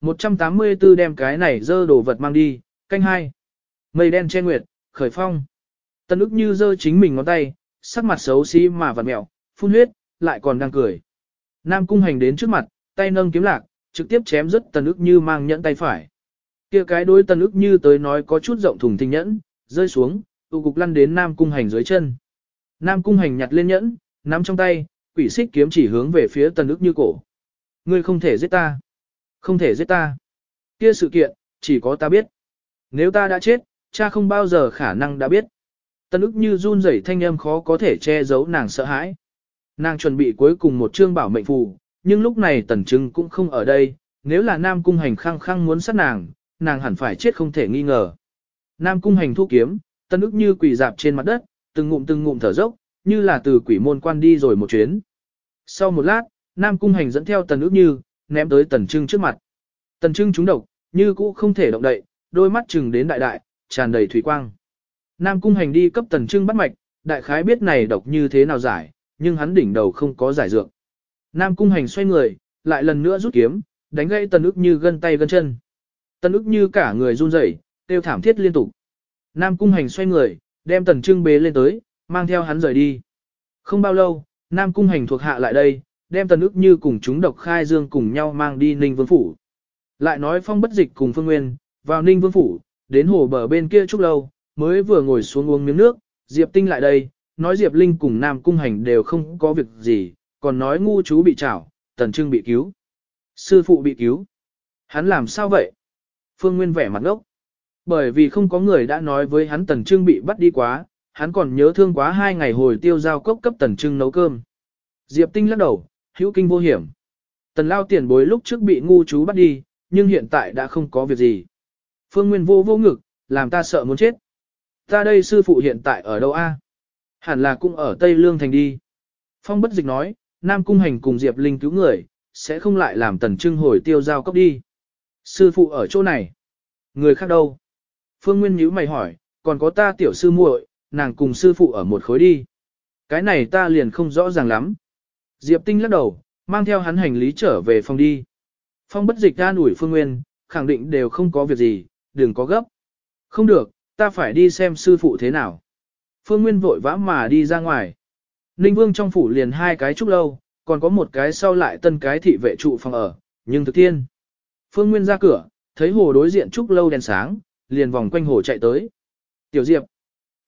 184 đem cái này dơ đồ vật mang đi, canh hai. Mây đen che nguyệt, khởi phong. Tần ức như dơ chính mình ngón tay, sắc mặt xấu xí mà vặt mẹo, phun huyết, lại còn đang cười. Nam cung hành đến trước mặt, tay nâng kiếm lạc, trực tiếp chém rất tần ức như mang nhẫn tay phải. kia cái đối tần ức như tới nói có chút rộng thùng tinh nhẫn, rơi xuống, tụ cục lăn đến Nam cung hành dưới chân. Nam cung hành nhặt lên nhẫn, nắm trong tay, quỷ xích kiếm chỉ hướng về phía tần ức như cổ. Ngươi không thể giết ta. Không thể giết ta. Kia sự kiện, chỉ có ta biết. Nếu ta đã chết, cha không bao giờ khả năng đã biết. Tần ức như run rẩy thanh âm khó có thể che giấu nàng sợ hãi. Nàng chuẩn bị cuối cùng một chương bảo mệnh phù, nhưng lúc này tần trưng cũng không ở đây, nếu là Nam Cung Hành khăng khăng muốn sát nàng, nàng hẳn phải chết không thể nghi ngờ. Nam Cung Hành thu kiếm, tần ức như quỳ dạp trên mặt đất, từng ngụm từng ngụm thở dốc, như là từ quỷ môn quan đi rồi một chuyến. Sau một lát, Nam Cung Hành dẫn theo tần ức như, ném tới tần trưng trước mặt. Tần trưng trúng độc, như cũ không thể động đậy, đôi mắt chừng đến đại đại, tràn đầy thủy quang. Nam Cung Hành đi cấp tần trưng bắt mạch, đại khái biết này độc như thế nào giải, nhưng hắn đỉnh đầu không có giải dược. Nam Cung Hành xoay người, lại lần nữa rút kiếm, đánh gãy tần ức như gân tay gân chân. Tần ức như cả người run rẩy, tiêu thảm thiết liên tục. Nam Cung Hành xoay người, đem tần trưng bế lên tới, mang theo hắn rời đi. Không bao lâu, Nam Cung Hành thuộc hạ lại đây, đem tần ức như cùng chúng độc khai dương cùng nhau mang đi Ninh Vương Phủ. Lại nói phong bất dịch cùng Phương Nguyên, vào Ninh Vương Phủ, đến hồ bờ bên kia chút lâu, mới vừa ngồi xuống uống miếng nước, Diệp Tinh lại đây, nói Diệp Linh cùng Nam Cung Hành đều không có việc gì, còn nói ngu chú bị chảo Tần Trưng bị cứu. Sư phụ bị cứu. Hắn làm sao vậy? Phương Nguyên vẻ mặt ngốc. Bởi vì không có người đã nói với hắn Tần Trưng bị bắt đi quá, hắn còn nhớ thương quá hai ngày hồi tiêu giao cốc cấp Tần Trưng nấu cơm. Diệp Tinh lắc đầu, hữu kinh vô hiểm. Tần lao tiền bối lúc trước bị ngu chú bắt đi, nhưng hiện tại đã không có việc gì. Phương Nguyên vô vô ngực, làm ta sợ muốn chết. Ta đây sư phụ hiện tại ở đâu a? Hẳn là cũng ở Tây Lương Thành đi. Phong bất dịch nói, Nam Cung Hành cùng Diệp Linh cứu người, sẽ không lại làm tần trưng hồi tiêu giao cốc đi. Sư phụ ở chỗ này. Người khác đâu? Phương Nguyên nhíu mày hỏi, còn có ta tiểu sư muội, nàng cùng sư phụ ở một khối đi. Cái này ta liền không rõ ràng lắm. Diệp Tinh lắc đầu, mang theo hắn hành lý trở về phòng đi. Phong bất dịch ra ủi Phương Nguyên, khẳng định đều không có việc gì, đừng có gấp. Không được, ta phải đi xem sư phụ thế nào. Phương Nguyên vội vã mà đi ra ngoài. Ninh Vương trong phủ liền hai cái trúc lâu, còn có một cái sau lại tân cái thị vệ trụ phòng ở, nhưng thực tiên. Phương Nguyên ra cửa, thấy hồ đối diện trúc lâu đèn sáng, liền vòng quanh hồ chạy tới. Tiểu Diệp.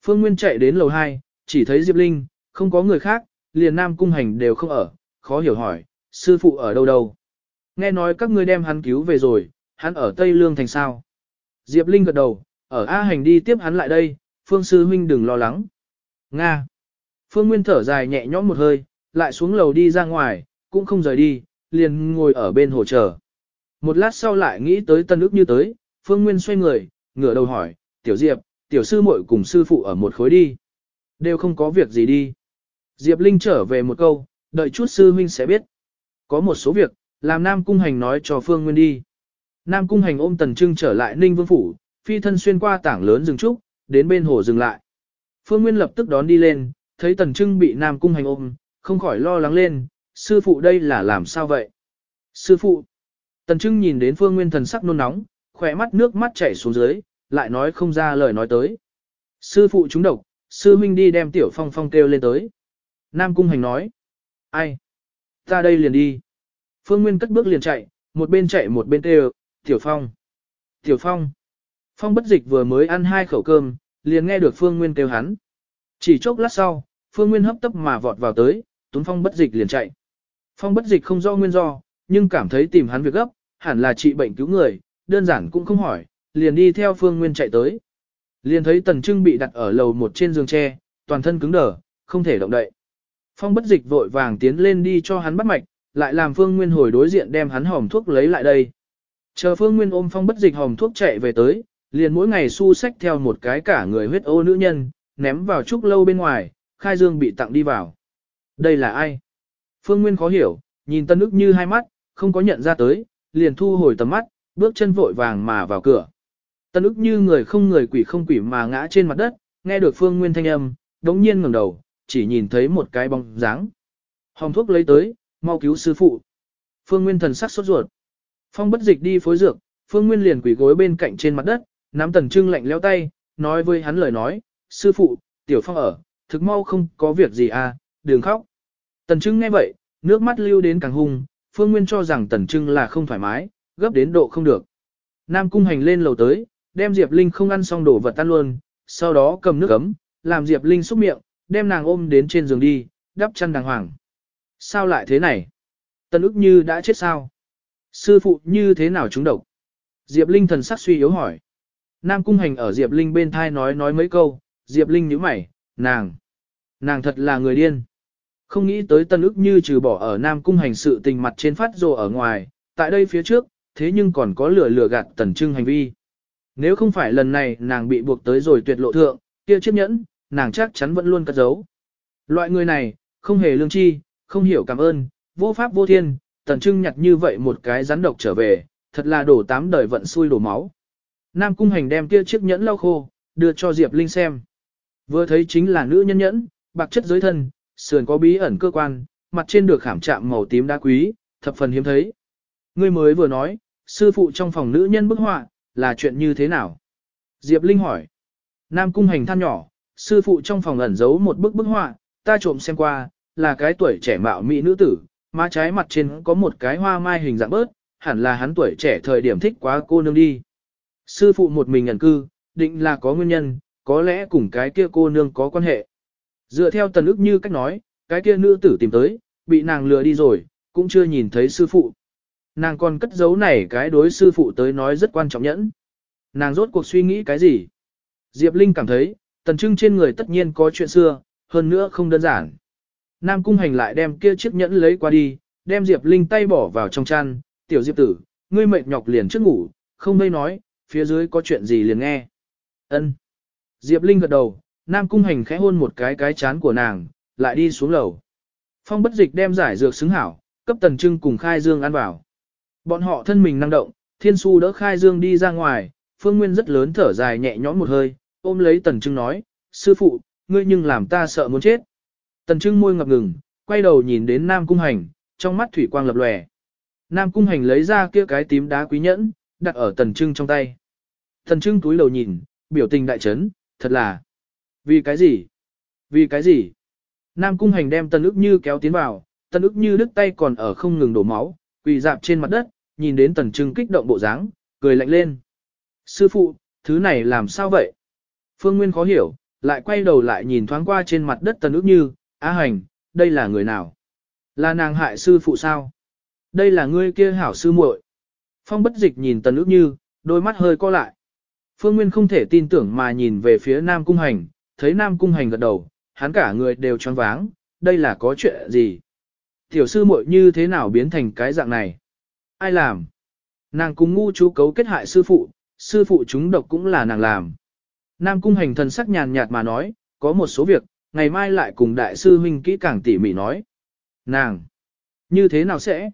Phương Nguyên chạy đến lầu 2, chỉ thấy Diệp Linh, không có người khác, liền nam cung hành đều không ở, khó hiểu hỏi, sư phụ ở đâu đâu. Nghe nói các ngươi đem hắn cứu về rồi, hắn ở Tây Lương thành sao. Diệp Linh gật đầu, ở A hành đi tiếp hắn lại đây, Phương Sư Huynh đừng lo lắng. Nga. Phương Nguyên thở dài nhẹ nhõm một hơi, lại xuống lầu đi ra ngoài, cũng không rời đi, liền ngồi ở bên hồ chờ. Một lát sau lại nghĩ tới tân ước như tới, Phương Nguyên xoay người, ngửa đầu hỏi, Tiểu Diệp, Tiểu Sư muội cùng Sư Phụ ở một khối đi. Đều không có việc gì đi. Diệp Linh trở về một câu, đợi chút Sư Huynh sẽ biết. Có một số việc, làm Nam Cung Hành nói cho Phương Nguyên đi. Nam Cung Hành ôm Tần Trưng trở lại Ninh Vương Phủ, phi thân xuyên qua tảng lớn rừng trúc, đến bên hồ dừng lại. Phương Nguyên lập tức đón đi lên, thấy Tần Trưng bị Nam Cung Hành ôm, không khỏi lo lắng lên, sư phụ đây là làm sao vậy? Sư phụ! Tần Trưng nhìn đến Phương Nguyên thần sắc nôn nóng, khỏe mắt nước mắt chảy xuống dưới, lại nói không ra lời nói tới. Sư phụ chúng độc, sư huynh đi đem tiểu phong phong kêu lên tới. Nam Cung Hành nói. Ai? Ta đây liền đi. Phương Nguyên cất bước liền chạy, một bên chạy một bên kêu, tiểu phong. Tiểu phong. Phong bất dịch vừa mới ăn hai khẩu cơm, liền nghe được Phương Nguyên kêu hắn. Chỉ chốc lát sau, Phương Nguyên hấp tấp mà vọt vào tới, Tuấn Phong bất dịch liền chạy. Phong bất dịch không do nguyên do, nhưng cảm thấy tìm hắn việc gấp, hẳn là trị bệnh cứu người, đơn giản cũng không hỏi, liền đi theo Phương Nguyên chạy tới. Liền thấy Tần Trưng bị đặt ở lầu một trên giường tre, toàn thân cứng đờ, không thể động đậy. Phong bất dịch vội vàng tiến lên đi cho hắn bắt mạch, lại làm Phương Nguyên hồi đối diện đem hắn hòm thuốc lấy lại đây. Chờ Phương Nguyên ôm Phong bất dịch hòm thuốc chạy về tới, liền mỗi ngày su sách theo một cái cả người huyết ô nữ nhân, ném vào trúc lâu bên ngoài, khai dương bị tặng đi vào. Đây là ai? Phương Nguyên khó hiểu, nhìn tân ức như hai mắt, không có nhận ra tới, liền thu hồi tầm mắt, bước chân vội vàng mà vào cửa. Tân ức như người không người quỷ không quỷ mà ngã trên mặt đất, nghe được Phương Nguyên thanh âm, đống nhiên ngẩng đầu, chỉ nhìn thấy một cái bóng dáng. Hồng thuốc lấy tới, mau cứu sư phụ. Phương Nguyên thần sắc sốt ruột. Phong bất dịch đi phối dược, Phương Nguyên liền quỳ gối bên cạnh trên mặt đất, nắm tần trưng lạnh leo tay, nói với hắn lời nói, sư phụ, tiểu phong ở, thực mau không có việc gì à, đừng khóc. Tần trưng nghe vậy, nước mắt lưu đến càng hung, Phương Nguyên cho rằng tần trưng là không thoải mái, gấp đến độ không được. Nam cung hành lên lầu tới, đem Diệp Linh không ăn xong đổ vật tan luôn, sau đó cầm nước ấm, làm Diệp Linh xúc miệng, đem nàng ôm đến trên giường đi, đắp chăn đàng hoàng. Sao lại thế này? tân ức như đã chết sao? Sư phụ như thế nào chúng độc? Diệp Linh thần sắc suy yếu hỏi. Nam cung hành ở Diệp Linh bên thai nói nói mấy câu, Diệp Linh nhíu mày, nàng, nàng thật là người điên. Không nghĩ tới tân ức như trừ bỏ ở Nam cung hành sự tình mặt trên phát rồ ở ngoài, tại đây phía trước, thế nhưng còn có lửa lửa gạt tần trưng hành vi. Nếu không phải lần này nàng bị buộc tới rồi tuyệt lộ thượng, kia chiếc nhẫn, nàng chắc chắn vẫn luôn cất giấu. Loại người này, không hề lương chi, không hiểu cảm ơn, vô pháp vô thiên, tần trưng nhặt như vậy một cái rắn độc trở về, thật là đổ tám đời vận xui đổ máu. Nam cung hành đem kia chiếc nhẫn lau khô, đưa cho Diệp Linh xem. Vừa thấy chính là nữ nhân nhẫn, bạc chất giới thân, sườn có bí ẩn cơ quan, mặt trên được khảm chạm màu tím đá quý, thập phần hiếm thấy. Ngươi mới vừa nói, sư phụ trong phòng nữ nhân bức họa, là chuyện như thế nào? Diệp Linh hỏi. Nam cung hành than nhỏ, sư phụ trong phòng ẩn giấu một bức bức họa, ta trộm xem qua, là cái tuổi trẻ mạo mỹ nữ tử, má trái mặt trên có một cái hoa mai hình dạng bớt, hẳn là hắn tuổi trẻ thời điểm thích quá cô nương đi. Sư phụ một mình ẩn cư, định là có nguyên nhân, có lẽ cùng cái kia cô nương có quan hệ. Dựa theo tần ức như cách nói, cái kia nữ tử tìm tới, bị nàng lừa đi rồi, cũng chưa nhìn thấy sư phụ. Nàng còn cất giấu này cái đối sư phụ tới nói rất quan trọng nhẫn. Nàng rốt cuộc suy nghĩ cái gì? Diệp Linh cảm thấy, tần trưng trên người tất nhiên có chuyện xưa, hơn nữa không đơn giản. Nam cung hành lại đem kia chiếc nhẫn lấy qua đi, đem Diệp Linh tay bỏ vào trong chăn, tiểu Diệp tử, ngươi mệt nhọc liền trước ngủ, không nên nói, phía dưới có chuyện gì liền nghe. Ân. Diệp Linh gật đầu, Nam cung hành khẽ hôn một cái cái chán của nàng, lại đi xuống lầu. Phong bất dịch đem giải dược xứng hảo, cấp tần trưng cùng khai dương ăn vào. Bọn họ thân mình năng động, thiên su đỡ khai dương đi ra ngoài, phương nguyên rất lớn thở dài nhẹ nhõm một hơi, ôm lấy tần trưng nói, sư phụ, ngươi nhưng làm ta sợ muốn chết. Tần trưng môi ngập ngừng, quay đầu nhìn đến Nam cung hành, trong mắt thủy quang lập lòe. Nam cung hành lấy ra kia cái tím đá quý nhẫn, đặt ở tần trưng trong tay. Tần trưng túi đầu nhìn, biểu tình đại chấn, thật là. Vì cái gì? Vì cái gì? Nam cung hành đem tần ức như kéo tiến vào, tần ức như đứt tay còn ở không ngừng đổ máu, quỳ dạp trên mặt đất, nhìn đến tần trưng kích động bộ dáng, cười lạnh lên. Sư phụ, thứ này làm sao vậy? Phương Nguyên khó hiểu, lại quay đầu lại nhìn thoáng qua trên mặt đất tần ước như, á hành, đây là người nào? Là nàng hại sư phụ sao? Đây là ngươi kia hảo sư muội. Phong bất dịch nhìn tần ước như, đôi mắt hơi co lại. Phương Nguyên không thể tin tưởng mà nhìn về phía Nam Cung Hành, thấy Nam Cung Hành gật đầu, hắn cả người đều choáng váng, đây là có chuyện gì? Tiểu sư muội như thế nào biến thành cái dạng này? Ai làm? Nàng cùng ngu chú cấu kết hại sư phụ, sư phụ chúng độc cũng là nàng làm. Nam Cung Hành thần sắc nhàn nhạt mà nói, có một số việc, ngày mai lại cùng đại sư huynh kỹ càng tỉ mỉ nói. Nàng! Như thế nào sẽ?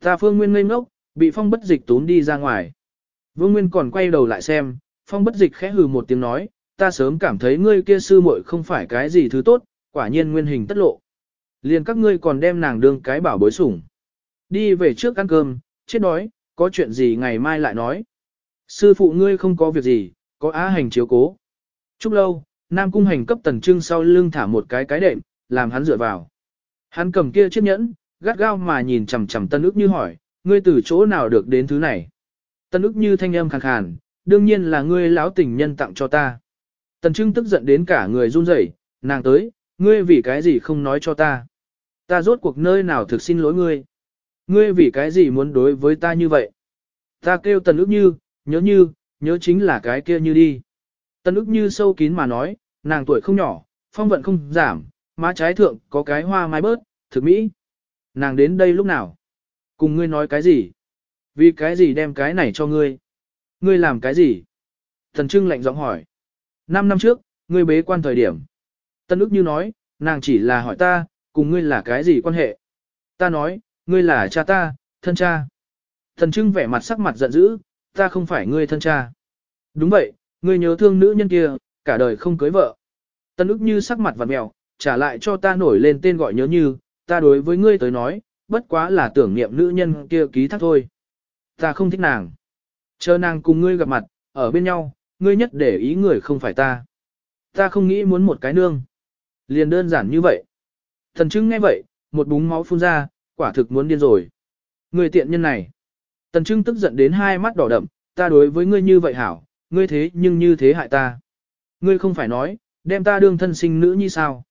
Ta phương nguyên ngây ngốc, bị phong bất dịch tốn đi ra ngoài. Vương Nguyên còn quay đầu lại xem, phong bất dịch khẽ hừ một tiếng nói, ta sớm cảm thấy ngươi kia sư muội không phải cái gì thứ tốt, quả nhiên nguyên hình tất lộ. Liền các ngươi còn đem nàng đương cái bảo bối sủng. Đi về trước ăn cơm, chết đói, có chuyện gì ngày mai lại nói. Sư phụ ngươi không có việc gì, có á hành chiếu cố. Chúc lâu, Nam Cung hành cấp tần trưng sau lưng thả một cái cái đệm, làm hắn dựa vào. Hắn cầm kia chiếc nhẫn, gắt gao mà nhìn chằm chằm tân ức như hỏi, ngươi từ chỗ nào được đến thứ này. Tân ức như thanh âm khàn khàn, đương nhiên là ngươi lão tình nhân tặng cho ta. Tần Trưng tức giận đến cả người run rẩy, nàng tới, ngươi vì cái gì không nói cho ta. Ta rốt cuộc nơi nào thực xin lỗi ngươi. Ngươi vì cái gì muốn đối với ta như vậy. Ta kêu tần ức như, nhớ như, nhớ chính là cái kia như đi. Tân ức như sâu kín mà nói, nàng tuổi không nhỏ, phong vận không giảm, má trái thượng có cái hoa mai bớt, thực mỹ. Nàng đến đây lúc nào? Cùng ngươi nói cái gì? Vì cái gì đem cái này cho ngươi? Ngươi làm cái gì? Thần Trưng lạnh giọng hỏi. Năm năm trước, ngươi bế quan thời điểm. Tân ức như nói, nàng chỉ là hỏi ta, cùng ngươi là cái gì quan hệ? Ta nói, ngươi là cha ta, thân cha. Thần Trưng vẻ mặt sắc mặt giận dữ, ta không phải ngươi thân cha. Đúng vậy, ngươi nhớ thương nữ nhân kia, cả đời không cưới vợ. Tân ức như sắc mặt vặt mèo, trả lại cho ta nổi lên tên gọi nhớ như, ta đối với ngươi tới nói, bất quá là tưởng niệm nữ nhân kia ký thác thôi. Ta không thích nàng. Chờ nàng cùng ngươi gặp mặt, ở bên nhau, ngươi nhất để ý người không phải ta. Ta không nghĩ muốn một cái nương. Liền đơn giản như vậy. Thần trưng nghe vậy, một búng máu phun ra, quả thực muốn điên rồi. Người tiện nhân này. Tần trưng tức giận đến hai mắt đỏ đậm, ta đối với ngươi như vậy hảo, ngươi thế nhưng như thế hại ta. Ngươi không phải nói, đem ta đương thân sinh nữ như sao.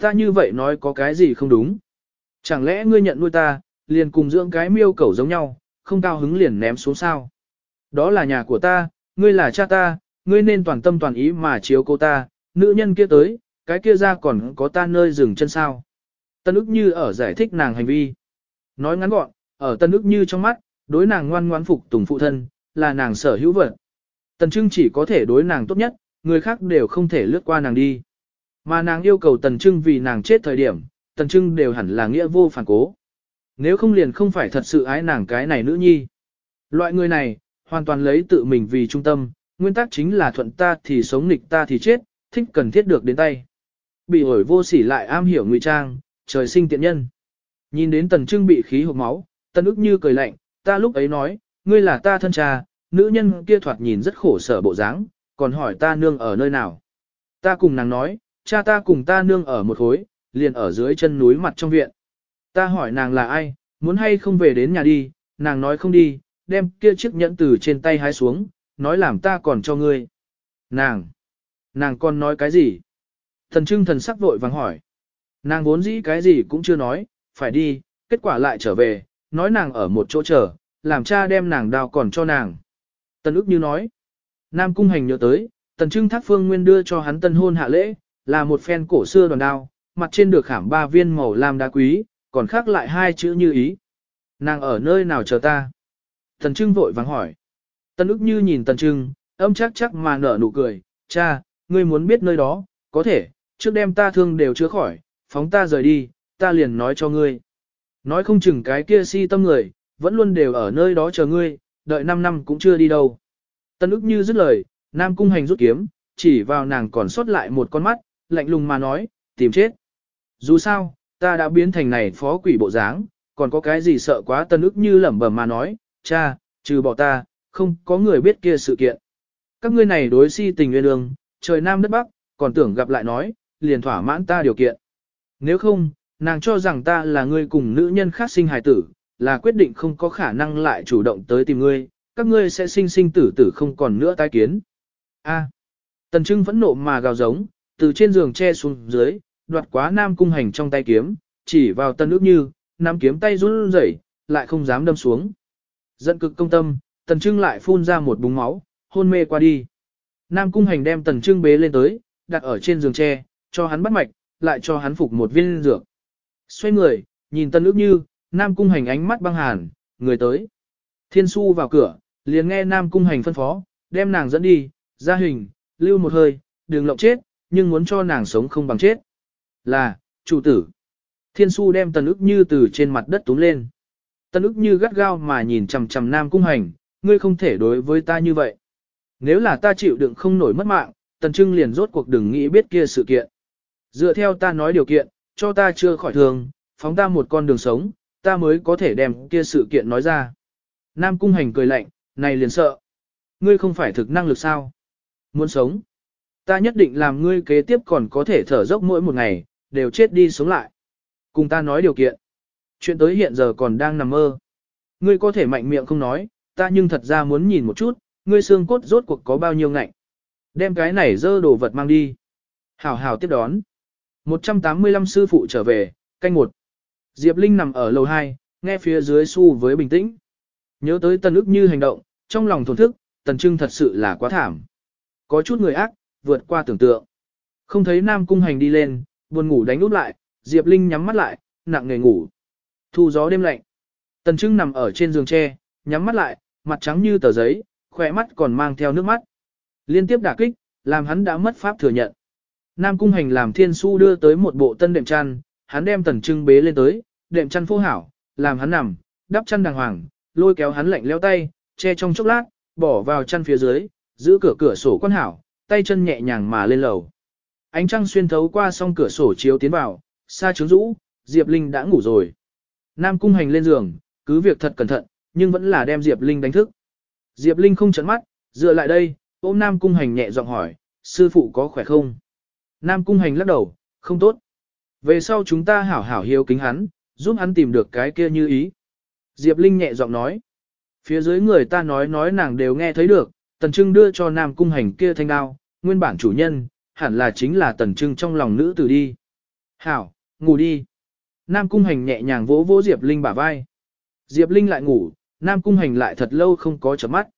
Ta như vậy nói có cái gì không đúng. Chẳng lẽ ngươi nhận nuôi ta, liền cùng dưỡng cái miêu cẩu giống nhau, không cao hứng liền ném xuống sao. Đó là nhà của ta, ngươi là cha ta, ngươi nên toàn tâm toàn ý mà chiếu cô ta, nữ nhân kia tới, cái kia ra còn có ta nơi dừng chân sao. Tân ức như ở giải thích nàng hành vi. Nói ngắn gọn, ở tân ức như trong mắt, đối nàng ngoan ngoan phục tùng phụ thân, là nàng sở hữu vật. Tần Trưng chỉ có thể đối nàng tốt nhất, người khác đều không thể lướt qua nàng đi. Mà nàng yêu cầu Tần Trưng vì nàng chết thời điểm, Tần Trưng đều hẳn là nghĩa vô phản cố. Nếu không liền không phải thật sự ái nàng cái này nữ nhi. Loại người này, hoàn toàn lấy tự mình vì trung tâm, nguyên tắc chính là thuận ta thì sống nghịch ta thì chết, thích cần thiết được đến tay. Bị ổi vô sỉ lại am hiểu ngụy trang, trời sinh tiện nhân. Nhìn đến Tần Trưng bị khí hộp máu, Tần ức như cười lạnh, ta lúc ấy nói, ngươi là ta thân cha, nữ nhân kia thoạt nhìn rất khổ sở bộ dáng, còn hỏi ta nương ở nơi nào. Ta cùng nàng nói, cha ta cùng ta nương ở một khối, liền ở dưới chân núi mặt trong viện. Ta hỏi nàng là ai, muốn hay không về đến nhà đi, nàng nói không đi, đem kia chiếc nhẫn từ trên tay hái xuống, nói làm ta còn cho ngươi. Nàng, nàng còn nói cái gì? Thần trưng thần sắc vội vàng hỏi. Nàng vốn dĩ cái gì cũng chưa nói, phải đi, kết quả lại trở về, nói nàng ở một chỗ chờ, làm cha đem nàng đào còn cho nàng. Tần ức như nói. Nam cung hành nhớ tới, tần trưng thác phương nguyên đưa cho hắn tân hôn hạ lễ, là một phen cổ xưa đoàn đao, mặt trên được khảm ba viên màu lam đá quý, còn khác lại hai chữ như ý. Nàng ở nơi nào chờ ta? Tần trưng vội vắng hỏi. Tần ức như nhìn tần trưng, âm chắc chắc mà nở nụ cười, cha, ngươi muốn biết nơi đó, có thể, trước đêm ta thương đều chữa khỏi, phóng ta rời đi, ta liền nói cho ngươi. Nói không chừng cái kia si tâm người, vẫn luôn đều ở nơi đó chờ ngươi, đợi 5 năm cũng chưa đi đâu. Tân ức như dứt lời, Nam Cung Hành rút kiếm, chỉ vào nàng còn sót lại một con mắt, lạnh lùng mà nói, tìm chết. Dù sao, ta đã biến thành này phó quỷ bộ dáng, còn có cái gì sợ quá tân ức như lẩm bẩm mà nói, cha, trừ bỏ ta, không có người biết kia sự kiện. Các ngươi này đối si tình nguyên ương, trời Nam đất Bắc, còn tưởng gặp lại nói, liền thỏa mãn ta điều kiện. Nếu không, nàng cho rằng ta là người cùng nữ nhân khác sinh hài tử, là quyết định không có khả năng lại chủ động tới tìm ngươi, các ngươi sẽ sinh sinh tử tử không còn nữa tái kiến. A. Tần Trưng vẫn nộ mà gào giống, từ trên giường che xuống dưới, đoạt quá nam cung hành trong tay kiếm, chỉ vào tần ước như, nắm kiếm tay run rẩy, lại không dám đâm xuống. Giận cực công tâm, Tần Trưng lại phun ra một búng máu, hôn mê qua đi. Nam cung hành đem Tần Trưng bế lên tới, đặt ở trên giường tre, cho hắn bắt mạch, lại cho hắn phục một viên dược. Xoay người, nhìn Tần ước như, Nam Cung Hành ánh mắt băng hàn, người tới. Thiên su vào cửa, liền nghe Nam Cung Hành phân phó, đem nàng dẫn đi, ra hình, lưu một hơi, đừng lộng chết, nhưng muốn cho nàng sống không bằng chết. Là, chủ tử. Thiên su đem tần ức như từ trên mặt đất túm lên. Tần ức như gắt gao mà nhìn chằm chằm Nam Cung Hành, ngươi không thể đối với ta như vậy. Nếu là ta chịu đựng không nổi mất mạng, tần trưng liền rốt cuộc đừng nghĩ biết kia sự kiện. Dựa theo ta nói điều kiện, cho ta chưa khỏi thường, phóng ta một con đường sống, ta mới có thể đem kia sự kiện nói ra. Nam Cung Hành cười lạnh, này liền sợ. Ngươi không phải thực năng lực sao? Muốn sống. Ta nhất định làm ngươi kế tiếp còn có thể thở dốc mỗi một ngày, đều chết đi sống lại. Cùng ta nói điều kiện. Chuyện tới hiện giờ còn đang nằm mơ. Ngươi có thể mạnh miệng không nói, ta nhưng thật ra muốn nhìn một chút, ngươi xương cốt rốt cuộc có bao nhiêu ngạnh. Đem cái này dơ đồ vật mang đi. Hảo hảo tiếp đón. 185 sư phụ trở về, canh một. Diệp Linh nằm ở lầu 2, nghe phía dưới su với bình tĩnh. Nhớ tới tần ức như hành động, trong lòng thổn thức, tần trưng thật sự là quá thảm. Có chút người ác, vượt qua tưởng tượng. Không thấy nam cung hành đi lên, buồn ngủ đánh úp lại, Diệp Linh nhắm mắt lại, nặng nề ngủ. Thu gió đêm lạnh. Tần trưng nằm ở trên giường tre, nhắm mắt lại, mặt trắng như tờ giấy, khỏe mắt còn mang theo nước mắt. Liên tiếp đả kích, làm hắn đã mất pháp thừa nhận. Nam cung hành làm thiên su đưa tới một bộ tân đệm chăn, hắn đem tần trưng bế lên tới, đệm chăn phô hảo, làm hắn nằm, đắp chăn đàng hoàng, lôi kéo hắn lạnh leo tay, che trong chốc lát, bỏ vào chăn phía dưới, giữ cửa cửa sổ quan hảo, tay chân nhẹ nhàng mà lên lầu. Ánh trăng xuyên thấu qua song cửa sổ chiếu tiến vào, xa trướng rũ, Diệp Linh đã ngủ rồi. Nam cung hành lên giường, cứ việc thật cẩn thận, nhưng vẫn là đem Diệp Linh đánh thức. Diệp Linh không chấn mắt, dựa lại đây, ôm Nam Cung Hành nhẹ giọng hỏi, sư phụ có khỏe không? Nam Cung Hành lắc đầu, không tốt. Về sau chúng ta hảo hảo hiếu kính hắn, giúp hắn tìm được cái kia như ý. Diệp Linh nhẹ giọng nói. Phía dưới người ta nói nói nàng đều nghe thấy được, Tần Trưng đưa cho Nam Cung Hành kia thanh đao, nguyên bản chủ nhân, hẳn là chính là Tần Trưng trong lòng nữ tử đi. Hảo, ngủ đi. Nam Cung Hành nhẹ nhàng vỗ vỗ Diệp Linh bả vai. Diệp Linh lại ngủ, Nam Cung Hành lại thật lâu không có chấm mắt.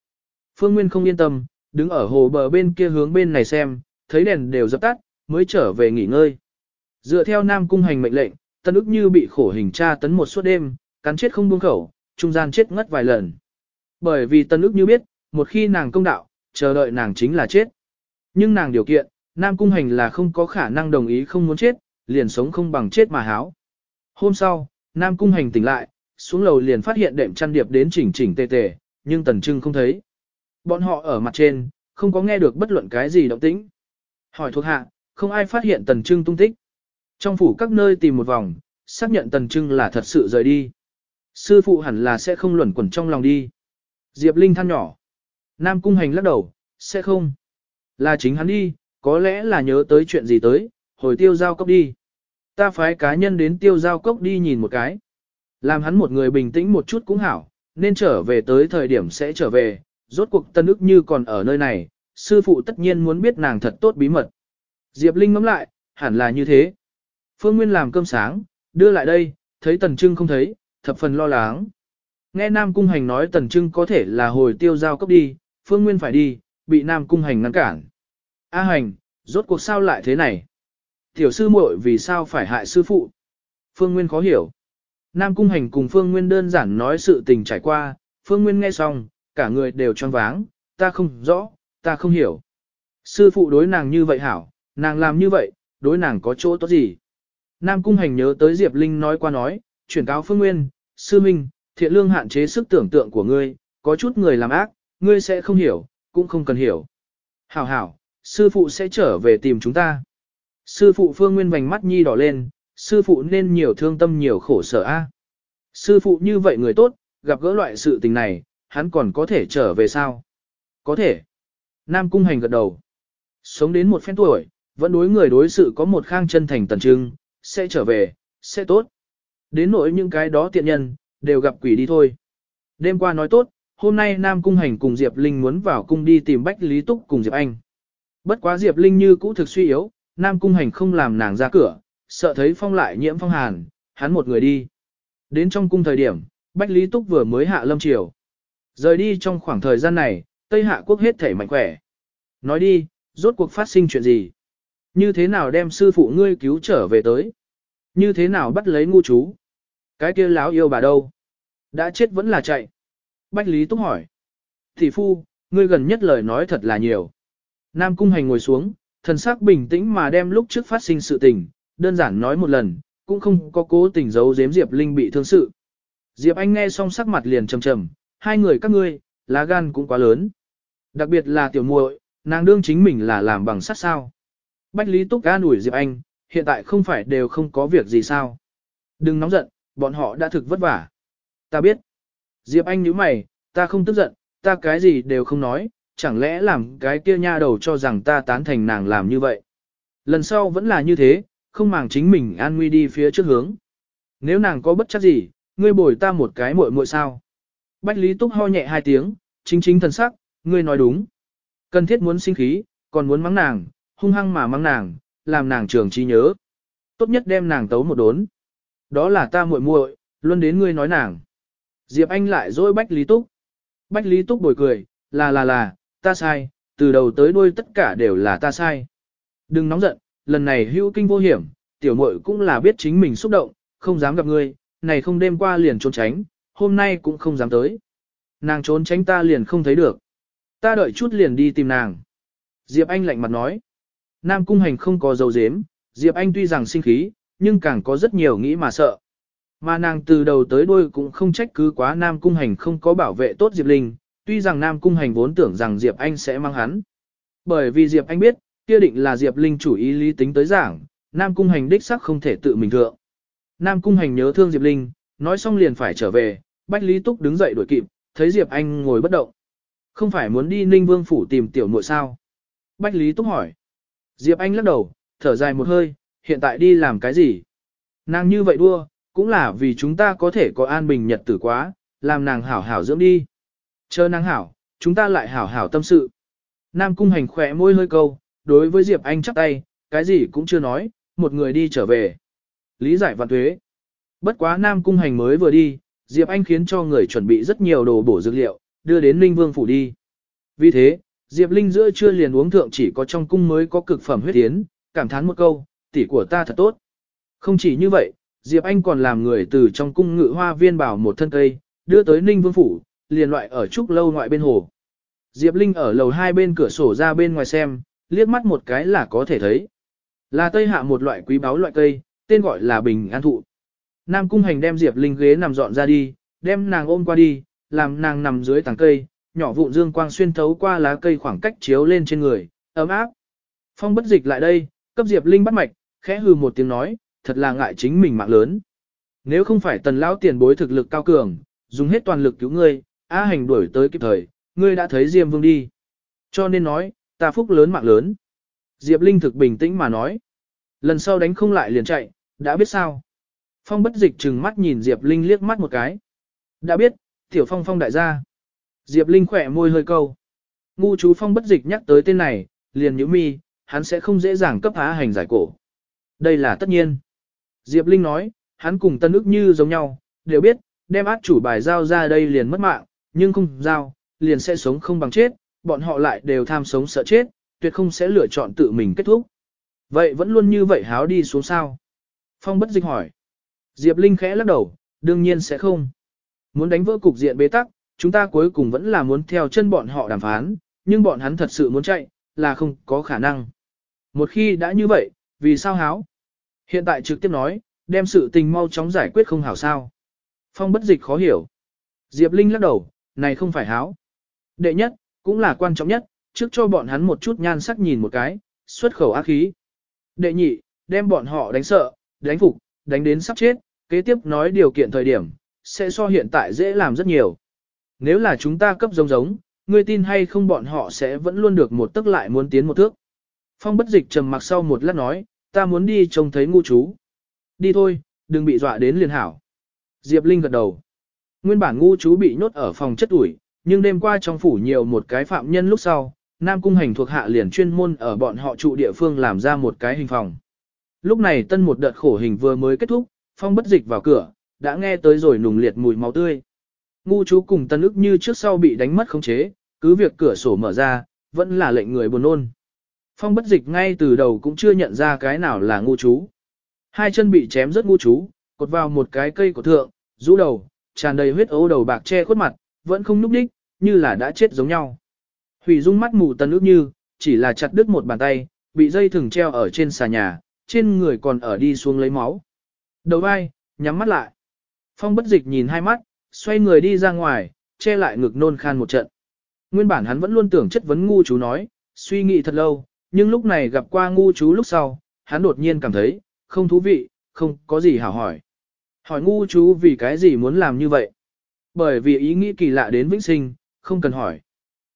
Phương Nguyên không yên tâm, đứng ở hồ bờ bên kia hướng bên này xem, thấy đèn đều dập tắt, mới trở về nghỉ ngơi. Dựa theo Nam Cung Hành mệnh lệnh, Tân ức như bị khổ hình tra tấn một suốt đêm, cắn chết không buông khẩu, trung gian chết ngất vài lần. Bởi vì Tân ức như biết, một khi nàng công đạo, chờ đợi nàng chính là chết. Nhưng nàng điều kiện, Nam Cung Hành là không có khả năng đồng ý không muốn chết, liền sống không bằng chết mà háo. Hôm sau, Nam Cung Hành tỉnh lại, xuống lầu liền phát hiện đệm chăn điệp đến chỉnh chỉnh tề tề, nhưng Tần Trưng không thấy. Bọn họ ở mặt trên, không có nghe được bất luận cái gì động tĩnh. Hỏi thuộc hạ, không ai phát hiện Tần Trưng tung tích. Trong phủ các nơi tìm một vòng, xác nhận Tần Trưng là thật sự rời đi. Sư phụ hẳn là sẽ không luẩn quẩn trong lòng đi. Diệp Linh than nhỏ. Nam Cung Hành lắc đầu, sẽ không. Là chính hắn đi, có lẽ là nhớ tới chuyện gì tới, hồi tiêu giao cốc đi. Ta phái cá nhân đến tiêu giao cốc đi nhìn một cái. Làm hắn một người bình tĩnh một chút cũng hảo, nên trở về tới thời điểm sẽ trở về, rốt cuộc tân ức như còn ở nơi này, sư phụ tất nhiên muốn biết nàng thật tốt bí mật. Diệp Linh ngắm lại, hẳn là như thế. Phương Nguyên làm cơm sáng, đưa lại đây, thấy Tần Trưng không thấy, thập phần lo lắng. Nghe Nam Cung Hành nói Tần Trưng có thể là hồi tiêu giao cấp đi, Phương Nguyên phải đi, bị Nam Cung Hành ngăn cản. A Hành, rốt cuộc sao lại thế này? Tiểu sư muội vì sao phải hại sư phụ? Phương Nguyên khó hiểu. Nam Cung Hành cùng Phương Nguyên đơn giản nói sự tình trải qua, Phương Nguyên nghe xong, cả người đều choáng váng, ta không rõ, ta không hiểu. Sư phụ đối nàng như vậy hảo, nàng làm như vậy, đối nàng có chỗ tốt gì? Nam Cung Hành nhớ tới Diệp Linh nói qua nói, chuyển cáo Phương Nguyên, sư minh, thiện lương hạn chế sức tưởng tượng của ngươi, có chút người làm ác, ngươi sẽ không hiểu, cũng không cần hiểu. Hảo hảo, sư phụ sẽ trở về tìm chúng ta. Sư phụ Phương Nguyên vành mắt nhi đỏ lên, sư phụ nên nhiều thương tâm nhiều khổ sở a. Sư phụ như vậy người tốt, gặp gỡ loại sự tình này, hắn còn có thể trở về sao? Có thể. Nam Cung Hành gật đầu. Sống đến một phen tuổi, vẫn đối người đối sự có một khang chân thành tần trưng, sẽ trở về, sẽ tốt. Đến nỗi những cái đó tiện nhân, đều gặp quỷ đi thôi. Đêm qua nói tốt, hôm nay Nam Cung Hành cùng Diệp Linh muốn vào cung đi tìm Bách Lý Túc cùng Diệp Anh. Bất quá Diệp Linh như cũ thực suy yếu, Nam Cung Hành không làm nàng ra cửa, sợ thấy phong lại nhiễm phong hàn, hắn một người đi. Đến trong cung thời điểm, Bách Lý Túc vừa mới hạ lâm triều. Rời đi trong khoảng thời gian này, Tây Hạ quốc hết thể mạnh khỏe. Nói đi, rốt cuộc phát sinh chuyện gì? Như thế nào đem sư phụ ngươi cứu trở về tới? Như thế nào bắt lấy ngu chú? Cái kia láo yêu bà đâu? Đã chết vẫn là chạy. Bách Lý Túc hỏi. Thị phu, ngươi gần nhất lời nói thật là nhiều. Nam Cung Hành ngồi xuống, thần sắc bình tĩnh mà đem lúc trước phát sinh sự tình, đơn giản nói một lần, cũng không có cố tình giấu giếm Diệp Linh bị thương sự. Diệp Anh nghe xong sắc mặt liền trầm trầm, hai người các ngươi, lá gan cũng quá lớn. Đặc biệt là tiểu muội, nàng đương chính mình là làm bằng sắt sao. Bách Lý Túc an ủi Diệp Anh, hiện tại không phải đều không có việc gì sao. Đừng nóng giận, bọn họ đã thực vất vả. Ta biết. Diệp Anh nhíu mày, ta không tức giận, ta cái gì đều không nói, chẳng lẽ làm cái kia nha đầu cho rằng ta tán thành nàng làm như vậy. Lần sau vẫn là như thế, không màng chính mình an nguy đi phía trước hướng. Nếu nàng có bất chấp gì, ngươi bồi ta một cái muội muội sao. Bách Lý Túc ho nhẹ hai tiếng, chính chính thần sắc, ngươi nói đúng. Cần thiết muốn sinh khí, còn muốn mắng nàng, hung hăng mà mang nàng, làm nàng trường trí nhớ. Tốt nhất đem nàng tấu một đốn. Đó là ta muội muội, luôn đến ngươi nói nàng. Diệp Anh lại dối Bách Lý Túc. Bách Lý Túc bồi cười, là là là, ta sai, từ đầu tới đuôi tất cả đều là ta sai. Đừng nóng giận, lần này hữu kinh vô hiểm, tiểu muội cũng là biết chính mình xúc động, không dám gặp ngươi, này không đêm qua liền trốn tránh, hôm nay cũng không dám tới. Nàng trốn tránh ta liền không thấy được. Ta đợi chút liền đi tìm nàng. Diệp Anh lạnh mặt nói. Nam Cung Hành không có dấu dếm, Diệp Anh tuy rằng sinh khí, nhưng càng có rất nhiều nghĩ mà sợ. Mà nàng từ đầu tới đuôi cũng không trách cứ quá Nam Cung Hành không có bảo vệ tốt Diệp Linh, tuy rằng Nam Cung Hành vốn tưởng rằng Diệp Anh sẽ mang hắn. Bởi vì Diệp Anh biết, kia định là Diệp Linh chủ ý lý tính tới giảng, Nam Cung Hành đích sắc không thể tự mình thượng. Nam Cung Hành nhớ thương Diệp Linh, nói xong liền phải trở về, Bách Lý Túc đứng dậy đuổi kịp, thấy Diệp Anh ngồi bất động. Không phải muốn đi Ninh Vương phủ tìm tiểu muội sao? Bách Lý Túc hỏi. Diệp Anh lắc đầu, thở dài một hơi, hiện tại đi làm cái gì? Nàng như vậy đua, cũng là vì chúng ta có thể có an bình nhật tử quá, làm nàng hảo hảo dưỡng đi. Chờ nàng hảo, chúng ta lại hảo hảo tâm sự. Nam cung hành khỏe môi hơi câu, đối với Diệp Anh chắp tay, cái gì cũng chưa nói, một người đi trở về. Lý giải vạn tuế. Bất quá Nam cung hành mới vừa đi, Diệp Anh khiến cho người chuẩn bị rất nhiều đồ bổ dược liệu, đưa đến Ninh Vương phủ đi. Vì thế, Diệp Linh giữa trưa liền uống thượng chỉ có trong cung mới có cực phẩm huyết tiến, cảm thán một câu, tỷ của ta thật tốt. Không chỉ như vậy, Diệp Anh còn làm người từ trong cung ngự hoa viên bảo một thân cây, đưa tới Ninh Vương phủ, liền loại ở trúc lâu ngoại bên hồ. Diệp Linh ở lầu hai bên cửa sổ ra bên ngoài xem, liếc mắt một cái là có thể thấy. Là tây hạ một loại quý báu loại cây, tên gọi là bình an thụ. Nam cung hành đem Diệp Linh ghế nằm dọn ra đi, đem nàng ôm qua đi, làm nàng nằm dưới tàng cây, nhỏ vụn dương quang xuyên thấu qua lá cây khoảng cách chiếu lên trên người, ấm áp. Phong bất dịch lại đây, cấp Diệp Linh bắt mạch, khẽ hừ một tiếng nói, thật là ngại chính mình mạng lớn. Nếu không phải tần lão tiền bối thực lực cao cường, dùng hết toàn lực cứu ngươi, A hành đuổi tới kịp thời, ngươi đã thấy Diêm Vương đi. Cho nên nói, ta phúc lớn mạng lớn. Diệp Linh thực bình tĩnh mà nói. Lần sau đánh không lại liền chạy, đã biết sao. Phong bất dịch trừng mắt nhìn Diệp Linh liếc mắt một cái. Đã biết, tiểu phong phong đại gia. Diệp Linh khỏe môi hơi câu. Ngu chú phong bất dịch nhắc tới tên này, liền nhíu mi, hắn sẽ không dễ dàng cấp há hành giải cổ. Đây là tất nhiên. Diệp Linh nói, hắn cùng tân ức như giống nhau, đều biết, đem át chủ bài giao ra đây liền mất mạng, nhưng không giao, liền sẽ sống không bằng chết, bọn họ lại đều tham sống sợ chết, tuyệt không sẽ lựa chọn tự mình kết thúc. Vậy vẫn luôn như vậy háo đi xuống sao? Phong bất dịch hỏi. Diệp Linh khẽ lắc đầu, đương nhiên sẽ không. Muốn đánh vỡ cục diện bế tắc, chúng ta cuối cùng vẫn là muốn theo chân bọn họ đàm phán, nhưng bọn hắn thật sự muốn chạy, là không có khả năng. Một khi đã như vậy, vì sao háo? Hiện tại trực tiếp nói, đem sự tình mau chóng giải quyết không hảo sao. Phong bất dịch khó hiểu. Diệp Linh lắc đầu, này không phải háo. Đệ nhất, cũng là quan trọng nhất, trước cho bọn hắn một chút nhan sắc nhìn một cái, xuất khẩu ác khí. Đệ nhị, đem bọn họ đánh sợ, đánh phục, đánh đến sắp chết, kế tiếp nói điều kiện thời điểm, sẽ so hiện tại dễ làm rất nhiều. Nếu là chúng ta cấp giống giống, ngươi tin hay không bọn họ sẽ vẫn luôn được một tức lại muốn tiến một thước. Phong bất dịch trầm mặc sau một lát nói, ta muốn đi trông thấy ngu chú. Đi thôi, đừng bị dọa đến liền hảo. Diệp Linh gật đầu. Nguyên bản ngu chú bị nhốt ở phòng chất ủi, nhưng đêm qua trong phủ nhiều một cái phạm nhân lúc sau, Nam Cung Hành thuộc hạ liền chuyên môn ở bọn họ trụ địa phương làm ra một cái hình phòng. Lúc này tân một đợt khổ hình vừa mới kết thúc, phong bất dịch vào cửa, đã nghe tới rồi nùng liệt mùi máu tươi. Ngu chú cùng tân ức như trước sau bị đánh mất khống chế, cứ việc cửa sổ mở ra, vẫn là lệnh người buồn nôn. Phong bất dịch ngay từ đầu cũng chưa nhận ra cái nào là ngu chú. Hai chân bị chém rất ngu chú, cột vào một cái cây cổ thượng, rũ đầu, tràn đầy huyết ấu đầu bạc che khuất mặt, vẫn không núp đích, như là đã chết giống nhau. Hủy dung mắt mù tân ước như, chỉ là chặt đứt một bàn tay, bị dây thừng treo ở trên xà nhà, trên người còn ở đi xuống lấy máu. Đầu vai, nhắm mắt lại. Phong bất dịch nhìn hai mắt, xoay người đi ra ngoài, che lại ngực nôn khan một trận. Nguyên bản hắn vẫn luôn tưởng chất vấn ngu chú nói, suy nghĩ thật lâu, nhưng lúc này gặp qua ngu chú lúc sau, hắn đột nhiên cảm thấy, không thú vị, không có gì hảo hỏi. Hỏi ngu chú vì cái gì muốn làm như vậy? Bởi vì ý nghĩ kỳ lạ đến vĩnh sinh, không cần hỏi.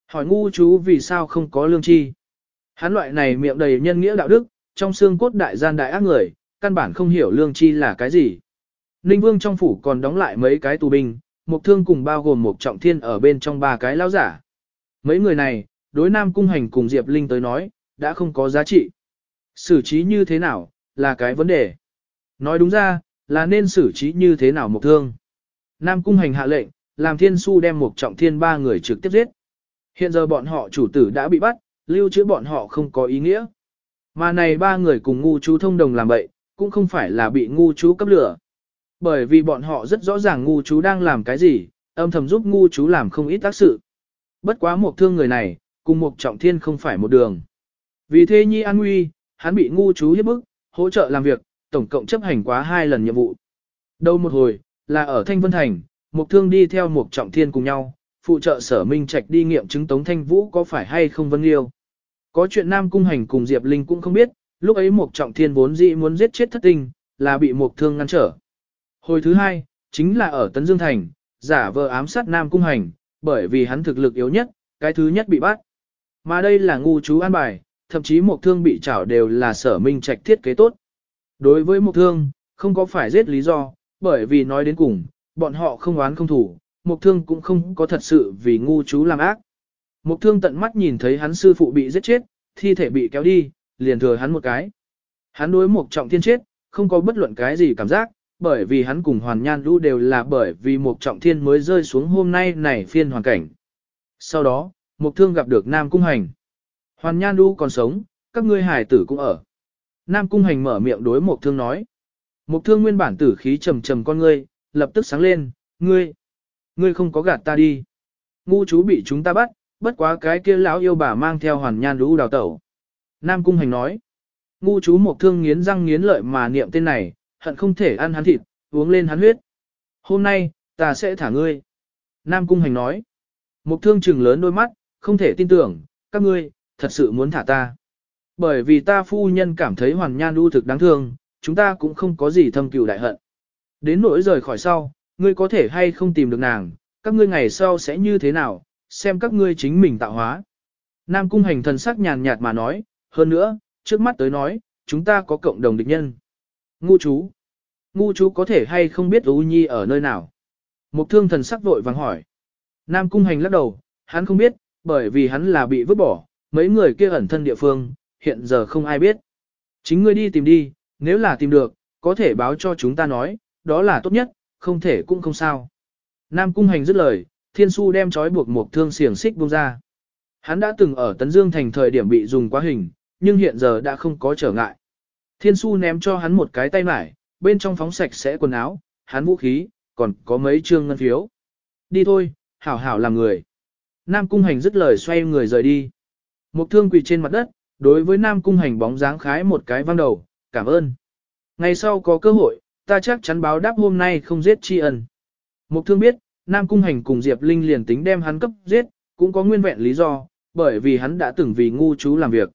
Hỏi ngu chú vì sao không có lương tri? Hắn loại này miệng đầy nhân nghĩa đạo đức, trong xương cốt đại gian đại ác người, căn bản không hiểu lương tri là cái gì. Ninh Vương trong phủ còn đóng lại mấy cái tù binh, một thương cùng bao gồm một trọng thiên ở bên trong ba cái lao giả. Mấy người này, đối Nam Cung Hành cùng Diệp Linh tới nói, đã không có giá trị. Xử trí như thế nào, là cái vấn đề. Nói đúng ra, là nên xử trí như thế nào một thương. Nam Cung Hành hạ lệnh, làm thiên su đem một trọng thiên ba người trực tiếp giết. Hiện giờ bọn họ chủ tử đã bị bắt, lưu trữ bọn họ không có ý nghĩa. Mà này ba người cùng ngu chú thông đồng làm vậy, cũng không phải là bị ngu chú cấp lửa. Bởi vì bọn họ rất rõ ràng ngu chú đang làm cái gì, âm thầm giúp ngu chú làm không ít tác sự. Bất quá một thương người này, cùng một trọng thiên không phải một đường. Vì thế nhi an nguy, hắn bị ngu chú hiếp bức, hỗ trợ làm việc, tổng cộng chấp hành quá hai lần nhiệm vụ. Đâu một hồi, là ở Thanh Vân Thành, một thương đi theo một trọng thiên cùng nhau, phụ trợ sở minh trạch đi nghiệm chứng Tống Thanh Vũ có phải hay không Vân Liêu. Có chuyện Nam Cung Hành cùng Diệp Linh cũng không biết, lúc ấy một trọng thiên vốn dĩ muốn giết chết thất tinh, là bị một thương ngăn trở. Hồi thứ hai, chính là ở Tấn Dương Thành, giả vờ ám sát Nam Cung Hành, bởi vì hắn thực lực yếu nhất, cái thứ nhất bị bắt. Mà đây là ngu chú an bài, thậm chí một thương bị trảo đều là sở minh trạch thiết kế tốt. Đối với một thương, không có phải giết lý do, bởi vì nói đến cùng, bọn họ không oán không thủ, một thương cũng không có thật sự vì ngu chú làm ác. Một thương tận mắt nhìn thấy hắn sư phụ bị giết chết, thi thể bị kéo đi, liền thừa hắn một cái. Hắn đối một trọng thiên chết, không có bất luận cái gì cảm giác, bởi vì hắn cùng hoàn nhan lũ đều là bởi vì một trọng thiên mới rơi xuống hôm nay này phiên hoàn cảnh. Sau đó, một thương gặp được Nam Cung Hành. Hoàn nhan lũ còn sống, các ngươi hải tử cũng ở. Nam Cung Hành mở miệng đối một thương nói. Một thương nguyên bản tử khí trầm trầm con ngươi, lập tức sáng lên, ngươi, ngươi không có gạt ta đi. Ngu chú bị chúng ta bắt, bất quá cái kia lão yêu bà mang theo hoàn nhan lũ đào tẩu. Nam Cung Hành nói. Ngu chú một thương nghiến răng nghiến lợi mà niệm tên này, hận không thể ăn hắn thịt, uống lên hắn huyết. Hôm nay, ta sẽ thả ngươi. Nam Cung Hành nói. Mục thương trừng lớn đôi mắt, không thể tin tưởng, các ngươi, thật sự muốn thả ta. Bởi vì ta phu nhân cảm thấy hoàn nhan đu thực đáng thương, chúng ta cũng không có gì thâm cừu đại hận. Đến nỗi rời khỏi sau, ngươi có thể hay không tìm được nàng, các ngươi ngày sau sẽ như thế nào, xem các ngươi chính mình tạo hóa. Nam Cung Hành thần sắc nhàn nhạt mà nói, hơn nữa, trước mắt tới nói, chúng ta có cộng đồng địch nhân. Ngu chú. Ngu chú có thể hay không biết U Nhi ở nơi nào? Mục thương thần sắc vội vàng hỏi. Nam cung hành lắc đầu, hắn không biết, bởi vì hắn là bị vứt bỏ, mấy người kia ẩn thân địa phương, hiện giờ không ai biết. Chính ngươi đi tìm đi, nếu là tìm được, có thể báo cho chúng ta nói, đó là tốt nhất, không thể cũng không sao. Nam cung hành dứt lời, thiên su đem trói buộc một thương xiềng xích buông ra. Hắn đã từng ở Tấn Dương thành thời điểm bị dùng quá hình, nhưng hiện giờ đã không có trở ngại. Thiên su ném cho hắn một cái tay mải, bên trong phóng sạch sẽ quần áo, hắn vũ khí, còn có mấy trương ngân phiếu. Đi thôi, hảo hảo làm người. Nam cung hành dứt lời xoay người rời đi. Một thương quỳ trên mặt đất, đối với Nam cung hành bóng dáng khái một cái văng đầu, cảm ơn. Ngày sau có cơ hội, ta chắc chắn báo đáp hôm nay không giết tri ân. Một thương biết, Nam cung hành cùng Diệp Linh liền tính đem hắn cấp giết, cũng có nguyên vẹn lý do, bởi vì hắn đã từng vì ngu chú làm việc.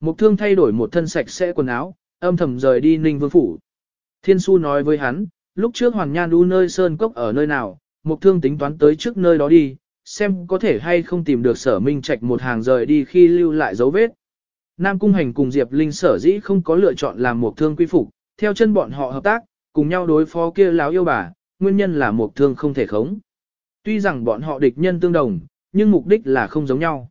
Mục thương thay đổi một thân sạch sẽ quần áo, âm thầm rời đi Ninh Vương Phủ. Thiên su nói với hắn, lúc trước Hoàng Nhan đu nơi sơn cốc ở nơi nào, mục thương tính toán tới trước nơi đó đi, xem có thể hay không tìm được sở minh trạch một hàng rời đi khi lưu lại dấu vết. Nam Cung Hành cùng Diệp Linh sở dĩ không có lựa chọn làm mục thương quy phục, theo chân bọn họ hợp tác, cùng nhau đối phó kia láo yêu bà, nguyên nhân là mục thương không thể khống. Tuy rằng bọn họ địch nhân tương đồng, nhưng mục đích là không giống nhau.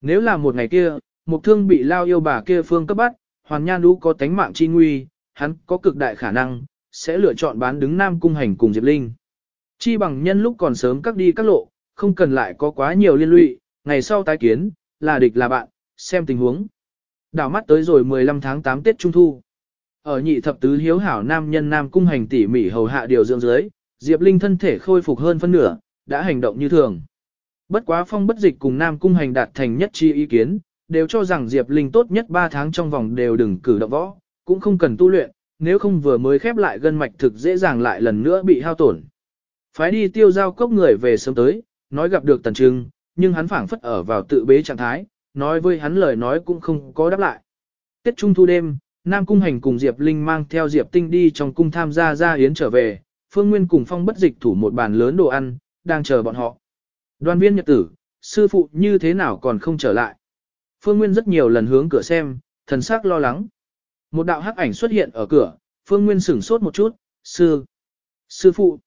Nếu là một ngày kia, Mục thương bị lao yêu bà kia phương cấp bắt, hoàn nhan Lũ có tánh mạng chi nguy, hắn có cực đại khả năng, sẽ lựa chọn bán đứng Nam Cung Hành cùng Diệp Linh. Chi bằng nhân lúc còn sớm các đi các lộ, không cần lại có quá nhiều liên lụy, ngày sau tái kiến, là địch là bạn, xem tình huống. Đảo mắt tới rồi 15 tháng 8 Tết Trung Thu. Ở nhị thập tứ hiếu hảo nam nhân Nam Cung Hành tỉ mỉ hầu hạ điều dưỡng dưới, Diệp Linh thân thể khôi phục hơn phân nửa, đã hành động như thường. Bất quá phong bất dịch cùng Nam Cung Hành đạt thành nhất chi ý kiến, đều cho rằng Diệp Linh tốt nhất 3 tháng trong vòng đều đừng cử động võ, cũng không cần tu luyện, nếu không vừa mới khép lại gân mạch thực dễ dàng lại lần nữa bị hao tổn. Phái đi tiêu giao cốc người về sớm tới, nói gặp được Tần Trưng, nhưng hắn phảng phất ở vào tự bế trạng thái, nói với hắn lời nói cũng không có đáp lại. Tết Trung thu đêm, Nam Cung Hành cùng Diệp Linh mang theo Diệp Tinh đi trong cung tham gia gia yến trở về, Phương Nguyên cùng Phong bất dịch thủ một bàn lớn đồ ăn, đang chờ bọn họ. Đoàn viên nhật tử, sư phụ như thế nào còn không trở lại. Phương Nguyên rất nhiều lần hướng cửa xem, thần sắc lo lắng. Một đạo hắc ảnh xuất hiện ở cửa, Phương Nguyên sửng sốt một chút, sư, sư phụ.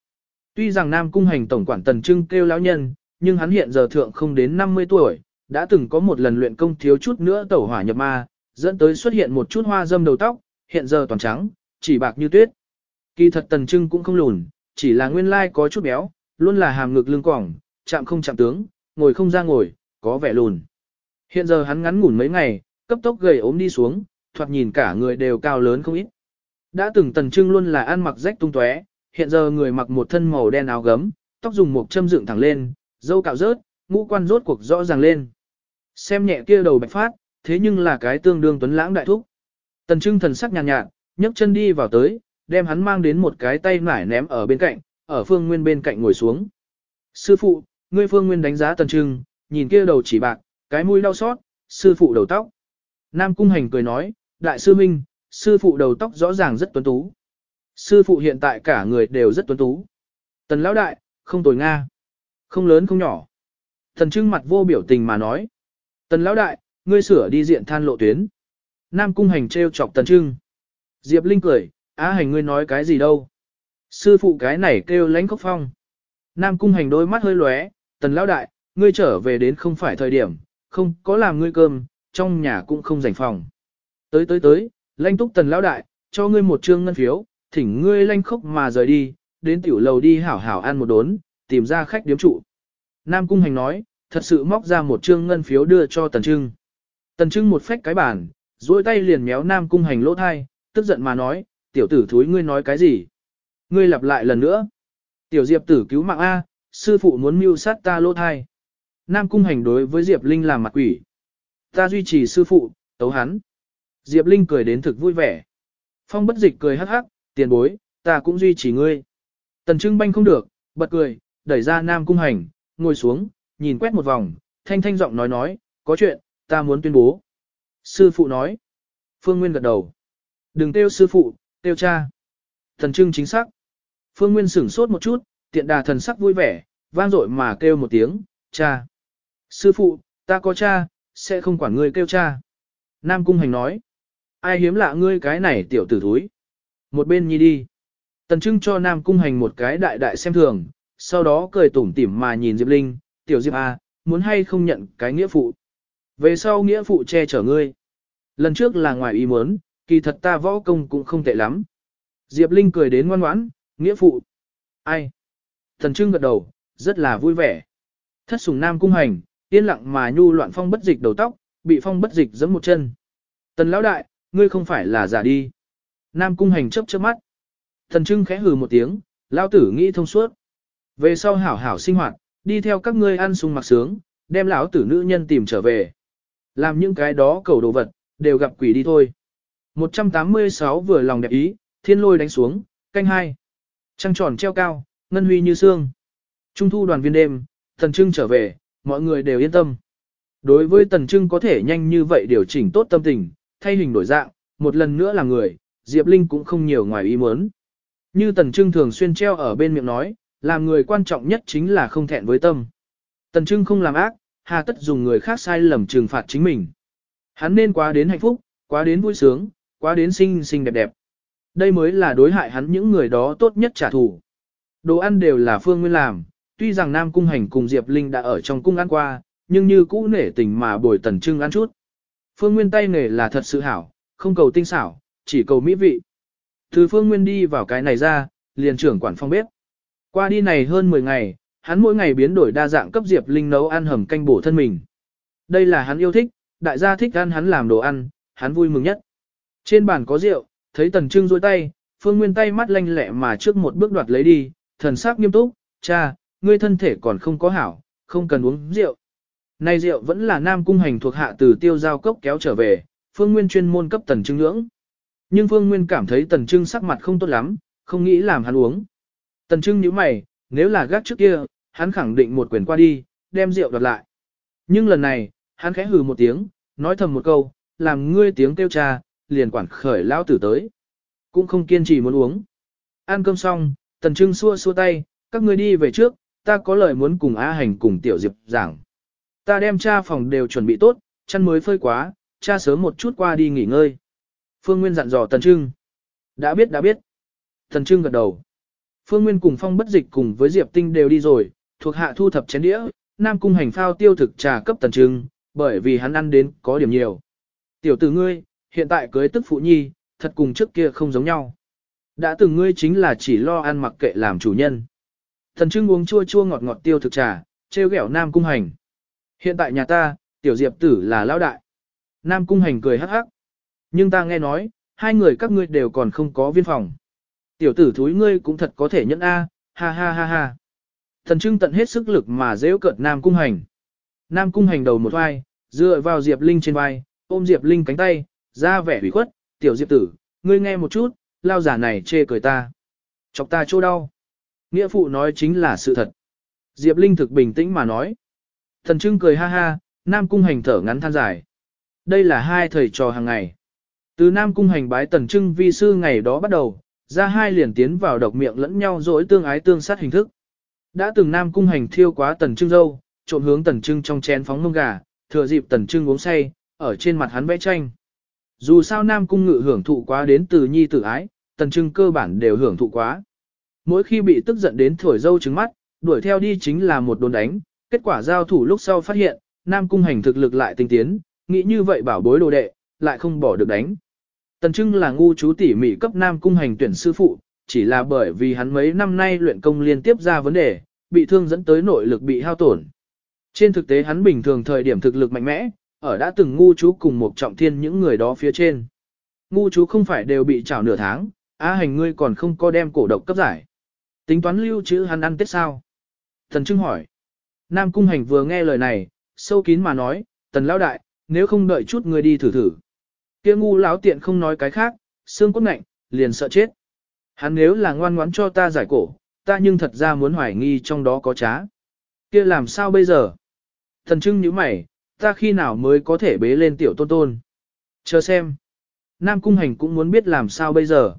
Tuy rằng Nam Cung hành tổng quản Tần Trưng kêu lão nhân, nhưng hắn hiện giờ thượng không đến 50 tuổi, đã từng có một lần luyện công thiếu chút nữa tẩu hỏa nhập ma, dẫn tới xuất hiện một chút hoa dâm đầu tóc, hiện giờ toàn trắng, chỉ bạc như tuyết. Kỳ thật Tần Trưng cũng không lùn, chỉ là nguyên lai có chút béo, luôn là hàm ngực lưng quỏng, chạm không chạm tướng, ngồi không ra ngồi, có vẻ lùn. Hiện giờ hắn ngắn ngủn mấy ngày, cấp tốc gầy ốm đi xuống, thoạt nhìn cả người đều cao lớn không ít. Đã từng tần trưng luôn là ăn mặc rách tung tóe, hiện giờ người mặc một thân màu đen áo gấm, tóc dùng một châm dựng thẳng lên, dâu cạo rớt, ngũ quan rốt cuộc rõ ràng lên. Xem nhẹ kia đầu bạch phát, thế nhưng là cái tương đương tuấn lãng đại thúc. Tần trưng thần sắc nhàn nhạt, nhạt, nhấc chân đi vào tới, đem hắn mang đến một cái tay nải ném ở bên cạnh, ở phương nguyên bên cạnh ngồi xuống. Sư phụ, ngươi phương nguyên đánh giá tần trưng, nhìn kia đầu chỉ bạc, cái mũi đau xót, sư phụ đầu tóc. Nam Cung Hành cười nói, đại sư Minh, sư phụ đầu tóc rõ ràng rất tuấn tú. Sư phụ hiện tại cả người đều rất tuấn tú. Tần lão đại, không tồi Nga. Không lớn không nhỏ. Tần Trưng mặt vô biểu tình mà nói. Tần lão đại, ngươi sửa đi diện than lộ tuyến. Nam cung hành treo chọc Tần Trưng. Diệp Linh cười, á hành ngươi nói cái gì đâu. Sư phụ cái này kêu lánh khốc phong. Nam cung hành đôi mắt hơi lóe, tần lão đại, ngươi trở về đến không phải thời điểm, không có làm ngươi cơm, trong nhà cũng không rảnh phòng. Tới tới tới, lanh túc tần lão đại, cho ngươi một trương ngân phiếu, thỉnh ngươi lanh khốc mà rời đi, đến tiểu lầu đi hảo hảo ăn một đốn, tìm ra khách điếm trụ. Nam cung hành nói, thật sự móc ra một trương ngân phiếu đưa cho tần trưng. Tần trưng một phách cái bàn, duỗi tay liền méo Nam cung hành lỗ thai, tức giận mà nói, tiểu tử thúi ngươi nói cái gì? Ngươi lặp lại lần nữa. Tiểu Diệp tử cứu mạng A, sư phụ muốn mưu sát ta lỗ thai. Nam cung hành đối với Diệp Linh làm mặt quỷ. Ta duy trì sư phụ, tấu hắn. Diệp Linh cười đến thực vui vẻ. Phong bất dịch cười hắc hắc, tiền bối, ta cũng duy trì ngươi. Tần Trưng banh không được, bật cười, đẩy ra Nam cung hành, ngồi xuống, nhìn quét một vòng, thanh thanh giọng nói nói, có chuyện, ta muốn tuyên bố. Sư phụ nói. Phương Nguyên gật đầu. Đừng tiêu sư phụ, tiêu cha. Thần Trưng chính xác. Phương Nguyên sửng sốt một chút, tiện đà thần sắc vui vẻ, vang dội mà kêu một tiếng, cha. Sư phụ, ta có cha, sẽ không quản ngươi kêu cha. Nam Cung Hành nói. Ai hiếm lạ ngươi cái này tiểu tử thúi. Một bên nhi đi. Tần Trưng cho Nam Cung Hành một cái đại đại xem thường, sau đó cười tủm tỉm mà nhìn Diệp Linh, tiểu Diệp A, muốn hay không nhận cái nghĩa phụ. Về sau nghĩa phụ che chở ngươi. Lần trước là ngoài ý muốn, kỳ thật ta võ công cũng không tệ lắm. Diệp Linh cười đến ngoan ngoãn, nghĩa phụ. Ai? Thần Trưng gật đầu, rất là vui vẻ. Thất sùng nam cung hành, yên lặng mà nhu loạn phong bất dịch đầu tóc, bị phong bất dịch giẫm một chân. Tần lão đại, ngươi không phải là giả đi. Nam cung hành chớp chớp mắt. Thần Trưng khẽ hừ một tiếng, lão tử nghĩ thông suốt. Về sau hảo hảo sinh hoạt, đi theo các ngươi ăn sung mặc sướng, đem lão tử nữ nhân tìm trở về. Làm những cái đó cầu đồ vật, đều gặp quỷ đi thôi. 186 vừa lòng đẹp ý, thiên lôi đánh xuống, canh hai. Trăng tròn treo cao, ngân huy như sương. Trung thu đoàn viên đêm, thần Trưng trở về, mọi người đều yên tâm. Đối với Tần Trưng có thể nhanh như vậy điều chỉnh tốt tâm tình, thay hình đổi dạng, một lần nữa là người, Diệp Linh cũng không nhiều ngoài ý muốn. Như Tần Trưng thường xuyên treo ở bên miệng nói, làm người quan trọng nhất chính là không thẹn với tâm. Tần Trưng không làm ác, hà tất dùng người khác sai lầm trừng phạt chính mình. Hắn nên quá đến hạnh phúc, quá đến vui sướng, quá đến xinh xinh đẹp đẹp. Đây mới là đối hại hắn những người đó tốt nhất trả thù. Đồ ăn đều là Phương Nguyên làm, tuy rằng Nam Cung Hành cùng Diệp Linh đã ở trong cung ăn qua, nhưng như cũ nể tình mà bồi tần trưng ăn chút. Phương Nguyên tay nghề là thật sự hảo, không cầu tinh xảo, chỉ cầu mỹ vị. Từ Phương Nguyên đi vào cái này ra, liền trưởng quản phong bếp. Qua đi này hơn 10 ngày, hắn mỗi ngày biến đổi đa dạng cấp Diệp Linh nấu ăn hầm canh bổ thân mình. Đây là hắn yêu thích, đại gia thích ăn hắn làm đồ ăn, hắn vui mừng nhất. Trên bàn có rượu, thấy Tần Trưng duỗi tay, Phương Nguyên tay mắt lanh lẹ mà trước một bước đoạt lấy đi, thần sắc nghiêm túc, cha, ngươi thân thể còn không có hảo, không cần uống rượu. Này rượu vẫn là nam cung hành thuộc hạ từ tiêu giao cốc kéo trở về, Phương Nguyên chuyên môn cấp Tần Trưng nhưỡng. Nhưng Phương Nguyên cảm thấy Tần Trưng sắc mặt không tốt lắm, không nghĩ làm hắn uống. Tần Trưng nhíu mày, nếu là gác trước kia, hắn khẳng định một quyền qua đi, đem rượu đoạt lại. Nhưng lần này, hắn khẽ hừ một tiếng, nói thầm một câu, làm ngươi tiếng kêu cha, liền quản khởi lao tử tới. Cũng không kiên trì muốn uống. Ăn cơm xong, Tần Trưng xua xua tay, các ngươi đi về trước, ta có lời muốn cùng A Hành cùng Tiểu Diệp giảng. Ta đem cha phòng đều chuẩn bị tốt, chăn mới phơi quá, cha sớm một chút qua đi nghỉ ngơi. Phương Nguyên dặn dò Tần Trưng. Đã biết đã biết. Tần Trưng gật đầu. Phương Nguyên cùng Phong bất dịch cùng với Diệp Tinh đều đi rồi, thuộc hạ thu thập chén đĩa, Nam Cung hành phao tiêu thực trà cấp Tần Trưng, bởi vì hắn ăn đến có điểm nhiều. Tiểu tử ngươi, hiện tại cưới tức phụ nhi, thật cùng trước kia không giống nhau. Đã từng ngươi chính là chỉ lo ăn mặc kệ làm chủ nhân. Thần trưng uống chua chua ngọt ngọt tiêu thực trà, treo ghẹo Nam Cung Hành. Hiện tại nhà ta, tiểu diệp tử là lão đại. Nam Cung Hành cười hắc hắc. Nhưng ta nghe nói, hai người các ngươi đều còn không có viên phòng. Tiểu tử thúi ngươi cũng thật có thể nhẫn A, ha ha ha ha. Thần trưng tận hết sức lực mà dễ cợt Nam Cung Hành. Nam Cung Hành đầu một vai, dựa vào Diệp Linh trên vai, ôm Diệp Linh cánh tay, ra vẻ ủy khuất, tiểu Diệp tử, ngươi nghe một chút, lao giả này chê cười ta. Chọc ta chỗ đau. Nghĩa phụ nói chính là sự thật. Diệp Linh thực bình tĩnh mà nói. Thần trưng cười ha ha, Nam Cung Hành thở ngắn than dài. Đây là hai thầy trò hàng ngày. Từ Nam Cung Hành bái tần trưng vi sư ngày đó bắt đầu, ra hai liền tiến vào độc miệng lẫn nhau dối tương ái tương sát hình thức. Đã từng Nam Cung Hành thiêu quá Tần Trưng dâu, trộn hướng Tần Trưng trong chén phóng mông gà, thừa dịp Tần Trưng uống say, ở trên mặt hắn vẽ tranh. Dù sao Nam Cung Ngự hưởng thụ quá đến từ nhi tử ái, Tần Trưng cơ bản đều hưởng thụ quá. Mỗi khi bị tức giận đến thổi dâu trứng mắt, đuổi theo đi chính là một đồn đánh, kết quả giao thủ lúc sau phát hiện, Nam Cung Hành thực lực lại tinh tiến, nghĩ như vậy bảo bối đồ đệ, lại không bỏ được đánh. Tần Trưng là ngu chú tỉ mỉ cấp Nam Cung Hành tuyển sư phụ, chỉ là bởi vì hắn mấy năm nay luyện công liên tiếp ra vấn đề, bị thương dẫn tới nội lực bị hao tổn. Trên thực tế hắn bình thường thời điểm thực lực mạnh mẽ, ở đã từng ngu chú cùng một trọng thiên những người đó phía trên. Ngu chú không phải đều bị trảo nửa tháng, á hành ngươi còn không có đem cổ độc cấp giải. Tính toán lưu trữ hắn ăn tết sao? Thần Trưng hỏi. Nam Cung Hành vừa nghe lời này, sâu kín mà nói, tần lão đại, nếu không đợi chút người đi thử thử. Kia ngu lão tiện không nói cái khác, xương cốt ngạnh, liền sợ chết. Hắn nếu là ngoan ngoãn cho ta giải cổ, ta nhưng thật ra muốn hoài nghi trong đó có trá. Kia làm sao bây giờ? Thần trưng nhíu mày, ta khi nào mới có thể bế lên tiểu tôn tôn? Chờ xem. Nam Cung Hành cũng muốn biết làm sao bây giờ.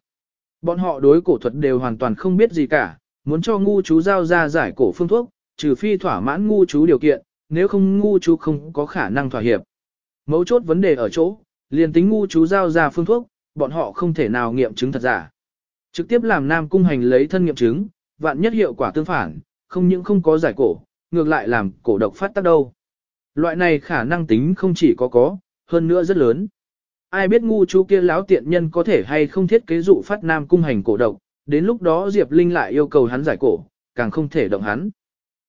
Bọn họ đối cổ thuật đều hoàn toàn không biết gì cả, muốn cho ngu chú giao ra giải cổ phương thuốc, trừ phi thỏa mãn ngu chú điều kiện, nếu không ngu chú không có khả năng thỏa hiệp. Mấu chốt vấn đề ở chỗ, liền tính ngu chú giao ra phương thuốc, bọn họ không thể nào nghiệm chứng thật giả. Trực tiếp làm Nam Cung Hành lấy thân nghiệm chứng, vạn nhất hiệu quả tương phản, không những không có giải cổ, ngược lại làm cổ độc phát tác đâu. Loại này khả năng tính không chỉ có có, hơn nữa rất lớn. Ai biết ngu chú kia láo tiện nhân có thể hay không thiết kế dụ phát Nam Cung Hành cổ độc, đến lúc đó Diệp Linh lại yêu cầu hắn giải cổ, càng không thể động hắn.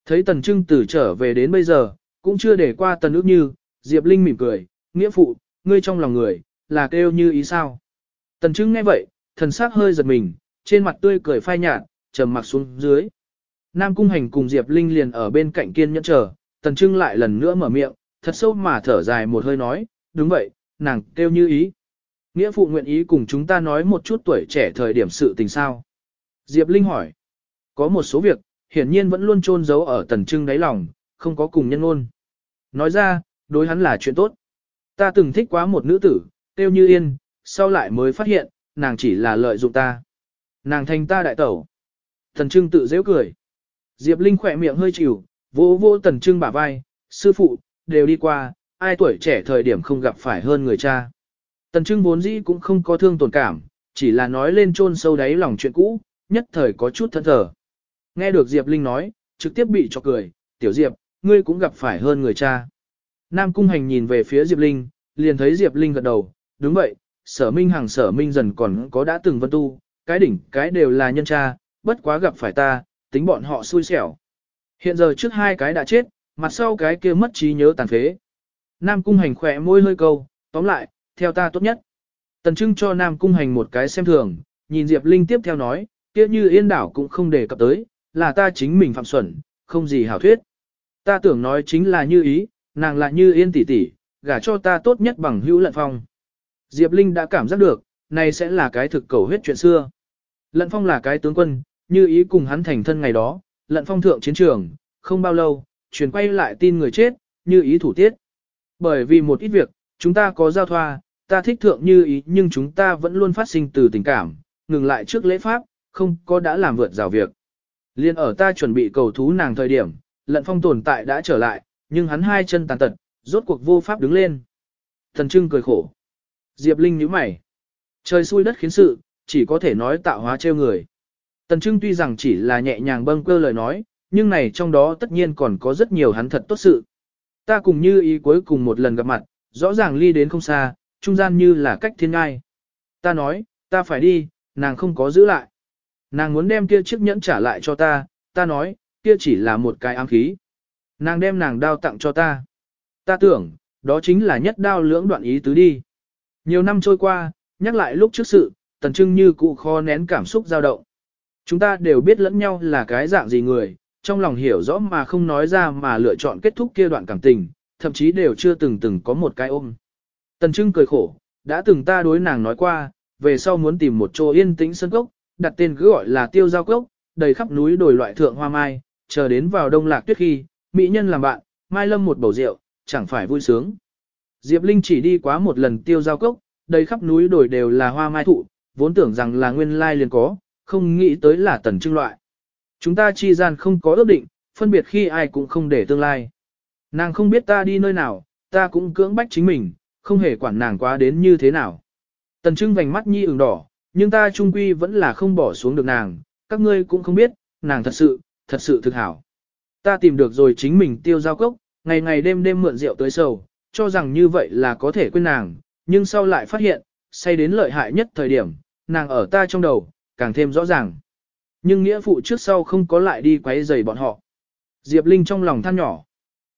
Thấy Tần Trưng từ trở về đến bây giờ, cũng chưa để qua Tần ước như, Diệp Linh mỉm cười, nghĩa phụ, ngươi trong lòng người, là kêu như ý sao. Tần Trưng nghe vậy, thần sắc hơi giật mình, trên mặt tươi cười phai nhạt, trầm mặc xuống dưới. Nam Cung Hành cùng Diệp Linh liền ở bên cạnh kiên nhẫn chờ, Tần Trưng lại lần nữa mở miệng, thật sâu mà thở dài một hơi nói, đúng vậy, nàng kêu như ý. Nghĩa phụ nguyện ý cùng chúng ta nói một chút tuổi trẻ thời điểm sự tình sao. Diệp Linh hỏi, có một số việc, hiển nhiên vẫn luôn chôn giấu ở Tần Trưng đáy lòng, không có cùng nhân ôn. Nói ra, đối hắn là chuyện tốt. Ta từng thích quá một nữ tử, tiêu như yên, sau lại mới phát hiện, nàng chỉ là lợi dụng ta. Nàng thành ta đại tẩu. Tần Trưng tự dễ cười. Diệp Linh khỏe miệng hơi chịu, vô vô Tần Trưng bả vai, sư phụ, đều đi qua, ai tuổi trẻ thời điểm không gặp phải hơn người cha. Tần Trưng vốn dĩ cũng không có thương tổn cảm, chỉ là nói lên chôn sâu đáy lòng chuyện cũ, nhất thời có chút thân thờ. Nghe được Diệp Linh nói, trực tiếp bị cho cười, tiểu Diệp, ngươi cũng gặp phải hơn người cha. Nam Cung Hành nhìn về phía Diệp Linh, liền thấy Diệp Linh gật đầu, đúng vậy, sở minh hàng sở minh dần còn có đã từng vân tu, cái đỉnh cái đều là nhân cha, bất quá gặp phải ta, tính bọn họ xui xẻo. Hiện giờ trước hai cái đã chết, mặt sau cái kia mất trí nhớ tàn phế. Nam Cung Hành khỏe môi hơi câu, tóm lại, theo ta tốt nhất. Tần Trưng cho Nam Cung Hành một cái xem thường, nhìn Diệp Linh tiếp theo nói, kia như yên đảo cũng không đề cập tới, là ta chính mình phạm xuẩn, không gì hảo thuyết. Ta tưởng nói chính là như ý, nàng là như yên tỷ tỷ, gả cho ta tốt nhất bằng hữu lận phong. Diệp Linh đã cảm giác được, này sẽ là cái thực cầu huyết chuyện xưa. Lận phong là cái tướng quân, như ý cùng hắn thành thân ngày đó, lận phong thượng chiến trường, không bao lâu, truyền quay lại tin người chết, như ý thủ tiết. Bởi vì một ít việc, chúng ta có giao thoa, ta thích thượng như ý nhưng chúng ta vẫn luôn phát sinh từ tình cảm, ngừng lại trước lễ pháp, không có đã làm vượt rào việc. Liên ở ta chuẩn bị cầu thú nàng thời điểm, lận phong tồn tại đã trở lại, nhưng hắn hai chân tàn tật, rốt cuộc vô pháp đứng lên. Thần trưng cười khổ. Diệp Linh nhíu mày. Trời xui đất khiến sự, chỉ có thể nói tạo hóa trêu người. Tần Trưng tuy rằng chỉ là nhẹ nhàng bâng cơ lời nói, nhưng này trong đó tất nhiên còn có rất nhiều hắn thật tốt sự. Ta cùng như ý cuối cùng một lần gặp mặt, rõ ràng ly đến không xa, trung gian như là cách thiên ngai. Ta nói, ta phải đi, nàng không có giữ lại. Nàng muốn đem kia chiếc nhẫn trả lại cho ta, ta nói, kia chỉ là một cái ám khí. Nàng đem nàng đao tặng cho ta. Ta tưởng, đó chính là nhất đao lưỡng đoạn ý tứ đi. Nhiều năm trôi qua, nhắc lại lúc trước sự, tần trưng như cụ kho nén cảm xúc dao động. Chúng ta đều biết lẫn nhau là cái dạng gì người, trong lòng hiểu rõ mà không nói ra mà lựa chọn kết thúc kia đoạn cảm tình, thậm chí đều chưa từng từng có một cái ôm. Tần Trưng cười khổ, đã từng ta đối nàng nói qua, về sau muốn tìm một chỗ yên tĩnh sân cốc, đặt tên cứ gọi là tiêu giao cốc, đầy khắp núi đồi loại thượng hoa mai, chờ đến vào đông lạc tuyết khi, mỹ nhân làm bạn, mai lâm một bầu rượu, chẳng phải vui sướng. Diệp Linh chỉ đi quá một lần tiêu giao cốc, đầy khắp núi đồi đều là hoa mai thụ, vốn tưởng rằng là nguyên lai liền có, không nghĩ tới là tần trưng loại. Chúng ta chi gian không có ước định, phân biệt khi ai cũng không để tương lai. Nàng không biết ta đi nơi nào, ta cũng cưỡng bách chính mình, không hề quản nàng quá đến như thế nào. Tần Trưng vành mắt nhi ửng đỏ, nhưng ta trung quy vẫn là không bỏ xuống được nàng, các ngươi cũng không biết, nàng thật sự, thật sự thực hảo. Ta tìm được rồi chính mình tiêu giao cốc, ngày ngày đêm đêm mượn rượu tới sầu, cho rằng như vậy là có thể quên nàng, nhưng sau lại phát hiện, say đến lợi hại nhất thời điểm, nàng ở ta trong đầu, càng thêm rõ ràng. Nhưng nghĩa phụ trước sau không có lại đi quấy rầy bọn họ. Diệp Linh trong lòng than nhỏ.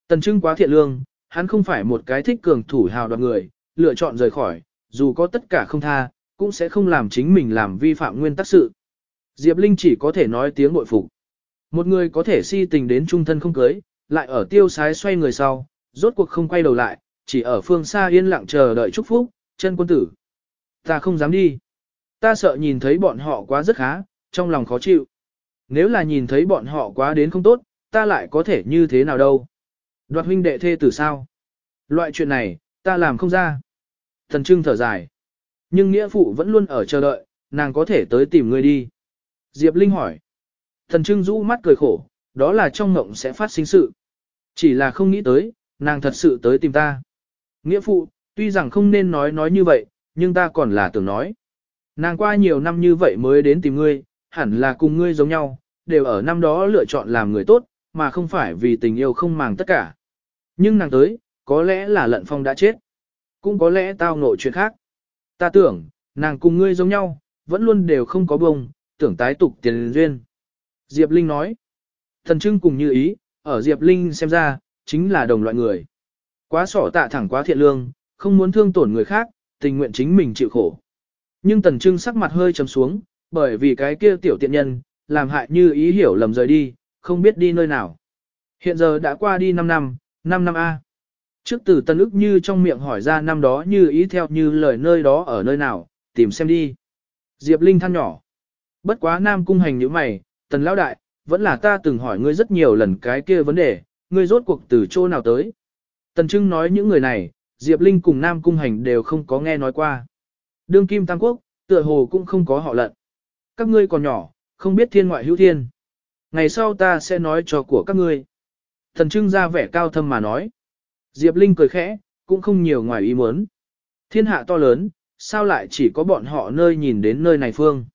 Tần Trưng quá thiện lương, hắn không phải một cái thích cường thủ hào đoạt người, lựa chọn rời khỏi, dù có tất cả không tha, cũng sẽ không làm chính mình làm vi phạm nguyên tắc sự. Diệp Linh chỉ có thể nói tiếng bội phục. Một người có thể si tình đến trung thân không cưới, lại ở tiêu sái xoay người sau, rốt cuộc không quay đầu lại, chỉ ở phương xa yên lặng chờ đợi chúc phúc, chân quân tử. Ta không dám đi. Ta sợ nhìn thấy bọn họ quá rất khá, trong lòng khó chịu. Nếu là nhìn thấy bọn họ quá đến không tốt, ta lại có thể như thế nào đâu. Đoạt huynh đệ thê tử sao? Loại chuyện này, ta làm không ra. Thần trưng thở dài. Nhưng nghĩa phụ vẫn luôn ở chờ đợi, nàng có thể tới tìm người đi. Diệp Linh hỏi. Thần trưng rũ mắt cười khổ, đó là trong mộng sẽ phát sinh sự. Chỉ là không nghĩ tới, nàng thật sự tới tìm ta. Nghĩa phụ, tuy rằng không nên nói nói như vậy, nhưng ta còn là tưởng nói. Nàng qua nhiều năm như vậy mới đến tìm ngươi, hẳn là cùng ngươi giống nhau, đều ở năm đó lựa chọn làm người tốt, mà không phải vì tình yêu không màng tất cả. Nhưng nàng tới, có lẽ là lận phong đã chết. Cũng có lẽ tao ngộ chuyện khác. Ta tưởng, nàng cùng ngươi giống nhau, vẫn luôn đều không có bông, tưởng tái tục tiền duyên. Diệp Linh nói, thần trưng cùng như ý, ở Diệp Linh xem ra, chính là đồng loại người. Quá sỏ tạ thẳng quá thiện lương, không muốn thương tổn người khác, tình nguyện chính mình chịu khổ. Nhưng tần trưng sắc mặt hơi trầm xuống, bởi vì cái kia tiểu tiện nhân, làm hại như ý hiểu lầm rời đi, không biết đi nơi nào. Hiện giờ đã qua đi 5 năm, 5 năm A. Trước từ tân ức như trong miệng hỏi ra năm đó như ý theo như lời nơi đó ở nơi nào, tìm xem đi. Diệp Linh than nhỏ. Bất quá nam cung hành như mày, tần lão đại, vẫn là ta từng hỏi ngươi rất nhiều lần cái kia vấn đề, ngươi rốt cuộc từ chỗ nào tới. Tần Trưng nói những người này, Diệp Linh cùng nam cung hành đều không có nghe nói qua. Đương kim tam quốc, tựa hồ cũng không có họ lận. Các ngươi còn nhỏ, không biết thiên ngoại hữu thiên. Ngày sau ta sẽ nói cho của các ngươi. Thần trưng ra vẻ cao thâm mà nói. Diệp Linh cười khẽ, cũng không nhiều ngoài ý muốn. Thiên hạ to lớn, sao lại chỉ có bọn họ nơi nhìn đến nơi này phương.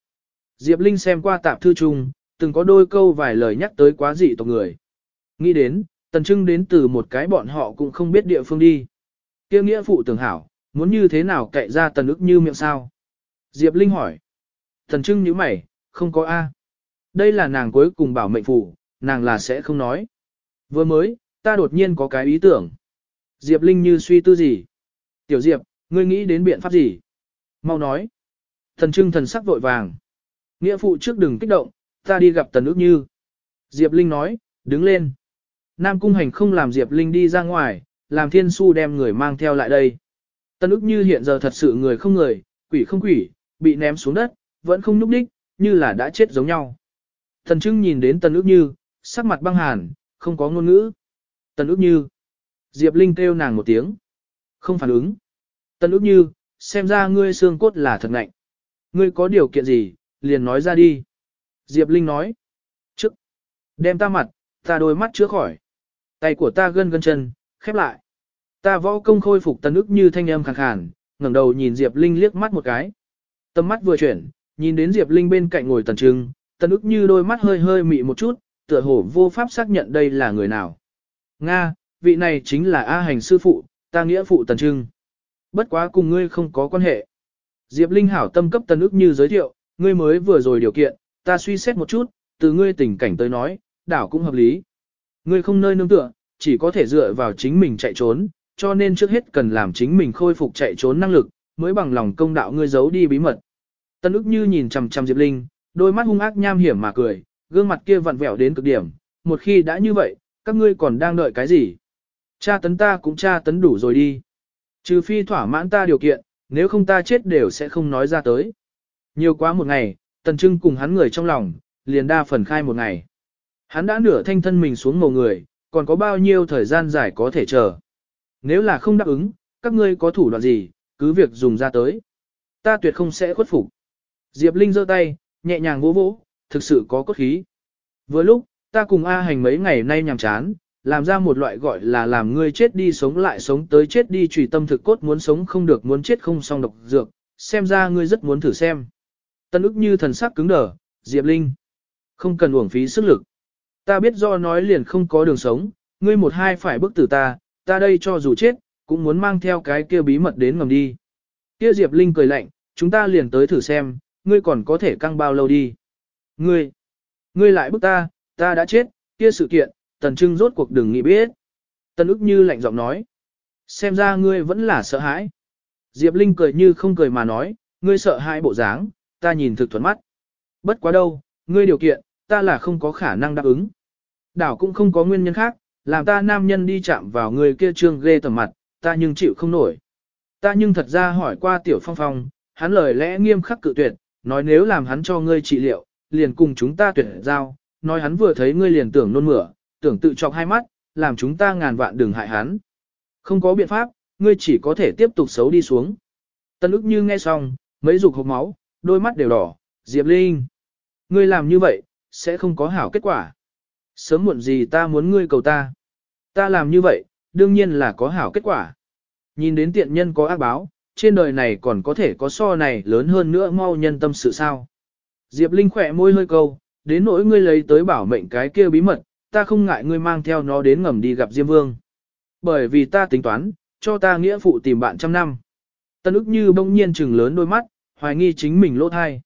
Diệp Linh xem qua tạp thư chung, từng có đôi câu vài lời nhắc tới quá dị tộc người. Nghĩ đến, tần trưng đến từ một cái bọn họ cũng không biết địa phương đi. kia nghĩa phụ tưởng hảo, muốn như thế nào cậy ra tần ức như miệng sao? Diệp Linh hỏi thần trưng như mày, không có A. Đây là nàng cuối cùng bảo mệnh phủ, nàng là sẽ không nói. Vừa mới, ta đột nhiên có cái ý tưởng. Diệp Linh như suy tư gì? Tiểu Diệp, ngươi nghĩ đến biện pháp gì? Mau nói. Thần trưng thần sắc vội vàng. Nghĩa phụ trước đừng kích động, ta đi gặp tần ước như. Diệp Linh nói, đứng lên. Nam Cung Hành không làm Diệp Linh đi ra ngoài, làm thiên su đem người mang theo lại đây. Tần ước như hiện giờ thật sự người không người, quỷ không quỷ, bị ném xuống đất, vẫn không nhúc đích, như là đã chết giống nhau. Thần trưng nhìn đến tần ước như, sắc mặt băng hàn, không có ngôn ngữ. Tần ước như. Diệp Linh kêu nàng một tiếng. Không phản ứng. Tần ước như, xem ra ngươi xương cốt là thật ngạnh. Ngươi có điều kiện gì, liền nói ra đi. Diệp Linh nói. Trước. Đem ta mặt, ta đôi mắt chữa khỏi. Tay của ta gân gân chân, khép lại. Ta võ công khôi phục tần ước như thanh âm khàn khàn, ngẩng đầu nhìn Diệp Linh liếc mắt một cái. Tâm mắt vừa chuyển, nhìn đến Diệp Linh bên cạnh ngồi tần trưng, tần ức như đôi mắt hơi hơi mị một chút, tựa hồ vô pháp xác nhận đây là người nào. Nga, vị này chính là A hành sư phụ, ta nghĩa phụ tần trưng. Bất quá cùng ngươi không có quan hệ. Diệp Linh hảo tâm cấp tần ức như giới thiệu, ngươi mới vừa rồi điều kiện, ta suy xét một chút, từ ngươi tình cảnh tới nói, đảo cũng hợp lý. Ngươi không nơi nương tựa, chỉ có thể dựa vào chính mình chạy trốn, cho nên trước hết cần làm chính mình khôi phục chạy trốn năng lực, mới bằng lòng công đạo ngươi giấu đi bí mật. Tân ức như nhìn chằm chằm Diệp Linh, đôi mắt hung ác nham hiểm mà cười, gương mặt kia vặn vẹo đến cực điểm, một khi đã như vậy, các ngươi còn đang đợi cái gì? Cha tấn ta cũng cha tấn đủ rồi đi. Trừ phi thỏa mãn ta điều kiện, nếu không ta chết đều sẽ không nói ra tới. Nhiều quá một ngày, Tần Trưng cùng hắn người trong lòng, liền đa phần khai một ngày. Hắn đã nửa thanh thân mình xuống ngầu người, còn có bao nhiêu thời gian dài có thể chờ. Nếu là không đáp ứng, các ngươi có thủ đoạn gì, cứ việc dùng ra tới. Ta tuyệt không sẽ khuất phục. Diệp Linh giơ tay, nhẹ nhàng vỗ vỗ, thực sự có cốt khí. Vừa lúc, ta cùng A hành mấy ngày nay nhàm chán, làm ra một loại gọi là làm ngươi chết đi sống lại sống tới chết đi trùy tâm thực cốt muốn sống không được muốn chết không xong độc dược, xem ra ngươi rất muốn thử xem. Tân ức như thần sắc cứng đờ, Diệp Linh. Không cần uổng phí sức lực. Ta biết do nói liền không có đường sống, ngươi một hai phải bức tử ta, ta đây cho dù chết, cũng muốn mang theo cái kia bí mật đến ngầm đi. Kia Diệp Linh cười lạnh, chúng ta liền tới thử xem, ngươi còn có thể căng bao lâu đi. Ngươi, ngươi lại bức ta, ta đã chết, kia sự kiện, tần trưng rốt cuộc đừng nghĩ biết. Tần ức như lạnh giọng nói. Xem ra ngươi vẫn là sợ hãi. Diệp Linh cười như không cười mà nói, ngươi sợ hãi bộ dáng, ta nhìn thực thuận mắt. Bất quá đâu, ngươi điều kiện, ta là không có khả năng đáp ứng. Đảo cũng không có nguyên nhân khác, làm ta nam nhân đi chạm vào người kia trương ghê tầm mặt, ta nhưng chịu không nổi. Ta nhưng thật ra hỏi qua tiểu phong phong, hắn lời lẽ nghiêm khắc cự tuyệt, nói nếu làm hắn cho ngươi trị liệu, liền cùng chúng ta tuyệt giao, nói hắn vừa thấy ngươi liền tưởng nôn mửa, tưởng tự chọc hai mắt, làm chúng ta ngàn vạn đừng hại hắn. Không có biện pháp, ngươi chỉ có thể tiếp tục xấu đi xuống. Tân ức như nghe xong, mấy dục hộp máu, đôi mắt đều đỏ, Diệp Linh. Ngươi làm như vậy, sẽ không có hảo kết quả. Sớm muộn gì ta muốn ngươi cầu ta. Ta làm như vậy, đương nhiên là có hảo kết quả. Nhìn đến tiện nhân có ác báo, trên đời này còn có thể có so này lớn hơn nữa mau nhân tâm sự sao. Diệp Linh khỏe môi hơi câu, đến nỗi ngươi lấy tới bảo mệnh cái kia bí mật, ta không ngại ngươi mang theo nó đến ngầm đi gặp Diêm Vương. Bởi vì ta tính toán, cho ta nghĩa phụ tìm bạn trăm năm. Tân ức như bỗng nhiên trừng lớn đôi mắt, hoài nghi chính mình lỗ thai.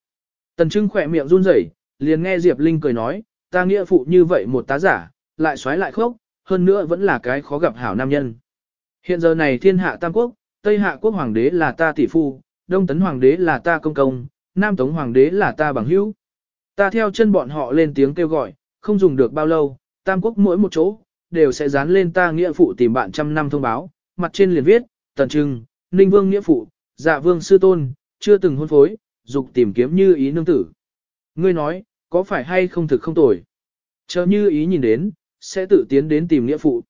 Tần Trưng khỏe miệng run rẩy, liền nghe Diệp Linh cười nói, ta nghĩa phụ như vậy một tá giả, lại xoáy lại khốc, hơn nữa vẫn là cái khó gặp hảo nam nhân. Hiện giờ này thiên hạ tam quốc, Tây hạ quốc hoàng đế là ta tỷ phu, Đông tấn hoàng đế là ta công công, Nam tống hoàng đế là ta bằng hữu. Ta theo chân bọn họ lên tiếng kêu gọi, không dùng được bao lâu, tam quốc mỗi một chỗ, đều sẽ dán lên ta nghĩa phụ tìm bạn trăm năm thông báo, mặt trên liền viết, tần trưng, ninh vương nghĩa phụ, dạ vương sư tôn, chưa từng hôn phối, dục tìm kiếm như ý nương tử. Ngươi nói, có phải hay không thực không tồi? Chờ như ý nhìn đến, sẽ tự tiến đến tìm nghĩa phụ.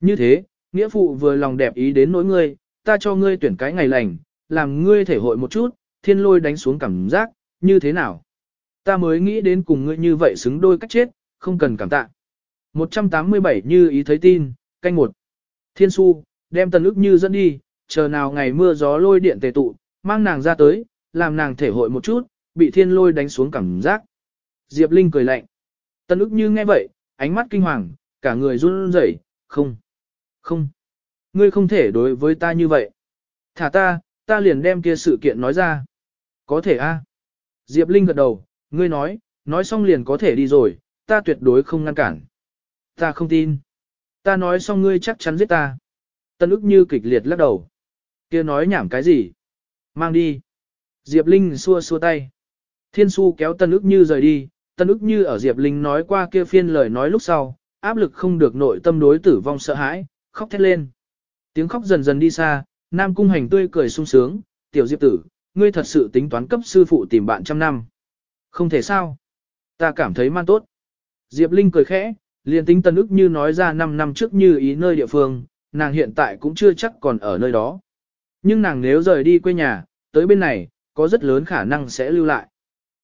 Như thế, nghĩa phụ vừa lòng đẹp ý đến nỗi ngươi, ta cho ngươi tuyển cái ngày lành, làm ngươi thể hội một chút, thiên lôi đánh xuống cảm giác, như thế nào? Ta mới nghĩ đến cùng ngươi như vậy xứng đôi cách chết, không cần cảm tạ. 187 như ý thấy tin, canh một. Thiên su, đem tần ức như dẫn đi, chờ nào ngày mưa gió lôi điện tề tụ, mang nàng ra tới, làm nàng thể hội một chút, bị thiên lôi đánh xuống cảm giác. Diệp Linh cười lạnh. Tần ức như nghe vậy, ánh mắt kinh hoàng, cả người run rẩy, không, không. Ngươi không thể đối với ta như vậy. Thả ta, ta liền đem kia sự kiện nói ra. Có thể a. Diệp Linh gật đầu, ngươi nói, nói xong liền có thể đi rồi, ta tuyệt đối không ngăn cản. Ta không tin. Ta nói xong ngươi chắc chắn giết ta. Tân ức như kịch liệt lắc đầu. kia nói nhảm cái gì? Mang đi. Diệp Linh xua xua tay. Thiên su kéo tân ức như rời đi. Tân ức như ở Diệp Linh nói qua kia phiên lời nói lúc sau, áp lực không được nội tâm đối tử vong sợ hãi, khóc thét lên. Tiếng khóc dần dần đi xa, Nam Cung Hành tươi cười sung sướng, tiểu Diệp tử, ngươi thật sự tính toán cấp sư phụ tìm bạn trăm năm. Không thể sao. Ta cảm thấy man tốt. Diệp Linh cười khẽ, liền tính tân ức như nói ra 5 năm trước như ý nơi địa phương, nàng hiện tại cũng chưa chắc còn ở nơi đó. Nhưng nàng nếu rời đi quê nhà, tới bên này, có rất lớn khả năng sẽ lưu lại.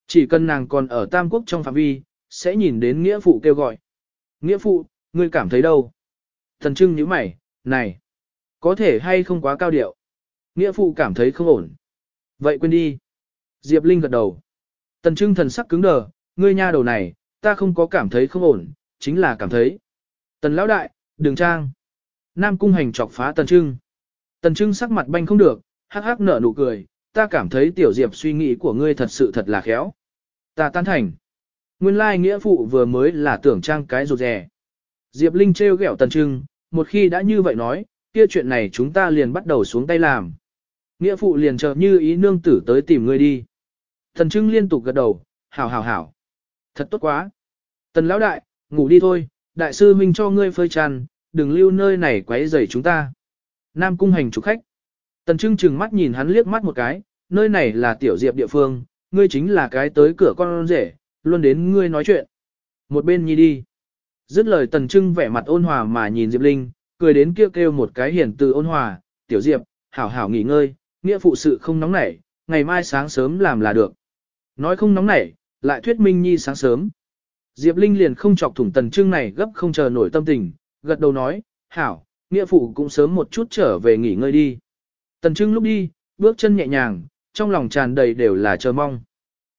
Chỉ cần nàng còn ở Tam Quốc trong phạm vi, sẽ nhìn đến nghĩa phụ kêu gọi. Nghĩa phụ, ngươi cảm thấy đâu? Thần trưng như mày, này, có thể hay không quá cao điệu? Nghĩa phụ cảm thấy không ổn. Vậy quên đi. Diệp Linh gật đầu. Tần trưng thần sắc cứng đờ, ngươi nha đầu này, ta không có cảm thấy không ổn, chính là cảm thấy. Tần lão đại, đường trang. Nam cung hành chọc phá tần trưng. Tần trưng sắc mặt banh không được, hắc hắc nở nụ cười, ta cảm thấy tiểu diệp suy nghĩ của ngươi thật sự thật là khéo. Ta tan thành. Nguyên lai nghĩa phụ vừa mới là tưởng trang cái rụt rè. Diệp Linh trêu ghẹo tần trưng, một khi đã như vậy nói, kia chuyện này chúng ta liền bắt đầu xuống tay làm. Nghĩa phụ liền chờ như ý nương tử tới tìm ngươi đi. thần trưng liên tục gật đầu, hảo hảo hảo. Thật tốt quá. Tần lão đại, ngủ đi thôi, đại sư huynh cho ngươi phơi tràn, đừng lưu nơi này quấy rầy chúng ta. Nam cung hành chủ khách. Tần Trưng chừng mắt nhìn hắn liếc mắt một cái, nơi này là tiểu diệp địa phương, ngươi chính là cái tới cửa con rể, luôn đến ngươi nói chuyện. Một bên nhi đi. Dứt lời Tần Trưng vẻ mặt ôn hòa mà nhìn Diệp Linh, cười đến kêu kêu một cái hiền từ ôn hòa, tiểu diệp, hảo hảo nghỉ ngơi, nghĩa phụ sự không nóng nảy, ngày mai sáng sớm làm là được. Nói không nóng nảy, lại thuyết minh nhi sáng sớm. Diệp Linh liền không chọc thủng tần trưng này gấp không chờ nổi tâm tình, gật đầu nói, hảo, nghĩa phụ cũng sớm một chút trở về nghỉ ngơi đi. Tần trưng lúc đi, bước chân nhẹ nhàng, trong lòng tràn đầy đều là chờ mong.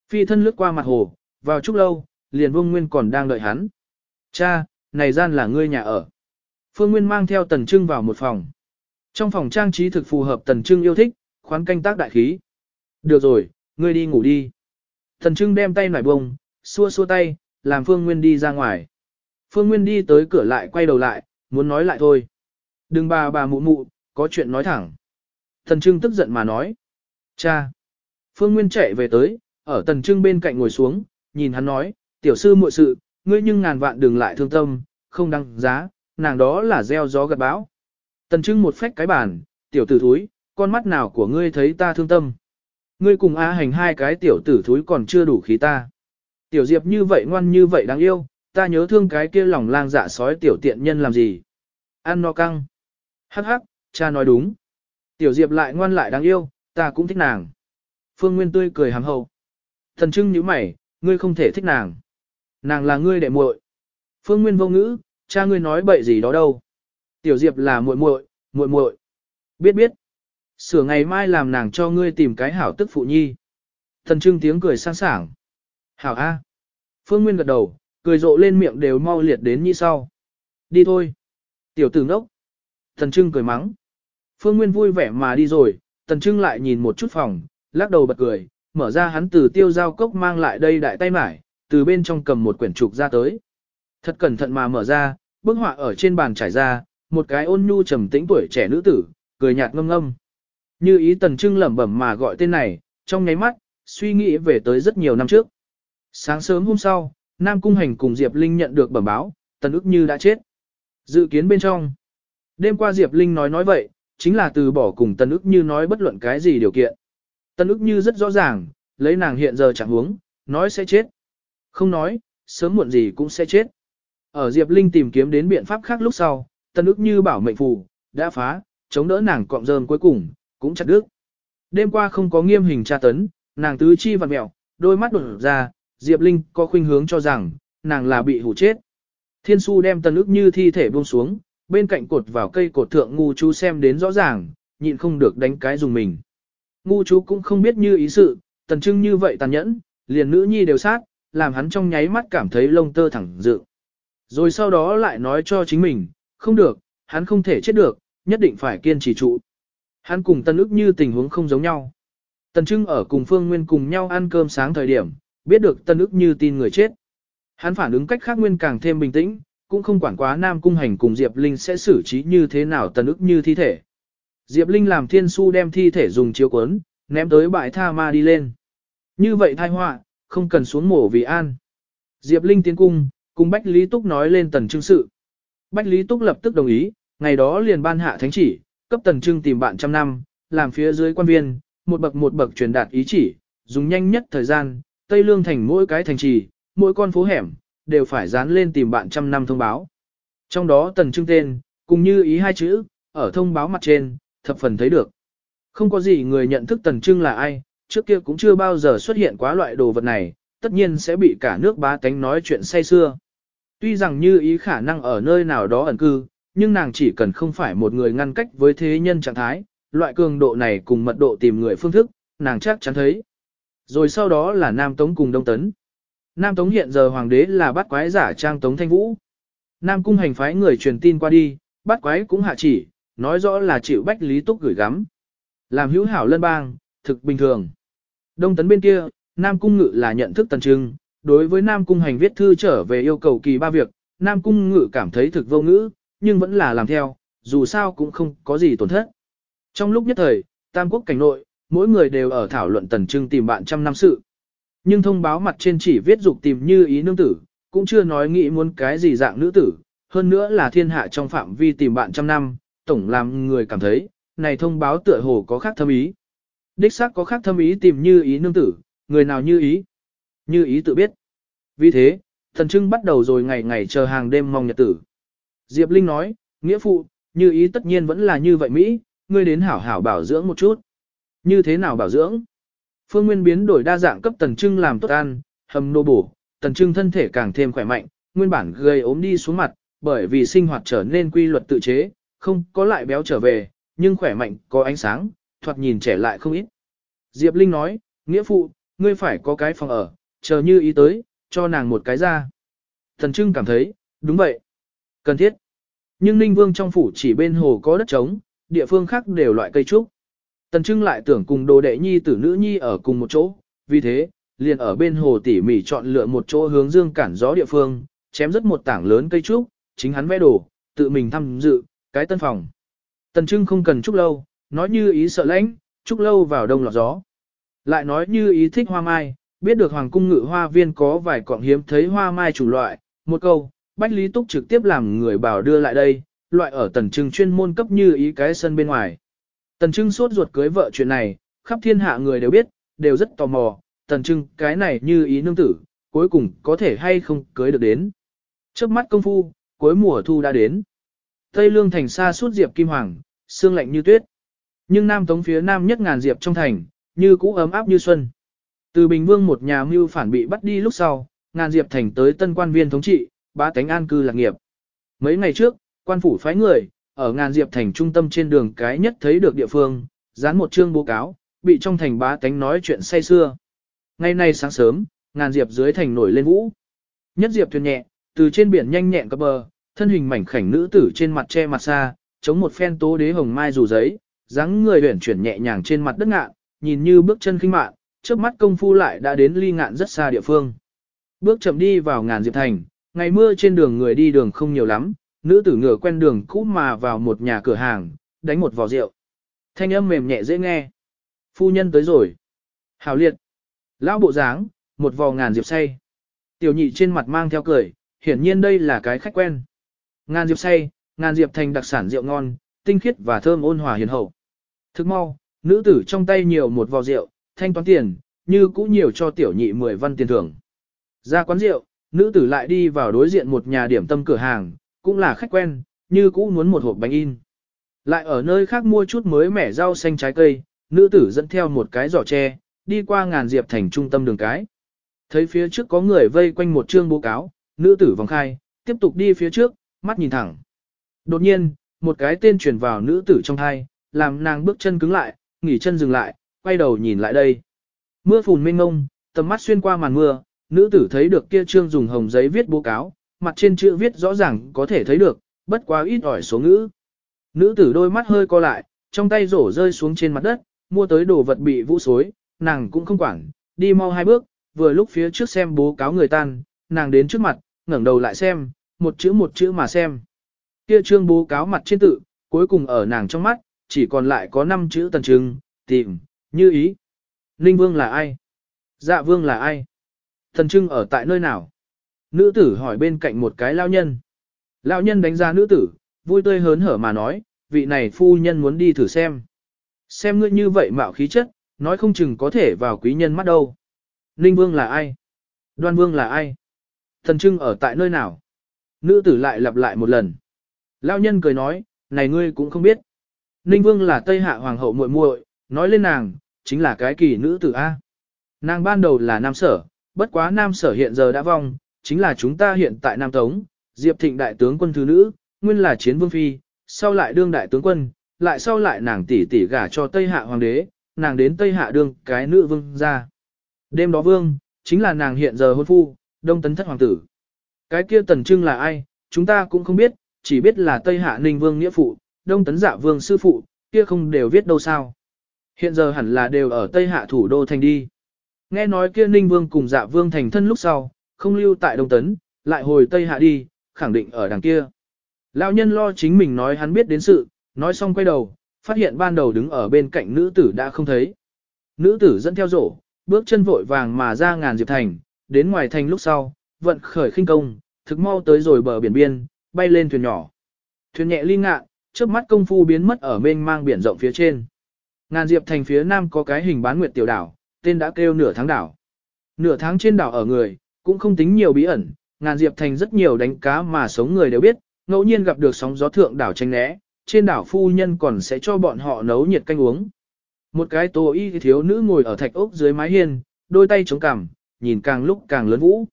Phi thân lướt qua mặt hồ, vào chút lâu, liền Vương Nguyên còn đang đợi hắn. Cha, này gian là ngươi nhà ở. Phương Nguyên mang theo Tần Trưng vào một phòng. Trong phòng trang trí thực phù hợp Tần Trưng yêu thích, khoán canh tác đại khí. Được rồi, ngươi đi ngủ đi. Tần Trưng đem tay nải bông, xua xua tay, làm Phương Nguyên đi ra ngoài. Phương Nguyên đi tới cửa lại quay đầu lại, muốn nói lại thôi. Đừng bà bà mụ mụ, có chuyện nói thẳng. Tần Trưng tức giận mà nói. Cha. Phương Nguyên chạy về tới, ở Tần Trưng bên cạnh ngồi xuống, nhìn hắn nói, tiểu sư muội sự, ngươi nhưng ngàn vạn đừng lại thương tâm, không đăng giá, nàng đó là gieo gió gặt bão. Tần Trưng một phách cái bàn, tiểu tử thúi, con mắt nào của ngươi thấy ta thương tâm. Ngươi cùng A hành hai cái tiểu tử thúi còn chưa đủ khí ta. Tiểu Diệp như vậy ngoan như vậy đáng yêu, ta nhớ thương cái kia lòng lang dạ sói tiểu tiện nhân làm gì. Ăn no căng. Hắc hắc, cha nói đúng. Tiểu Diệp lại ngoan lại đáng yêu, ta cũng thích nàng. Phương Nguyên tươi cười hàm hậu. Thần Trưng nhíu mày, ngươi không thể thích nàng. Nàng là ngươi đệ muội. Phương Nguyên vô ngữ, cha ngươi nói bậy gì đó đâu. Tiểu Diệp là muội muội, muội muội. Biết biết. Sửa ngày mai làm nàng cho ngươi tìm cái hảo tức phụ nhi. Thần Trưng tiếng cười sang sảng. Hảo A. Phương Nguyên gật đầu, cười rộ lên miệng đều mau liệt đến như sau. Đi thôi. Tiểu tử ngốc. Thần Trưng cười mắng. Phương Nguyên vui vẻ mà đi rồi, Thần Trưng lại nhìn một chút phòng, lắc đầu bật cười, mở ra hắn từ tiêu giao cốc mang lại đây đại tay mải, từ bên trong cầm một quyển trục ra tới. Thật cẩn thận mà mở ra, bức họa ở trên bàn trải ra, một cái ôn nhu trầm tĩnh tuổi trẻ nữ tử, cười nhạt ngâm ngâm. Như ý tần trưng lẩm bẩm mà gọi tên này, trong nháy mắt, suy nghĩ về tới rất nhiều năm trước. Sáng sớm hôm sau, Nam Cung Hành cùng Diệp Linh nhận được bẩm báo, tần ức như đã chết. Dự kiến bên trong. Đêm qua Diệp Linh nói nói vậy, chính là từ bỏ cùng tần ức như nói bất luận cái gì điều kiện. Tần ức như rất rõ ràng, lấy nàng hiện giờ chẳng huống, nói sẽ chết. Không nói, sớm muộn gì cũng sẽ chết. Ở Diệp Linh tìm kiếm đến biện pháp khác lúc sau, tân ức như bảo mệnh phù, đã phá, chống đỡ nàng cọng rơm cuối cùng, cũng chặt đứt. Đêm qua không có nghiêm hình tra tấn, nàng tứ chi vặn mẹo, đôi mắt đột ra, Diệp Linh có khuynh hướng cho rằng, nàng là bị hủ chết. Thiên su đem tân ức như thi thể buông xuống, bên cạnh cột vào cây cột thượng ngu chú xem đến rõ ràng, nhịn không được đánh cái dùng mình. Ngu chú cũng không biết như ý sự, tần trưng như vậy tàn nhẫn, liền nữ nhi đều sát, làm hắn trong nháy mắt cảm thấy lông tơ thẳng dựng. Rồi sau đó lại nói cho chính mình, không được, hắn không thể chết được, nhất định phải kiên trì trụ. Hắn cùng Tân ức như tình huống không giống nhau. Tần Trưng ở cùng Phương Nguyên cùng nhau ăn cơm sáng thời điểm, biết được Tân ức như tin người chết. Hắn phản ứng cách khác Nguyên càng thêm bình tĩnh, cũng không quản quá Nam Cung Hành cùng Diệp Linh sẽ xử trí như thế nào Tân ức như thi thể. Diệp Linh làm thiên su đem thi thể dùng chiếu cuốn, ném tới bãi tha ma đi lên. Như vậy thai họa, không cần xuống mổ vì an. Diệp Linh tiến cung, cùng Bách Lý Túc nói lên tần trưng sự. Bách Lý Túc lập tức đồng ý, ngày đó liền ban hạ thánh chỉ, cấp tần trưng tìm bạn trăm năm, làm phía dưới quan viên, một bậc một bậc truyền đạt ý chỉ, dùng nhanh nhất thời gian, Tây Lương thành mỗi cái thành trì, mỗi con phố hẻm, đều phải dán lên tìm bạn trăm năm thông báo. Trong đó tần trưng tên, cùng như ý hai chữ, ở thông báo mặt trên, thập phần thấy được. Không có gì người nhận thức tần trưng là ai, trước kia cũng chưa bao giờ xuất hiện quá loại đồ vật này, tất nhiên sẽ bị cả nước bá tánh nói chuyện say xưa. Tuy rằng như ý khả năng ở nơi nào đó ẩn cư, nhưng nàng chỉ cần không phải một người ngăn cách với thế nhân trạng thái, loại cường độ này cùng mật độ tìm người phương thức, nàng chắc chắn thấy. Rồi sau đó là Nam Tống cùng Đông Tấn. Nam Tống hiện giờ hoàng đế là bắt quái giả trang Tống Thanh Vũ. Nam cung hành phái người truyền tin qua đi, bắt quái cũng hạ chỉ, nói rõ là chịu bách lý túc gửi gắm. Làm hữu hảo lân bang, thực bình thường. Đông Tấn bên kia, Nam cung ngự là nhận thức tần trưng, đối với Nam Cung hành viết thư trở về yêu cầu kỳ ba việc, Nam Cung ngự cảm thấy thực vô ngữ, nhưng vẫn là làm theo, dù sao cũng không có gì tổn thất. Trong lúc nhất thời, Tam Quốc cảnh nội, mỗi người đều ở thảo luận tần trưng tìm bạn trăm năm sự. Nhưng thông báo mặt trên chỉ viết dục tìm như ý nương tử, cũng chưa nói nghĩ muốn cái gì dạng nữ tử, hơn nữa là thiên hạ trong phạm vi tìm bạn trăm năm, tổng làm người cảm thấy, này thông báo tựa hồ có khác thâm ý. Đích xác có khác thâm ý tìm như ý nương tử, người nào như ý. Như ý tự biết. Vì thế, thần trưng bắt đầu rồi ngày ngày chờ hàng đêm mong nhật tử. Diệp Linh nói, nghĩa phụ, như ý tất nhiên vẫn là như vậy Mỹ, ngươi đến hảo hảo bảo dưỡng một chút. Như thế nào bảo dưỡng? Phương Nguyên biến đổi đa dạng cấp tần trưng làm tốt ăn, hầm nô bổ, tần trưng thân thể càng thêm khỏe mạnh, nguyên bản gây ốm đi xuống mặt, bởi vì sinh hoạt trở nên quy luật tự chế, không có lại béo trở về, nhưng khỏe mạnh, có ánh sáng, thoạt nhìn trẻ lại không ít. Diệp Linh nói, nghĩa phụ, ngươi phải có cái phòng ở, chờ như ý tới, cho nàng một cái ra. Thần Trưng cảm thấy, đúng vậy, cần thiết. Nhưng Ninh Vương trong phủ chỉ bên hồ có đất trống, địa phương khác đều loại cây trúc. Tần Trưng lại tưởng cùng đồ đệ nhi tử nữ nhi ở cùng một chỗ, vì thế, liền ở bên hồ tỉ mỉ chọn lựa một chỗ hướng dương cản gió địa phương, chém rất một tảng lớn cây trúc, chính hắn vẽ đồ, tự mình thăm dự, cái tân phòng. Tần Trưng không cần trúc lâu, nói như ý sợ lãnh, trúc lâu vào đông lọt gió. Lại nói như ý thích hoa mai, biết được hoàng cung ngự hoa viên có vài cọng hiếm thấy hoa mai chủ loại, một câu, Bách Lý Túc trực tiếp làm người bảo đưa lại đây, loại ở tần trưng chuyên môn cấp như ý cái sân bên ngoài. Tần trưng sốt ruột cưới vợ chuyện này, khắp thiên hạ người đều biết, đều rất tò mò, tần trưng cái này như ý nương tử, cuối cùng có thể hay không cưới được đến. Trước mắt công phu, cuối mùa thu đã đến. Tây lương thành xa suốt diệp kim hoàng, sương lạnh như tuyết. Nhưng nam tống phía nam nhất ngàn diệp trong thành, như cũ ấm áp như xuân. Từ Bình Vương một nhà mưu phản bị bắt đi lúc sau, ngàn diệp thành tới tân quan viên thống trị, ba tánh an cư lạc nghiệp. Mấy ngày trước, quan phủ phái người, ở ngàn diệp thành trung tâm trên đường cái nhất thấy được địa phương, dán một chương bố cáo, bị trong thành bá tánh nói chuyện say xưa. Ngày nay sáng sớm, ngàn diệp dưới thành nổi lên vũ. Nhất diệp thuyền nhẹ, từ trên biển nhanh nhẹn cập bờ, thân hình mảnh khảnh nữ tử trên mặt che mặt xa, chống một phen tố đế hồng mai dù giấy, dáng người huyển chuyển nhẹ nhàng trên mặt đất ngạn, nhìn như bước chân khinh mạn, trước mắt công phu lại đã đến ly ngạn rất xa địa phương. Bước chậm đi vào ngàn diệp thành, ngày mưa trên đường người đi đường không nhiều lắm, nữ tử ngựa quen đường cũ mà vào một nhà cửa hàng, đánh một vò rượu. Thanh âm mềm nhẹ dễ nghe. Phu nhân tới rồi. Hào liệt. Lão bộ dáng, một vò ngàn diệp say. Tiểu nhị trên mặt mang theo cười, hiển nhiên đây là cái khách quen. Ngàn diệp say, ngàn diệp thành đặc sản rượu ngon, tinh khiết và thơm ôn hòa hiền hậu. Thức mau, nữ tử trong tay nhiều một vò rượu, thanh toán tiền, như cũ nhiều cho tiểu nhị 10 văn tiền thưởng. Ra quán rượu, nữ tử lại đi vào đối diện một nhà điểm tâm cửa hàng, cũng là khách quen, như cũ muốn một hộp bánh in. Lại ở nơi khác mua chút mới mẻ rau xanh trái cây, nữ tử dẫn theo một cái giỏ tre, đi qua ngàn diệp thành trung tâm đường cái. Thấy phía trước có người vây quanh một chương bố cáo, nữ tử vòng khai, tiếp tục đi phía trước, mắt nhìn thẳng. Đột nhiên, một cái tên truyền vào nữ tử trong thai, làm nàng bước chân cứng lại, nghỉ chân dừng lại, quay đầu nhìn lại đây. Mưa phùn mênh ngông, tầm mắt xuyên qua màn mưa, nữ tử thấy được kia trương dùng hồng giấy viết bố cáo, mặt trên chữ viết rõ ràng có thể thấy được, bất quá ít ỏi số ngữ. Nữ tử đôi mắt hơi co lại, trong tay rổ rơi xuống trên mặt đất, mua tới đồ vật bị vũ xối, nàng cũng không quản, đi mau hai bước, vừa lúc phía trước xem bố cáo người tan, nàng đến trước mặt, ngẩng đầu lại xem, một chữ một chữ mà xem. Kia trương bố cáo mặt trên tự, cuối cùng ở nàng trong mắt, chỉ còn lại có 5 chữ tần trưng, tìm, như ý. Ninh vương là ai? Dạ vương là ai? Thần trưng ở tại nơi nào? Nữ tử hỏi bên cạnh một cái lao nhân. Lao nhân đánh giá nữ tử, vui tươi hớn hở mà nói, vị này phu nhân muốn đi thử xem. Xem ngươi như vậy mạo khí chất, nói không chừng có thể vào quý nhân mắt đâu. Ninh vương là ai? Đoan vương là ai? Thần trưng ở tại nơi nào? Nữ tử lại lặp lại một lần. Lao nhân cười nói, này ngươi cũng không biết. Ninh vương là Tây Hạ Hoàng hậu muội muội, nói lên nàng, chính là cái kỳ nữ tử A. Nàng ban đầu là nam sở, bất quá nam sở hiện giờ đã vong, chính là chúng ta hiện tại Nam Tống, Diệp Thịnh đại tướng quân thứ nữ, nguyên là chiến vương phi, sau lại đương đại tướng quân, lại sau lại nàng tỷ tỷ gả cho Tây Hạ hoàng đế, nàng đến Tây Hạ đương cái nữ vương ra. Đêm đó vương, chính là nàng hiện giờ hôn phu, đông tấn thất hoàng tử. Cái kia tần trưng là ai, chúng ta cũng không biết, chỉ biết là Tây Hạ ninh vương nghĩa phụ, đông tấn dạ vương sư phụ, kia không đều viết đâu sao. Hiện giờ hẳn là đều ở Tây Hạ thủ đô thành đi. Nghe nói kia ninh vương cùng dạ vương thành thân lúc sau, không lưu tại Đông Tấn, lại hồi Tây Hạ đi, khẳng định ở đằng kia. Lão nhân lo chính mình nói hắn biết đến sự, nói xong quay đầu, phát hiện ban đầu đứng ở bên cạnh nữ tử đã không thấy. Nữ tử dẫn theo rổ, bước chân vội vàng mà ra ngàn diệp thành, đến ngoài thành lúc sau, vận khởi khinh công, thực mau tới rồi bờ biển biên, bay lên thuyền nhỏ. Thuyền nhẹ ly ngạ, trước mắt công phu biến mất ở mênh mang biển rộng phía trên. Ngàn diệp thành phía nam có cái hình bán nguyệt tiểu đảo, tên đã kêu nửa tháng đảo. Nửa tháng trên đảo ở người, cũng không tính nhiều bí ẩn, ngàn diệp thành rất nhiều đánh cá mà sống người đều biết, ngẫu nhiên gặp được sóng gió thượng đảo tranh né, trên đảo phu nhân còn sẽ cho bọn họ nấu nhiệt canh uống. Một cái tô y thiếu nữ ngồi ở thạch ốc dưới mái hiên, đôi tay chống cằm, nhìn càng lúc càng lớn vũ.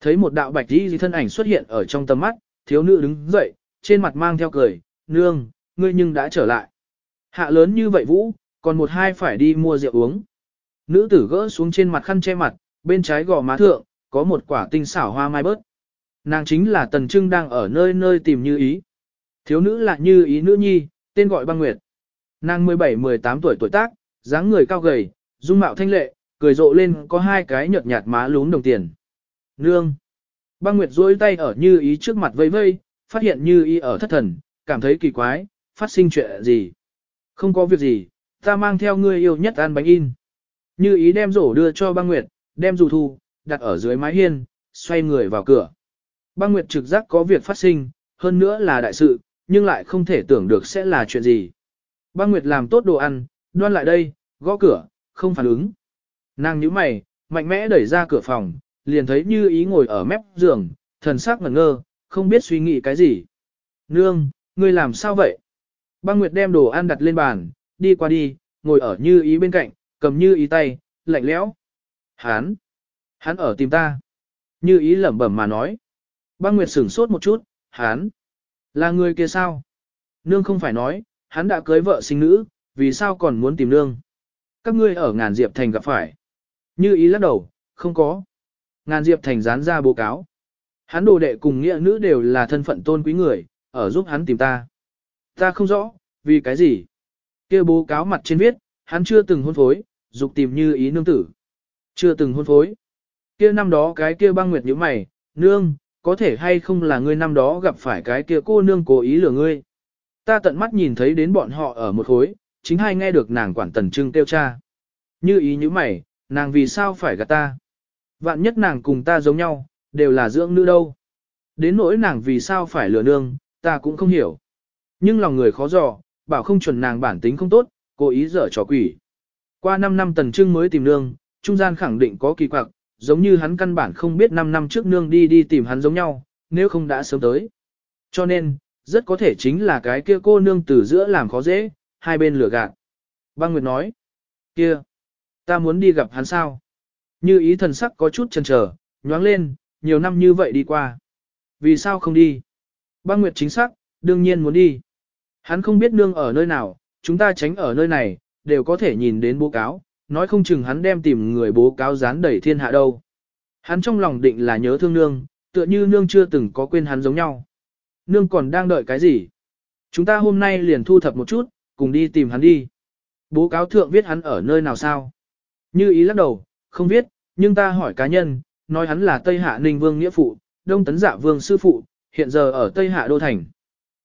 Thấy một đạo bạch y thân ảnh xuất hiện ở trong tầm mắt, thiếu nữ đứng dậy, trên mặt mang theo cười, nương, ngươi nhưng đã trở lại. Hạ lớn như vậy vũ, còn một hai phải đi mua rượu uống. Nữ tử gỡ xuống trên mặt khăn che mặt, bên trái gò má thượng, có một quả tinh xảo hoa mai bớt. Nàng chính là Tần Trưng đang ở nơi nơi tìm như ý. Thiếu nữ là như ý nữ nhi, tên gọi băng nguyệt. Nàng 17-18 tuổi tuổi tác, dáng người cao gầy, dung mạo thanh lệ, cười rộ lên có hai cái nhợt nhạt má lún đồng tiền. Nương! Băng nguyệt duỗi tay ở như ý trước mặt vây vây, phát hiện như ý ở thất thần, cảm thấy kỳ quái, phát sinh chuyện gì. Không có việc gì, ta mang theo ngươi yêu nhất ăn bánh in. Như ý đem rổ đưa cho băng nguyệt, đem dù thu, đặt ở dưới mái hiên, xoay người vào cửa. Băng nguyệt trực giác có việc phát sinh, hơn nữa là đại sự, nhưng lại không thể tưởng được sẽ là chuyện gì. Băng nguyệt làm tốt đồ ăn, đoan lại đây, gõ cửa, không phản ứng. Nàng nhíu mày, mạnh mẽ đẩy ra cửa phòng, liền thấy như ý ngồi ở mép giường, thần sắc ngẩn ngơ, không biết suy nghĩ cái gì. Nương, ngươi làm sao vậy? Băng Nguyệt đem đồ ăn đặt lên bàn, đi qua đi, ngồi ở như ý bên cạnh, cầm như ý tay, lạnh lẽo. Hán! hán ở tìm ta. Như ý lẩm bẩm mà nói. Băng Nguyệt sửng sốt một chút, hán! Là người kia sao? Nương không phải nói, hắn đã cưới vợ sinh nữ, vì sao còn muốn tìm nương? Các ngươi ở ngàn diệp thành gặp phải. Như ý lắc đầu, không có. Ngàn diệp thành dán ra báo cáo. Hắn đồ đệ cùng nghĩa nữ đều là thân phận tôn quý người, ở giúp hắn tìm ta. Ta không rõ, vì cái gì? Kia bố cáo mặt trên viết, hắn chưa từng hôn phối, dục tìm như ý nương tử. Chưa từng hôn phối. Kia năm đó cái kia băng nguyệt như mày, nương, có thể hay không là ngươi năm đó gặp phải cái kia cô nương cố ý lừa ngươi. Ta tận mắt nhìn thấy đến bọn họ ở một khối, chính hay nghe được nàng quản tần trưng tiêu cha. Như ý như mày, nàng vì sao phải gạt ta? Vạn nhất nàng cùng ta giống nhau, đều là dưỡng nữ đâu. Đến nỗi nàng vì sao phải lừa nương, ta cũng không hiểu. Nhưng lòng người khó dò, bảo không chuẩn nàng bản tính không tốt, cố ý dở trò quỷ. Qua 5 năm tần trưng mới tìm nương, trung gian khẳng định có kỳ quặc, giống như hắn căn bản không biết 5 năm trước nương đi đi tìm hắn giống nhau, nếu không đã sớm tới. Cho nên, rất có thể chính là cái kia cô nương từ giữa làm khó dễ, hai bên lửa gạt. Băng Nguyệt nói, kia, ta muốn đi gặp hắn sao? Như ý thần sắc có chút chần chờ, nhoáng lên, nhiều năm như vậy đi qua. Vì sao không đi? Băng Nguyệt chính xác, đương nhiên muốn đi. Hắn không biết nương ở nơi nào, chúng ta tránh ở nơi này, đều có thể nhìn đến bố cáo, nói không chừng hắn đem tìm người bố cáo dán đẩy thiên hạ đâu. Hắn trong lòng định là nhớ thương nương, tựa như nương chưa từng có quên hắn giống nhau. Nương còn đang đợi cái gì? Chúng ta hôm nay liền thu thập một chút, cùng đi tìm hắn đi. Bố cáo thượng viết hắn ở nơi nào sao? Như ý lắc đầu, không viết, nhưng ta hỏi cá nhân, nói hắn là Tây Hạ Ninh Vương Nghĩa Phụ, Đông Tấn Dạ Vương Sư Phụ, hiện giờ ở Tây Hạ Đô Thành.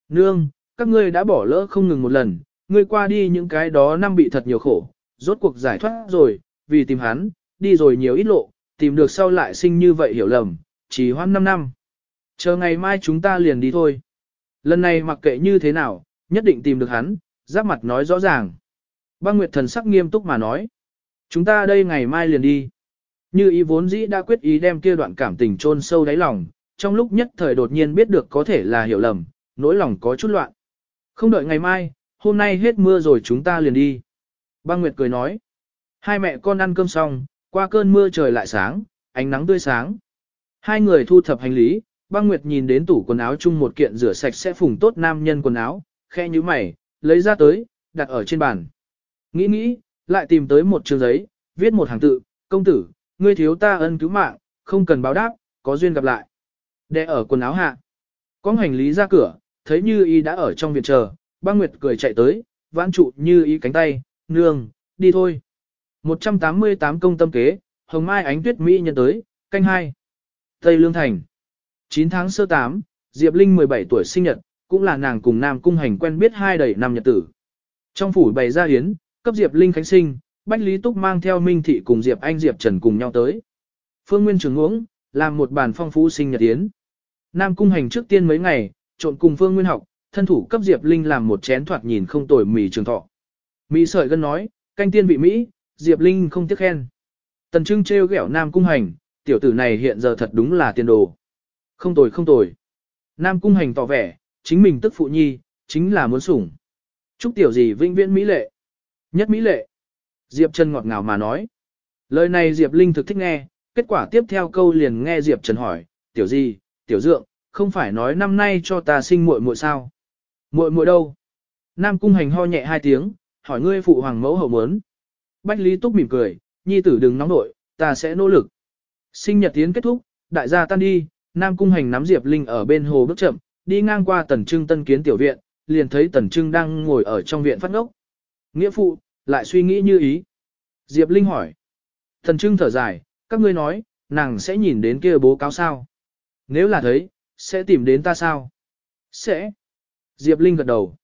Nương, các ngươi đã bỏ lỡ không ngừng một lần, ngươi qua đi những cái đó năm bị thật nhiều khổ, rốt cuộc giải thoát rồi, vì tìm hắn, đi rồi nhiều ít lộ, tìm được sau lại sinh như vậy hiểu lầm, chỉ hoan 5 năm. Chờ ngày mai chúng ta liền đi thôi. Lần này mặc kệ như thế nào, nhất định tìm được hắn, giáp mặt nói rõ ràng. Băng Nguyệt thần sắc nghiêm túc mà nói. Chúng ta đây ngày mai liền đi. Như ý vốn dĩ đã quyết ý đem kia đoạn cảm tình chôn sâu đáy lòng, trong lúc nhất thời đột nhiên biết được có thể là hiểu lầm, nỗi lòng có chút loạn. Không đợi ngày mai, hôm nay hết mưa rồi chúng ta liền đi. Băng Nguyệt cười nói. Hai mẹ con ăn cơm xong, qua cơn mưa trời lại sáng, ánh nắng tươi sáng. Hai người thu thập hành lý, băng Nguyệt nhìn đến tủ quần áo chung một kiện rửa sạch sẽ phùng tốt nam nhân quần áo, khe như mày, lấy ra tới, đặt ở trên bàn. Nghĩ nghĩ, lại tìm tới một trường giấy, viết một hàng tự, công tử, ngươi thiếu ta ân cứu mạng, không cần báo đáp, có duyên gặp lại. Để ở quần áo hạ. Có hành lý ra cửa, thấy Như Y đã ở trong viện chờ, băng nguyệt cười chạy tới, vãn trụ Như Y cánh tay, nương, đi thôi. 188 công tâm kế, hồng mai ánh tuyết Mỹ nhân tới, canh hai. Tây Lương Thành. 9 tháng sơ 8, Diệp Linh 17 tuổi sinh nhật, cũng là nàng cùng Nam Cung Hành quen biết hai đầy năm nhật tử. Trong phủ bày ra hiến, cấp Diệp Linh khánh sinh, Bách Lý Túc mang theo Minh Thị cùng Diệp Anh Diệp Trần cùng nhau tới. Phương Nguyên trường uống, làm một bàn phong phú sinh nhật yến. Nam Cung Hành trước tiên mấy ngày, trộn cùng Phương Nguyên học, thân thủ cấp Diệp Linh làm một chén thoạt nhìn không tồi mì trường thọ. Mỹ sợi gân nói, canh tiên vị Mỹ, Diệp Linh không tiếc khen. Tần Trưng trêu ghẹo Nam Cung Hành, tiểu tử này hiện giờ thật đúng là tiền đồ. Không tồi không tồi. Nam Cung Hành tỏ vẻ, chính mình tức phụ nhi, chính là muốn sủng. Chúc tiểu gì vinh viễn Mỹ lệ. Nhất Mỹ lệ. Diệp Trần ngọt ngào mà nói. Lời này Diệp Linh thực thích nghe, kết quả tiếp theo câu liền nghe Diệp Trần hỏi, tiểu gì, tiểu dượng, không phải nói năm nay cho ta sinh muội muội sao? Muội muội đâu? Nam cung hành ho nhẹ hai tiếng, hỏi ngươi phụ hoàng mẫu hậu muốn. Bách Lý Túc mỉm cười, nhi tử đừng nóng nội, ta sẽ nỗ lực. Sinh nhật tiến kết thúc, đại gia tan đi, Nam cung hành nắm Diệp Linh ở bên hồ bước chậm, đi ngang qua tần trưng tân kiến tiểu viện, liền thấy tần trưng đang ngồi ở trong viện phát ngốc. Nghĩa phụ, lại suy nghĩ như ý. Diệp Linh hỏi. Tần trưng thở dài, các ngươi nói, nàng sẽ nhìn đến kia bố cáo sao? Nếu là thấy, sẽ tìm đến ta sao? Sẽ. Diệp Linh gật đầu.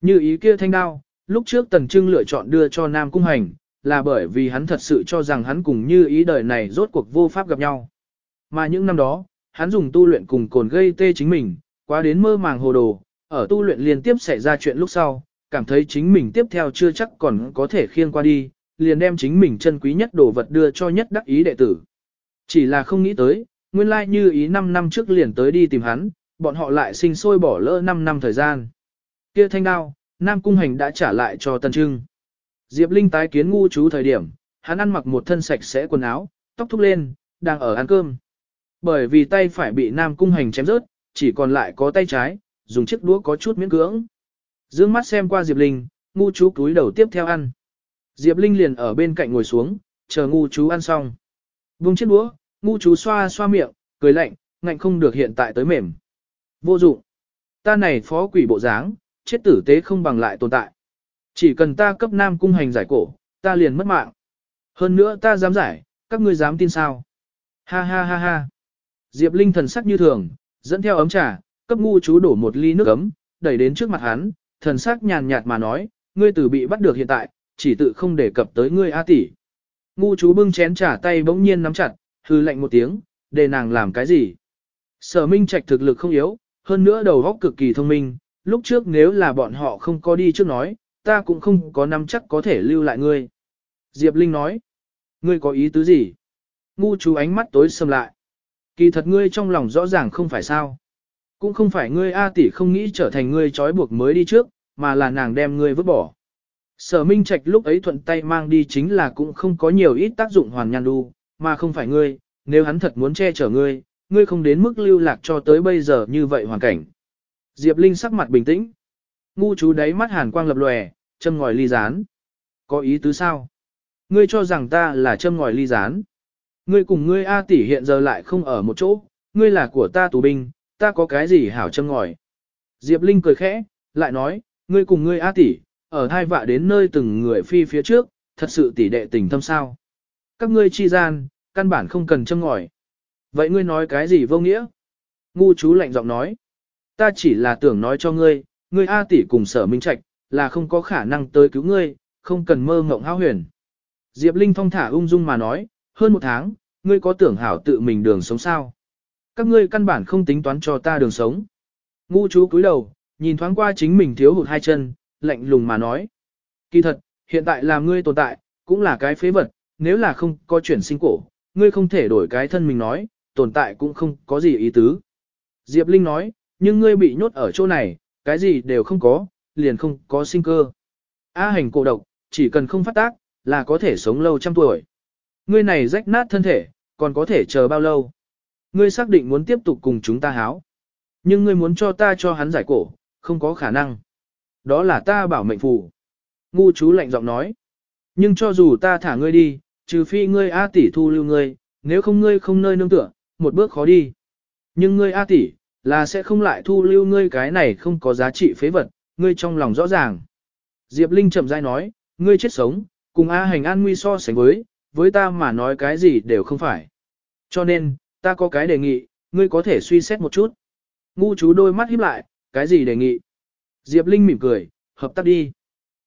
Như ý kia thanh đao, lúc trước Tần Trưng lựa chọn đưa cho Nam Cung Hành, là bởi vì hắn thật sự cho rằng hắn cùng như ý đời này rốt cuộc vô pháp gặp nhau. Mà những năm đó, hắn dùng tu luyện cùng cồn gây tê chính mình, quá đến mơ màng hồ đồ, ở tu luyện liên tiếp xảy ra chuyện lúc sau, cảm thấy chính mình tiếp theo chưa chắc còn có thể khiêng qua đi, liền đem chính mình chân quý nhất đồ vật đưa cho nhất đắc ý đệ tử. Chỉ là không nghĩ tới, nguyên lai như ý 5 năm trước liền tới đi tìm hắn, bọn họ lại sinh sôi bỏ lỡ 5 năm thời gian. Kia thanh đao, Nam Cung Hành đã trả lại cho tần Trưng. Diệp Linh tái kiến ngu chú thời điểm, hắn ăn mặc một thân sạch sẽ quần áo, tóc thúc lên, đang ở ăn cơm. Bởi vì tay phải bị Nam Cung Hành chém rớt, chỉ còn lại có tay trái, dùng chiếc đũa có chút miễn cưỡng. Dương mắt xem qua Diệp Linh, ngu chú cúi đầu tiếp theo ăn. Diệp Linh liền ở bên cạnh ngồi xuống, chờ ngu chú ăn xong. Buông chiếc đũa, ngu chú xoa xoa miệng, cười lạnh, ngạnh không được hiện tại tới mềm. Vô dụng. Ta này phó quỷ bộ dáng, chết tử tế không bằng lại tồn tại. Chỉ cần ta cấp nam cung hành giải cổ, ta liền mất mạng. Hơn nữa ta dám giải, các ngươi dám tin sao? Ha ha ha ha. Diệp Linh thần sắc như thường, dẫn theo ấm trà, cấp ngu chú đổ một ly nước ấm, đẩy đến trước mặt hắn, thần sắc nhàn nhạt mà nói, ngươi tử bị bắt được hiện tại, chỉ tự không đề cập tới ngươi A tỷ. Ngu chú bưng chén trà tay bỗng nhiên nắm chặt, hư lạnh một tiếng, để nàng làm cái gì? Sở Minh Trạch thực lực không yếu, hơn nữa đầu óc cực kỳ thông minh, lúc trước nếu là bọn họ không có đi trước nói, ta cũng không có nắm chắc có thể lưu lại ngươi. Diệp Linh nói, ngươi có ý tứ gì? Ngu chú ánh mắt tối sầm lại. Kỳ thật ngươi trong lòng rõ ràng không phải sao. Cũng không phải ngươi A tỷ không nghĩ trở thành ngươi trói buộc mới đi trước, mà là nàng đem ngươi vứt bỏ. Sở Minh Trạch lúc ấy thuận tay mang đi chính là cũng không có nhiều ít tác dụng hoàn nhan đu, mà không phải ngươi, nếu hắn thật muốn che chở ngươi, ngươi không đến mức lưu lạc cho tới bây giờ như vậy hoàn cảnh. Diệp Linh sắc mặt bình tĩnh. Ngu chú đáy mắt hàn quang lập lòe, châm ngòi ly rán. Có ý tứ sao? Ngươi cho rằng ta là châm ngòi ly rán. Ngươi cùng ngươi A tỷ hiện giờ lại không ở một chỗ, ngươi là của ta tù binh, ta có cái gì hảo châm ngòi. Diệp Linh cười khẽ, lại nói, ngươi cùng ngươi A tỷ, ở hai vạ đến nơi từng người phi phía trước, thật sự tỷ đệ tình thâm sao. Các ngươi chi gian, căn bản không cần châm ngòi. Vậy ngươi nói cái gì vô nghĩa? Ngu chú lạnh giọng nói. Ta chỉ là tưởng nói cho ngươi, ngươi A tỷ cùng sở minh trạch, là không có khả năng tới cứu ngươi, không cần mơ ngộng hao huyền. Diệp Linh thong thả ung dung mà nói, hơn một tháng, ngươi có tưởng hảo tự mình đường sống sao? Các ngươi căn bản không tính toán cho ta đường sống. Ngu chú cúi đầu, nhìn thoáng qua chính mình thiếu hụt hai chân, lạnh lùng mà nói. Kỳ thật, hiện tại là ngươi tồn tại, cũng là cái phế vật, nếu là không có chuyển sinh cổ, ngươi không thể đổi cái thân mình nói, tồn tại cũng không có gì ý tứ. Diệp Linh nói, nhưng ngươi bị nhốt ở chỗ này, cái gì đều không có, liền không có sinh cơ. A hành cổ độc, chỉ cần không phát tác, là có thể sống lâu trăm tuổi. Ngươi này rách nát thân thể, còn có thể chờ bao lâu? Ngươi xác định muốn tiếp tục cùng chúng ta háo. Nhưng ngươi muốn cho ta cho hắn giải cổ, không có khả năng. Đó là ta bảo mệnh phù. Ngu chú lạnh giọng nói. Nhưng cho dù ta thả ngươi đi, trừ phi ngươi A tỷ thu lưu ngươi, nếu không ngươi không nơi nương tựa, một bước khó đi. Nhưng ngươi A tỷ, là sẽ không lại thu lưu ngươi cái này không có giá trị phế vật, ngươi trong lòng rõ ràng. Diệp Linh chậm rãi nói, ngươi chết sống, cùng A hành an nguy so sánh với, với ta mà nói cái gì đều không phải. Cho nên, ta có cái đề nghị, ngươi có thể suy xét một chút. Ngu chú đôi mắt híp lại, cái gì đề nghị? Diệp Linh mỉm cười, hợp tác đi.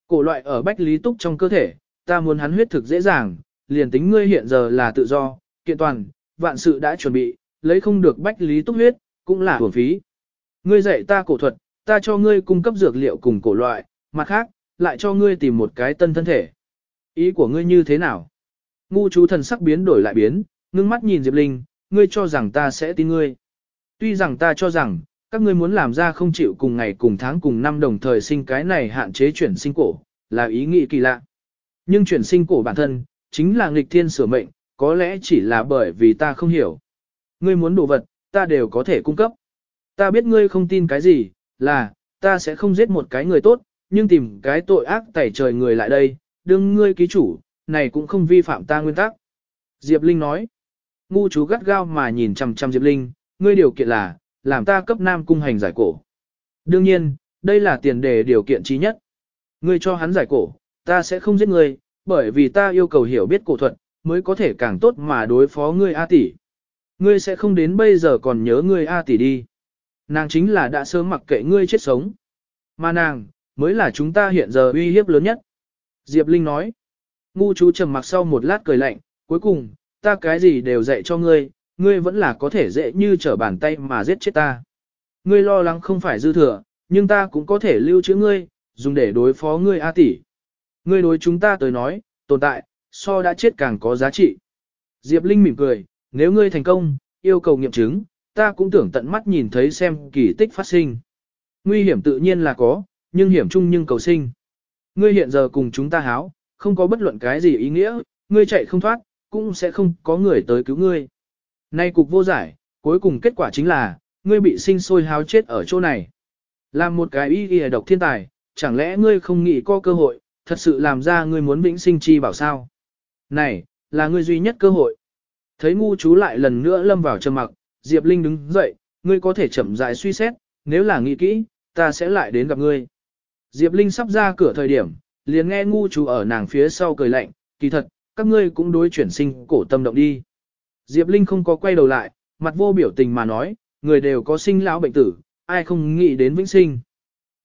Cổ loại ở bách lý túc trong cơ thể, ta muốn hắn huyết thực dễ dàng, liền tính ngươi hiện giờ là tự do, kiện toàn, vạn sự đã chuẩn bị, lấy không được bách lý túc huyết, cũng là hưởng phí. Ngươi dạy ta cổ thuật, ta cho ngươi cung cấp dược liệu cùng cổ loại, mặt khác, lại cho ngươi tìm một cái tân thân thể. Ý của ngươi như thế nào? Ngu chú thần sắc biến đổi lại biến, ngưng mắt nhìn Diệp Linh, ngươi cho rằng ta sẽ tin ngươi. Tuy rằng ta cho rằng, các ngươi muốn làm ra không chịu cùng ngày cùng tháng cùng năm đồng thời sinh cái này hạn chế chuyển sinh cổ, là ý nghĩ kỳ lạ. Nhưng chuyển sinh cổ bản thân, chính là nghịch thiên sửa mệnh, có lẽ chỉ là bởi vì ta không hiểu. Ngươi muốn đồ vật, ta đều có thể cung cấp. Ta biết ngươi không tin cái gì, là, ta sẽ không giết một cái người tốt, nhưng tìm cái tội ác tẩy trời người lại đây, đương ngươi ký chủ, này cũng không vi phạm ta nguyên tắc. Diệp Linh nói, ngu chú gắt gao mà nhìn chằm chằm Diệp Linh, ngươi điều kiện là, làm ta cấp nam cung hành giải cổ. Đương nhiên, đây là tiền đề điều kiện trí nhất. Ngươi cho hắn giải cổ, ta sẽ không giết ngươi, bởi vì ta yêu cầu hiểu biết cổ thuật, mới có thể càng tốt mà đối phó ngươi A tỷ. Ngươi sẽ không đến bây giờ còn nhớ ngươi A tỷ đi. Nàng chính là đã sớm mặc kệ ngươi chết sống. Mà nàng, mới là chúng ta hiện giờ uy hiếp lớn nhất. Diệp Linh nói. Ngu chú trầm mặc sau một lát cười lạnh, cuối cùng, ta cái gì đều dạy cho ngươi, ngươi vẫn là có thể dễ như trở bàn tay mà giết chết ta. Ngươi lo lắng không phải dư thừa, nhưng ta cũng có thể lưu trữ ngươi, dùng để đối phó ngươi A tỷ. Ngươi đối chúng ta tới nói, tồn tại, so đã chết càng có giá trị. Diệp Linh mỉm cười, nếu ngươi thành công, yêu cầu nghiệm chứng, ta cũng tưởng tận mắt nhìn thấy xem kỳ tích phát sinh. Nguy hiểm tự nhiên là có, nhưng hiểm chung nhưng cầu sinh. Ngươi hiện giờ cùng chúng ta háo, không có bất luận cái gì ý nghĩa, ngươi chạy không thoát, cũng sẽ không có người tới cứu ngươi. Nay cục vô giải, cuối cùng kết quả chính là, ngươi bị sinh sôi háo chết ở chỗ này. Làm một cái ý ghi độc thiên tài, chẳng lẽ ngươi không nghĩ có cơ hội, thật sự làm ra ngươi muốn vĩnh sinh chi bảo sao? Này, là ngươi duy nhất cơ hội. Thấy ngu chú lại lần nữa lâm vào trầm mặc, Diệp Linh đứng dậy, ngươi có thể chậm rãi suy xét, nếu là nghĩ kỹ, ta sẽ lại đến gặp ngươi. Diệp Linh sắp ra cửa thời điểm, liền nghe ngu chú ở nàng phía sau cười lạnh, kỳ thật, các ngươi cũng đối chuyển sinh cổ tâm động đi. Diệp Linh không có quay đầu lại, mặt vô biểu tình mà nói, người đều có sinh lão bệnh tử, ai không nghĩ đến vĩnh sinh.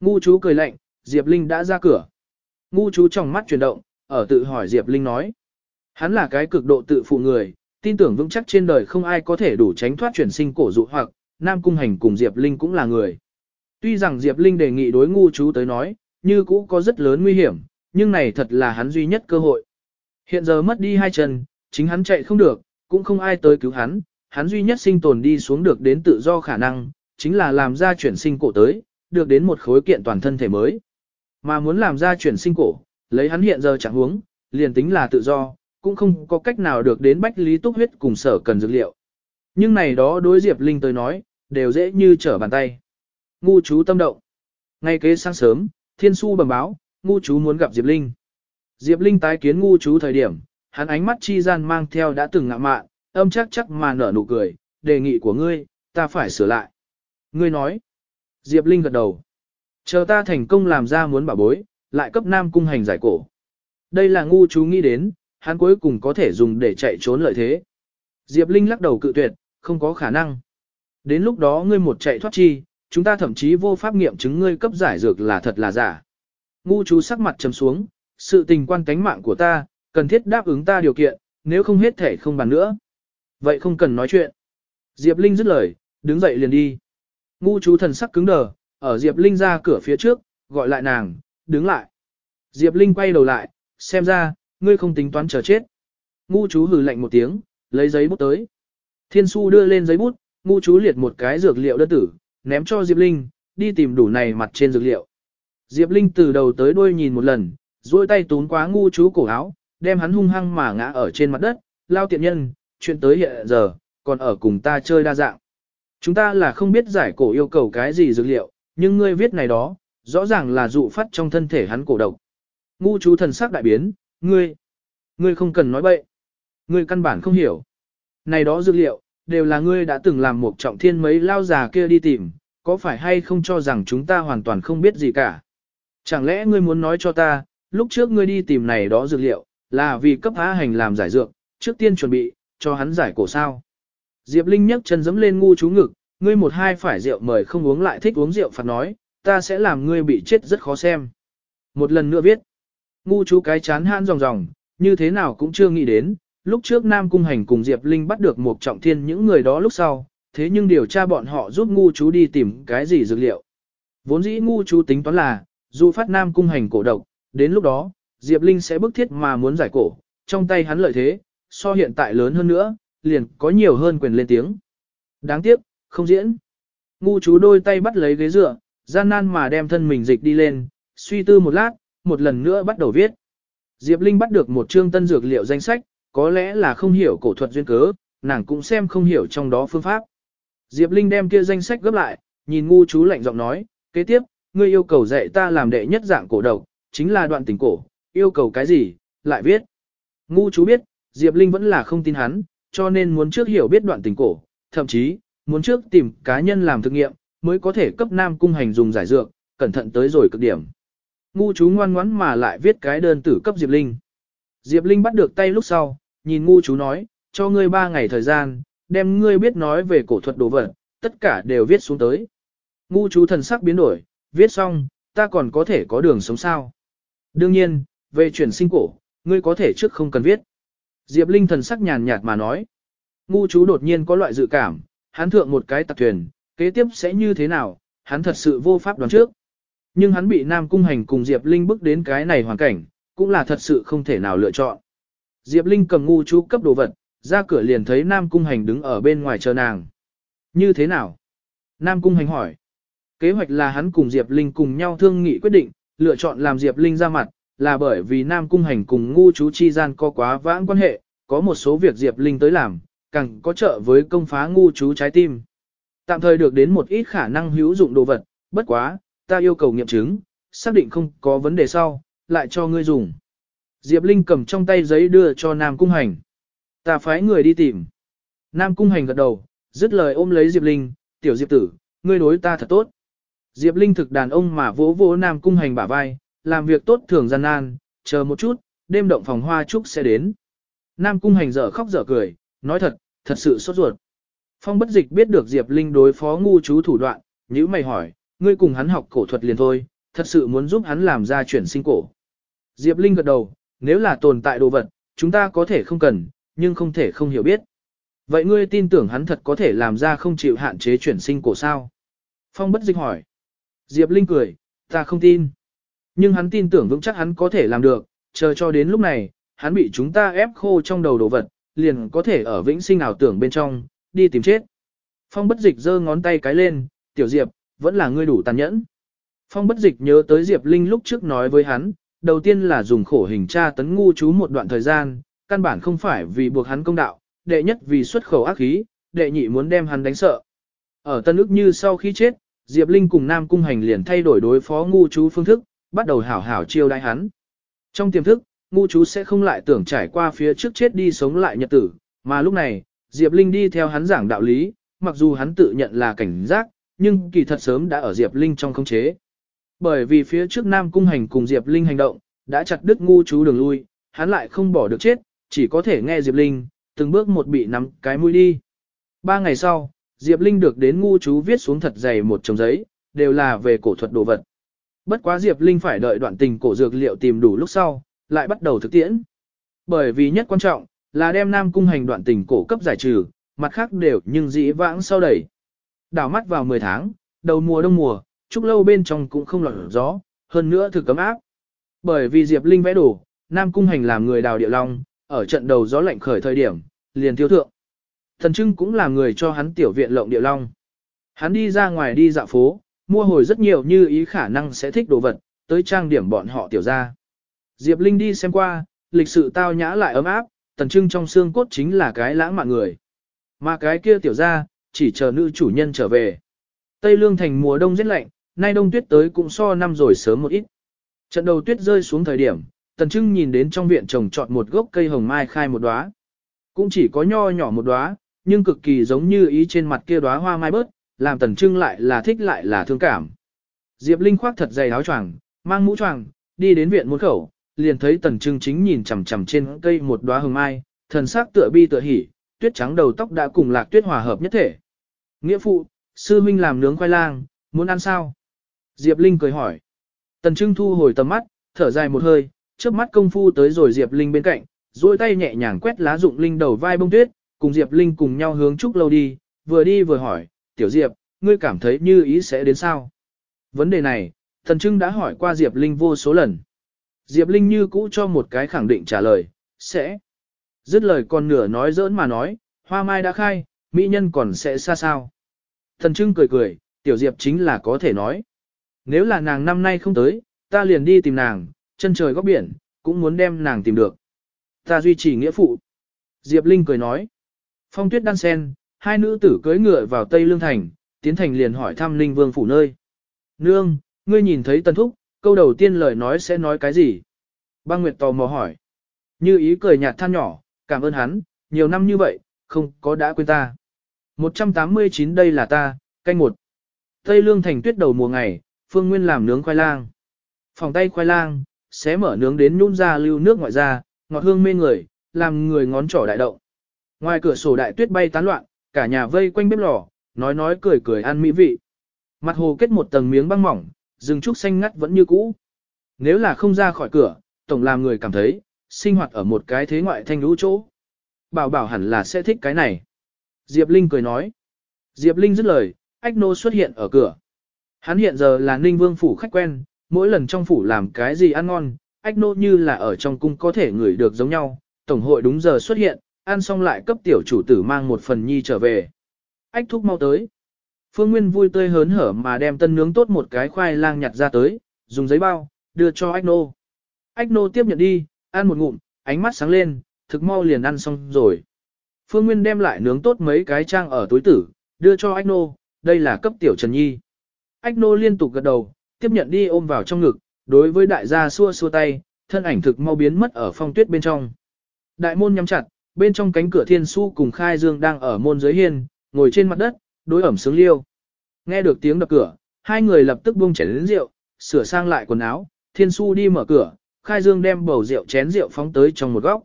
Ngu chú cười lạnh, Diệp Linh đã ra cửa. Ngu chú trong mắt chuyển động, ở tự hỏi Diệp Linh nói. Hắn là cái cực độ tự phụ người, tin tưởng vững chắc trên đời không ai có thể đủ tránh thoát chuyển sinh cổ dụ hoặc, Nam Cung Hành cùng Diệp Linh cũng là người. Tuy rằng Diệp Linh đề nghị đối ngu chú tới nói, như cũ có rất lớn nguy hiểm, nhưng này thật là hắn duy nhất cơ hội. Hiện giờ mất đi hai chân, chính hắn chạy không được, cũng không ai tới cứu hắn, hắn duy nhất sinh tồn đi xuống được đến tự do khả năng, chính là làm ra chuyển sinh cổ tới, được đến một khối kiện toàn thân thể mới. Mà muốn làm ra chuyển sinh cổ, lấy hắn hiện giờ chẳng huống, liền tính là tự do, cũng không có cách nào được đến bách lý túc huyết cùng sở cần dược liệu. Nhưng này đó đối Diệp Linh tới nói, đều dễ như trở bàn tay. Ngu chú tâm động. Ngay kế sáng sớm, thiên su bẩm báo, ngu chú muốn gặp Diệp Linh. Diệp Linh tái kiến ngu chú thời điểm, hắn ánh mắt chi gian mang theo đã từng ngạ mạn, âm chắc chắc mà nở nụ cười, đề nghị của ngươi, ta phải sửa lại. Ngươi nói. Diệp Linh gật đầu. Chờ ta thành công làm ra muốn bảo bối, lại cấp nam cung hành giải cổ. Đây là ngu chú nghĩ đến, hắn cuối cùng có thể dùng để chạy trốn lợi thế. Diệp Linh lắc đầu cự tuyệt, không có khả năng. Đến lúc đó ngươi một chạy thoát chi, chúng ta thậm chí vô pháp nghiệm chứng ngươi cấp giải dược là thật là giả. Ngu chú sắc mặt trầm xuống, sự tình quan cánh mạng của ta, cần thiết đáp ứng ta điều kiện, nếu không hết thể không bàn nữa. Vậy không cần nói chuyện. Diệp Linh dứt lời, đứng dậy liền đi. Ngu chú thần sắc cứng đờ, ở Diệp Linh ra cửa phía trước, gọi lại nàng, đứng lại. Diệp Linh quay đầu lại, xem ra, ngươi không tính toán chờ chết. Ngu chú hừ lạnh một tiếng, lấy giấy bút tới. Thiên su đưa lên giấy bút, ngu chú liệt một cái dược liệu đơn tử, ném cho Diệp Linh, đi tìm đủ này mặt trên dược liệu. Diệp Linh từ đầu tới đuôi nhìn một lần, duỗi tay tốn quá ngu chú cổ áo, đem hắn hung hăng mà ngã ở trên mặt đất, lao tiện nhân, chuyện tới hiện giờ, còn ở cùng ta chơi đa dạng. Chúng ta là không biết giải cổ yêu cầu cái gì dược liệu, nhưng ngươi viết này đó, rõ ràng là dụ phát trong thân thể hắn cổ độc. Ngu chú thần sắc đại biến, ngươi, ngươi không cần nói bậy. Ngươi căn bản không hiểu. Này đó dược liệu, đều là ngươi đã từng làm một trọng thiên mấy lao già kia đi tìm, có phải hay không cho rằng chúng ta hoàn toàn không biết gì cả. Chẳng lẽ ngươi muốn nói cho ta, lúc trước ngươi đi tìm này đó dược liệu, là vì cấp á hành làm giải dược, trước tiên chuẩn bị, cho hắn giải cổ sao. Diệp Linh nhấc chân dẫm lên ngu chú ngực, ngươi một hai phải rượu mời không uống lại thích uống rượu phạt nói, ta sẽ làm ngươi bị chết rất khó xem. Một lần nữa viết, ngu chú cái chán han ròng ròng, như thế nào cũng chưa nghĩ đến, lúc trước Nam Cung Hành cùng Diệp Linh bắt được một trọng thiên những người đó lúc sau, thế nhưng điều tra bọn họ giúp ngu chú đi tìm cái gì dược liệu. Vốn dĩ ngu chú tính toán là, dù phát Nam Cung Hành cổ độc, đến lúc đó, Diệp Linh sẽ bức thiết mà muốn giải cổ, trong tay hắn lợi thế, so hiện tại lớn hơn nữa, liền có nhiều hơn quyền lên tiếng. Đáng tiếc, không diễn. Ngu chú đôi tay bắt lấy ghế dựa, gian nan mà đem thân mình dịch đi lên, suy tư một lát, một lần nữa bắt đầu viết. Diệp Linh bắt được một chương tân dược liệu danh sách, có lẽ là không hiểu cổ thuật duyên cớ, nàng cũng xem không hiểu trong đó phương pháp. Diệp Linh đem kia danh sách gấp lại, nhìn ngu chú lạnh giọng nói, kế tiếp, ngươi yêu cầu dạy ta làm đệ nhất dạng cổ độc, chính là đoạn tình cổ, yêu cầu cái gì, lại viết. Ngu chú biết, Diệp Linh vẫn là không tin hắn, cho nên muốn trước hiểu biết đoạn tình cổ, thậm chí, muốn trước tìm cá nhân làm thực nghiệm, mới có thể cấp nam cung hành dùng giải dược, cẩn thận tới rồi cực điểm. Ngu chú ngoan ngoãn mà lại viết cái đơn tử cấp Diệp Linh. Diệp Linh bắt được tay lúc sau, nhìn ngu chú nói, cho ngươi ba ngày thời gian, đem ngươi biết nói về cổ thuật đồ vật, tất cả đều viết xuống tới. Ngu chú thần sắc biến đổi, viết xong, ta còn có thể có đường sống sao. Đương nhiên, về chuyển sinh cổ, ngươi có thể trước không cần viết. Diệp Linh thần sắc nhàn nhạt mà nói. Ngu chú đột nhiên có loại dự cảm, hắn thượng một cái tạc thuyền, kế tiếp sẽ như thế nào, hắn thật sự vô pháp đoán trước. Nhưng hắn bị Nam Cung Hành cùng Diệp Linh bước đến cái này hoàn cảnh, cũng là thật sự không thể nào lựa chọn. Diệp Linh cầm ngu chú cấp đồ vật, ra cửa liền thấy Nam Cung Hành đứng ở bên ngoài chờ nàng. Như thế nào? Nam Cung Hành hỏi. Kế hoạch là hắn cùng Diệp Linh cùng nhau thương nghị quyết định, lựa chọn làm Diệp Linh ra mặt, là bởi vì Nam Cung Hành cùng ngu chú chi gian có quá vãng quan hệ, có một số việc Diệp Linh tới làm, càng có trợ với công phá ngu chú trái tim. Tạm thời được đến một ít khả năng hữu dụng đồ vật, bất quá, ta yêu cầu nghiệm chứng, xác định không có vấn đề sau, lại cho ngươi dùng. Diệp Linh cầm trong tay giấy đưa cho Nam Cung Hành. Ta phái người đi tìm. Nam Cung Hành gật đầu, dứt lời ôm lấy Diệp Linh, tiểu Diệp tử, ngươi đối ta thật tốt. Diệp Linh thực đàn ông mà vỗ vỗ Nam Cung Hành bả vai, làm việc tốt thường gian nan, chờ một chút, đêm động phòng hoa trúc sẽ đến. Nam Cung Hành dở khóc dở cười, nói thật, thật sự sốt ruột. Phong bất dịch biết được Diệp Linh đối phó ngu chú thủ đoạn, nhữ mày hỏi, ngươi cùng hắn học cổ thuật liền thôi, thật sự muốn giúp hắn làm ra chuyển sinh cổ. Diệp Linh gật đầu, nếu là tồn tại đồ vật, chúng ta có thể không cần, nhưng không thể không hiểu biết. Vậy ngươi tin tưởng hắn thật có thể làm ra không chịu hạn chế chuyển sinh cổ sao? Phong bất dịch hỏi. Diệp Linh cười, ta không tin. Nhưng hắn tin tưởng vững chắc hắn có thể làm được, chờ cho đến lúc này, hắn bị chúng ta ép khô trong đầu đồ vật, liền có thể ở vĩnh sinh ảo tưởng bên trong, đi tìm chết. Phong bất dịch giơ ngón tay cái lên, tiểu Diệp, vẫn là ngươi đủ tàn nhẫn. Phong bất dịch nhớ tới Diệp Linh lúc trước nói với hắn, đầu tiên là dùng khổ hình tra tấn ngu chú một đoạn thời gian, căn bản không phải vì buộc hắn công đạo, đệ nhất vì xuất khẩu ác khí, đệ nhị muốn đem hắn đánh sợ. Ở Tân ức như sau khi chết, Diệp Linh cùng Nam Cung Hành liền thay đổi đối phó ngu chú phương thức, bắt đầu hảo hảo chiêu đãi hắn. Trong tiềm thức, ngu chú sẽ không lại tưởng trải qua phía trước chết đi sống lại nhật tử, mà lúc này, Diệp Linh đi theo hắn giảng đạo lý, mặc dù hắn tự nhận là cảnh giác, nhưng kỳ thật sớm đã ở Diệp Linh trong khống chế. Bởi vì phía trước Nam Cung Hành cùng Diệp Linh hành động, đã chặt đứt ngu chú đường lui, hắn lại không bỏ được chết, chỉ có thể nghe Diệp Linh, từng bước một bị nắm cái mũi đi. Ba ngày sau, Diệp Linh được đến ngu chú viết xuống thật dày một chồng giấy, đều là về cổ thuật đồ vật. Bất quá Diệp Linh phải đợi đoạn tình cổ dược liệu tìm đủ lúc sau, lại bắt đầu thực tiễn. Bởi vì nhất quan trọng, là đem Nam Cung hành đoạn tình cổ cấp giải trừ, mặt khác đều nhưng dĩ vãng sau đẩy. Đảo mắt vào 10 tháng, đầu mùa đông mùa, trúc lâu bên trong cũng không lọt gió, hơn nữa thực cấm áp. Bởi vì Diệp Linh vẽ đồ, Nam Cung hành làm người đào địa long, ở trận đầu gió lạnh khởi thời điểm, liền tiêu thượng. Thần Trưng cũng là người cho hắn tiểu viện lộng địa long. Hắn đi ra ngoài đi dạo phố, mua hồi rất nhiều như ý khả năng sẽ thích đồ vật, tới trang điểm bọn họ tiểu ra. Diệp Linh đi xem qua, lịch sự tao nhã lại ấm áp, Tần Trưng trong xương cốt chính là cái lãng mạn người. Mà cái kia tiểu ra, chỉ chờ nữ chủ nhân trở về. Tây Lương thành mùa đông rất lạnh, nay đông tuyết tới cũng so năm rồi sớm một ít. Trận đầu tuyết rơi xuống thời điểm, Tần Trưng nhìn đến trong viện trồng trọt một gốc cây hồng mai khai một đóa. Cũng chỉ có nho nhỏ một đóa, nhưng cực kỳ giống như ý trên mặt kia đóa hoa mai bớt, làm Tần Trưng lại là thích lại là thương cảm. Diệp Linh khoác thật dày áo choàng, mang mũ choàng, đi đến viện muôn khẩu, liền thấy Tần Trưng chính nhìn chằm chằm trên cây một đóa hồng mai, thần sắc tựa bi tựa hỉ, tuyết trắng đầu tóc đã cùng lạc tuyết hòa hợp nhất thể. Nghĩa phụ, sư minh làm nướng khoai lang, muốn ăn sao? Diệp Linh cười hỏi. Tần Trưng thu hồi tầm mắt, thở dài một hơi, trước mắt công phu tới rồi Diệp Linh bên cạnh, duỗi tay nhẹ nhàng quét lá dụng Linh đầu vai bông tuyết, cùng Diệp Linh cùng nhau hướng trúc lâu đi, vừa đi vừa hỏi, tiểu Diệp, ngươi cảm thấy như ý sẽ đến sao? Vấn đề này, Tần Trưng đã hỏi qua Diệp Linh vô số lần. Diệp Linh như cũ cho một cái khẳng định trả lời, sẽ. Dứt lời còn nửa nói giỡn mà nói, hoa mai đã khai, mỹ nhân còn sẽ xa sao. Thần Trưng cười cười, tiểu Diệp chính là có thể nói. Nếu là nàng năm nay không tới, ta liền đi tìm nàng, chân trời góc biển, cũng muốn đem nàng tìm được. Ta duy trì nghĩa phụ. Diệp Linh cười nói. Phong tuyết đan sen, hai nữ tử cưỡi ngựa vào Tây Lương Thành, tiến thành liền hỏi thăm Ninh Vương phủ nơi. Nương, ngươi nhìn thấy Tần Thúc, câu đầu tiên lời nói sẽ nói cái gì? Băng Nguyệt tò mò hỏi. Như ý cười nhạt than nhỏ, cảm ơn hắn, nhiều năm như vậy, không có đã quên ta. 189 đây là ta, canh một. Tây Lương Thành tuyết đầu mùa ngày, Phương Nguyên làm nướng khoai lang. Phòng tay khoai lang, xé mở nướng đến nhún ra lưu nước ngoại ra, ngọt hương mê người, làm người ngón trỏ đại động. Ngoài cửa sổ đại tuyết bay tán loạn, cả nhà vây quanh bếp lò, nói nói cười cười ăn mỹ vị. Mặt hồ kết một tầng miếng băng mỏng, rừng trúc xanh ngắt vẫn như cũ. Nếu là không ra khỏi cửa, tổng làm người cảm thấy, sinh hoạt ở một cái thế ngoại thanh lũ chỗ. Bảo bảo hẳn là sẽ thích cái này. Diệp Linh cười nói. Diệp Linh dứt lời, Ách Nô xuất hiện ở cửa. Hắn hiện giờ là Ninh Vương phủ khách quen, mỗi lần trong phủ làm cái gì ăn ngon, Ách Nô như là ở trong cung có thể ngửi được giống nhau, tổng hội đúng giờ xuất hiện, ăn xong lại cấp tiểu chủ tử mang một phần nhi trở về. Ách thúc mau tới. Phương Nguyên vui tươi hớn hở mà đem tân nướng tốt một cái khoai lang nhặt ra tới, dùng giấy bao, đưa cho Ách Nô. Ách Nô tiếp nhận đi, ăn một ngụm, ánh mắt sáng lên, thực mau liền ăn xong rồi. Phương Nguyên đem lại nướng tốt mấy cái trang ở túi tử, đưa cho Ách Nô, đây là cấp tiểu Trần Nhi. Ách Nô liên tục gật đầu, tiếp nhận đi ôm vào trong ngực, đối với đại gia xua xua tay, thân ảnh thực mau biến mất ở phong tuyết bên trong. Đại môn nhắm chặt, bên trong cánh cửa thiên su cùng khai dương đang ở môn dưới hiên, ngồi trên mặt đất, đối ẩm sướng liêu. Nghe được tiếng đập cửa, hai người lập tức buông chén đến rượu, sửa sang lại quần áo, thiên su đi mở cửa, khai dương đem bầu rượu chén rượu phóng tới trong một góc.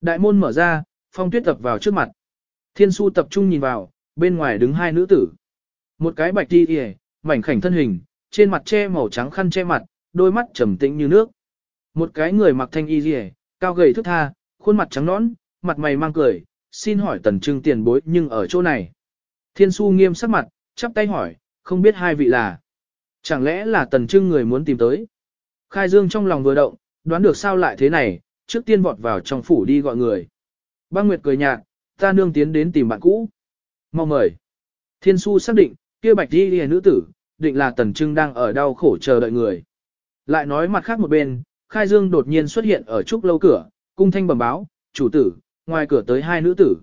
Đại môn mở ra, phong tuyết tập vào trước mặt. Thiên su tập trung nhìn vào, bên ngoài đứng hai nữ tử. Một cái bạch đi hề, mảnh khảnh thân hình, trên mặt che màu trắng khăn che mặt, đôi mắt trầm tĩnh như nước. Một cái người mặc thanh y kìa, cao gầy thức tha, khuôn mặt trắng nõn, mặt mày mang cười, xin hỏi tần trưng tiền bối nhưng ở chỗ này. Thiên su nghiêm sắc mặt, chắp tay hỏi, không biết hai vị là. Chẳng lẽ là tần trưng người muốn tìm tới. Khai dương trong lòng vừa động, đoán được sao lại thế này, trước tiên vọt vào trong phủ đi gọi người. Băng Nguyệt cười nhạt, ta nương tiến đến tìm bạn cũ. Mau mời. Thiên su xác định, kia bạch đi đi nữ tử, định là tần trưng đang ở đau khổ chờ đợi người. Lại nói mặt khác một bên, Khai Dương đột nhiên xuất hiện ở trúc lâu cửa, cung thanh bẩm báo, chủ tử, ngoài cửa tới hai nữ tử.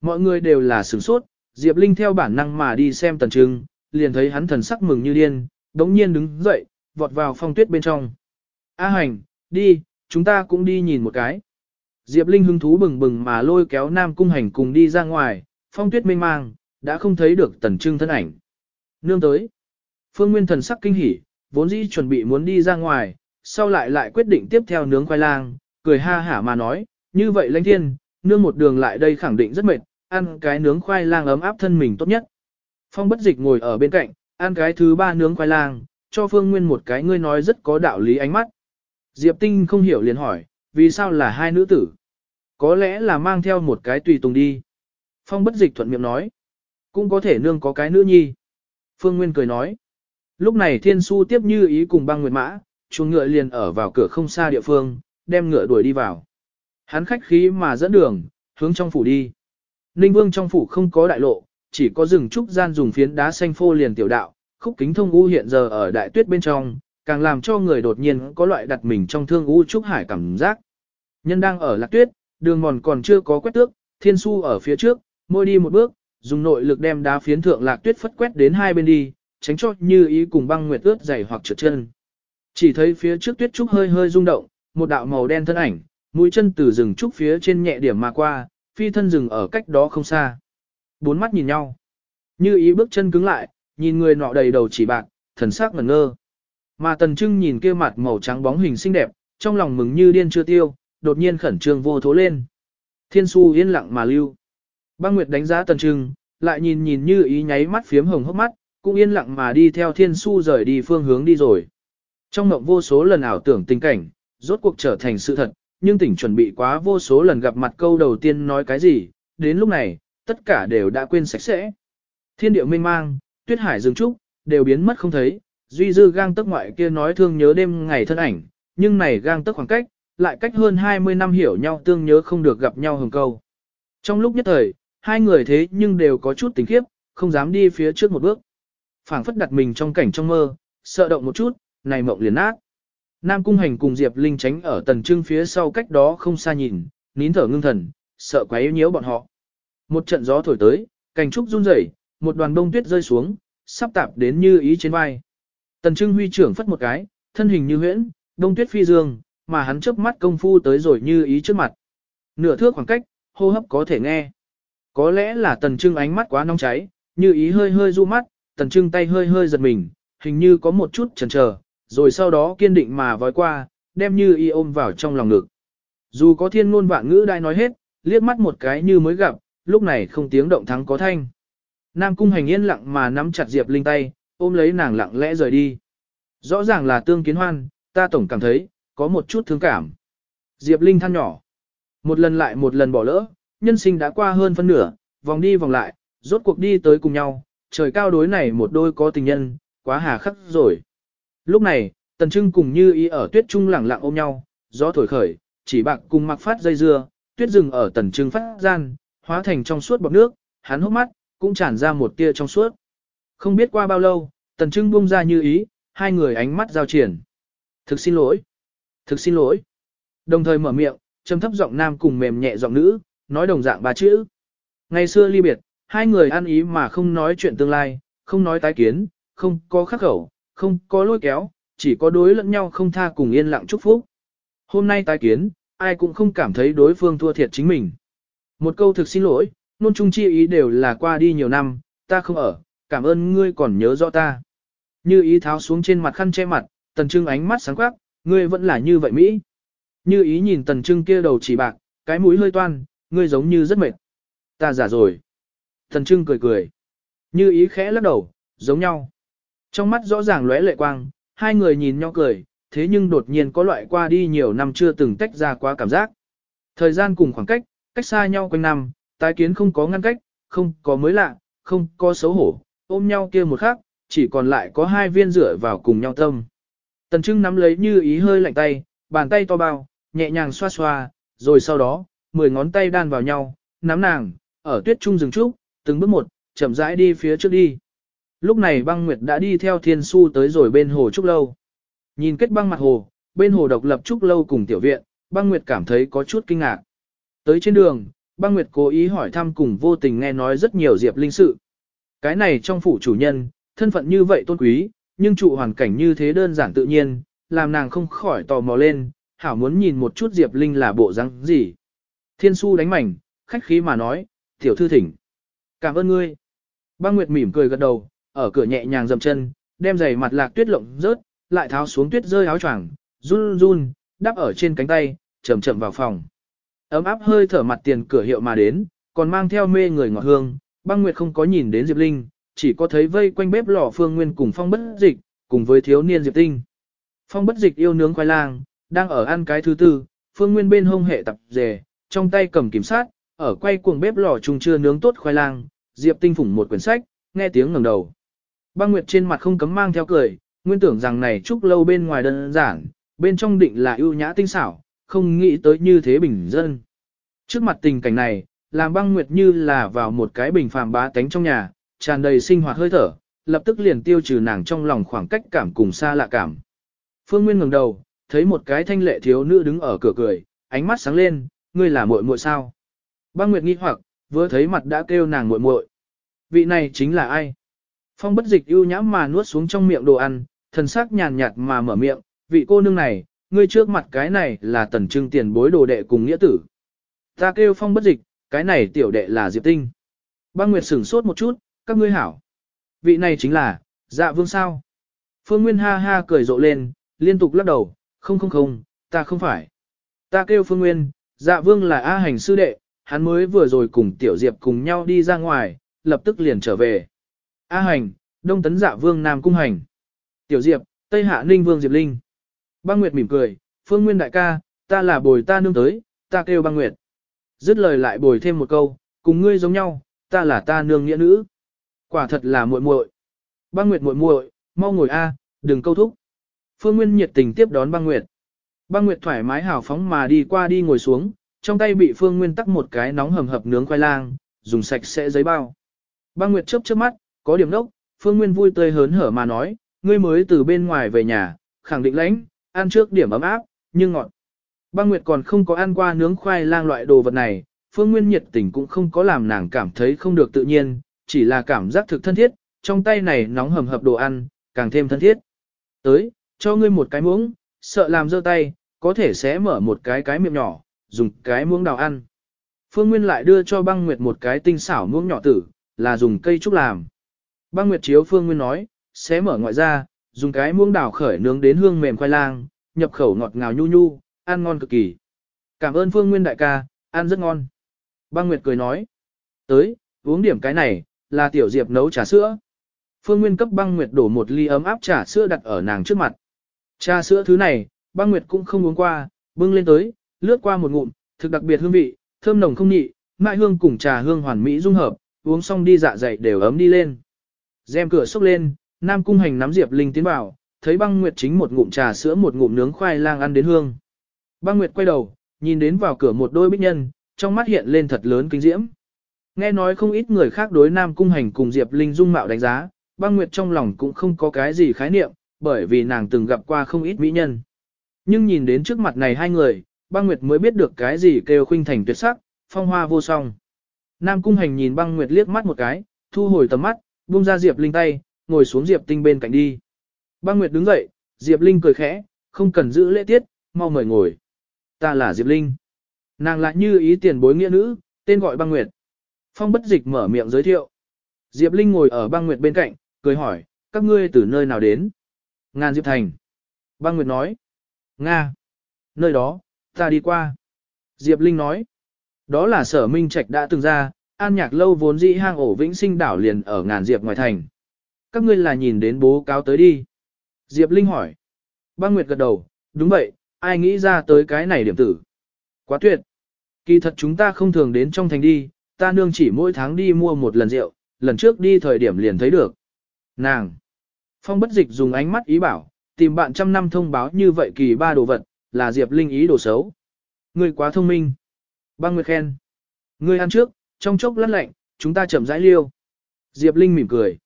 Mọi người đều là sửng sốt, Diệp Linh theo bản năng mà đi xem tần trưng, liền thấy hắn thần sắc mừng như điên, đống nhiên đứng dậy, vọt vào phong tuyết bên trong. A hành, đi, chúng ta cũng đi nhìn một cái. Diệp Linh hứng thú bừng bừng mà lôi kéo Nam Cung Hành cùng đi ra ngoài, phong tuyết mênh mang, đã không thấy được tần trưng thân ảnh. Nương tới. Phương Nguyên thần sắc kinh hỉ, vốn dĩ chuẩn bị muốn đi ra ngoài, sau lại lại quyết định tiếp theo nướng khoai lang, cười ha hả mà nói, như vậy lãnh thiên, nương một đường lại đây khẳng định rất mệt, ăn cái nướng khoai lang ấm áp thân mình tốt nhất. Phong bất dịch ngồi ở bên cạnh, ăn cái thứ ba nướng khoai lang, cho Phương Nguyên một cái ngươi nói rất có đạo lý ánh mắt. Diệp Tinh không hiểu liền hỏi, vì sao là hai nữ tử? Có lẽ là mang theo một cái tùy tùng đi. Phong bất dịch thuận miệng nói. Cũng có thể nương có cái nữ nhi. Phương Nguyên cười nói. Lúc này thiên su tiếp như ý cùng băng nguyệt mã, chuồng ngựa liền ở vào cửa không xa địa phương, đem ngựa đuổi đi vào. Hắn khách khí mà dẫn đường, hướng trong phủ đi. Ninh vương trong phủ không có đại lộ, chỉ có rừng trúc gian dùng phiến đá xanh phô liền tiểu đạo, khúc kính thông u hiện giờ ở đại tuyết bên trong, càng làm cho người đột nhiên có loại đặt mình trong thương u trúc hải cảm giác. Nhân đang ở lạc tuyết, đường mòn còn chưa có quét tước, thiên su ở phía trước, môi đi một bước, dùng nội lực đem đá phiến thượng lạc tuyết phất quét đến hai bên đi, tránh cho như ý cùng băng nguyệt ướt dày hoặc trượt chân. Chỉ thấy phía trước tuyết trúc hơi hơi rung động, một đạo màu đen thân ảnh, mũi chân từ rừng trúc phía trên nhẹ điểm mà qua, phi thân dừng ở cách đó không xa. Bốn mắt nhìn nhau. Như ý bước chân cứng lại, nhìn người nọ đầy đầu chỉ bạc, thần sắc ngẩn ngơ. Mà tần trưng nhìn kia mặt màu trắng bóng hình xinh đẹp, trong lòng mừng như điên chưa tiêu, đột nhiên khẩn trương vô thố lên. Thiên su yên lặng mà lưu. Băng Nguyệt đánh giá tần trưng, lại nhìn nhìn như ý nháy mắt phiếm hồng hốc mắt, cũng yên lặng mà đi theo thiên su rời đi phương hướng đi rồi. Trong mộng vô số lần ảo tưởng tình cảnh, rốt cuộc trở thành sự thật, nhưng tỉnh chuẩn bị quá vô số lần gặp mặt câu đầu tiên nói cái gì, đến lúc này, tất cả đều đã quên sạch sẽ. Thiên điệu mênh mang, tuyết hải rừng trúc, đều biến mất không thấy, duy dư gang tức ngoại kia nói thương nhớ đêm ngày thân ảnh, nhưng này gang tức khoảng cách, lại cách hơn 20 năm hiểu nhau tương nhớ không được gặp nhau hừng câu. Trong lúc nhất thời, hai người thế nhưng đều có chút tình khiếp, không dám đi phía trước một bước phảng phất đặt mình trong cảnh trong mơ, sợ động một chút, này mộng liền nát. Nam Cung Hành cùng Diệp Linh tránh ở tần trưng phía sau cách đó không xa nhìn, nín thở ngưng thần, sợ quá yếu nhiễu bọn họ. Một trận gió thổi tới, Cành trúc run rẩy, một đoàn đông tuyết rơi xuống, sắp tạp đến như ý trên vai. Tần Trưng huy trưởng phất một cái, thân hình như huyễn, đông tuyết phi dương, mà hắn chớp mắt công phu tới rồi như ý trước mặt. Nửa thước khoảng cách, hô hấp có thể nghe. Có lẽ là Tần Trưng ánh mắt quá nóng cháy, như ý hơi hơi du mắt, Tần Trưng tay hơi hơi giật mình, hình như có một chút chần chờ, rồi sau đó kiên định mà vói qua, đem như y ôm vào trong lòng ngực. Dù có thiên ngôn vạn ngữ đai nói hết, liếc mắt một cái như mới gặp, lúc này không tiếng động thắng có thanh. Nam cung hành yên lặng mà nắm chặt Diệp Linh tay, ôm lấy nàng lặng lẽ rời đi. Rõ ràng là tương kiến hoan, ta tổng cảm thấy, có một chút thương cảm. Diệp Linh than nhỏ. Một lần lại một lần bỏ lỡ, nhân sinh đã qua hơn phân nửa, vòng đi vòng lại, rốt cuộc đi tới cùng nhau, trời cao đối này một đôi có tình nhân, quá hà khắc rồi. Lúc này, Tần Trưng cùng Như Ý ở tuyết trung lẳng lặng ôm nhau, gió thổi khởi, chỉ bạc cùng mặc phát dây dưa, tuyết rừng ở Tần Trưng phát gian, hóa thành trong suốt bọt nước, hắn hốc mắt, cũng tràn ra một tia trong suốt. Không biết qua bao lâu, Tần Trưng buông ra Như Ý, hai người ánh mắt giao triển. Thực xin lỗi. Thực xin lỗi. Đồng thời mở miệng, trầm thấp giọng nam cùng mềm nhẹ giọng nữ, nói đồng dạng ba chữ. Ngày xưa ly biệt, hai người ăn ý mà không nói chuyện tương lai, không nói tái kiến, không có khắc khẩu, không có lôi kéo, chỉ có đối lẫn nhau không tha cùng yên lặng chúc phúc. Hôm nay tái kiến, ai cũng không cảm thấy đối phương thua thiệt chính mình. Một câu thực xin lỗi, nôn chung chi ý đều là qua đi nhiều năm, ta không ở, cảm ơn ngươi còn nhớ rõ ta. Như ý tháo xuống trên mặt khăn che mặt, tần trưng ánh mắt sáng quắc, ngươi vẫn là như vậy Mỹ. Như ý nhìn tần trưng kia đầu chỉ bạc, cái mũi hơi toan, ngươi giống như rất mệt. Ta giả rồi. Tần trưng cười cười. Như ý khẽ lắc đầu, giống nhau. Trong mắt rõ ràng lóe lệ quang, hai người nhìn nhau cười, thế nhưng đột nhiên có loại qua đi nhiều năm chưa từng tách ra quá cảm giác. Thời gian cùng khoảng cách, cách xa nhau quanh năm, tái kiến không có ngăn cách, không có mới lạ, không có xấu hổ, ôm nhau kia một khắc, chỉ còn lại có hai viên rửa vào cùng nhau tâm. Tần Trưng nắm lấy như ý hơi lạnh tay, bàn tay to bao, nhẹ nhàng xoa xoa, rồi sau đó, mười ngón tay đan vào nhau, nắm nàng, ở tuyết trung rừng trúc, từng bước một, chậm rãi đi phía trước đi. Lúc này băng nguyệt đã đi theo thiên su tới rồi bên hồ trúc lâu. Nhìn kết băng mặt hồ, bên hồ độc lập trúc lâu cùng tiểu viện, băng nguyệt cảm thấy có chút kinh ngạc. Tới trên đường, băng nguyệt cố ý hỏi thăm cùng vô tình nghe nói rất nhiều diệp linh sự. Cái này trong phủ chủ nhân, thân phận như vậy tôn quý, nhưng trụ hoàn cảnh như thế đơn giản tự nhiên, làm nàng không khỏi tò mò lên, hảo muốn nhìn một chút diệp linh là bộ răng gì. Thiên su đánh mảnh, khách khí mà nói, tiểu thư thỉnh. Cảm ơn ngươi. Băng Nguyệt mỉm cười gật đầu, ở cửa nhẹ nhàng dầm chân, đem giày mặt lạc tuyết lộng rớt, lại tháo xuống tuyết rơi áo choàng, run run, đắp ở trên cánh tay, chậm chậm vào phòng. Ấm áp hơi thở mặt tiền cửa hiệu mà đến, còn mang theo mê người ngọt hương, băng nguyệt không có nhìn đến Diệp Linh, chỉ có thấy vây quanh bếp lò phương nguyên cùng phong bất dịch, cùng với thiếu niên Diệp Tinh. Phong bất dịch yêu nướng khoai lang, đang ở ăn cái thứ tư, phương nguyên bên hông hệ tập dề, trong tay cầm kiểm sát, ở quay cuồng bếp lò chung chưa nướng tốt khoai lang, Diệp Tinh phủng một quyển sách, nghe tiếng ngẩng đầu. Băng Nguyệt trên mặt không cấm mang theo cười, nguyên tưởng rằng này trúc lâu bên ngoài đơn giản, bên trong định là ưu nhã tinh xảo, không nghĩ tới như thế bình dân. Trước mặt tình cảnh này, làm băng Nguyệt như là vào một cái bình phàm bá tánh trong nhà, tràn đầy sinh hoạt hơi thở, lập tức liền tiêu trừ nàng trong lòng khoảng cách cảm cùng xa lạ cảm. Phương Nguyên ngẩng đầu, thấy một cái thanh lệ thiếu nữ đứng ở cửa cười, ánh mắt sáng lên, ngươi là muội muội sao? Băng Nguyệt nghi hoặc, vừa thấy mặt đã kêu nàng muội muội. Vị này chính là ai? Phong bất dịch ưu nhãm mà nuốt xuống trong miệng đồ ăn, thần sắc nhàn nhạt mà mở miệng, vị cô nương này, ngươi trước mặt cái này là tần trưng tiền bối đồ đệ cùng nghĩa tử. Ta kêu phong bất dịch, cái này tiểu đệ là Diệp Tinh. Băng Nguyệt sửng sốt một chút, các ngươi hảo. Vị này chính là, dạ vương sao. Phương Nguyên ha ha cười rộ lên, liên tục lắc đầu, không không không, ta không phải. Ta kêu Phương Nguyên, dạ vương là A hành sư đệ, hắn mới vừa rồi cùng tiểu Diệp cùng nhau đi ra ngoài, lập tức liền trở về. A hành, Đông Tấn Dạ Vương Nam Cung hành. Tiểu Diệp, Tây Hạ Ninh Vương Diệp Linh. Băng Nguyệt mỉm cười, Phương Nguyên đại ca, ta là bồi ta nương tới, ta kêu Băng Nguyệt. Dứt lời lại bồi thêm một câu, cùng ngươi giống nhau, ta là ta nương nghĩa nữ. Quả thật là muội muội. Băng Nguyệt muội muội, mau ngồi a, đừng câu thúc. Phương Nguyên nhiệt tình tiếp đón Băng Nguyệt. Băng Nguyệt thoải mái hào phóng mà đi qua đi ngồi xuống, trong tay bị Phương Nguyên tắc một cái nóng hầm hập nướng khoai lang, dùng sạch sẽ giấy bao. Băng Nguyệt chớp chớp mắt, có điểm đốc, Phương Nguyên vui tươi hớn hở mà nói, ngươi mới từ bên ngoài về nhà, khẳng định lãnh, ăn trước điểm ấm áp, nhưng ngọt. Băng Nguyệt còn không có ăn qua nướng khoai lang loại đồ vật này, Phương Nguyên nhiệt tình cũng không có làm nàng cảm thấy không được tự nhiên, chỉ là cảm giác thực thân thiết, trong tay này nóng hầm hập đồ ăn, càng thêm thân thiết. Tới, cho ngươi một cái muỗng, sợ làm dơ tay, có thể sẽ mở một cái cái miệng nhỏ, dùng cái muỗng đào ăn. Phương Nguyên lại đưa cho băng nguyệt một cái tinh xảo muỗng nhỏ tử, là dùng cây trúc làm. Băng nguyệt chiếu Phương Nguyên nói, sẽ mở ngoại ra, dùng cái muỗng đào khởi nướng đến hương mềm khoai lang, nhập khẩu ngọt ngào nhu nhu, ăn ngon cực kỳ. Cảm ơn Phương Nguyên đại ca, ăn rất ngon. Băng Nguyệt cười nói, tới, uống điểm cái này, là tiểu diệp nấu trà sữa. Phương Nguyên cấp băng Nguyệt đổ một ly ấm áp trà sữa đặt ở nàng trước mặt. Trà sữa thứ này, băng Nguyệt cũng không uống qua, bưng lên tới, lướt qua một ngụm, thực đặc biệt hương vị, thơm nồng không nhị, mại hương cùng trà hương hoàn mỹ dung hợp, uống xong đi dạ dày đều ấm đi lên. Rèm cửa xốc lên, Nam Cung Hành nắm Diệp Linh tiến vào, thấy băng Nguyệt chính một ngụm trà sữa một ngụm nướng khoai lang ăn đến hương. Băng Nguyệt quay đầu, nhìn đến vào cửa một đôi bích nhân, trong mắt hiện lên thật lớn kinh diễm. Nghe nói không ít người khác đối Nam Cung Hành cùng Diệp Linh dung mạo đánh giá, băng nguyệt trong lòng cũng không có cái gì khái niệm, bởi vì nàng từng gặp qua không ít mỹ nhân. Nhưng nhìn đến trước mặt này hai người, băng nguyệt mới biết được cái gì kêu khuynh thành tuyệt sắc, phong hoa vô song. Nam Cung Hành nhìn băng nguyệt liếc mắt một cái, thu hồi tầm mắt, buông ra Diệp Linh tay, ngồi xuống Diệp Tinh bên cạnh đi. Băng nguyệt đứng dậy, Diệp Linh cười khẽ, không cần giữ lễ tiết, mau mời ngồi. Ta là Diệp Linh. Nàng lại như ý tiền bối nghĩa nữ, tên gọi băng nguyệt. Phong bất dịch mở miệng giới thiệu. Diệp Linh ngồi ở băng nguyệt bên cạnh, cười hỏi, các ngươi từ nơi nào đến? Ngàn Diệp Thành. Băng nguyệt nói. Nga. Nơi đó, ta đi qua. Diệp Linh nói. Đó là sở minh trạch đã từng ra, an nhạc lâu vốn dĩ hang ổ vĩnh sinh đảo liền ở ngàn diệp ngoài thành. Các ngươi là nhìn đến bố cáo tới đi. Diệp Linh hỏi. Băng Nguyệt gật đầu, đúng vậy, ai nghĩ ra tới cái này điểm tử. Quá tuyệt. Kỳ thật chúng ta không thường đến trong thành đi, ta nương chỉ mỗi tháng đi mua một lần rượu, lần trước đi thời điểm liền thấy được. Nàng. Phong bất dịch dùng ánh mắt ý bảo, tìm bạn trăm năm thông báo như vậy kỳ ba đồ vật, là Diệp Linh ý đồ xấu. Ngươi quá thông minh. Băng Nguyệt khen. Ngươi ăn trước, trong chốc lát lạnh, chúng ta chậm rãi liêu. Diệp Linh mỉm cười.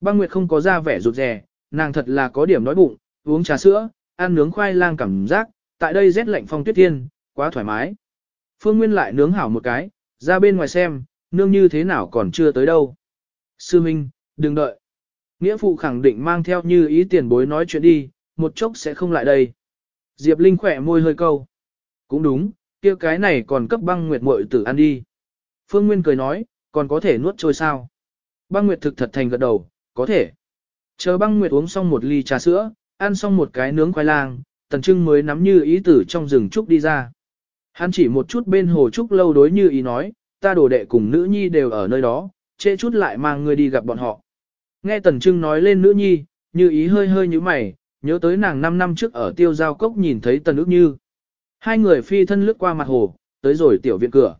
Băng Nguyệt không có ra vẻ rụt rè, nàng thật là có điểm đói bụng, uống trà sữa, ăn nướng khoai lang cảm giác, tại đây rét lạnh phong tuyết thiên, quá thoải mái. Phương Nguyên lại nướng hảo một cái, ra bên ngoài xem, nương như thế nào còn chưa tới đâu. Sư Minh, đừng đợi. Nghĩa phụ khẳng định mang theo như ý tiền bối nói chuyện đi, một chốc sẽ không lại đây. Diệp Linh khỏe môi hơi câu. Cũng đúng, kia cái này còn cấp băng nguyệt muội tử ăn đi. Phương Nguyên cười nói, còn có thể nuốt trôi sao. Băng nguyệt thực thật thành gật đầu, có thể. Chờ băng nguyệt uống xong một ly trà sữa, ăn xong một cái nướng khoai lang, tần trưng mới nắm như ý tử trong rừng trúc đi ra. Hắn chỉ một chút bên hồ trúc lâu đối như ý nói, ta đồ đệ cùng nữ nhi đều ở nơi đó, trễ chút lại mang người đi gặp bọn họ. Nghe tần trưng nói lên nữ nhi, như ý hơi hơi như mày, nhớ tới nàng 5 năm trước ở tiêu giao cốc nhìn thấy tần ước như. Hai người phi thân lướt qua mặt hồ, tới rồi tiểu viện cửa.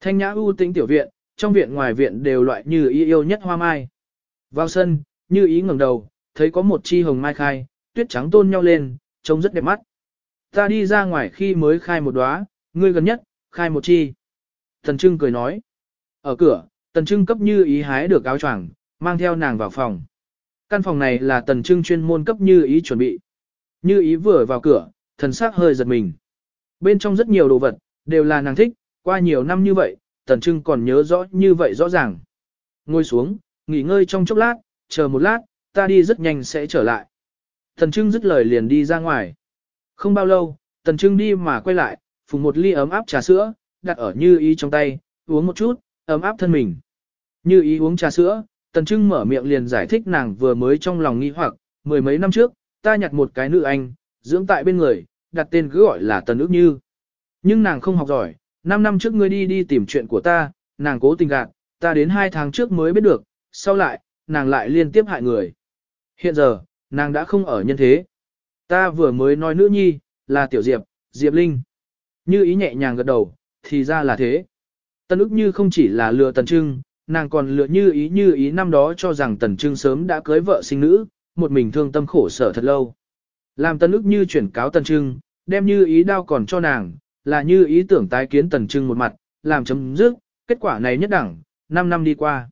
Thanh nhã ưu tĩnh tiểu viện, trong viện ngoài viện đều loại như ý yêu nhất hoa mai. Vào sân, như ý ngẩng đầu, thấy có một chi hồng mai khai, tuyết trắng tôn nhau lên, trông rất đẹp mắt. Ta đi ra ngoài khi mới khai một đóa, ngươi gần nhất, khai một chi. Tần Trưng cười nói. Ở cửa, Tần Trưng cấp như ý hái được áo choàng, mang theo nàng vào phòng. Căn phòng này là Tần Trưng chuyên môn cấp như ý chuẩn bị. Như ý vừa vào cửa, thần sắc hơi giật mình. Bên trong rất nhiều đồ vật, đều là nàng thích, qua nhiều năm như vậy, Tần Trưng còn nhớ rõ như vậy rõ ràng. Ngồi xuống, nghỉ ngơi trong chốc lát, chờ một lát, ta đi rất nhanh sẽ trở lại. Tần Trưng dứt lời liền đi ra ngoài. Không bao lâu, Tần Trưng đi mà quay lại, phùng một ly ấm áp trà sữa, đặt ở Như Ý trong tay, uống một chút, ấm áp thân mình. Như Ý uống trà sữa, Tần Trưng mở miệng liền giải thích nàng vừa mới trong lòng nghi hoặc, mười mấy năm trước, ta nhặt một cái nữ anh, dưỡng tại bên người, đặt tên cứ gọi là Tần ước như. Nhưng nàng không học giỏi, năm năm trước ngươi đi đi tìm chuyện của ta, nàng cố tình gạt, ta đến hai tháng trước mới biết được, sau lại, nàng lại liên tiếp hại người. Hiện giờ, nàng đã không ở nhân thế. Ta vừa mới nói nữ nhi, là Tiểu Diệp, Diệp Linh. Như ý nhẹ nhàng gật đầu, thì ra là thế. Tần ức như không chỉ là lừa tần trưng, nàng còn lừa như ý như ý năm đó cho rằng tần trưng sớm đã cưới vợ sinh nữ, một mình thương tâm khổ sở thật lâu. Làm tần ức như chuyển cáo tần trưng, đem như ý đau còn cho nàng, là như ý tưởng tái kiến tần trưng một mặt, làm chấm dứt, kết quả này nhất đẳng, 5 năm đi qua.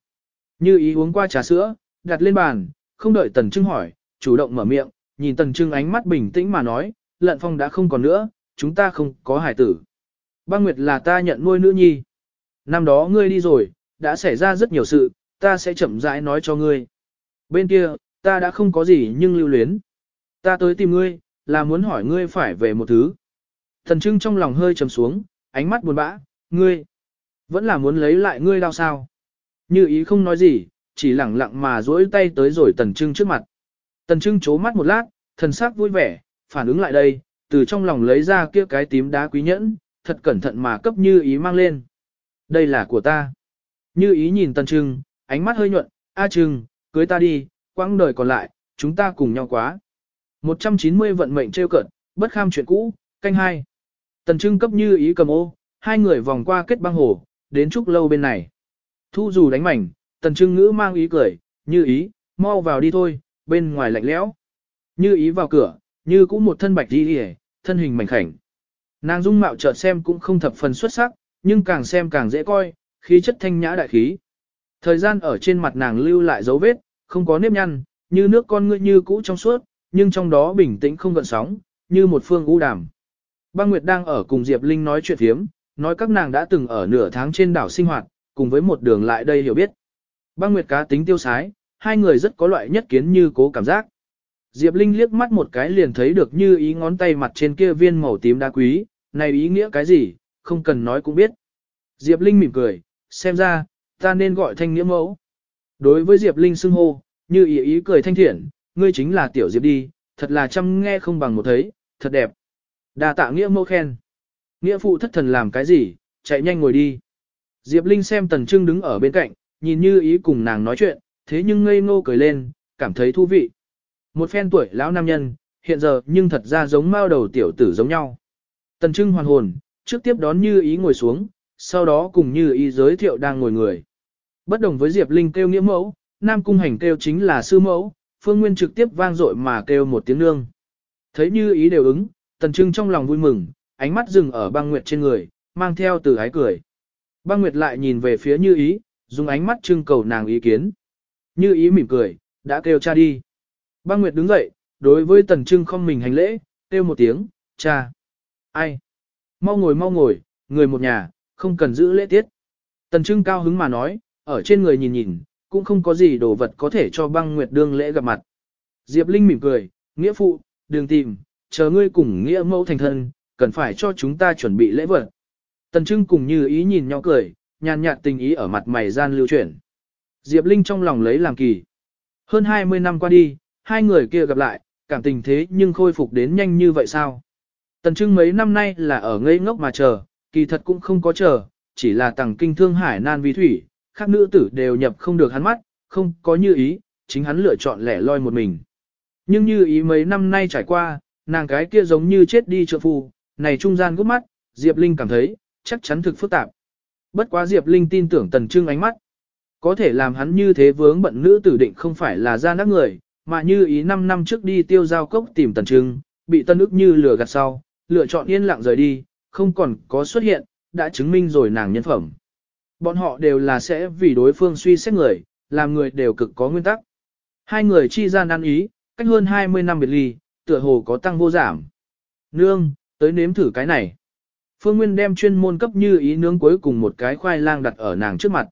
Như ý uống qua trà sữa, đặt lên bàn, không đợi tần trưng hỏi, chủ động mở miệng, nhìn tần trưng ánh mắt bình tĩnh mà nói, lận phong đã không còn nữa, chúng ta không có hải tử. Băng Nguyệt là ta nhận nuôi nữ nhi. Năm đó ngươi đi rồi, đã xảy ra rất nhiều sự, ta sẽ chậm rãi nói cho ngươi. Bên kia, ta đã không có gì nhưng lưu luyến. Ta tới tìm ngươi, là muốn hỏi ngươi phải về một thứ. Thần trưng trong lòng hơi trầm xuống, ánh mắt buồn bã, ngươi, vẫn là muốn lấy lại ngươi đau sao. Như ý không nói gì, chỉ lẳng lặng mà duỗi tay tới rồi tần trưng trước mặt. Tần trưng chố mắt một lát, thần sắc vui vẻ, phản ứng lại đây, từ trong lòng lấy ra kia cái tím đá quý nhẫn, thật cẩn thận mà cấp như ý mang lên. Đây là của ta. Như ý nhìn tần trưng, ánh mắt hơi nhuận, A trưng, cưới ta đi, quãng đời còn lại, chúng ta cùng nhau quá. 190 vận mệnh trêu cợt, bất kham chuyện cũ, canh hai. Tần trưng cấp như ý cầm ô, hai người vòng qua kết băng hồ, đến trúc lâu bên này. Thu dù đánh mảnh, tần trưng ngữ mang ý cười, như ý, mau vào đi thôi, bên ngoài lạnh lẽo. Như ý vào cửa, như cũng một thân bạch đi hề, thân hình mảnh khảnh. Nàng dung mạo chợt xem cũng không thập phần xuất sắc, nhưng càng xem càng dễ coi, khí chất thanh nhã đại khí. Thời gian ở trên mặt nàng lưu lại dấu vết, không có nếp nhăn, như nước con ngươi như cũ trong suốt, nhưng trong đó bình tĩnh không gợn sóng, như một phương u đàm. Băng Nguyệt đang ở cùng Diệp Linh nói chuyện thiếm, nói các nàng đã từng ở nửa tháng trên đảo sinh hoạt, cùng với một đường lại đây hiểu biết. Băng Nguyệt cá tính tiêu sái, hai người rất có loại nhất kiến như cố cảm giác. Diệp Linh liếc mắt một cái liền thấy được như ý ngón tay mặt trên kia viên màu tím đá quý, này ý nghĩa cái gì, không cần nói cũng biết. Diệp Linh mỉm cười, xem ra, ta nên gọi thanh nghĩa mẫu. Đối với Diệp Linh xưng hô, như ý ý cười thanh thiện, ngươi chính là tiểu Diệp đi, thật là chăm nghe không bằng một thấy, thật đẹp. Đà tạ nghĩa mẫu khen. Nghĩa phụ thất thần làm cái gì, chạy nhanh ngồi đi. Diệp Linh xem Tần Trưng đứng ở bên cạnh, nhìn như ý cùng nàng nói chuyện, thế nhưng ngây ngô cười lên, cảm thấy thú vị. Một phen tuổi lão nam nhân, hiện giờ nhưng thật ra giống mao đầu tiểu tử giống nhau. Tần Trưng hoàn hồn, trước tiếp đón như ý ngồi xuống, sau đó cùng như ý giới thiệu đang ngồi người. Bất đồng với Diệp Linh kêu nghĩa mẫu, Nam Cung Hành kêu chính là sư mẫu, Phương Nguyên trực tiếp vang dội mà kêu một tiếng nương. Thấy như ý đều ứng, Tần Trưng trong lòng vui mừng, ánh mắt dừng ở băng nguyệt trên người, mang theo từ ái cười. Băng nguyệt lại nhìn về phía như ý, dùng ánh mắt trưng cầu nàng ý kiến. Như ý mỉm cười, đã kêu cha đi. Băng nguyệt đứng dậy, đối với Tần Trưng không mình hành lễ, kêu một tiếng, cha. Ai? Mau ngồi mau ngồi, người một nhà, không cần giữ lễ tiết. Tần Trưng cao hứng mà nói, ở trên người nhìn nhìn, cũng không có gì đồ vật có thể cho băng nguyệt đương lễ gặp mặt. Diệp Linh mỉm cười, nghĩa phụ, đừng tìm, chờ ngươi cùng nghĩa mẫu thành thân, cần phải cho chúng ta chuẩn bị lễ vật. Tần Trưng cùng như ý nhìn nhau cười, nhàn nhạt tình ý ở mặt mày gian lưu chuyển. Diệp Linh trong lòng lấy làm kỳ. Hơn 20 năm qua đi, hai người kia gặp lại, cảm tình thế nhưng khôi phục đến nhanh như vậy sao? Tần Trưng mấy năm nay là ở ngây ngốc mà chờ, kỳ thật cũng không có chờ, chỉ là tàng kinh thương hải nan vi thủy, khác nữ tử đều nhập không được hắn mắt, không có như ý, chính hắn lựa chọn lẻ loi một mình. Nhưng như ý mấy năm nay trải qua, nàng cái kia giống như chết đi trợ phù này trung gian gút mắt, Diệp Linh cảm thấy, chắc chắn thực phức tạp. Bất quá Diệp Linh tin tưởng tần trưng ánh mắt. Có thể làm hắn như thế vướng bận nữ tử định không phải là gian đắc người, mà như ý 5 năm trước đi tiêu giao cốc tìm tần trưng, bị tân ức như lừa gạt sau, lựa chọn yên lặng rời đi, không còn có xuất hiện, đã chứng minh rồi nàng nhân phẩm. Bọn họ đều là sẽ vì đối phương suy xét người, làm người đều cực có nguyên tắc. Hai người chi gian ăn ý, cách hơn 20 năm biệt ly, tựa hồ có tăng vô giảm. Nương, tới nếm thử cái này. Phương Nguyên đem chuyên môn cấp như ý nướng cuối cùng một cái khoai lang đặt ở nàng trước mặt.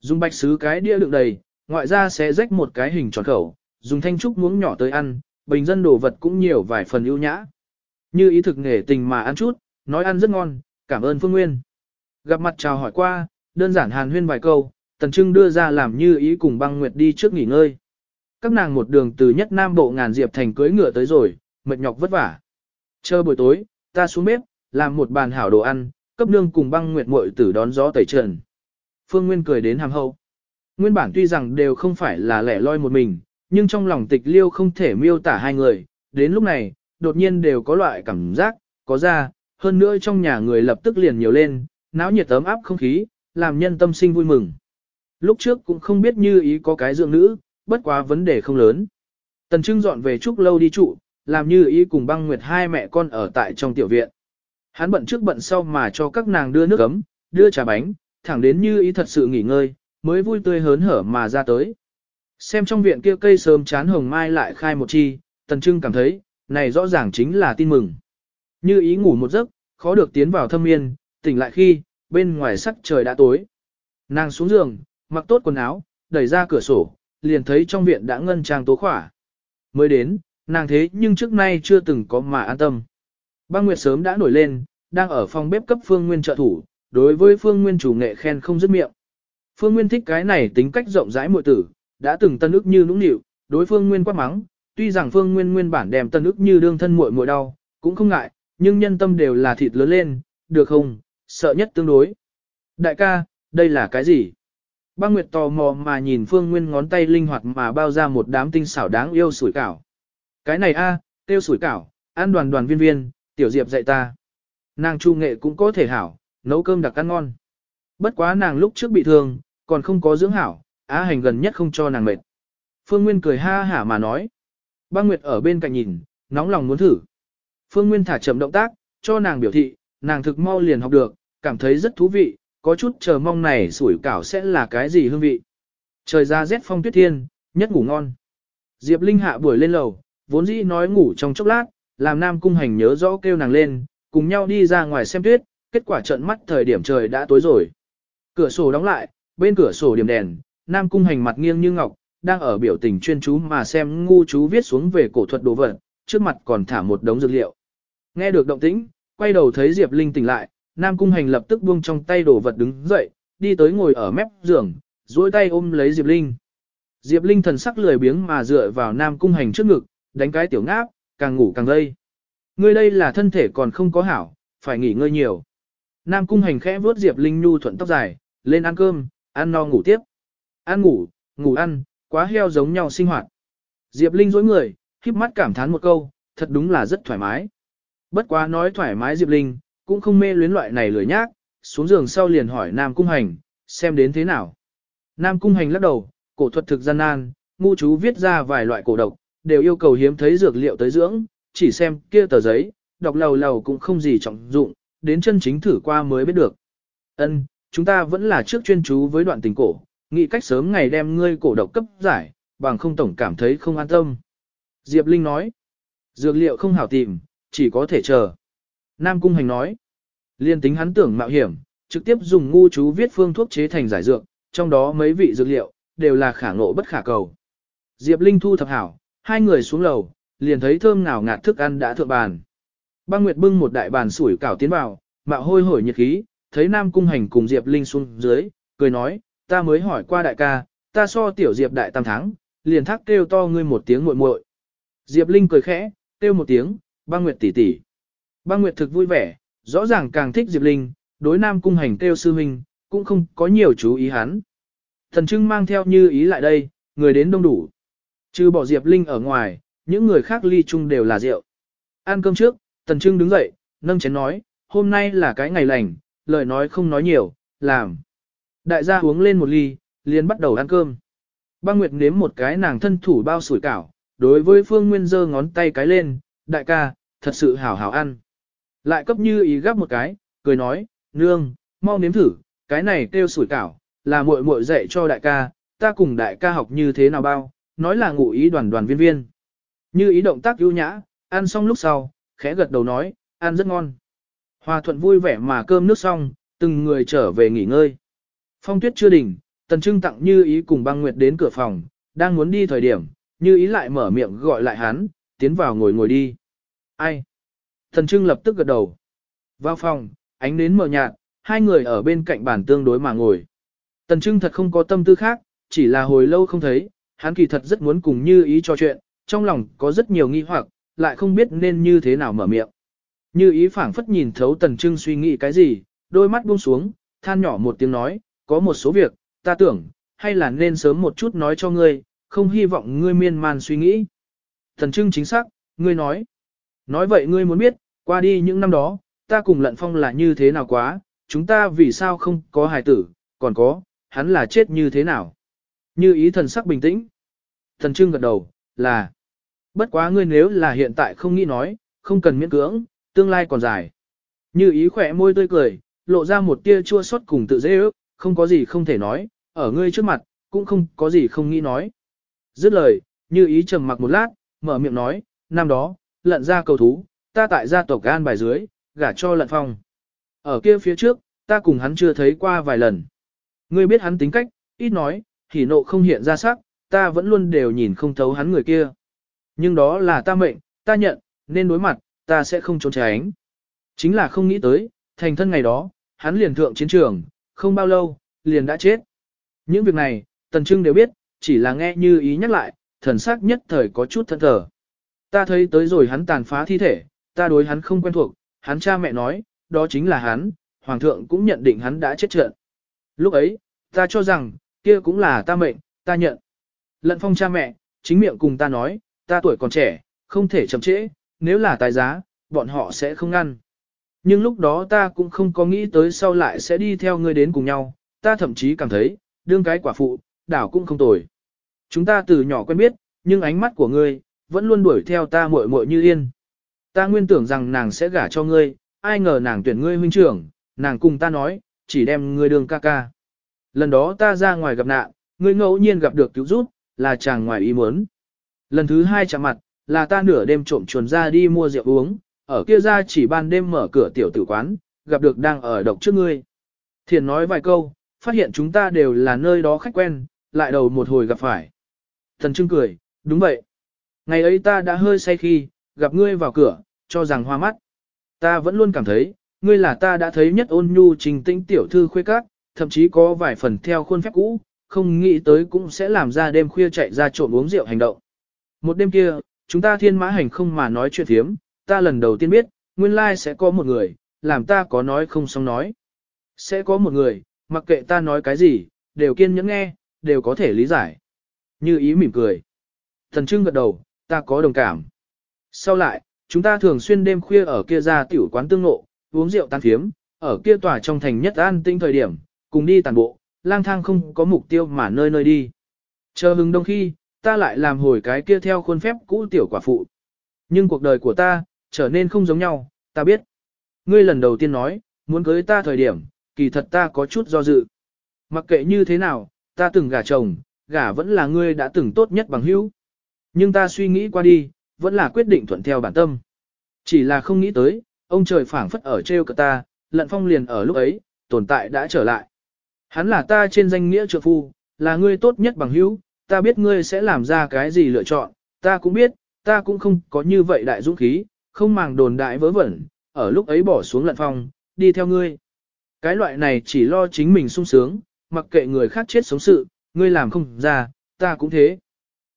Dùng bạch sứ cái đĩa đựng đầy, ngoại ra sẽ rách một cái hình tròn khẩu, dùng thanh trúc muỗng nhỏ tới ăn, bình dân đồ vật cũng nhiều vài phần ưu nhã. Như ý thực nghề tình mà ăn chút, nói ăn rất ngon, cảm ơn Phương Nguyên. Gặp mặt chào hỏi qua, đơn giản hàn huyên vài câu, Tần Trưng đưa ra làm như ý cùng băng nguyệt đi trước nghỉ ngơi. Các nàng một đường từ nhất nam bộ ngàn diệp thành cưới ngựa tới rồi, mệt nhọc vất vả. Chờ buổi tối, ta xuống bếp, làm một bàn hảo đồ ăn, cấp nương cùng băng nguyệt muội tử đón gió tẩy trần. Phương Nguyên cười đến hàm hậu. Nguyên bản tuy rằng đều không phải là lẻ loi một mình, nhưng trong lòng tịch liêu không thể miêu tả hai người, đến lúc này, đột nhiên đều có loại cảm giác, có ra, hơn nữa trong nhà người lập tức liền nhiều lên, náo nhiệt ấm áp không khí, làm nhân tâm sinh vui mừng. Lúc trước cũng không biết như ý có cái dưỡng nữ, bất quá vấn đề không lớn. Tần Trưng dọn về Trúc Lâu đi trụ, làm như ý cùng băng nguyệt hai mẹ con ở tại trong tiểu viện. Hắn bận trước bận sau mà cho các nàng đưa nước ấm, đưa trà bánh, thẳng đến như ý thật sự nghỉ ngơi, mới vui tươi hớn hở mà ra tới. Xem trong viện kia cây sớm chán hồng mai lại khai một chi, Tần Trưng cảm thấy, này rõ ràng chính là tin mừng. Như ý ngủ một giấc, khó được tiến vào thâm yên, tỉnh lại khi, bên ngoài sắc trời đã tối. Nàng xuống giường, mặc tốt quần áo, đẩy ra cửa sổ, liền thấy trong viện đã ngân trang tố khỏa. Mới đến, nàng thế nhưng trước nay chưa từng có mà an tâm. Băng Nguyệt sớm đã nổi lên, đang ở phòng bếp cấp Phương Nguyên trợ thủ, đối với Phương Nguyên chủ nghệ khen không dứt miệng. Phương Nguyên thích cái này tính cách rộng rãi muội tử, đã từng tân ức như nũng nịu, đối Phương Nguyên quát mắng, tuy rằng Phương Nguyên nguyên bản đem tân ức như đương thân muội muội đau, cũng không ngại, nhưng nhân tâm đều là thịt lớn lên, được không, sợ nhất tương đối. Đại ca, đây là cái gì? Băng Nguyệt tò mò mà nhìn Phương Nguyên ngón tay linh hoạt mà bao ra một đám tinh xảo đáng yêu sủi cảo. Cái này a, tiêu sủi cảo, ăn đoàn đoàn viên viên, tiểu diệp dạy ta. Nàng chu nghệ cũng có thể hảo, nấu cơm đặc ăn ngon. Bất quá nàng lúc trước bị thương, còn không có dưỡng hảo, á hành gần nhất không cho nàng mệt. Phương Nguyên cười ha hả mà nói. Băng Nguyệt ở bên cạnh nhìn, nóng lòng muốn thử. Phương Nguyên thả chậm động tác, cho nàng biểu thị, nàng thực mau liền học được, cảm thấy rất thú vị, có chút chờ mong này sủi cảo sẽ là cái gì hương vị. Trời ra rét phong tuyết thiên, nhất ngủ ngon. Diệp Linh hạ buổi lên lầu, vốn dĩ nói ngủ trong chốc lát, làm Nam Cung Hành nhớ rõ kêu nàng lên, cùng nhau đi ra ngoài xem tuyết, kết quả trận mắt thời điểm trời đã tối rồi. Cửa sổ đóng lại, bên cửa sổ điểm đèn, Nam Cung Hành mặt nghiêng như ngọc, đang ở biểu tình chuyên chú mà xem ngu chú viết xuống về cổ thuật đồ vật, trước mặt còn thả một đống dược liệu. Nghe được động tĩnh, quay đầu thấy Diệp Linh tỉnh lại, Nam Cung Hành lập tức buông trong tay đồ vật đứng dậy, đi tới ngồi ở mép giường, duỗi tay ôm lấy Diệp Linh. Diệp Linh thần sắc lười biếng mà dựa vào Nam Cung Hành trước ngực, đánh cái tiểu ngáp, càng ngủ càng gây. Ngươi đây là thân thể còn không có hảo, phải nghỉ ngơi nhiều. Nam Cung Hành khẽ vuốt Diệp Linh nhu thuận tóc dài, lên ăn cơm, ăn no ngủ tiếp. Ăn ngủ, ngủ ăn, quá heo giống nhau sinh hoạt. Diệp Linh dối người, khiếp mắt cảm thán một câu, thật đúng là rất thoải mái. Bất quá nói thoải mái Diệp Linh, cũng không mê luyến loại này lười nhác, xuống giường sau liền hỏi Nam Cung Hành, xem đến thế nào. Nam Cung Hành lắc đầu, cổ thuật thực gian nan, ngu chú viết ra vài loại cổ độc, đều yêu cầu hiếm thấy dược liệu tới dưỡng, chỉ xem kia tờ giấy, đọc lầu lầu cũng không gì trọng dụng, đến chân chính thử qua mới biết được. Ân, chúng ta vẫn là trước chuyên chú với đoạn tình cổ, nghĩ cách sớm ngày đem ngươi cổ độc cấp giải, bằng không tổng cảm thấy không an tâm. Diệp Linh nói, dược liệu không hảo tìm, chỉ có thể chờ. Nam Cung Hành nói, liên tính hắn tưởng mạo hiểm, trực tiếp dùng ngu chú viết phương thuốc chế thành giải dược, trong đó mấy vị dược liệu, đều là khả ngộ bất khả cầu. Diệp Linh thu thập hảo, hai người xuống lầu, liền thấy thơm nào ngạt thức ăn đã thượng bàn. Băng Nguyệt bưng một đại bàn sủi cảo tiến vào, mạo hôi hổi nhiệt khí, thấy Nam Cung Hành cùng Diệp Linh xuống dưới, cười nói, ta mới hỏi qua đại ca, ta so tiểu Diệp đại tam tháng, liền thác kêu to ngươi một tiếng muội muội. Diệp Linh cười khẽ, kêu một tiếng, băng Nguyệt tỷ tỷ. Băng Nguyệt thực vui vẻ, rõ ràng càng thích Diệp Linh, đối Nam Cung Hành kêu sư huynh, cũng không có nhiều chú ý hắn. Thần Trưng mang theo như ý lại đây, người đến đông đủ. Trừ bỏ Diệp Linh ở ngoài, những người khác ly chung đều là rượu. Ăn cơm trước, Tần Trưng đứng dậy, nâng chén nói, hôm nay là cái ngày lành, lời nói không nói nhiều, làm. Đại gia uống lên một ly, liền bắt đầu ăn cơm. Băng Nguyệt nếm một cái nàng thân thủ bao sủi cảo, đối với Phương Nguyên giơ ngón tay cái lên, đại ca, thật sự hảo hảo ăn. Lại cấp như ý gắp một cái, cười nói, nương, mau nếm thử, cái này kêu sủi cảo, là muội muội dạy cho đại ca, ta cùng đại ca học như thế nào bao, nói là ngụ ý đoàn đoàn viên viên. Như ý động tác ưu nhã, ăn xong lúc sau, khẽ gật đầu nói, ăn rất ngon. Hòa thuận vui vẻ mà cơm nước xong, từng người trở về nghỉ ngơi. Phong tuyết chưa đỉnh, tần trưng tặng như ý cùng băng nguyệt đến cửa phòng, đang muốn đi thời điểm, như ý lại mở miệng gọi lại hắn, tiến vào ngồi ngồi đi. Ai? Tần trưng lập tức gật đầu. Vào phòng, ánh đến mờ nhạt, hai người ở bên cạnh bàn tương đối mà ngồi. Tần trưng thật không có tâm tư khác, chỉ là hồi lâu không thấy, hắn kỳ thật rất muốn cùng như ý trò chuyện, trong lòng có rất nhiều nghi hoặc, lại không biết nên như thế nào mở miệng. Như ý phảng phất nhìn thấu tần trưng suy nghĩ cái gì, đôi mắt buông xuống, than nhỏ một tiếng nói, có một số việc, ta tưởng, hay là nên sớm một chút nói cho ngươi, không hy vọng ngươi miên man suy nghĩ. Tần trưng chính xác, ngươi nói. Nói vậy ngươi muốn biết, qua đi những năm đó, ta cùng lận phong là như thế nào quá, chúng ta vì sao không có hài tử, còn có, hắn là chết như thế nào. Như ý thần sắc bình tĩnh. Thần trưng gật đầu, là. Bất quá ngươi nếu là hiện tại không nghĩ nói, không cần miễn cưỡng, tương lai còn dài. Như ý khỏe môi tươi cười, lộ ra một tia chua xót cùng tự dễ ước, không có gì không thể nói, ở ngươi trước mặt, cũng không có gì không nghĩ nói. Dứt lời, như ý trầm mặc một lát, mở miệng nói, năm đó, lận ra cầu thú, ta tại gia tộc gan bài dưới, gả cho lận phong. Ở kia phía trước, ta cùng hắn chưa thấy qua vài lần. Ngươi biết hắn tính cách, ít nói, hỉ nộ không hiện ra sắc, ta vẫn luôn đều nhìn không thấu hắn người kia. Nhưng đó là ta mệnh, ta nhận, nên đối mặt, ta sẽ không trốn tránh. Chính là không nghĩ tới, thành thân ngày đó, hắn liền thượng chiến trường, không bao lâu, liền đã chết. Những việc này, Tần Trưng đều biết, chỉ là nghe như ý nhắc lại, thần sắc nhất thời có chút thân thờ. Ta thấy tới rồi hắn tàn phá thi thể, ta đối hắn không quen thuộc, hắn cha mẹ nói, đó chính là hắn, hoàng thượng cũng nhận định hắn đã chết trận. Lúc ấy, ta cho rằng, kia cũng là ta mệnh, ta nhận. Lận phong cha mẹ, chính miệng cùng ta nói, ta tuổi còn trẻ, không thể chậm trễ, nếu là tài giá, bọn họ sẽ không ngăn. Nhưng lúc đó ta cũng không có nghĩ tới sau lại sẽ đi theo ngươi đến cùng nhau, ta thậm chí cảm thấy, đương cái quả phụ, đảo cũng không tồi. Chúng ta từ nhỏ quen biết, nhưng ánh mắt của ngươi, vẫn luôn đuổi theo ta muội muội như yên. Ta nguyên tưởng rằng nàng sẽ gả cho ngươi, ai ngờ nàng tuyển ngươi huynh trưởng, nàng cùng ta nói, chỉ đem ngươi đường ca ca. Lần đó ta ra ngoài gặp nạn, ngươi ngẫu nhiên gặp được cứu giúp, là chàng ngoài ý muốn. Lần thứ hai chạm mặt, là ta nửa đêm trộm chuồn ra đi mua rượu uống, ở kia ra chỉ ban đêm mở cửa tiểu tử quán, gặp được đang ở độc trước ngươi. Thiền nói vài câu, phát hiện chúng ta đều là nơi đó khách quen, lại đầu một hồi gặp phải. Thần trưng cười, đúng vậy. Ngày ấy ta đã hơi say khi, gặp ngươi vào cửa, cho rằng hoa mắt. Ta vẫn luôn cảm thấy, ngươi là ta đã thấy nhất ôn nhu trình tĩnh tiểu thư khuê các, thậm chí có vài phần theo khuôn phép cũ, không nghĩ tới cũng sẽ làm ra đêm khuya chạy ra trộm uống rượu hành động. Một đêm kia, chúng ta thiên mã hành không mà nói chuyện thiếm, ta lần đầu tiên biết, nguyên lai sẽ có một người, làm ta có nói không xong nói. Sẽ có một người, mặc kệ ta nói cái gì, đều kiên nhẫn nghe, đều có thể lý giải. Như ý mỉm cười. Thần trưng gật đầu, ta có đồng cảm. Sau lại, chúng ta thường xuyên đêm khuya ở kia ra tiểu quán tương ngộ, uống rượu tan phiếm, ở kia tòa trong thành nhất an tinh thời điểm, cùng đi tàn bộ, lang thang không có mục tiêu mà nơi nơi đi. Chờ hứng đông khi, ta lại làm hồi cái kia theo khuôn phép cũ tiểu quả phụ. Nhưng cuộc đời của ta, trở nên không giống nhau, ta biết. Ngươi lần đầu tiên nói, muốn cưới ta thời điểm, kỳ thật ta có chút do dự. Mặc kệ như thế nào, ta từng gả chồng, gả vẫn là ngươi đã từng tốt nhất bằng hữu. Nhưng ta suy nghĩ qua đi, vẫn là quyết định thuận theo bản tâm. Chỉ là không nghĩ tới, ông trời phảng phất ở treo cờ ta, lận phong liền ở lúc ấy, tồn tại đã trở lại. Hắn là ta trên danh nghĩa trượng phu, là ngươi tốt nhất bằng hữu, ta biết ngươi sẽ làm ra cái gì lựa chọn, ta cũng biết, ta cũng không có như vậy đại dũng khí, không màng đồn đại vớ vẩn, ở lúc ấy bỏ xuống lận phong, đi theo ngươi. Cái loại này chỉ lo chính mình sung sướng, mặc kệ người khác chết sống sự, ngươi làm không ra, ta cũng thế.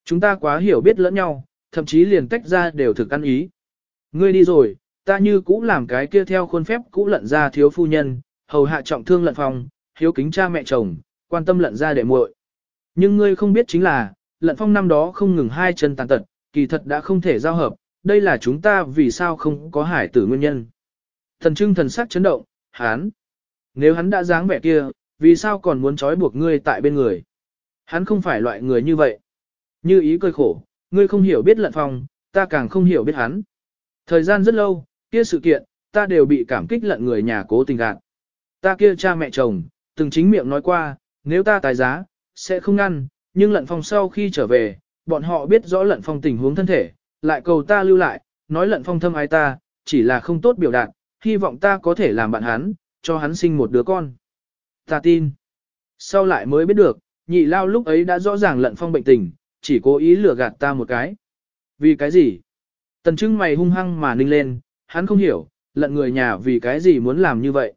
Chúng ta quá hiểu biết lẫn nhau, thậm chí liền tách ra đều thực ăn ý. Ngươi đi rồi, ta như cũ làm cái kia theo khuôn phép cũ lận ra thiếu phu nhân, hầu hạ trọng thương lận phong, hiếu kính cha mẹ chồng, quan tâm lận ra đệ muội. Nhưng ngươi không biết chính là, lận phong năm đó không ngừng hai chân tàn tật, kỳ thật đã không thể giao hợp, đây là chúng ta vì sao không có hải tử nguyên nhân. Thần trưng thần sắc chấn động, hán. Nếu hắn đã dáng vẻ kia, vì sao còn muốn trói buộc ngươi tại bên người? Hắn không phải loại người như vậy. Như ý cơi khổ, ngươi không hiểu biết lận phong, ta càng không hiểu biết hắn. Thời gian rất lâu, kia sự kiện, ta đều bị cảm kích lận người nhà cố tình gạt. Ta kia cha mẹ chồng, từng chính miệng nói qua, nếu ta tài giá, sẽ không ngăn, nhưng lận phong sau khi trở về, bọn họ biết rõ lận phong tình huống thân thể, lại cầu ta lưu lại, nói lận phong thâm ai ta, chỉ là không tốt biểu đạt, hy vọng ta có thể làm bạn hắn, cho hắn sinh một đứa con. Ta tin. Sau lại mới biết được, nhị lao lúc ấy đã rõ ràng lận phong bệnh tình, chỉ cố ý lừa gạt ta một cái. Vì cái gì? Tần trưng mày hung hăng mà ninh lên, hắn không hiểu, lận người nhà vì cái gì muốn làm như vậy.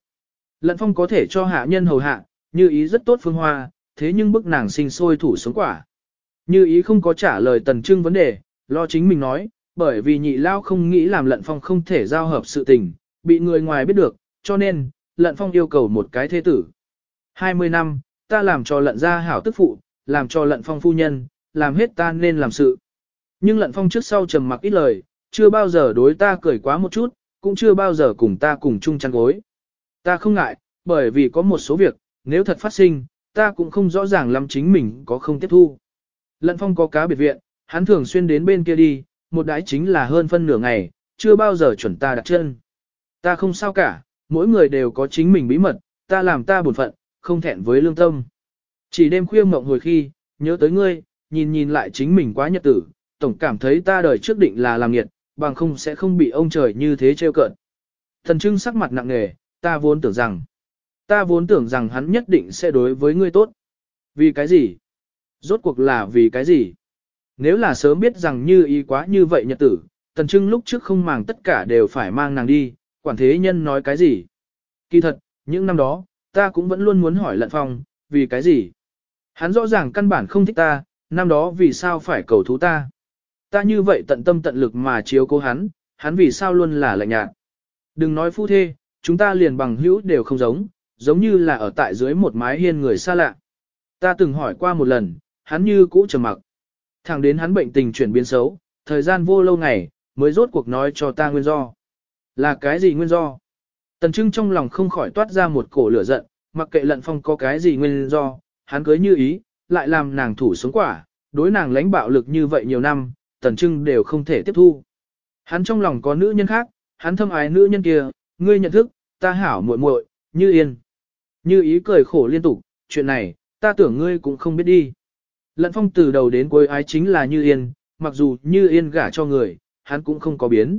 Lận phong có thể cho hạ nhân hầu hạ, như ý rất tốt phương hoa, thế nhưng bức nàng sinh sôi thủ sống quả. Như ý không có trả lời tần trưng vấn đề, lo chính mình nói, bởi vì nhị lao không nghĩ làm lận phong không thể giao hợp sự tình, bị người ngoài biết được, cho nên, lận phong yêu cầu một cái thế tử. 20 năm, ta làm cho lận gia hảo tức phụ, làm cho lận phong phu nhân, làm hết ta nên làm sự. Nhưng lận phong trước sau trầm mặc ít lời, chưa bao giờ đối ta cười quá một chút, cũng chưa bao giờ cùng ta cùng chung chăn gối. Ta không ngại, bởi vì có một số việc, nếu thật phát sinh, ta cũng không rõ ràng lắm chính mình có không tiếp thu. Lận phong có cá biệt viện, hắn thường xuyên đến bên kia đi, một đái chính là hơn phân nửa ngày, chưa bao giờ chuẩn ta đặt chân. Ta không sao cả, mỗi người đều có chính mình bí mật, ta làm ta buồn phận, không thẹn với lương tâm. Chỉ đêm khuya mộng hồi khi, nhớ tới ngươi, nhìn nhìn lại chính mình quá nhật tử, tổng cảm thấy ta đời trước định là làm nghiệt, bằng không sẽ không bị ông trời như thế trêu cợt. Thần trưng sắc mặt nặng nề, ta vốn tưởng rằng, ta vốn tưởng rằng hắn nhất định sẽ đối với ngươi tốt. Vì cái gì? Rốt cuộc là vì cái gì? Nếu là sớm biết rằng như ý quá như vậy nhật tử, tần trưng lúc trước không màng tất cả đều phải mang nàng đi, quản thế nhân nói cái gì? Kỳ thật, những năm đó, ta cũng vẫn luôn muốn hỏi lận phong, vì cái gì? Hắn rõ ràng căn bản không thích ta, năm đó vì sao phải cầu thú ta? Ta như vậy tận tâm tận lực mà chiếu cố hắn, hắn vì sao luôn là lạnh nhạt? Đừng nói phu thê, chúng ta liền bằng hữu đều không giống, giống như là ở tại dưới một mái hiên người xa lạ. Ta từng hỏi qua một lần, hắn như cũ trầm mặc. Thẳng đến hắn bệnh tình chuyển biến xấu, thời gian vô lâu ngày, mới rốt cuộc nói cho ta nguyên do. Là cái gì nguyên do? Tần Trưng trong lòng không khỏi toát ra một cổ lửa giận, mặc kệ lận phong có cái gì nguyên do, hắn cưới như ý, lại làm nàng thủ sống quả, đối nàng lãnh bạo lực như vậy nhiều năm, Tần Trưng đều không thể tiếp thu. Hắn trong lòng có nữ nhân khác, hắn thâm ái nữ nhân kia, ngươi nhận thức, ta hảo muội muội, như yên. Như ý cười khổ liên tục, chuyện này, ta tưởng ngươi cũng không biết đi. Lận phong từ đầu đến cuối ái chính là như yên, mặc dù như yên gả cho người, hắn cũng không có biến.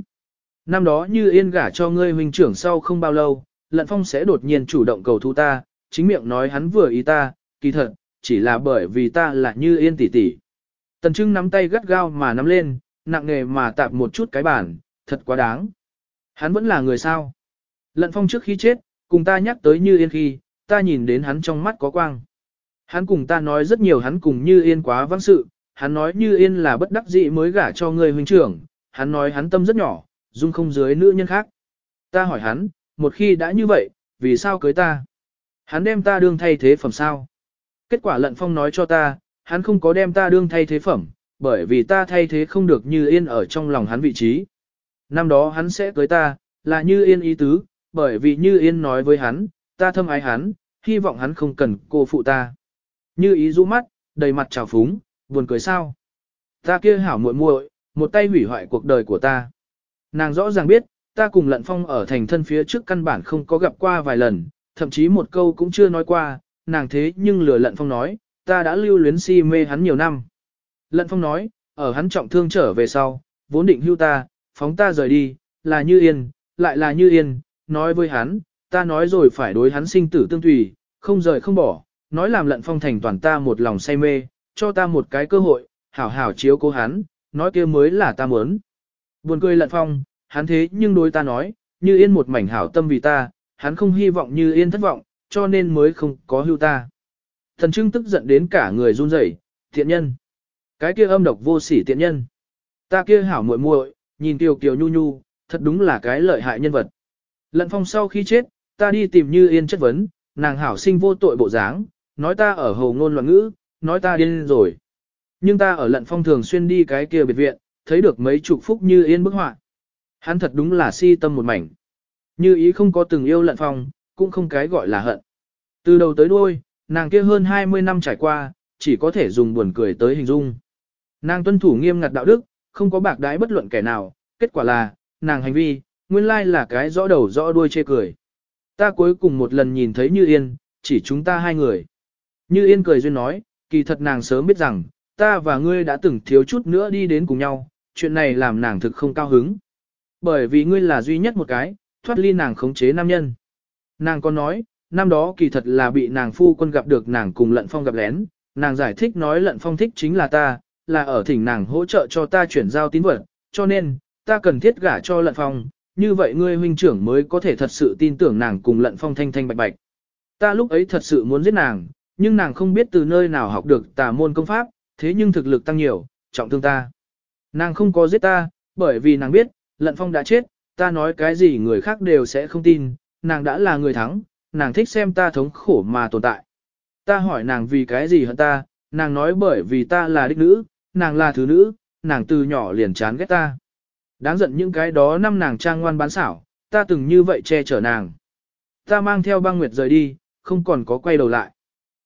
Năm đó như yên gả cho ngươi huynh trưởng sau không bao lâu, lận phong sẽ đột nhiên chủ động cầu thu ta, chính miệng nói hắn vừa ý ta, kỳ thật, chỉ là bởi vì ta là như yên tỷ tỷ. Tần Trưng nắm tay gắt gao mà nắm lên, nặng nề mà tạp một chút cái bản, thật quá đáng. Hắn vẫn là người sao. Lận phong trước khi chết, cùng ta nhắc tới như yên khi, ta nhìn đến hắn trong mắt có quang. Hắn cùng ta nói rất nhiều hắn cùng như yên quá vắng sự, hắn nói như yên là bất đắc dĩ mới gả cho người huynh trưởng, hắn nói hắn tâm rất nhỏ, dung không dưới nữ nhân khác. Ta hỏi hắn, một khi đã như vậy, vì sao cưới ta? Hắn đem ta đương thay thế phẩm sao? Kết quả lận phong nói cho ta, hắn không có đem ta đương thay thế phẩm, bởi vì ta thay thế không được như yên ở trong lòng hắn vị trí. Năm đó hắn sẽ cưới ta, là như yên ý tứ, bởi vì như yên nói với hắn, ta thâm ái hắn, hy vọng hắn không cần cô phụ ta. Như ý rũ mắt, đầy mặt trào phúng, buồn cười sao. Ta kia hảo muội muội, một tay hủy hoại cuộc đời của ta. Nàng rõ ràng biết, ta cùng lận phong ở thành thân phía trước căn bản không có gặp qua vài lần, thậm chí một câu cũng chưa nói qua, nàng thế nhưng lừa lận phong nói, ta đã lưu luyến si mê hắn nhiều năm. Lận phong nói, ở hắn trọng thương trở về sau, vốn định hưu ta, phóng ta rời đi, là như yên, lại là như yên, nói với hắn, ta nói rồi phải đối hắn sinh tử tương tùy, không rời không bỏ, nói làm lận phong thành toàn ta một lòng say mê, cho ta một cái cơ hội, hảo hảo chiếu cố hắn, nói kia mới là ta muốn. Buồn cười lận phong, hắn thế nhưng đối ta nói, như yên một mảnh hảo tâm vì ta, hắn không hy vọng như yên thất vọng, cho nên mới không có hưu ta. Thần trưng tức giận đến cả người run rẩy, thiện nhân. Cái kia âm độc vô sỉ thiện nhân. Ta kia hảo muội muội, nhìn kiều kiều nhu nhu, thật đúng là cái lợi hại nhân vật. Lận phong sau khi chết, ta đi tìm như yên chất vấn, nàng hảo sinh vô tội bộ dáng, nói ta ở hồ ngôn loạn ngữ, nói ta điên rồi. Nhưng ta ở lận phong thường xuyên đi cái kia biệt viện, thấy được mấy chục phúc như yên bức họa. Hắn thật đúng là si tâm một mảnh. Như ý không có từng yêu lận phong, cũng không cái gọi là hận. Từ đầu tới đuôi, nàng kia hơn 20 năm trải qua, chỉ có thể dùng buồn cười tới hình dung. Nàng tuân thủ nghiêm ngặt đạo đức, không có bạc đái bất luận kẻ nào, kết quả là, nàng hành vi, nguyên lai là cái rõ đầu rõ đuôi chê cười. Ta cuối cùng một lần nhìn thấy Như Yên, chỉ chúng ta hai người. Như Yên cười duyên nói, kỳ thật nàng sớm biết rằng, ta và ngươi đã từng thiếu chút nữa đi đến cùng nhau, chuyện này làm nàng thực không cao hứng. Bởi vì ngươi là duy nhất một cái, thoát ly nàng khống chế nam nhân. Nàng có nói, năm đó kỳ thật là bị nàng phu quân gặp được nàng cùng lận phong gặp lén, nàng giải thích nói lận phong thích chính là ta, là ở thỉnh nàng hỗ trợ cho ta chuyển giao tín vật, cho nên, ta cần thiết gả cho lận phong, như vậy ngươi huynh trưởng mới có thể thật sự tin tưởng nàng cùng lận phong thanh thanh bạch bạch. Ta lúc ấy thật sự muốn giết nàng, nhưng nàng không biết từ nơi nào học được tà môn công pháp, thế nhưng thực lực tăng nhiều, trọng thương ta. Nàng không có giết ta, bởi vì nàng biết, lận phong đã chết, ta nói cái gì người khác đều sẽ không tin, nàng đã là người thắng, nàng thích xem ta thống khổ mà tồn tại. Ta hỏi nàng vì cái gì hận ta, nàng nói bởi vì ta là đích nữ, nàng là thứ nữ, nàng từ nhỏ liền chán ghét ta. Đáng giận những cái đó năm nàng trang ngoan bán xảo, ta từng như vậy che chở nàng. Ta mang theo băng nguyệt rời đi, không còn có quay đầu lại.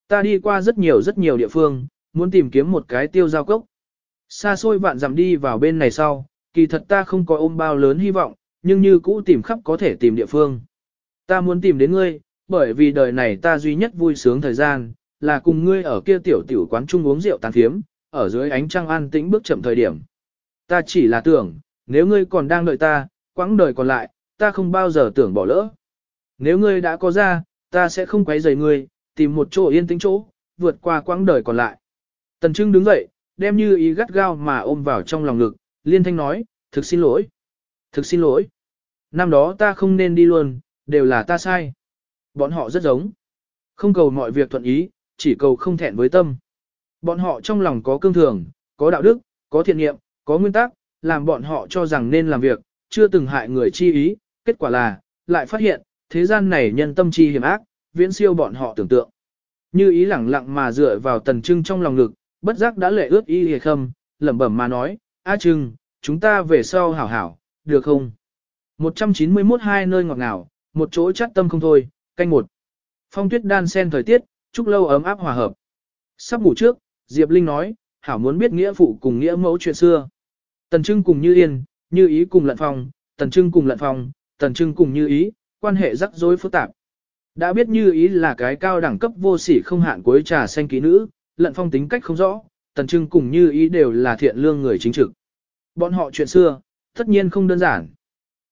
Ta đi qua rất nhiều rất nhiều địa phương, muốn tìm kiếm một cái tiêu giao cốc. Xa xôi vạn dặm đi vào bên này sau, kỳ thật ta không có ôm bao lớn hy vọng, nhưng như cũ tìm khắp có thể tìm địa phương. Ta muốn tìm đến ngươi, bởi vì đời này ta duy nhất vui sướng thời gian, là cùng ngươi ở kia tiểu tiểu quán chung uống rượu tàn thiếm, ở dưới ánh trăng an tĩnh bước chậm thời điểm. Ta chỉ là tưởng, nếu ngươi còn đang đợi ta, quãng đời còn lại, ta không bao giờ tưởng bỏ lỡ. Nếu ngươi đã có ra, ta sẽ không quấy rầy ngươi, tìm một chỗ yên tĩnh chỗ, vượt qua quãng đời còn lại. Tần Trưng đứng dậy, đem như ý gắt gao mà ôm vào trong lòng ngực, liên thanh nói, thực xin lỗi. Thực xin lỗi. Năm đó ta không nên đi luôn, đều là ta sai. Bọn họ rất giống. Không cầu mọi việc thuận ý, chỉ cầu không thẹn với tâm. Bọn họ trong lòng có cương thường, có đạo đức, có thiện nghiệm, có nguyên tắc, làm bọn họ cho rằng nên làm việc, chưa từng hại người chi ý, kết quả là, lại phát hiện, thế gian này nhân tâm chi hiểm ác, viễn siêu bọn họ tưởng tượng. Như ý lẳng lặng mà dựa vào tần trưng trong lòng ngực, bất giác đã lệ ướt y hề khâm, lẩm bẩm mà nói, A trưng, chúng ta về sau hảo hảo, được không? 191 hai nơi ngọt ngào, một chỗ chắt tâm không thôi, canh một. Phong tuyết đan sen thời tiết, chúc lâu ấm áp hòa hợp. Sắp ngủ trước, Diệp Linh nói, hảo muốn biết nghĩa phụ cùng nghĩa mẫu chuyện xưa. Tần Trưng cùng Như Yên, Như Ý cùng Lận Phong, Tần Trưng cùng Lận Phong, Tần Trưng cùng Như Ý, quan hệ rắc rối phức tạp. Đã biết Như Ý là cái cao đẳng cấp vô sỉ không hạn cuối trà xanh ký nữ, Lận Phong tính cách không rõ, Tần Trưng cùng Như Ý đều là thiện lương người chính trực. Bọn họ chuyện xưa, tất nhiên không đơn giản.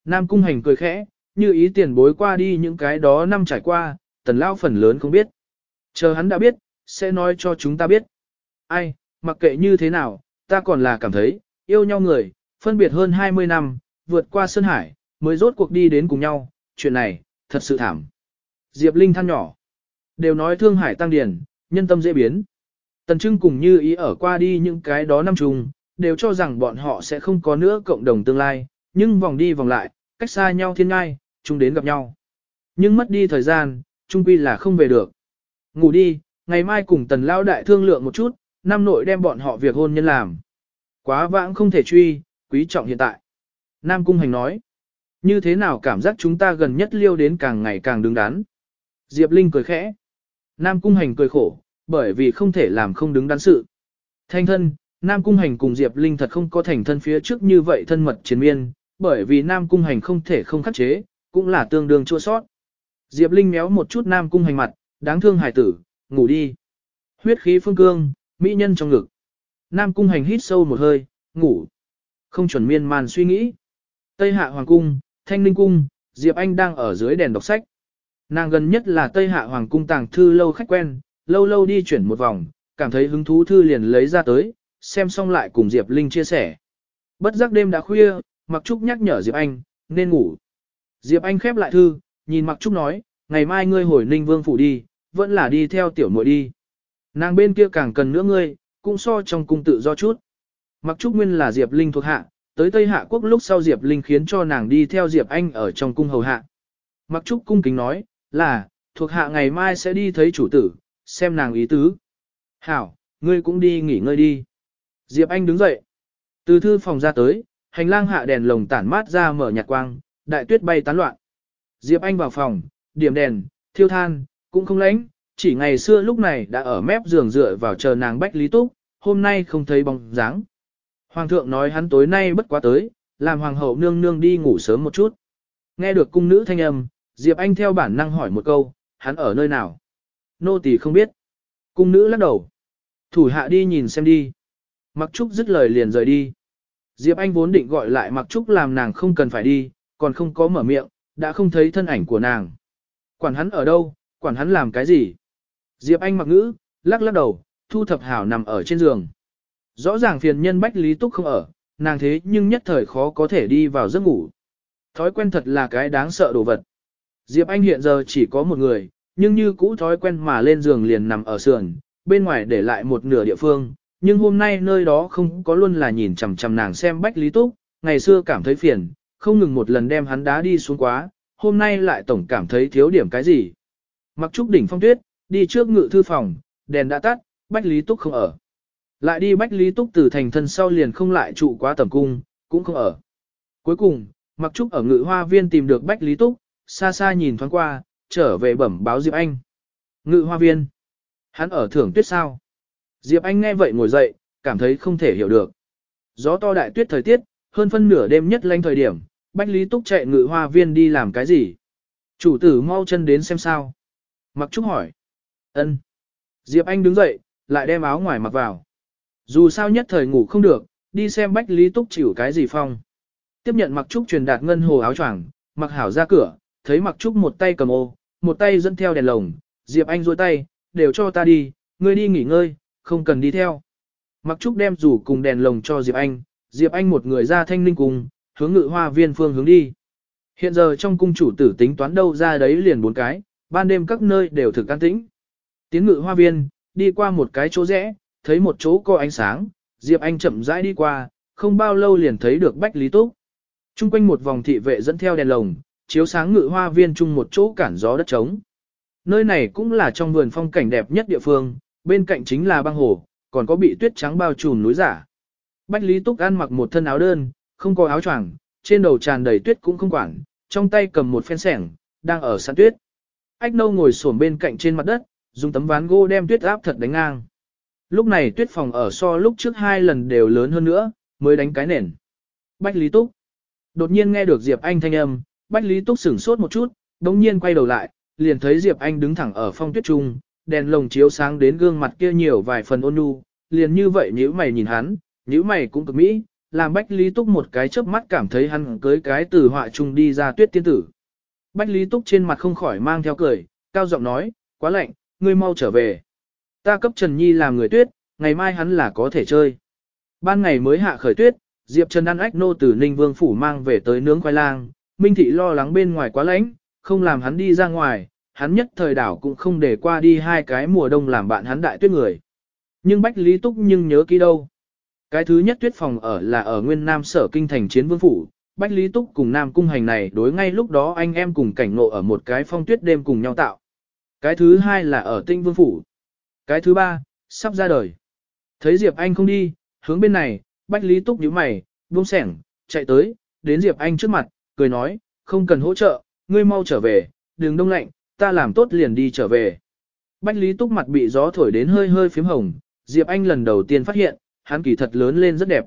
Nam Cung Hành cười khẽ, như Ý tiền bối qua đi những cái đó năm trải qua, Tần Lao phần lớn không biết. Chờ hắn đã biết, sẽ nói cho chúng ta biết. Ai, mặc kệ như thế nào, ta còn là cảm thấy, yêu nhau người, phân biệt hơn 20 năm, vượt qua Sơn Hải, mới rốt cuộc đi đến cùng nhau, chuyện này, thật sự thảm. Diệp Linh than nhỏ. Đều nói thương hải tăng điển, nhân tâm dễ biến. Tần Trưng cùng như ý ở qua đi những cái đó năm trùng, đều cho rằng bọn họ sẽ không có nữa cộng đồng tương lai, nhưng vòng đi vòng lại, cách xa nhau thiên ngai, chung đến gặp nhau. Nhưng mất đi thời gian, chung quy là không về được. Ngủ đi, ngày mai cùng tần lao đại thương lượng một chút, năm nội đem bọn họ việc hôn nhân làm. Quá vãng không thể truy, quý trọng hiện tại. Nam Cung Hành nói, như thế nào cảm giác chúng ta gần nhất liêu đến càng ngày càng đứng đắn. Diệp Linh cười khẽ. Nam Cung Hành cười khổ, bởi vì không thể làm không đứng đắn sự. Thanh thân, Nam Cung Hành cùng Diệp Linh thật không có thành thân phía trước như vậy thân mật chiến miên, bởi vì Nam Cung Hành không thể không khắc chế, cũng là tương đương chua sót. Diệp Linh méo một chút Nam Cung Hành mặt, đáng thương hải tử, ngủ đi. Huyết khí phương cương, mỹ nhân trong ngực. Nam Cung Hành hít sâu một hơi, ngủ. Không chuẩn miên man suy nghĩ. Tây Hạ Hoàng Cung, Thanh Ninh Cung, Diệp Anh đang ở dưới đèn đọc sách. Nàng gần nhất là Tây Hạ Hoàng Cung tàng thư lâu khách quen, lâu lâu đi chuyển một vòng, cảm thấy hứng thú thư liền lấy ra tới, xem xong lại cùng Diệp Linh chia sẻ. Bất giác đêm đã khuya, Mặc Trúc nhắc nhở Diệp Anh, nên ngủ. Diệp Anh khép lại thư, nhìn Mặc Trúc nói, ngày mai ngươi hồi Ninh Vương phủ đi, vẫn là đi theo tiểu muội đi. Nàng bên kia càng cần nữa ngươi, cũng so trong cung tự do chút. Mặc Trúc Nguyên là Diệp Linh thuộc hạ, tới Tây Hạ quốc lúc sau Diệp Linh khiến cho nàng đi theo Diệp Anh ở trong cung hầu hạ. Mặc Trúc cung kính nói, là, thuộc hạ ngày mai sẽ đi thấy chủ tử, xem nàng ý tứ. Hảo, ngươi cũng đi nghỉ ngơi đi. Diệp Anh đứng dậy. Từ thư phòng ra tới, hành lang hạ đèn lồng tản mát ra mở nhạt quang, đại tuyết bay tán loạn. Diệp Anh vào phòng, điểm đèn, thiêu than, cũng không lánh, chỉ ngày xưa lúc này đã ở mép giường dựa vào chờ nàng Bách Lý Túc, hôm nay không thấy bóng dáng. Hoàng thượng nói hắn tối nay bất quá tới, làm hoàng hậu nương nương đi ngủ sớm một chút. Nghe được cung nữ thanh âm, Diệp Anh theo bản năng hỏi một câu, hắn ở nơi nào? Nô tỳ không biết. Cung nữ lắc đầu. Thủ hạ đi nhìn xem đi. Mặc Trúc dứt lời liền rời đi. Diệp Anh vốn định gọi lại Mặc Trúc làm nàng không cần phải đi, còn không có mở miệng, đã không thấy thân ảnh của nàng. Quản hắn ở đâu, quản hắn làm cái gì? Diệp Anh mặc ngữ, lắc lắc đầu, thu thập hảo nằm ở trên giường. Rõ ràng phiền nhân Bách Lý Túc không ở, nàng thế nhưng nhất thời khó có thể đi vào giấc ngủ. Thói quen thật là cái đáng sợ đồ vật. Diệp Anh hiện giờ chỉ có một người, nhưng như cũ thói quen mà lên giường liền nằm ở sườn, bên ngoài để lại một nửa địa phương, nhưng hôm nay nơi đó không có luôn là nhìn chằm chằm nàng xem Bách Lý Túc, ngày xưa cảm thấy phiền, không ngừng một lần đem hắn đá đi xuống quá, hôm nay lại tổng cảm thấy thiếu điểm cái gì. Mặc trúc đỉnh phong tuyết, đi trước ngự thư phòng, đèn đã tắt, Bách Lý Túc không ở. Lại đi Bách Lý Túc từ thành thân sau liền không lại trụ quá tầm cung, cũng không ở. Cuối cùng, Mặc Trúc ở ngự hoa viên tìm được Bách Lý Túc, xa xa nhìn thoáng qua, trở về bẩm báo Diệp Anh. Ngự hoa viên. Hắn ở thưởng tuyết sao? Diệp Anh nghe vậy ngồi dậy, cảm thấy không thể hiểu được. Gió to đại tuyết thời tiết, hơn phân nửa đêm nhất lanh thời điểm, Bách Lý Túc chạy ngự hoa viên đi làm cái gì? Chủ tử mau chân đến xem sao. Mặc Trúc hỏi. Ân. Diệp Anh đứng dậy, lại đem áo ngoài mặc vào. Dù sao nhất thời ngủ không được, đi xem Bách Lý Túc chịu cái gì phong. Tiếp nhận Mặc Trúc truyền đạt ngân hồ áo choàng, Mặc Hảo ra cửa, thấy Mặc Trúc một tay cầm ô, một tay dẫn theo đèn lồng, Diệp Anh duỗi tay, đều cho ta đi, ngươi đi nghỉ ngơi, không cần đi theo. Mặc Trúc đem rủ cùng đèn lồng cho Diệp Anh, Diệp Anh một người ra thanh ninh cùng, hướng ngự hoa viên phương hướng đi. Hiện giờ trong cung chủ tử tính toán đâu ra đấy liền bốn cái, ban đêm các nơi đều thực an tĩnh. Tiến ngự hoa viên, đi qua một cái chỗ rẽ, thấy một chỗ có ánh sáng, Diệp Anh chậm rãi đi qua, không bao lâu liền thấy được Bách Lý Túc. Trung quanh một vòng thị vệ dẫn theo đèn lồng, chiếu sáng ngự hoa viên chung một chỗ cản gió đất trống. Nơi này cũng là trong vườn phong cảnh đẹp nhất địa phương, bên cạnh chính là băng hồ, còn có bị tuyết trắng bao trùm núi giả. Bách Lý Túc ăn mặc một thân áo đơn, không có áo choàng, trên đầu tràn đầy tuyết cũng không quản, trong tay cầm một phen sẻng, đang ở sàn tuyết. Ách nâu ngồi xổm bên cạnh trên mặt đất, dùng tấm ván gỗ đem tuyết áp thật đánh ngang. Lúc này tuyết phòng ở so lúc trước hai lần đều lớn hơn nữa, mới đánh cái nền. Bách Lý Túc. Đột nhiên nghe được Diệp Anh thanh âm, Bách Lý Túc sửng sốt một chút, đống nhiên quay đầu lại, liền thấy Diệp Anh đứng thẳng ở phong tuyết trung, đèn lồng chiếu sáng đến gương mặt kia nhiều vài phần ôn nhu, liền như vậy nhíu mày nhìn hắn, nhíu mày cũng cực mỹ, làm Bách Lý Túc một cái chớp mắt cảm thấy hắn cưới cái từ họa trung đi ra tuyết tiên tử. Bách Lý Túc trên mặt không khỏi mang theo cười, cao giọng nói, quá lạnh, ngươi mau trở về. Ta cấp Trần Nhi làm người tuyết, ngày mai hắn là có thể chơi. Ban ngày mới hạ khởi tuyết, Diệp Trần ăn ách nô từ Ninh Vương Phủ mang về tới nướng khoai lang, Minh Thị lo lắng bên ngoài quá lạnh, không làm hắn đi ra ngoài, hắn nhất thời đảo cũng không để qua đi hai cái mùa đông làm bạn hắn đại tuyết người. Nhưng Bách Lý Túc nhưng nhớ kỹ đâu. Cái thứ nhất tuyết phòng ở là ở nguyên Nam sở kinh thành chiến vương phủ, Bách Lý Túc cùng Nam cung hành này đối ngay lúc đó anh em cùng cảnh ngộ ở một cái phong tuyết đêm cùng nhau tạo. Cái thứ hai là ở tinh vương phủ. Cái thứ ba, sắp ra đời. Thấy Diệp Anh không đi, hướng bên này, Bách Lý Túc nhíu mày, buông sẻng, chạy tới, đến Diệp Anh trước mặt, cười nói, không cần hỗ trợ, ngươi mau trở về, đừng đông lạnh, ta làm tốt liền đi trở về. Bách Lý Túc mặt bị gió thổi đến hơi hơi phím hồng, Diệp Anh lần đầu tiên phát hiện, hắn kỳ thật lớn lên rất đẹp.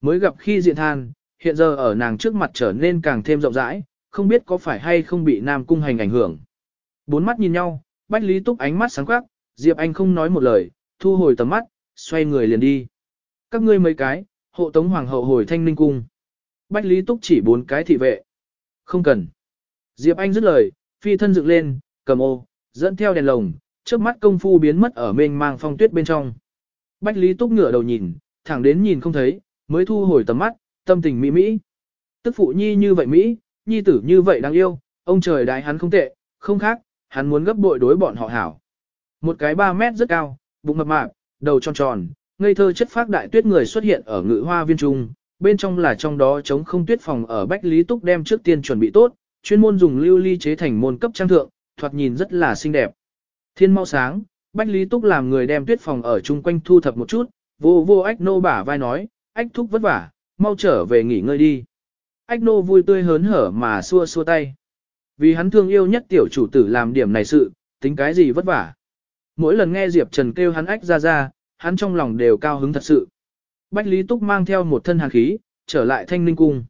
Mới gặp khi diện than, hiện giờ ở nàng trước mặt trở nên càng thêm rộng rãi, không biết có phải hay không bị Nam Cung hành ảnh hưởng. Bốn mắt nhìn nhau, Bách Lý Túc ánh mắt sáng quắc, Diệp Anh không nói một lời, thu hồi tầm mắt, xoay người liền đi. Các ngươi mấy cái, hộ tống hoàng hậu hồi thanh ninh cung. Bách Lý Túc chỉ bốn cái thị vệ. Không cần. Diệp Anh dứt lời, phi thân dựng lên, cầm ô, dẫn theo đèn lồng, trước mắt công phu biến mất ở mênh mang phong tuyết bên trong. Bách Lý Túc ngửa đầu nhìn, thẳng đến nhìn không thấy, mới thu hồi tầm mắt, tâm tình mỹ mỹ. Tức phụ nhi như vậy mỹ, nhi tử như vậy đáng yêu, ông trời đại hắn không tệ, không khác, hắn muốn gấp bội đối bọn họ hảo. Một cái 3 mét rất cao, bụng mập mạp, đầu tròn tròn, ngây thơ chất phác đại tuyết người xuất hiện ở ngự hoa viên trung, bên trong là trong đó chống không tuyết phòng ở Bách Lý Túc đem trước tiên chuẩn bị tốt, chuyên môn dùng lưu ly chế thành môn cấp trang thượng, thoạt nhìn rất là xinh đẹp. Thiên mau sáng, Bách Lý Túc làm người đem tuyết phòng ở chung quanh thu thập một chút, vô vô ách nô bả vai nói, ách thúc vất vả, mau trở về nghỉ ngơi đi. Ách nô vui tươi hớn hở mà xua xua tay. Vì hắn thương yêu nhất tiểu chủ tử làm điểm này sự, tính cái gì vất vả. Mỗi lần nghe Diệp Trần kêu hắn ách ra ra, hắn trong lòng đều cao hứng thật sự. Bách Lý Túc mang theo một thân hàn khí, trở lại thanh ninh cung.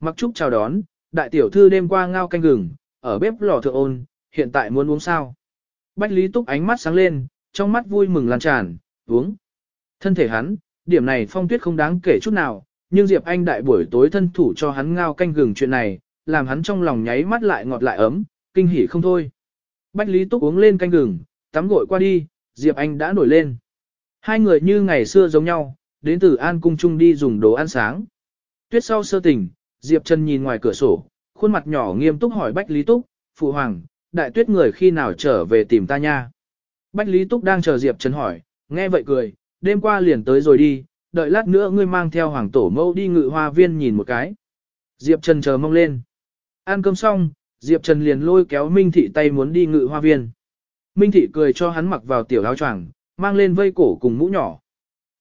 Mặc Trúc chào đón, đại tiểu thư đêm qua ngao canh gừng, ở bếp lò thượng ôn, hiện tại muốn uống sao. Bách Lý Túc ánh mắt sáng lên, trong mắt vui mừng lan tràn, uống. Thân thể hắn, điểm này phong tuyết không đáng kể chút nào, nhưng Diệp Anh đại buổi tối thân thủ cho hắn ngao canh gừng chuyện này, làm hắn trong lòng nháy mắt lại ngọt lại ấm, kinh hỉ không thôi. Bách Lý Túc uống lên canh gừng, tắm gội qua đi, Diệp Anh đã nổi lên. Hai người như ngày xưa giống nhau, đến từ An Cung Trung đi dùng đồ ăn sáng. Tuyết sau sơ tỉnh, Diệp Trần nhìn ngoài cửa sổ, khuôn mặt nhỏ nghiêm túc hỏi Bách Lý Túc, Phụ Hoàng, đại tuyết người khi nào trở về tìm ta nha. Bách Lý Túc đang chờ Diệp Trần hỏi, nghe vậy cười, đêm qua liền tới rồi đi, đợi lát nữa ngươi mang theo hoàng tổ mâu đi ngự hoa viên nhìn một cái. Diệp Trần chờ mong lên. Ăn cơm xong, Diệp Trần liền lôi kéo Minh Thị tay muốn đi ngự hoa viên. Minh Thị cười cho hắn mặc vào tiểu áo choàng, mang lên vây cổ cùng mũ nhỏ.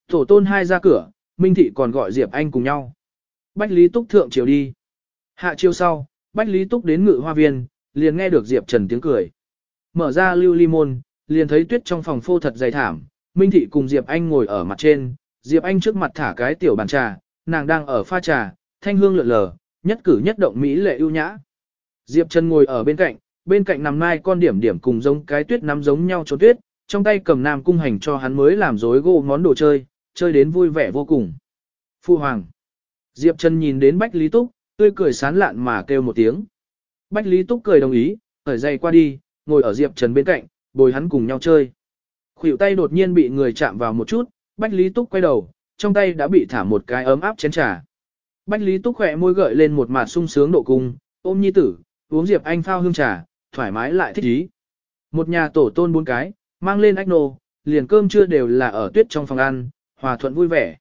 Tổ tôn hai ra cửa, Minh Thị còn gọi Diệp Anh cùng nhau. Bách Lý Túc thượng chiều đi. Hạ chiều sau, Bách Lý Túc đến ngự hoa viên, liền nghe được Diệp Trần tiếng cười. Mở ra lưu ly môn, liền thấy tuyết trong phòng phô thật dày thảm, Minh Thị cùng Diệp Anh ngồi ở mặt trên, Diệp Anh trước mặt thả cái tiểu bàn trà, nàng đang ở pha trà, thanh hương lượn lờ, nhất cử nhất động mỹ lệ ưu nhã. Diệp Trần ngồi ở bên cạnh, bên cạnh nằm nai con điểm điểm cùng giống cái tuyết nắm giống nhau trốn tuyết, trong tay cầm nam cung hành cho hắn mới làm rối gỗ món đồ chơi, chơi đến vui vẻ vô cùng. Phu Hoàng. Diệp Trần nhìn đến Bách Lý Túc, tươi cười sán lạn mà kêu một tiếng. Bách Lý Túc cười đồng ý, khởi dây qua đi, ngồi ở Diệp Trần bên cạnh, bồi hắn cùng nhau chơi. Khuỷu tay đột nhiên bị người chạm vào một chút, Bách Lý Túc quay đầu, trong tay đã bị thả một cái ấm áp chén trà. Bách Lý Túc khỏe môi gợi lên một mặt sung sướng độ cung, ôm nhi tử, uống Diệp Anh phao hương trà, thoải mái lại thích ý. Một nhà tổ tôn bốn cái, mang lên ách nô, liền cơm trưa đều là ở tuyết trong phòng ăn, hòa thuận vui vẻ.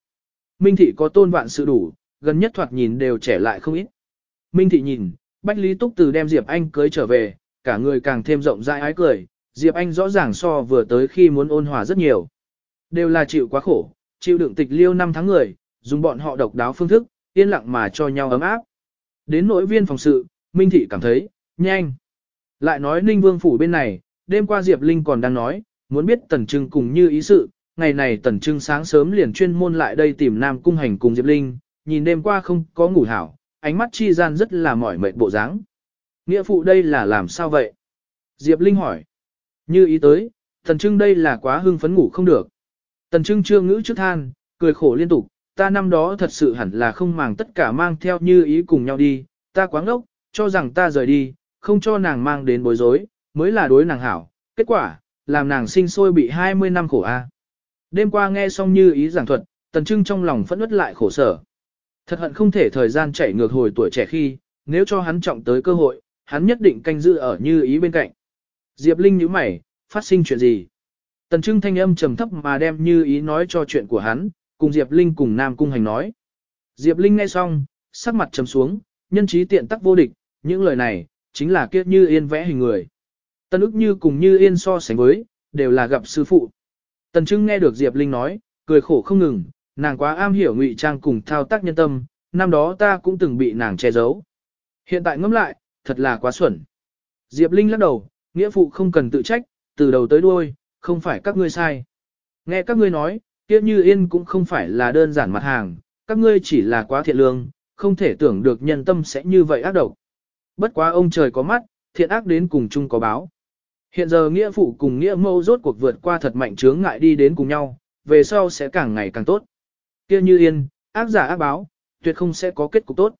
Minh thị có tôn vạn sự đủ, gần nhất thoạt nhìn đều trẻ lại không ít. Minh thị nhìn, Bách Lý Túc từ đem Diệp Anh cưới trở về, cả người càng thêm rộng rãi ái cười, Diệp Anh rõ ràng so vừa tới khi muốn ôn hòa rất nhiều. Đều là chịu quá khổ, chịu đựng tịch liêu năm tháng người, dùng bọn họ độc đáo phương thức, yên lặng mà cho nhau ấm áp. Đến nỗi viên phòng sự, Minh Thị cảm thấy, nhanh. Lại nói Ninh Vương Phủ bên này, đêm qua Diệp Linh còn đang nói, muốn biết Tần Trưng cùng như ý sự, ngày này Tần Trưng sáng sớm liền chuyên môn lại đây tìm Nam Cung Hành cùng Diệp Linh, nhìn đêm qua không có ngủ hảo, ánh mắt chi gian rất là mỏi mệt bộ dáng. Nghĩa phụ đây là làm sao vậy? Diệp Linh hỏi. Như ý tới, Tần Trưng đây là quá hưng phấn ngủ không được. Tần Trưng chưa ngữ trước than, cười khổ liên tục, ta năm đó thật sự hẳn là không màng tất cả mang theo như ý cùng nhau đi, ta quá ngốc, cho rằng ta rời đi, không cho nàng mang đến bối rối, mới là đối nàng hảo, kết quả, làm nàng sinh sôi bị 20 năm khổ a. Đêm qua nghe xong như ý giảng thuật, Tần Trưng trong lòng phẫn nứt lại khổ sở. Thật hận không thể thời gian chạy ngược hồi tuổi trẻ khi, nếu cho hắn trọng tới cơ hội, hắn nhất định canh giữ ở như ý bên cạnh. Diệp Linh nhíu mày, phát sinh chuyện gì? Tần Trưng thanh âm trầm thấp mà đem như ý nói cho chuyện của hắn, cùng Diệp Linh cùng Nam Cung Hành nói. Diệp Linh nghe xong, sắc mặt trầm xuống, nhân trí tiện tắc vô địch, những lời này, chính là kiếp như yên vẽ hình người. Tần ức như cùng như yên so sánh với, đều là gặp sư phụ. Tần Trưng nghe được Diệp Linh nói, cười khổ không ngừng, nàng quá am hiểu ngụy trang cùng thao tác nhân tâm, năm đó ta cũng từng bị nàng che giấu. Hiện tại ngẫm lại, thật là quá xuẩn. Diệp Linh lắc đầu, nghĩa phụ không cần tự trách, từ đầu tới đuôi, không phải các ngươi sai. Nghe các ngươi nói, kia như yên cũng không phải là đơn giản mặt hàng, các ngươi chỉ là quá thiện lương, không thể tưởng được nhân tâm sẽ như vậy ác độc. Bất quá ông trời có mắt, thiện ác đến cùng chung có báo. Hiện giờ nghĩa phụ cùng nghĩa mâu rốt cuộc vượt qua thật mạnh chướng ngại đi đến cùng nhau, về sau sẽ càng ngày càng tốt. Kia như yên, ác giả ác báo, tuyệt không sẽ có kết cục tốt.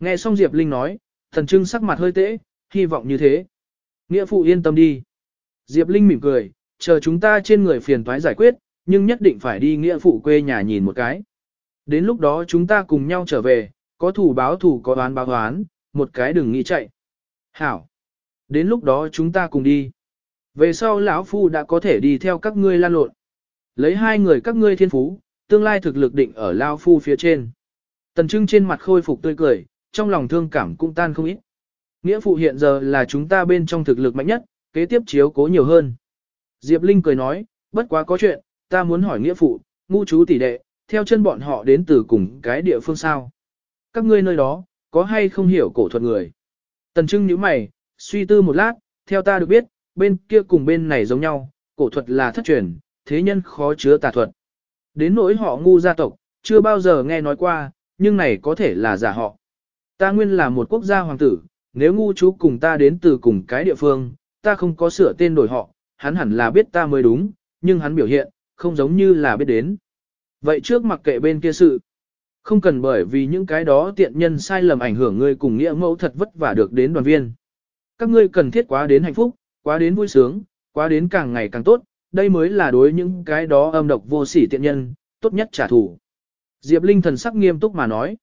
Nghe xong Diệp Linh nói, thần trưng sắc mặt hơi tễ, hy vọng như thế. Nghĩa phụ yên tâm đi. Diệp Linh mỉm cười, chờ chúng ta trên người phiền toái giải quyết, nhưng nhất định phải đi nghĩa phụ quê nhà nhìn một cái. Đến lúc đó chúng ta cùng nhau trở về, có thủ báo thủ có đoán báo đoán, một cái đừng nghĩ chạy. Hảo. Đến lúc đó chúng ta cùng đi. Về sau lão phu đã có thể đi theo các ngươi lan lộn. Lấy hai người các ngươi thiên phú, tương lai thực lực định ở Lao phu phía trên. Tần Trưng trên mặt khôi phục tươi cười, trong lòng thương cảm cũng tan không ít. Nghĩa phụ hiện giờ là chúng ta bên trong thực lực mạnh nhất, kế tiếp chiếu cố nhiều hơn. Diệp Linh cười nói, bất quá có chuyện, ta muốn hỏi nghĩa phụ, ngu chú tỷ đệ, theo chân bọn họ đến từ cùng cái địa phương sao. Các ngươi nơi đó, có hay không hiểu cổ thuật người. Tần Trưng nhíu mày, suy tư một lát, theo ta được biết, bên kia cùng bên này giống nhau, cổ thuật là thất truyền, thế nhân khó chứa tà thuật. Đến nỗi họ ngu gia tộc, chưa bao giờ nghe nói qua, nhưng này có thể là giả họ. Ta nguyên là một quốc gia hoàng tử, nếu ngu chú cùng ta đến từ cùng cái địa phương, ta không có sửa tên đổi họ, hắn hẳn là biết ta mới đúng, nhưng hắn biểu hiện, không giống như là biết đến. Vậy trước mặc kệ bên kia sự, không cần bởi vì những cái đó tiện nhân sai lầm ảnh hưởng ngươi cùng nghĩa mẫu thật vất vả được đến đoàn viên. Các ngươi cần thiết quá đến hạnh phúc, quá đến vui sướng, quá đến càng ngày càng tốt, đây mới là đối những cái đó âm độc vô sỉ tiện nhân, tốt nhất trả thù. Diệp Linh thần sắc nghiêm túc mà nói.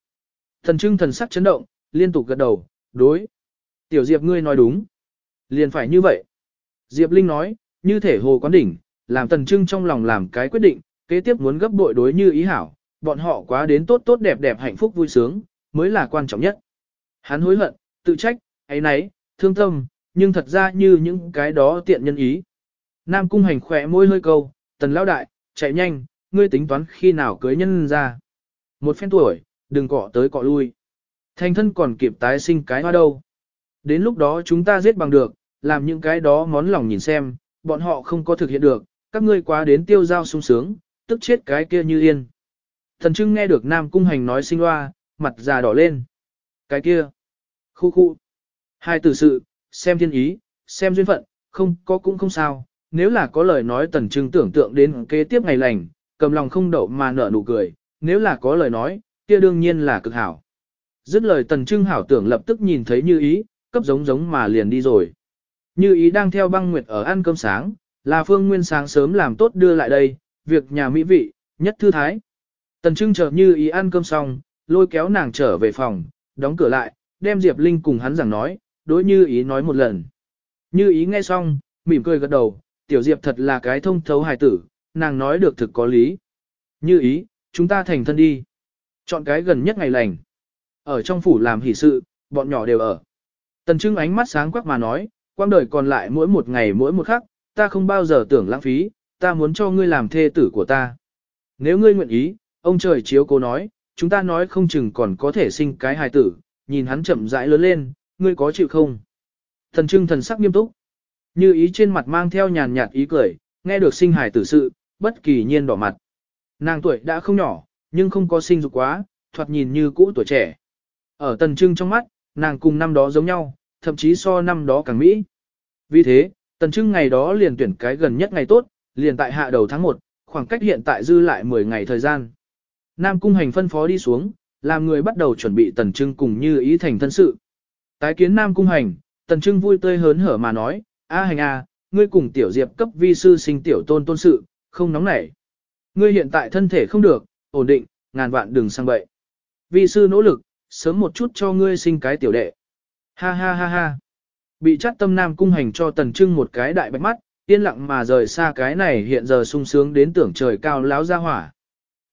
Thần trưng thần sắc chấn động, liên tục gật đầu, đối. Tiểu Diệp ngươi nói đúng. Liền phải như vậy. Diệp Linh nói, như thể hồ quán đỉnh, làm tần trưng trong lòng làm cái quyết định, kế tiếp muốn gấp bội đối như ý hảo, bọn họ quá đến tốt tốt đẹp đẹp hạnh phúc vui sướng, mới là quan trọng nhất. Hắn hối hận, tự trách, ấy nấy, thương tâm, nhưng thật ra như những cái đó tiện nhân ý. Nam cung hành khỏe môi hơi câu, tần lão đại, chạy nhanh, ngươi tính toán khi nào cưới nhân ra. Một phen tuổi, đừng cọ tới cọ lui. Thành thân còn kịp tái sinh cái hoa đâu. Đến lúc đó chúng ta giết bằng được, làm những cái đó món lòng nhìn xem, bọn họ không có thực hiện được, các ngươi quá đến tiêu giao sung sướng, tức chết cái kia như yên. Thần trưng nghe được Nam Cung Hành nói sinh loa, mặt già đỏ lên. Cái kia. Khu khu. Hai từ sự, xem thiên ý, xem duyên phận, không có cũng không sao. Nếu là có lời nói tần trưng tưởng tượng đến kế tiếp ngày lành, cầm lòng không đậu mà nở nụ cười. Nếu là có lời nói, kia đương nhiên là cực hảo. Dứt lời tần trưng hảo tưởng lập tức nhìn thấy như ý, cấp giống giống mà liền đi rồi. Như ý đang theo băng nguyệt ở ăn cơm sáng, là phương nguyên sáng sớm làm tốt đưa lại đây, việc nhà mỹ vị, Nhất thư thái. Tần Trưng chờ như ý ăn cơm xong, lôi kéo nàng trở về phòng, đóng cửa lại, đem Diệp Linh cùng hắn giảng nói, đối như ý nói một lần. Như ý nghe xong, mỉm cười gật đầu, tiểu Diệp thật là cái thông thấu hài tử, nàng nói được thực có lý. Như ý, chúng ta thành thân đi. Chọn cái gần nhất ngày lành. Ở trong phủ làm hỷ sự, bọn nhỏ đều ở. Tần Trưng ánh mắt sáng quắc mà nói, quang đời còn lại mỗi một ngày mỗi một khắc, ta không bao giờ tưởng lãng phí, ta muốn cho ngươi làm thê tử của ta. Nếu ngươi nguyện ý, ông trời chiếu cố nói, chúng ta nói không chừng còn có thể sinh cái hài tử, nhìn hắn chậm rãi lớn lên, ngươi có chịu không? Thần trưng thần sắc nghiêm túc, như ý trên mặt mang theo nhàn nhạt ý cười, nghe được sinh hài tử sự, bất kỳ nhiên đỏ mặt. Nàng tuổi đã không nhỏ, nhưng không có sinh dục quá, thoạt nhìn như cũ tuổi trẻ. Ở tần trưng trong mắt, nàng cùng năm đó giống nhau, thậm chí so năm đó càng mỹ. Vì thế, tần trưng ngày đó liền tuyển cái gần nhất ngày tốt, liền tại hạ đầu tháng 1, khoảng cách hiện tại dư lại 10 ngày thời gian. Nam Cung Hành phân phó đi xuống, làm người bắt đầu chuẩn bị Tần Trưng cùng như ý thành thân sự. Tái kiến Nam Cung Hành, Tần Trưng vui tươi hớn hở mà nói, A Hành A, ngươi cùng tiểu diệp cấp vi sư sinh tiểu tôn tôn sự, không nóng nảy. Ngươi hiện tại thân thể không được, ổn định, ngàn vạn đừng sang bậy. Vi sư nỗ lực, sớm một chút cho ngươi sinh cái tiểu đệ. Ha ha ha ha. Bị chắt tâm Nam Cung Hành cho Tần Trưng một cái đại bạch mắt, yên lặng mà rời xa cái này hiện giờ sung sướng đến tưởng trời cao láo ra hỏa.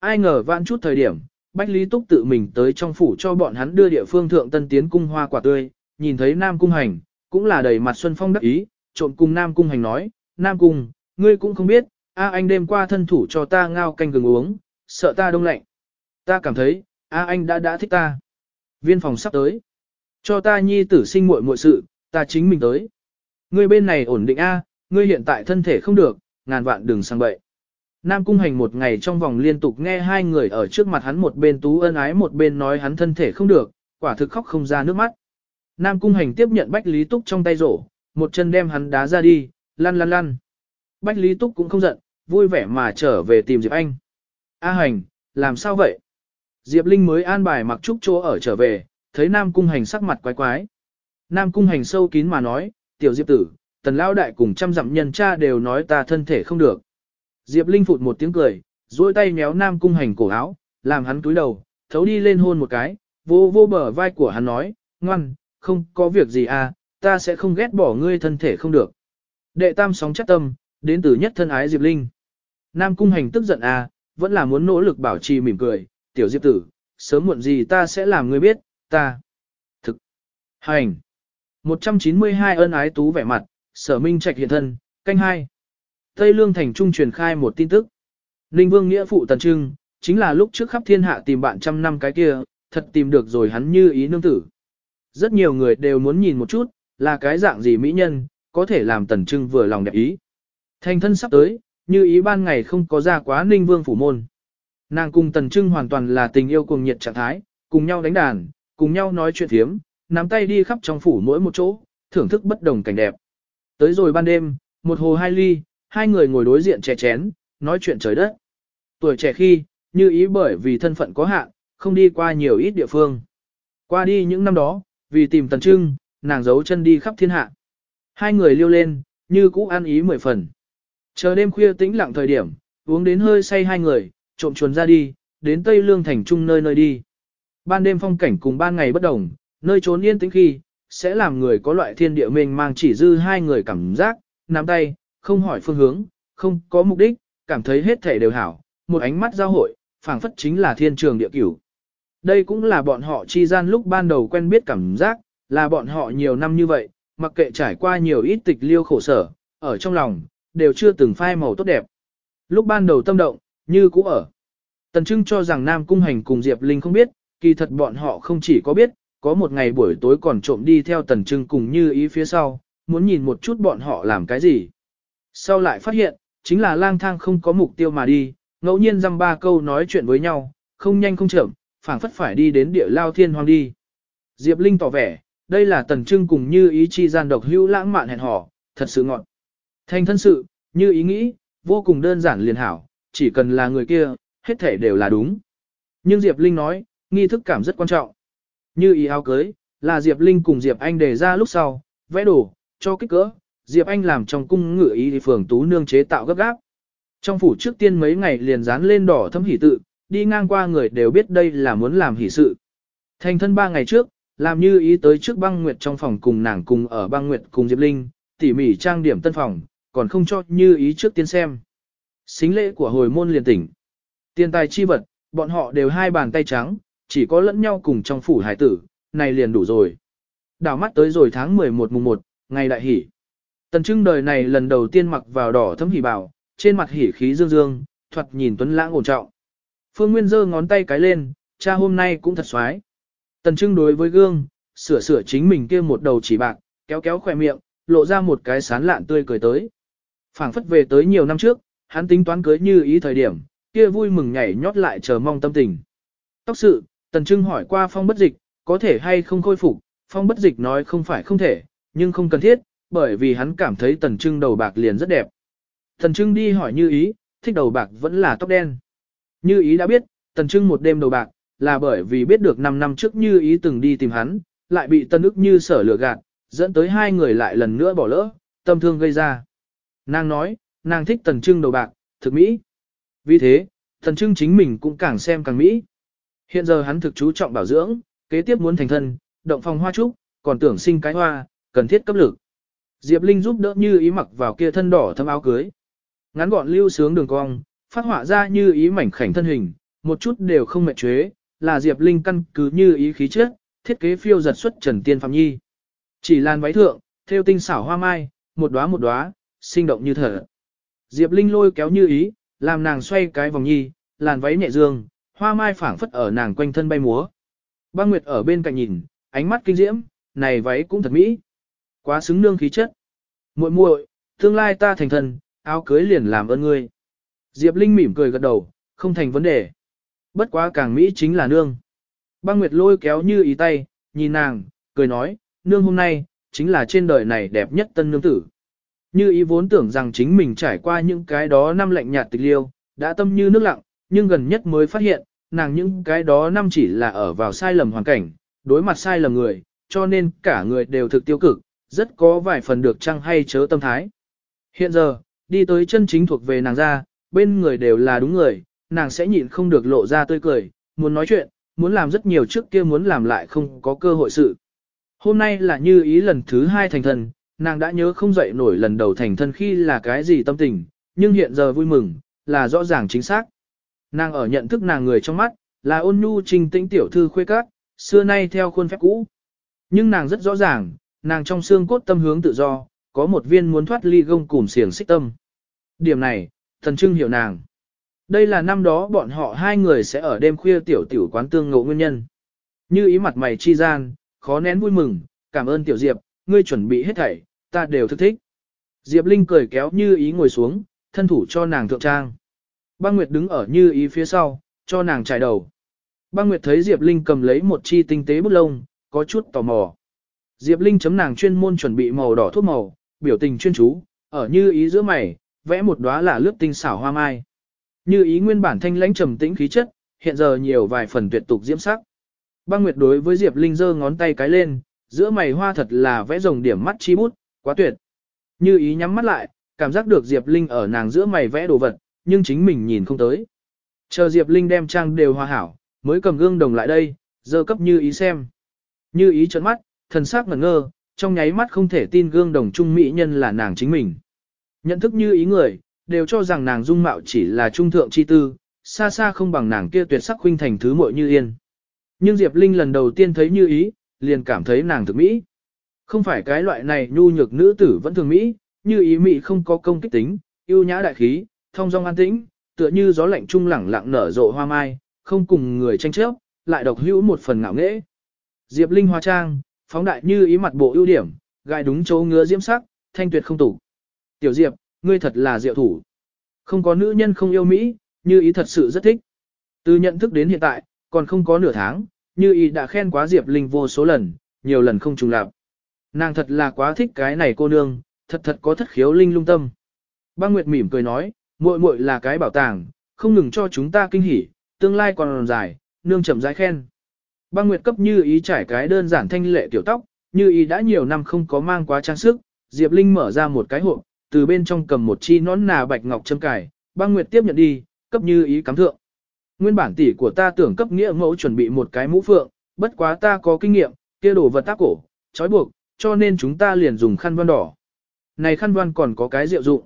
Ai ngờ vãn chút thời điểm, Bách Lý Túc tự mình tới trong phủ cho bọn hắn đưa địa phương thượng tân tiến cung hoa quả tươi, nhìn thấy Nam Cung Hành, cũng là đầy mặt Xuân Phong đắc ý, trộn cùng Nam Cung Hành nói, Nam Cung, ngươi cũng không biết, a anh đêm qua thân thủ cho ta ngao canh gừng uống, sợ ta đông lạnh. Ta cảm thấy, a anh đã đã thích ta. Viên phòng sắp tới. Cho ta nhi tử sinh muội muội sự, ta chính mình tới. Ngươi bên này ổn định a, ngươi hiện tại thân thể không được, ngàn vạn đừng sang bậy. Nam Cung Hành một ngày trong vòng liên tục nghe hai người ở trước mặt hắn một bên tú ân ái một bên nói hắn thân thể không được, quả thực khóc không ra nước mắt. Nam Cung Hành tiếp nhận Bách Lý Túc trong tay rổ, một chân đem hắn đá ra đi, lăn lăn lăn. Bách Lý Túc cũng không giận, vui vẻ mà trở về tìm Diệp Anh. A Hành, làm sao vậy? Diệp Linh mới an bài mặc trúc chỗ ở trở về, thấy Nam Cung Hành sắc mặt quái quái. Nam Cung Hành sâu kín mà nói, tiểu Diệp tử, tần lão đại cùng trăm dặm nhân cha đều nói ta thân thể không được. Diệp Linh phụt một tiếng cười, duỗi tay méo Nam Cung Hành cổ áo, làm hắn túi đầu, thấu đi lên hôn một cái, vô vô bờ vai của hắn nói, ngoan, không có việc gì à, ta sẽ không ghét bỏ ngươi thân thể không được. Đệ tam sóng chắc tâm, đến từ nhất thân ái Diệp Linh. Nam Cung Hành tức giận à, vẫn là muốn nỗ lực bảo trì mỉm cười, tiểu Diệp tử, sớm muộn gì ta sẽ làm ngươi biết, ta. Thực. Hành. 192 ân ái tú vẻ mặt, sở minh trạch hiện thân, canh hai. Tây Lương Thành Trung truyền khai một tin tức. Ninh Vương Nghĩa Phụ Tần Trưng, chính là lúc trước khắp thiên hạ tìm bạn trăm năm cái kia, thật tìm được rồi hắn như ý nương tử. Rất nhiều người đều muốn nhìn một chút, là cái dạng gì mỹ nhân, có thể làm Tần Trưng vừa lòng đẹp ý. Thành thân sắp tới, như ý ban ngày không có ra quá Ninh Vương phủ môn. Nàng cùng Tần Trưng hoàn toàn là tình yêu cuồng nhiệt trạng thái, cùng nhau đánh đàn, cùng nhau nói chuyện thiếm, nắm tay đi khắp trong phủ mỗi một chỗ, thưởng thức bất đồng cảnh đẹp. Tới rồi ban đêm, một hồ hai ly, hai người ngồi đối diện chè chén, nói chuyện trời đất. Tuổi trẻ khi, như ý bởi vì thân phận có hạn, không đi qua nhiều ít địa phương. Qua đi những năm đó, vì tìm tần trưng, nàng giấu chân đi khắp thiên hạ. Hai người liêu lên, như cũ ăn ý mười phần. Chờ đêm khuya tĩnh lặng thời điểm, uống đến hơi say hai người, trộm chuồn ra đi, đến Tây Lương thành trung nơi nơi đi. Ban đêm phong cảnh cùng ban ngày bất đồng, nơi trốn yên tĩnh khi, sẽ làm người có loại thiên địa mình mang chỉ dư hai người cảm giác, nắm tay, không hỏi phương hướng, không có mục đích, cảm thấy hết thể đều hảo, một ánh mắt giao hội, phảng phất chính là thiên trường địa cửu. Đây cũng là bọn họ chi gian lúc ban đầu quen biết cảm giác, là bọn họ nhiều năm như vậy, mặc kệ trải qua nhiều ít tịch liêu khổ sở, ở trong lòng, đều chưa từng phai màu tốt đẹp. Lúc ban đầu tâm động, như cũ ở. Tần Trưng cho rằng Nam Cung Hành cùng Diệp Linh không biết, kỳ thật bọn họ không chỉ có biết, có một ngày buổi tối còn trộm đi theo Tần Trưng cùng như ý phía sau, muốn nhìn một chút bọn họ làm cái gì. Sau lại phát hiện, chính là lang thang không có mục tiêu mà đi, ngẫu nhiên dăm ba câu nói chuyện với nhau, không nhanh không chậm, phảng phất phải đi đến địa lao thiên hoang đi. Diệp Linh tỏ vẻ, đây là tần trưng cùng như ý chi gian độc hữu lãng mạn hẹn hò, thật sự ngọn. Thành thân sự, như ý nghĩ, vô cùng đơn giản liền hảo, chỉ cần là người kia, hết thể đều là đúng. Nhưng Diệp Linh nói, nghi thức cảm rất quan trọng. Như ý áo cưới, là Diệp Linh cùng Diệp Anh đề ra lúc sau, vẽ đồ, cho kích cỡ, Diệp Anh làm trong cung ngự ý thì phường tú nương chế tạo gấp gáp. Trong phủ trước tiên mấy ngày liền dán lên đỏ thâm hỷ tự, đi ngang qua người đều biết đây là muốn làm hỷ sự. Thành thân ba ngày trước, làm như ý tới trước băng nguyệt trong phòng cùng nàng cùng ở băng nguyệt cùng Diệp Linh, tỉ mỉ trang điểm tân phòng, còn không cho như ý trước tiên xem. Xính lễ của hồi môn liền tỉnh. Tiền tài chi vật, bọn họ đều hai bàn tay trắng, chỉ có lẫn nhau cùng trong phủ hải tử, này liền đủ rồi. Đảo mắt tới rồi tháng 11 mùng 1, ngày đại hỷ. Tần trưng đời này lần đầu tiên mặc vào đỏ thấm hỉ bảo, trên mặt hỉ khí dương dương, thoạt nhìn tuấn lãng ổn trọng. Phương Nguyên giơ ngón tay cái lên, cha hôm nay cũng thật xoái. Tần trưng đối với gương, sửa sửa chính mình kia một đầu chỉ bạc, kéo kéo khỏe miệng, lộ ra một cái sán lạn tươi cười tới. phảng phất về tới nhiều năm trước, hắn tính toán cưới như ý thời điểm, kia vui mừng nhảy nhót lại chờ mong tâm tình. Tóc sự, tần trưng hỏi qua phong bất dịch, có thể hay không khôi phục, phong bất dịch nói không phải không thể, nhưng không cần thiết, bởi vì hắn cảm thấy tần trưng đầu bạc liền rất đẹp. Tần trưng đi hỏi như ý, thích đầu bạc vẫn là tóc đen. Như ý đã biết, tần trưng một đêm đầu bạc, là bởi vì biết được 5 năm trước như ý từng đi tìm hắn, lại bị tân ức như sở lừa gạt, dẫn tới hai người lại lần nữa bỏ lỡ, tâm thương gây ra. Nàng nói, nàng thích tần trưng đầu bạc, thực mỹ. Vì thế, tần trưng chính mình cũng càng xem càng mỹ. Hiện giờ hắn thực chú trọng bảo dưỡng, kế tiếp muốn thành thân, động phòng hoa trúc, còn tưởng sinh cái hoa, cần thiết cấp lực. Diệp Linh giúp đỡ như ý mặc vào kia thân đỏ thâm áo cưới. Ngắn gọn lưu sướng đường cong, phát họa ra như ý mảnh khảnh thân hình, một chút đều không mệt chế, là Diệp Linh căn cứ như ý khí trước thiết kế phiêu giật xuất Trần Tiên Phạm Nhi. Chỉ làn váy thượng, theo tinh xảo hoa mai, một đóa một đóa, sinh động như thở. Diệp Linh lôi kéo như ý, làm nàng xoay cái vòng nhi, làn váy nhẹ dương, hoa mai phảng phất ở nàng quanh thân bay múa. Băng Nguyệt ở bên cạnh nhìn, ánh mắt kinh diễm, này váy cũng thật mỹ. Quá xứng nương khí chất. Muội muội, tương lai ta thành thần, áo cưới liền làm ơn ngươi. Diệp Linh mỉm cười gật đầu, không thành vấn đề. Bất quá càng mỹ chính là nương. Băng Nguyệt lôi kéo như ý tay, nhìn nàng, cười nói, nương hôm nay, chính là trên đời này đẹp nhất tân nương tử. Như ý vốn tưởng rằng chính mình trải qua những cái đó năm lạnh nhạt tịch liêu, đã tâm như nước lặng, nhưng gần nhất mới phát hiện, nàng những cái đó năm chỉ là ở vào sai lầm hoàn cảnh, đối mặt sai lầm người, cho nên cả người đều thực tiêu cực, rất có vài phần được trăng hay chớ tâm thái. Hiện giờ, đi tới chân chính thuộc về nàng ra, bên người đều là đúng người, nàng sẽ nhịn không được lộ ra tươi cười, muốn nói chuyện, muốn làm rất nhiều trước kia muốn làm lại không có cơ hội sự. Hôm nay là như ý lần thứ hai thành thân, nàng đã nhớ không dậy nổi lần đầu thành thân khi là cái gì tâm tình, nhưng hiện giờ vui mừng, là rõ ràng chính xác. Nàng ở nhận thức nàng người trong mắt, là ôn nhu trình tĩnh tiểu thư khuê các, xưa nay theo khuôn phép cũ. Nhưng nàng rất rõ ràng, nàng trong xương cốt tâm hướng tự do, có một viên muốn thoát ly gông cùm xiềng xích tâm. Điểm này, thần trưng hiểu nàng. Đây là năm đó bọn họ hai người sẽ ở đêm khuya tiểu tiểu quán tương ngộ nguyên nhân. Như ý mặt mày chi gian, khó nén vui mừng, cảm ơn tiểu Diệp, ngươi chuẩn bị hết thảy, ta đều thức thích. Diệp Linh cười kéo như ý ngồi xuống, thân thủ cho nàng thượng trang. Băng Nguyệt đứng ở như ý phía sau, cho nàng trải đầu. Băng Nguyệt thấy Diệp Linh cầm lấy một chi tinh tế bút lông, có chút tò mò. Diệp Linh chấm nàng chuyên môn chuẩn bị màu đỏ thuốc màu, biểu tình chuyên chú, ở như ý giữa mày, vẽ một đóa là lướt tinh xảo hoa mai. Như ý nguyên bản thanh lãnh trầm tĩnh khí chất, hiện giờ nhiều vài phần tuyệt tục diễm sắc. Băng Nguyệt đối với Diệp Linh giơ ngón tay cái lên, giữa mày hoa thật là vẽ rồng điểm mắt chi bút, quá tuyệt. Như ý nhắm mắt lại, cảm giác được Diệp Linh ở nàng giữa mày vẽ đồ vật, nhưng chính mình nhìn không tới. Chờ Diệp Linh đem trang đều hòa hảo, mới cầm gương đồng lại đây, giơ cấp như ý xem. Như ý trợn mắt, thần sắc ngẩn ngơ, trong nháy mắt không thể tin gương đồng trung mỹ nhân là nàng chính mình. Nhận thức như ý người, đều cho rằng nàng dung mạo chỉ là trung thượng chi tư, xa xa không bằng nàng kia tuyệt sắc huynh thành thứ muội như yên. Nhưng Diệp Linh lần đầu tiên thấy như ý, liền cảm thấy nàng thực mỹ. Không phải cái loại này nhu nhược nữ tử vẫn thường mỹ, như ý mỹ không có công kích tính, yêu nhã đại khí, thông dong an tĩnh, tựa như gió lạnh trung lẳng lặng nở rộ hoa mai, không cùng người tranh chấp, lại độc hữu một phần ngạo nghễ. Diệp Linh hóa trang, phóng đại như ý mặt bộ ưu điểm, gai đúng chỗ ngứa diễm sắc, thanh tuyệt không tủ. Tiểu Diệp, ngươi thật là diệu thủ. Không có nữ nhân không yêu Mỹ, như ý thật sự rất thích. Từ nhận thức đến hiện tại, còn không có nửa tháng, như ý đã khen quá Diệp Linh vô số lần, nhiều lần không trùng lặp. Nàng thật là quá thích cái này cô nương, thật thật có thất khiếu linh lung tâm. Băng Nguyệt mỉm cười nói, muội muội là cái bảo tàng, không ngừng cho chúng ta kinh hỉ, tương lai còn dài, nương chậm rãi khen. Băng Nguyệt cấp như ý trải cái đơn giản thanh lệ tiểu tóc, như ý đã nhiều năm không có mang quá trang sức, Diệp Linh mở ra một cái hộp, từ bên trong cầm một chi nón nà bạch ngọc châm cài, Băng Nguyệt tiếp nhận đi, cấp như ý cắm thượng. Nguyên bản tỷ của ta tưởng cấp nghĩa mẫu chuẩn bị một cái mũ phượng, bất quá ta có kinh nghiệm, kia đồ vật tác cổ, trói buộc, cho nên chúng ta liền dùng khăn văn đỏ. Này khăn văn còn có cái diệu dụng.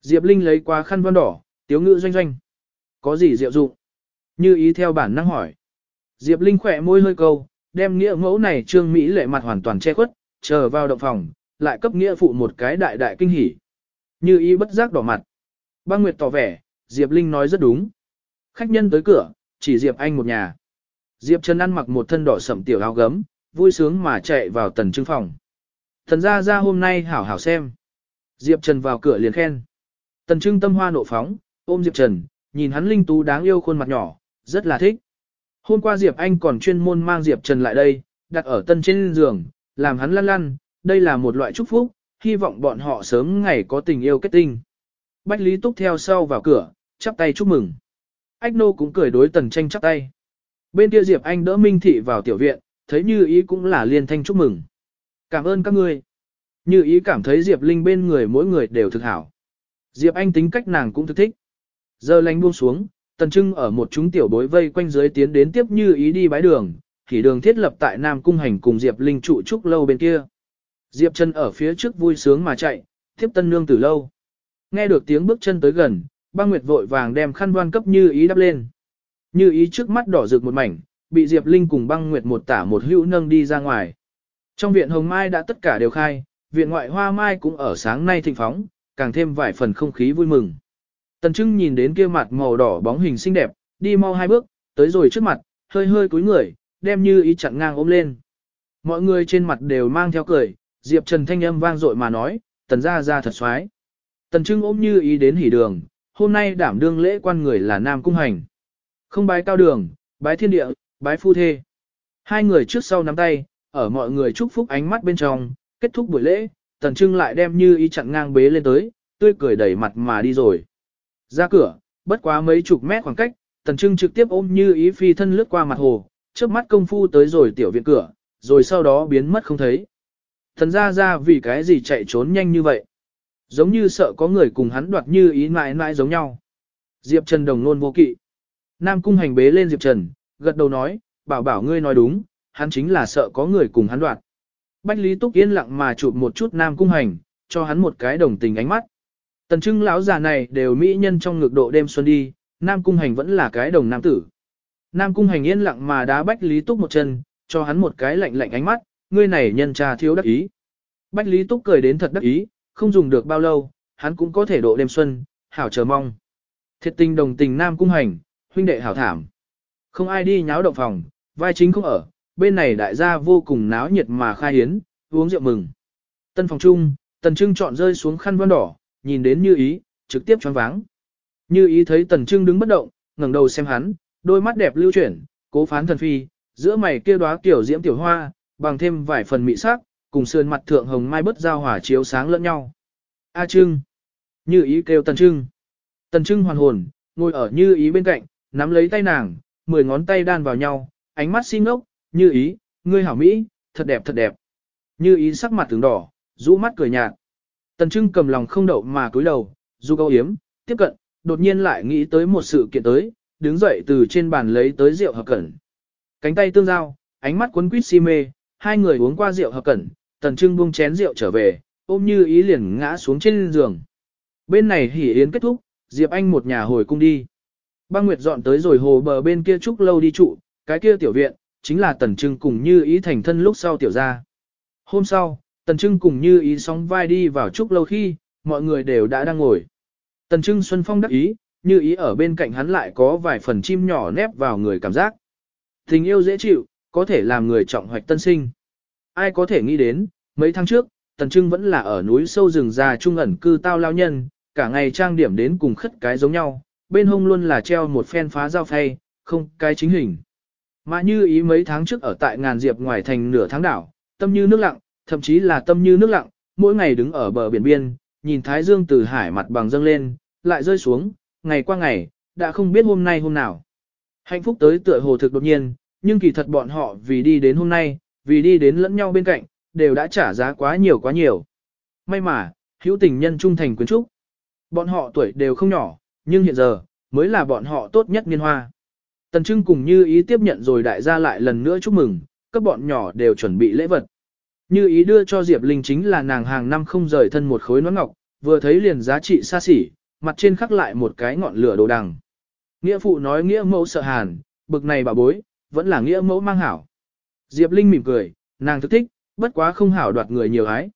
Diệp Linh lấy qua khăn văn đỏ, tiếu ngữ doanh doanh. Có gì diệu dụng? Như ý theo bản năng hỏi. Diệp Linh khỏe môi hơi câu, đem nghĩa mẫu này trương Mỹ lệ mặt hoàn toàn che khuất, chờ vào động phòng, lại cấp nghĩa phụ một cái đại đại kinh hỉ. Như ý bất giác đỏ mặt. Băng Nguyệt tỏ vẻ, Diệp Linh nói rất đúng. Khách nhân tới cửa, chỉ Diệp Anh một nhà. Diệp Trần ăn mặc một thân đỏ sậm tiểu áo gấm, vui sướng mà chạy vào tần trưng phòng. Thần ra ra hôm nay hảo hảo xem. Diệp Trần vào cửa liền khen. Tần trưng tâm hoa nộ phóng, ôm Diệp Trần, nhìn hắn linh tú đáng yêu khuôn mặt nhỏ, rất là thích. Hôm qua Diệp Anh còn chuyên môn mang Diệp Trần lại đây, đặt ở tân trên giường, làm hắn lăn lăn, đây là một loại chúc phúc, hy vọng bọn họ sớm ngày có tình yêu kết tinh. Bách Lý Túc theo sau vào cửa, chắp tay chúc mừng. Ách nô cũng cười đối tần tranh chắp tay. Bên kia Diệp Anh đỡ Minh Thị vào tiểu viện, thấy như ý cũng là liên thanh chúc mừng. Cảm ơn các ngươi. Như ý cảm thấy Diệp Linh bên người mỗi người đều thực hảo. Diệp Anh tính cách nàng cũng thực thích. Giờ lánh buông xuống, tần trưng ở một chúng tiểu bối vây quanh dưới tiến đến tiếp như ý đi bái đường, thì đường thiết lập tại Nam Cung Hành cùng Diệp Linh trụ trúc lâu bên kia. Diệp Trần ở phía trước vui sướng mà chạy, tiếp tân nương từ lâu. Nghe được tiếng bước chân tới gần, băng nguyệt vội vàng đem khăn đoan cấp như ý đắp lên. Như ý trước mắt đỏ rực một mảnh, bị Diệp Linh cùng băng nguyệt một tả một hữu nâng đi ra ngoài. Trong viện hồng mai đã tất cả đều khai, viện ngoại hoa mai cũng ở sáng nay thịnh phóng, càng thêm vài phần không khí vui mừng. Tần Trưng nhìn đến kia mặt màu đỏ bóng hình xinh đẹp, đi mau hai bước, tới rồi trước mặt, hơi hơi cúi người, đem như ý chặn ngang ôm lên. Mọi người trên mặt đều mang theo cười, Diệp Trần thanh âm vang dội mà nói, tần ra ra thật xoái. Tần Trưng ôm như ý đến hỉ đường, hôm nay đảm đương lễ quan người là Nam Cung Hành. Không bái cao đường, bái thiên địa, bái phu thê. Hai người trước sau nắm tay, ở mọi người chúc phúc ánh mắt bên trong, kết thúc buổi lễ, Tần Trưng lại đem như ý chặn ngang bế lên tới, tươi cười đẩy mặt mà đi rồi. Ra cửa, bất quá mấy chục mét khoảng cách, Tần Trưng trực tiếp ôm như ý phi thân lướt qua mặt hồ, trước mắt công phu tới rồi tiểu viện cửa, rồi sau đó biến mất không thấy. Thần ra ra vì cái gì chạy trốn nhanh như vậy? Giống như sợ có người cùng hắn đoạt như ý mãi mãi giống nhau. Diệp Trần đồng nôn vô kỵ. Nam cung hành bế lên Diệp Trần, gật đầu nói, bảo bảo ngươi nói đúng, hắn chính là sợ có người cùng hắn đoạt. Bách Lý Túc yên lặng mà chụp một chút Nam cung hành, cho hắn một cái đồng tình ánh mắt. Tần trưng lão già này đều mỹ nhân trong ngược độ đêm xuân đi, Nam cung hành vẫn là cái đồng nam tử. Nam cung hành yên lặng mà đá Bách Lý Túc một chân, cho hắn một cái lạnh lạnh ánh mắt, ngươi này nhân trà thiếu đắc ý. Bách Lý Túc cười đến thật đắc ý, không dùng được bao lâu, hắn cũng có thể độ đêm xuân, hảo chờ mong. Thiệt tình đồng tình nam cung hành, huynh đệ hảo thảm. Không ai đi nháo động phòng, vai chính không ở, bên này đại gia vô cùng náo nhiệt mà khai hiến, uống rượu mừng. Tân phòng chung, tần trưng chọn rơi xuống khăn vân đỏ, nhìn đến như ý, trực tiếp choáng váng. Như ý thấy tần trưng đứng bất động, ngẩng đầu xem hắn, đôi mắt đẹp lưu chuyển, cố phán thần phi, giữa mày kia đóa tiểu diễm tiểu hoa, bằng thêm vài phần mị sắc, cùng sườn mặt thượng hồng mai bất giao hỏa chiếu sáng lẫn nhau. A Trưng. Như ý kêu Tần Trưng. Tần Trưng hoàn hồn, ngồi ở như ý bên cạnh, nắm lấy tay nàng, mười ngón tay đan vào nhau, ánh mắt xin ngốc, như ý, ngươi hảo Mỹ, thật đẹp thật đẹp. Như ý sắc mặt tướng đỏ, rũ mắt cười nhạt. Tần Trưng cầm lòng không đậu mà cúi đầu, du câu yếm, tiếp cận, đột nhiên lại nghĩ tới một sự kiện tới, đứng dậy từ trên bàn lấy tới rượu hợp cẩn. Cánh tay tương giao, ánh mắt cuốn quýt si mê, hai người uống qua rượu hợp cẩn, tần trưng buông chén rượu trở về, ôm như ý liền ngã xuống trên giường. Bên này hỉ yến kết thúc, Diệp Anh một nhà hồi cung đi. Băng Nguyệt dọn tới rồi hồ bờ bên kia trúc lâu đi trụ, cái kia tiểu viện, chính là tần trưng cùng như ý thành thân lúc sau tiểu ra. Hôm sau, tần trưng cùng như ý sóng vai đi vào trúc lâu khi, mọi người đều đã đang ngồi. Tần trưng xuân phong đắc ý, như ý ở bên cạnh hắn lại có vài phần chim nhỏ nép vào người cảm giác. Tình yêu dễ chịu, có thể làm người trọng hoạch tân sinh. Ai có thể nghĩ đến, mấy tháng trước, Tần Trưng vẫn là ở núi sâu rừng già trung ẩn cư tao lao nhân, cả ngày trang điểm đến cùng khất cái giống nhau, bên hông luôn là treo một phen phá dao phay, không cái chính hình. Mà như ý mấy tháng trước ở tại ngàn diệp ngoài thành nửa tháng đảo, tâm như nước lặng, thậm chí là tâm như nước lặng, mỗi ngày đứng ở bờ biển biên, nhìn thái dương từ hải mặt bằng dâng lên, lại rơi xuống, ngày qua ngày, đã không biết hôm nay hôm nào. Hạnh phúc tới tựa hồ thực đột nhiên, nhưng kỳ thật bọn họ vì đi đến hôm nay, vì đi đến lẫn nhau bên cạnh, đều đã trả giá quá nhiều quá nhiều. May mà, hữu tình nhân trung thành quyến trúc. Bọn họ tuổi đều không nhỏ, nhưng hiện giờ, mới là bọn họ tốt nhất niên hoa. Tần Trưng cùng Như Ý tiếp nhận rồi đại gia lại lần nữa chúc mừng, các bọn nhỏ đều chuẩn bị lễ vật. Như Ý đưa cho Diệp Linh chính là nàng hàng năm không rời thân một khối nón ngọc, vừa thấy liền giá trị xa xỉ, mặt trên khắc lại một cái ngọn lửa đồ đằng. Nghĩa phụ nói nghĩa mẫu sợ hàn, bực này bà bối, vẫn là nghĩa mẫu mang hảo. Diệp Linh mỉm cười, nàng thức thích, bất quá không hảo đoạt người nhiều ái.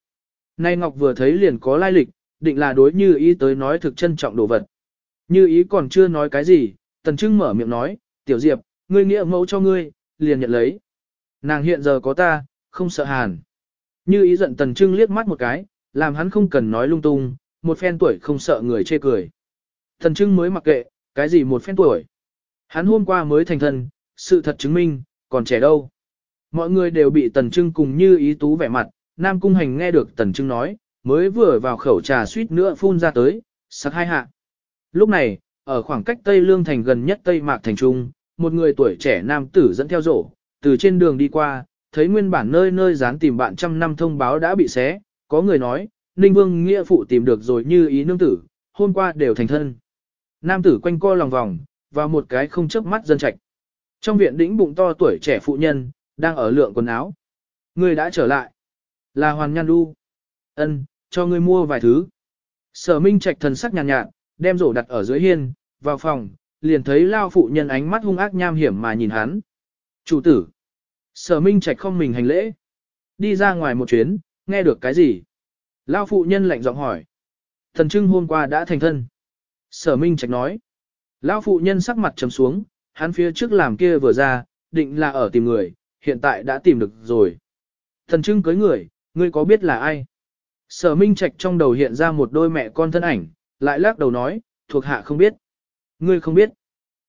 Nay Ngọc vừa thấy liền có lai lịch, định là đối như ý tới nói thực trân trọng đồ vật. Như ý còn chưa nói cái gì, Tần Trưng mở miệng nói, tiểu Diệp, ngươi nghĩa mẫu cho ngươi, liền nhận lấy. Nàng hiện giờ có ta, không sợ hàn. Như ý giận Tần Trưng liếc mắt một cái, làm hắn không cần nói lung tung, một phen tuổi không sợ người chê cười. Tần Trưng mới mặc kệ, cái gì một phen tuổi. Hắn hôm qua mới thành thân, sự thật chứng minh, còn trẻ đâu. Mọi người đều bị Tần Trưng cùng như ý tú vẻ mặt, Nam Cung Hành nghe được Tần Trưng nói, mới vừa vào khẩu trà suýt nữa phun ra tới, sắc hai hạ. Lúc này, ở khoảng cách Tây Lương Thành gần nhất Tây Mạc Thành Trung, một người tuổi trẻ nam tử dẫn theo rổ, từ trên đường đi qua, thấy nguyên bản nơi nơi dán tìm bạn trăm năm thông báo đã bị xé, có người nói, Ninh Vương nghĩa phụ tìm được rồi như ý nương tử, hôm qua đều thành thân. Nam tử quanh co lòng vòng, vào một cái không chớp mắt dân trạch. Trong viện đĩnh bụng to tuổi trẻ phụ nhân, đang ở lượng quần áo. Người đã trở lại. Là Hoàn Nhan Du. Ân, cho ngươi mua vài thứ. Sở Minh Trạch thần sắc nhàn nhạt, nhạt, đem rổ đặt ở dưới hiên, vào phòng, liền thấy lao phụ nhân ánh mắt hung ác nham hiểm mà nhìn hắn. Chủ tử. Sở Minh Trạch không mình hành lễ. Đi ra ngoài một chuyến, nghe được cái gì? Lao phụ nhân lạnh giọng hỏi. Thần trưng hôm qua đã thành thân. Sở Minh Trạch nói. Lao phụ nhân sắc mặt trầm xuống, hắn phía trước làm kia vừa ra, định là ở tìm người, hiện tại đã tìm được rồi. Thần trưng cưới người, ngươi có biết là ai? Sở Minh Trạch trong đầu hiện ra một đôi mẹ con thân ảnh, lại lắc đầu nói, thuộc hạ không biết. Ngươi không biết.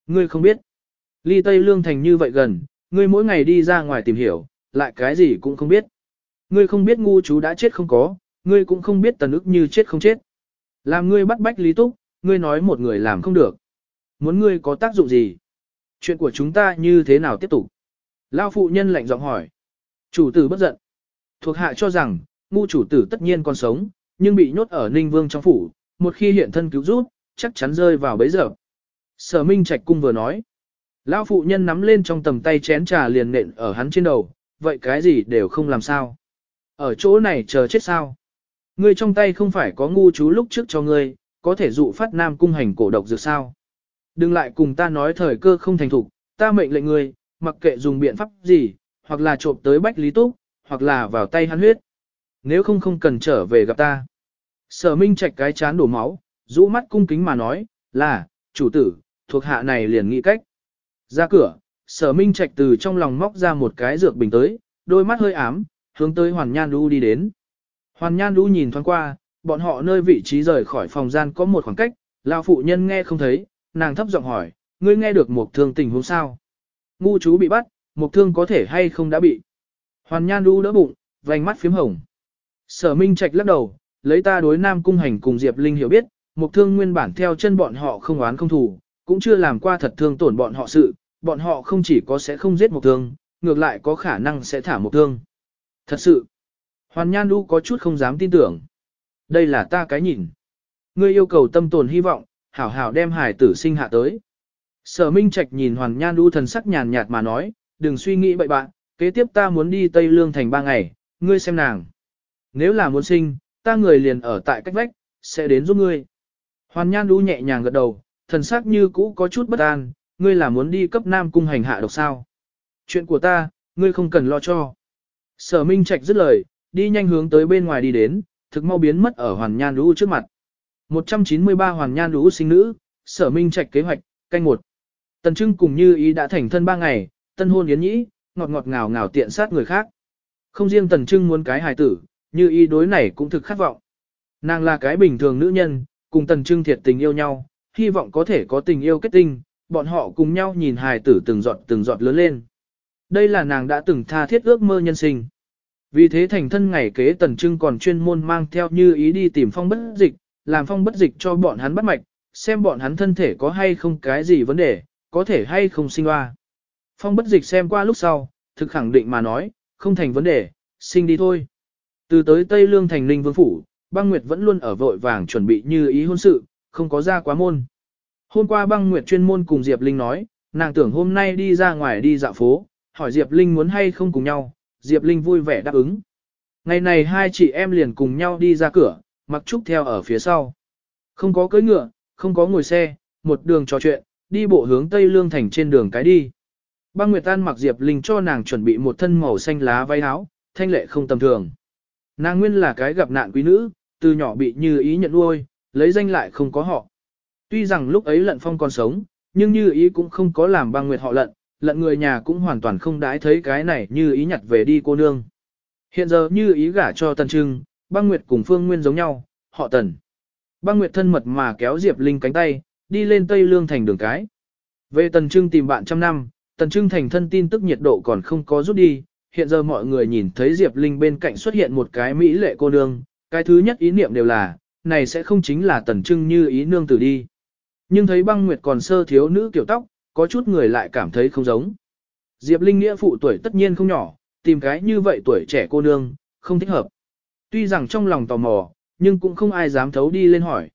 Ngươi không biết. Ly Tây Lương Thành như vậy gần, ngươi mỗi ngày đi ra ngoài tìm hiểu, lại cái gì cũng không biết. Ngươi không biết ngu chú đã chết không có, ngươi cũng không biết tần ức như chết không chết. Làm ngươi bắt bách lý túc, ngươi nói một người làm không được. Muốn ngươi có tác dụng gì? Chuyện của chúng ta như thế nào tiếp tục? Lao phụ nhân lạnh giọng hỏi. Chủ tử bất giận. Thuộc hạ cho rằng, ngu chủ tử tất nhiên còn sống, nhưng bị nhốt ở Ninh Vương trong phủ, một khi hiện thân cứu rút, chắc chắn rơi vào bấy giờ. Sở Minh Trạch cung vừa nói. Lão phụ nhân nắm lên trong tầm tay chén trà liền nện ở hắn trên đầu, vậy cái gì đều không làm sao. Ở chỗ này chờ chết sao. Ngươi trong tay không phải có ngu chú lúc trước cho ngươi, có thể dụ phát nam cung hành cổ độc dược sao. Đừng lại cùng ta nói thời cơ không thành thục, ta mệnh lệnh ngươi, mặc kệ dùng biện pháp gì, hoặc là trộm tới bách lý túc, hoặc là vào tay hắn huyết. Nếu không không cần trở về gặp ta. Sở Minh Trạch cái chán đổ máu, rũ mắt cung kính mà nói, là, chủ tử, thuộc hạ này liền nghĩ cách. Ra cửa, sở Minh Trạch từ trong lòng móc ra một cái dược bình tới, đôi mắt hơi ám, hướng tới Hoàn Nhan Đu đi đến. Hoàn Nhan Đu nhìn thoáng qua, bọn họ nơi vị trí rời khỏi phòng gian có một khoảng cách, lão phụ nhân nghe không thấy, nàng thấp giọng hỏi, ngươi nghe được một thương tình huống sao? Ngu chú bị bắt, một thương có thể hay không đã bị? Hoàn Nhan Đu đỡ bụng, vành mắt phím hồng. Sở Minh Trạch lắc đầu, lấy ta đối Nam Cung Hành cùng Diệp Linh hiểu biết, Mục Thương nguyên bản theo chân bọn họ không oán không thù, cũng chưa làm qua thật thương tổn bọn họ sự, bọn họ không chỉ có sẽ không giết Mục Thương, ngược lại có khả năng sẽ thả Mục Thương. Thật sự, Hoàn Nhan Du có chút không dám tin tưởng. Đây là ta cái nhìn. Ngươi yêu cầu tâm tồn hy vọng, hảo hảo đem hải tử sinh hạ tới. Sở Minh Trạch nhìn Hoàn Nhan Du thần sắc nhàn nhạt mà nói, đừng suy nghĩ bậy bạn, kế tiếp ta muốn đi Tây Lương thành ba ngày, ngươi xem nàng. Nếu là muốn sinh, ta người liền ở tại cách vách, sẽ đến giúp ngươi. Hoàn Nhan đu nhẹ nhàng gật đầu, thần sắc như cũ có chút bất an, ngươi là muốn đi cấp nam cung hành hạ độc sao. Chuyện của ta, ngươi không cần lo cho. Sở Minh Trạch dứt lời, đi nhanh hướng tới bên ngoài đi đến, thực mau biến mất ở Hoàn Nhan đu trước mặt. 193 Hoàn Nhan Lũ sinh nữ, Sở Minh Trạch kế hoạch, canh một. Tần Trưng cùng như ý đã thành thân ba ngày, tân hôn yến nhĩ, ngọt ngọt ngào ngào tiện sát người khác. Không riêng Tần Trưng muốn cái hài tử, như ý đối này cũng thực khát vọng. Nàng là cái bình thường nữ nhân, cùng tần trưng thiệt tình yêu nhau, hy vọng có thể có tình yêu kết tinh, bọn họ cùng nhau nhìn hài tử từng giọt từng giọt lớn lên. Đây là nàng đã từng tha thiết ước mơ nhân sinh. Vì thế thành thân ngày kế tần trưng còn chuyên môn mang theo như ý đi tìm phong bất dịch, làm phong bất dịch cho bọn hắn bắt mạch, xem bọn hắn thân thể có hay không cái gì vấn đề, có thể hay không sinh hoa. Phong bất dịch xem qua lúc sau, thực khẳng định mà nói, không thành vấn đề, sinh đi thôi. Từ tới Tây Lương thành Ninh Vương Phủ, băng Nguyệt vẫn luôn ở vội vàng chuẩn bị như ý hôn sự, không có ra quá môn. Hôm qua băng nguyệt chuyên môn cùng Diệp Linh nói, nàng tưởng hôm nay đi ra ngoài đi dạo phố, hỏi Diệp Linh muốn hay không cùng nhau, Diệp Linh vui vẻ đáp ứng. Ngày này hai chị em liền cùng nhau đi ra cửa, mặc trúc theo ở phía sau. Không có cưỡi ngựa, không có ngồi xe, một đường trò chuyện, đi bộ hướng Tây Lương Thành trên đường cái đi. Băng Nguyệt An mặc Diệp Linh cho nàng chuẩn bị một thân màu xanh lá váy áo, thanh lệ không tầm thường. Nàng nguyên là cái gặp nạn quý nữ, từ nhỏ bị như ý nhận nuôi, lấy danh lại không có họ. Tuy rằng lúc ấy lận phong còn sống, nhưng như ý cũng không có làm băng nguyệt họ lận, lận người nhà cũng hoàn toàn không đãi thấy cái này như ý nhặt về đi cô nương. Hiện giờ như ý gả cho Tần Trưng, băng nguyệt cùng Phương Nguyên giống nhau, họ Tần. Băng nguyệt thân mật mà kéo Diệp Linh cánh tay, đi lên Tây Lương thành đường cái. Về Tần Trưng tìm bạn trăm năm, Tần Trưng thành thân tin tức nhiệt độ còn không có rút đi, hiện giờ mọi người nhìn thấy Diệp Linh bên cạnh xuất hiện một cái mỹ lệ cô nương, cái thứ nhất ý niệm đều là, này sẽ không chính là Tần Trưng như ý nương tử đi. Nhưng thấy băng nguyệt còn sơ thiếu nữ kiểu tóc, có chút người lại cảm thấy không giống. Diệp Linh nghĩa phụ tuổi tất nhiên không nhỏ, tìm cái như vậy tuổi trẻ cô nương, không thích hợp. Tuy rằng trong lòng tò mò, nhưng cũng không ai dám thấu đi lên hỏi.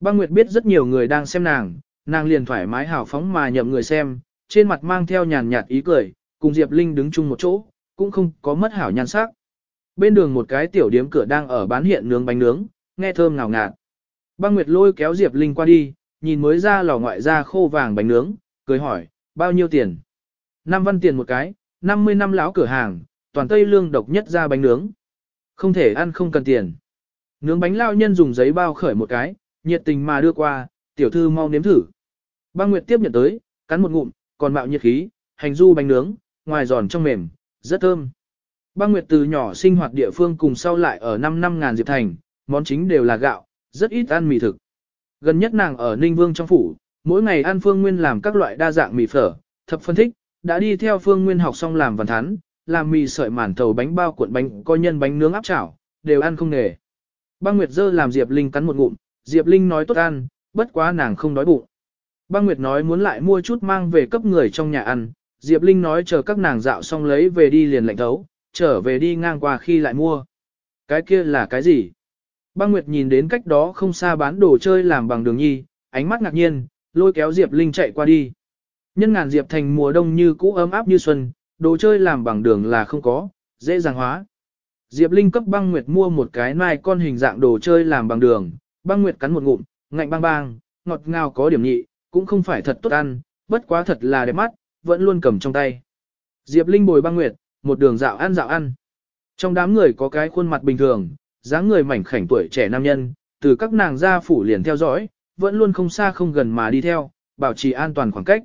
Băng Nguyệt biết rất nhiều người đang xem nàng, nàng liền thoải mái hào phóng mà nhậm người xem, trên mặt mang theo nhàn nhạt ý cười, cùng Diệp Linh đứng chung một chỗ, cũng không có mất hảo nhan sắc. Bên đường một cái tiểu điếm cửa đang ở bán hiện nướng bánh nướng, nghe thơm ngào ngạt. Băng Nguyệt lôi kéo Diệp Linh qua đi, nhìn mới ra lò ngoại ra khô vàng bánh nướng, cười hỏi, bao nhiêu tiền? Năm văn tiền một cái, 50 năm lão cửa hàng, toàn Tây Lương độc nhất ra bánh nướng. Không thể ăn không cần tiền. Nướng bánh lao nhân dùng giấy bao khởi một cái, nhiệt tình mà đưa qua, tiểu thư mau nếm thử. Băng Nguyệt tiếp nhận tới, cắn một ngụm, còn mạo nhiệt khí, hành du bánh nướng, ngoài giòn trong mềm, rất thơm. Băng Nguyệt từ nhỏ sinh hoạt địa phương cùng sau lại ở 5 năm ngàn Diệp Thành, món chính đều là gạo, rất ít ăn mì thực. Gần nhất nàng ở Ninh Vương trong phủ, mỗi ngày ăn Phương Nguyên làm các loại đa dạng mì phở, thập phân thích, đã đi theo Phương Nguyên học xong làm văn thán, làm mì sợi màn thầu bánh bao cuộn bánh coi nhân bánh nướng áp chảo, đều ăn không nề. Băng Nguyệt dơ làm Diệp Linh cắn một ngụm, Diệp Linh nói tốt ăn, bất quá nàng không đói bụng. Băng Nguyệt nói muốn lại mua chút mang về cấp người trong nhà ăn, Diệp Linh nói chờ các nàng dạo xong lấy về đi liền lạnh thấu, trở về đi ngang qua khi lại mua. Cái kia là cái gì? Băng Nguyệt nhìn đến cách đó không xa bán đồ chơi làm bằng đường nhi, ánh mắt ngạc nhiên, lôi kéo Diệp Linh chạy qua đi. Nhân ngàn Diệp thành mùa đông như cũ ấm áp như xuân, đồ chơi làm bằng đường là không có, dễ dàng hóa. Diệp Linh cấp băng Nguyệt mua một cái nai con hình dạng đồ chơi làm bằng đường, băng Nguyệt cắn một ngụm, ngạnh bang bang, ngọt ngào có điểm nhị, cũng không phải thật tốt ăn, bất quá thật là đẹp mắt, vẫn luôn cầm trong tay. Diệp Linh bồi băng Nguyệt, một đường dạo ăn dạo ăn. Trong đám người có cái khuôn mặt bình thường, dáng người mảnh khảnh tuổi trẻ nam nhân, từ các nàng gia phủ liền theo dõi, vẫn luôn không xa không gần mà đi theo, bảo trì an toàn khoảng cách.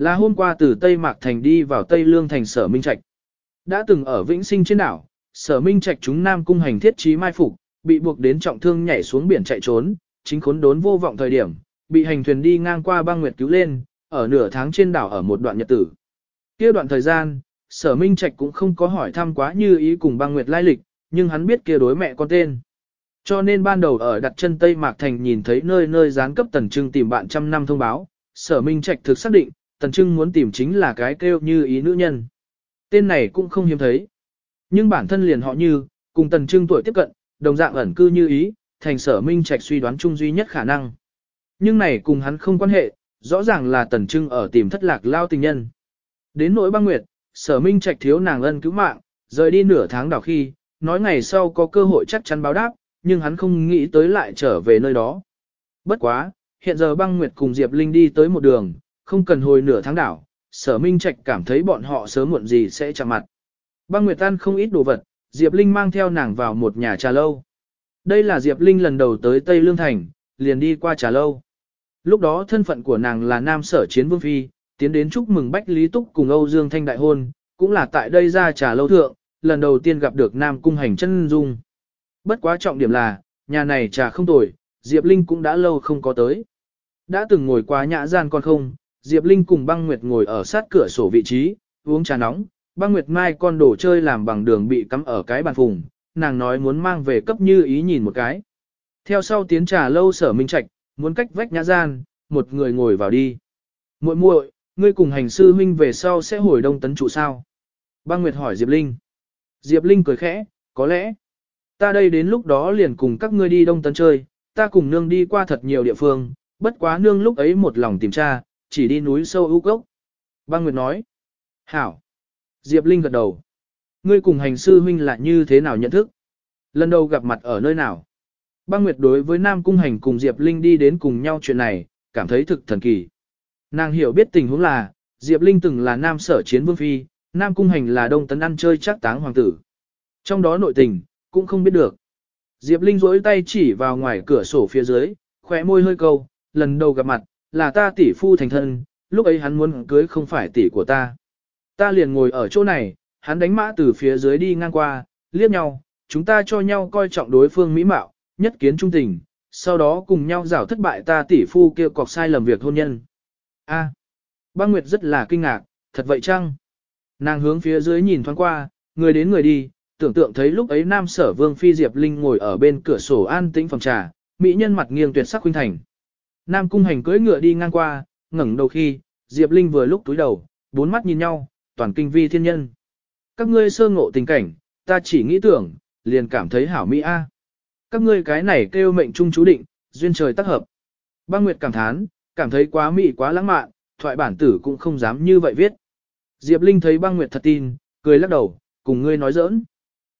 Là hôm qua từ Tây Mạc Thành đi vào Tây Lương Thành Sở Minh Trạch. Đã từng ở Vĩnh Sinh trên đảo, Sở Minh Trạch chúng Nam cung hành thiết trí mai phục, bị buộc đến trọng thương nhảy xuống biển chạy trốn, chính khốn đốn vô vọng thời điểm, bị hành thuyền đi ngang qua băng nguyệt cứu lên, ở nửa tháng trên đảo ở một đoạn nhật tử. Kia đoạn thời gian, Sở Minh Trạch cũng không có hỏi thăm quá như ý cùng băng nguyệt lai lịch, nhưng hắn biết kia đối mẹ con tên. Cho nên ban đầu ở đặt chân Tây Mạc Thành nhìn thấy nơi nơi gián cấp Tần Trưng tìm bạn trăm năm thông báo, sở minh trạch thực xác định, Tần Trưng muốn tìm chính là cái kêu như ý nữ nhân. Tên này cũng không hiếm thấy. Nhưng bản thân liền họ như, cùng Tần Trưng tuổi tiếp cận, đồng dạng ẩn cư như ý, thành sở minh trạch suy đoán chung duy nhất khả năng. Nhưng này cùng hắn không quan hệ, rõ ràng là Tần Trưng ở tìm thất lạc lao tình nhân. Đến nỗi băng nguyệt, sở minh trạch thiếu nàng ân cứu mạng, rời đi nửa tháng đảo khi, nói ngày sau có cơ hội chắc chắn báo đáp, nhưng hắn không nghĩ tới lại trở về nơi đó. Bất quá, hiện giờ băng nguyệt cùng Diệp Linh đi tới một đường, không cần hồi nửa tháng đảo, sở minh trạch cảm thấy bọn họ sớm muộn gì sẽ chạm mặt. Băng nguyệt tan không ít đồ vật, Diệp Linh mang theo nàng vào một nhà trà lâu. Đây là Diệp Linh lần đầu tới Tây Lương Thành, liền đi qua trà lâu. Lúc đó thân phận của nàng là nam sở chiến vương phi, tiến đến chúc mừng Bách Lý Túc cùng Âu Dương Thanh đại hôn, cũng là tại đây ra trà lâu thượng, lần đầu tiên gặp được Nam Cung Hành chân dung. Bất quá trọng điểm là, nhà này trà không tồi, Diệp Linh cũng đã lâu không có tới. Đã từng ngồi qua nhã gian con không, Diệp Linh cùng băng nguyệt ngồi ở sát cửa sổ vị trí, uống trà nóng, băng nguyệt mai con đồ chơi làm bằng đường bị cắm ở cái bàn phùng, nàng nói muốn mang về cấp như ý nhìn một cái. Theo sau tiến trà lâu sở minh trạch, muốn cách vách nhã gian, một người ngồi vào đi. muội muội, ngươi cùng hành sư huynh về sau sẽ hồi đông tấn trụ sao? Băng Nguyệt hỏi Diệp Linh. Diệp Linh cười khẽ, có lẽ, ta đây đến lúc đó liền cùng các ngươi đi Đông Tấn chơi, ta cùng nương đi qua thật nhiều địa phương, bất quá nương lúc ấy một lòng tìm tra, chỉ đi núi sâu ưu cốc. Băng Nguyệt nói, hảo. Diệp Linh gật đầu. Ngươi cùng hành sư huynh là như thế nào nhận thức? Lần đầu gặp mặt ở nơi nào? Băng Nguyệt đối với Nam Cung Hành cùng Diệp Linh đi đến cùng nhau chuyện này, cảm thấy thực thần kỳ. Nàng hiểu biết tình huống là, Diệp Linh từng là Nam Sở Chiến Vương Phi, Nam Cung Hành là Đông Tấn ăn chơi chắc táng hoàng tử. Trong đó nội tình, cũng không biết được. Diệp Linh rỗi tay chỉ vào ngoài cửa sổ phía dưới, khóe môi hơi câu, lần đầu gặp mặt, là ta tỷ phu thành thân, lúc ấy hắn muốn cưới không phải tỷ của ta. Ta liền ngồi ở chỗ này, hắn đánh mã từ phía dưới đi ngang qua, liếc nhau, chúng ta cho nhau coi trọng đối phương mỹ mạo, nhất kiến trung tình, sau đó cùng nhau rảo thất bại ta tỷ phu kia cọc sai lầm việc hôn nhân. A. À, băng Nguyệt rất là kinh ngạc, thật vậy chăng? Nàng hướng phía dưới nhìn thoáng qua, người đến người đi, tưởng tượng thấy lúc ấy nam sở vương phi Diệp Linh ngồi ở bên cửa sổ an tĩnh phòng trà, mỹ nhân mặt nghiêng tuyệt sắc khuynh thành. Nam cung hành cưỡi ngựa đi ngang qua, ngẩng đầu khi, Diệp Linh vừa lúc túi đầu, bốn mắt nhìn nhau, toàn kinh vi thiên nhân. Các ngươi sơ ngộ tình cảnh, ta chỉ nghĩ tưởng, liền cảm thấy hảo mỹ a. Các ngươi cái này kêu mệnh trung chú định, duyên trời tác hợp. Băng Nguyệt cảm thán, cảm thấy quá mỹ quá lãng mạn, thoại bản tử cũng không dám như vậy viết. Diệp Linh thấy băng Nguyệt thật tin, cười lắc đầu, cùng ngươi nói giỡn.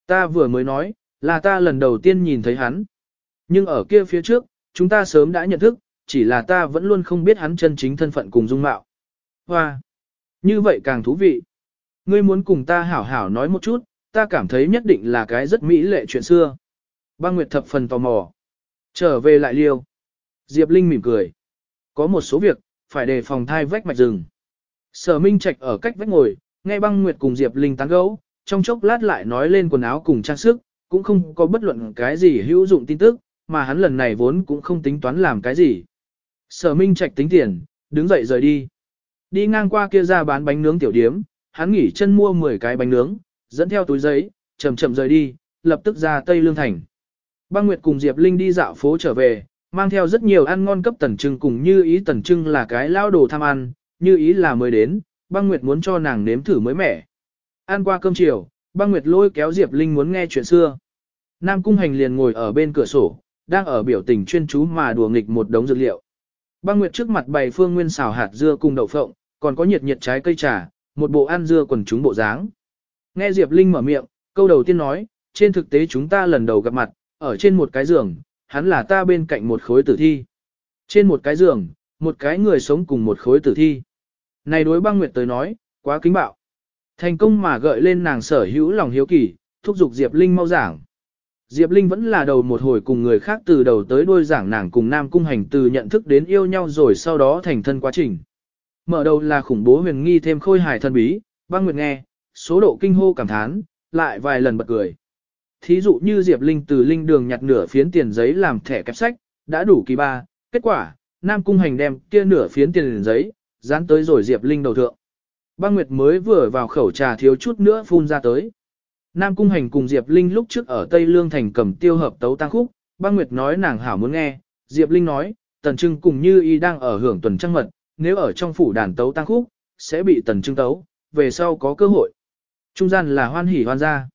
Ta vừa mới nói, là ta lần đầu tiên nhìn thấy hắn. Nhưng ở kia phía trước, chúng ta sớm đã nhận thức, chỉ là ta vẫn luôn không biết hắn chân chính thân phận cùng dung mạo. Hoa! Như vậy càng thú vị. Ngươi muốn cùng ta hảo hảo nói một chút, ta cảm thấy nhất định là cái rất mỹ lệ chuyện xưa. Băng Nguyệt thập phần tò mò. Trở về lại liêu. Diệp Linh mỉm cười. Có một số việc, phải đề phòng thai vách mạch rừng. Sở Minh Trạch ở cách vách ngồi, nghe băng Nguyệt cùng Diệp Linh tán gẫu, trong chốc lát lại nói lên quần áo cùng trang sức, cũng không có bất luận cái gì hữu dụng tin tức, mà hắn lần này vốn cũng không tính toán làm cái gì. Sở Minh Trạch tính tiền, đứng dậy rời đi. Đi ngang qua kia ra bán bánh nướng tiểu điếm, hắn nghỉ chân mua 10 cái bánh nướng, dẫn theo túi giấy, chậm chậm rời đi, lập tức ra Tây Lương Thành. Băng Nguyệt cùng Diệp Linh đi dạo phố trở về, mang theo rất nhiều ăn ngon cấp tần trưng cùng như ý tần trưng là cái lao đồ tham ăn, như ý là mới đến, băng Nguyệt muốn cho nàng nếm thử mới mẻ. Ăn qua cơm chiều, băng Nguyệt lôi kéo Diệp Linh muốn nghe chuyện xưa. Nam Cung Hành liền ngồi ở bên cửa sổ, đang ở biểu tình chuyên chú mà đùa nghịch một đống dược liệu. Băng Nguyệt trước mặt bày phương nguyên xào hạt dưa cùng đậu phộng, còn có nhiệt nhiệt trái cây trà, một bộ ăn dưa quần chúng bộ dáng. Nghe Diệp Linh mở miệng, câu đầu tiên nói, trên thực tế chúng ta lần đầu gặp mặt, ở trên một cái giường, hắn là ta bên cạnh một khối tử thi. Trên một cái giường, một cái người sống cùng một khối tử thi. Này đối băng nguyệt tới nói, quá kính bạo. Thành công mà gợi lên nàng sở hữu lòng hiếu kỳ, thúc giục Diệp Linh mau giảng. Diệp Linh vẫn là đầu một hồi cùng người khác từ đầu tới đuôi giảng nàng cùng Nam Cung Hành từ nhận thức đến yêu nhau rồi sau đó thành thân quá trình. Mở đầu là khủng bố huyền nghi thêm khôi hài thân bí, băng nguyệt nghe, số độ kinh hô cảm thán, lại vài lần bật cười. Thí dụ như Diệp Linh từ linh đường nhặt nửa phiến tiền giấy làm thẻ kẹp sách, đã đủ kỳ ba, kết quả, Nam Cung Hành đem kia nửa phiến tiền giấy, dán tới rồi Diệp Linh đầu thượng. Băng Nguyệt mới vừa vào khẩu trà thiếu chút nữa phun ra tới. Nam Cung Hành cùng Diệp Linh lúc trước ở Tây Lương Thành cầm tiêu hợp tấu tăng khúc, Băng Nguyệt nói nàng hảo muốn nghe, Diệp Linh nói, Tần Trưng cùng Như Y đang ở hưởng tuần trăng mật, nếu ở trong phủ đàn tấu tăng khúc, sẽ bị Tần Trưng tấu, về sau có cơ hội. Trung gian là hoan hỉ hoan gia.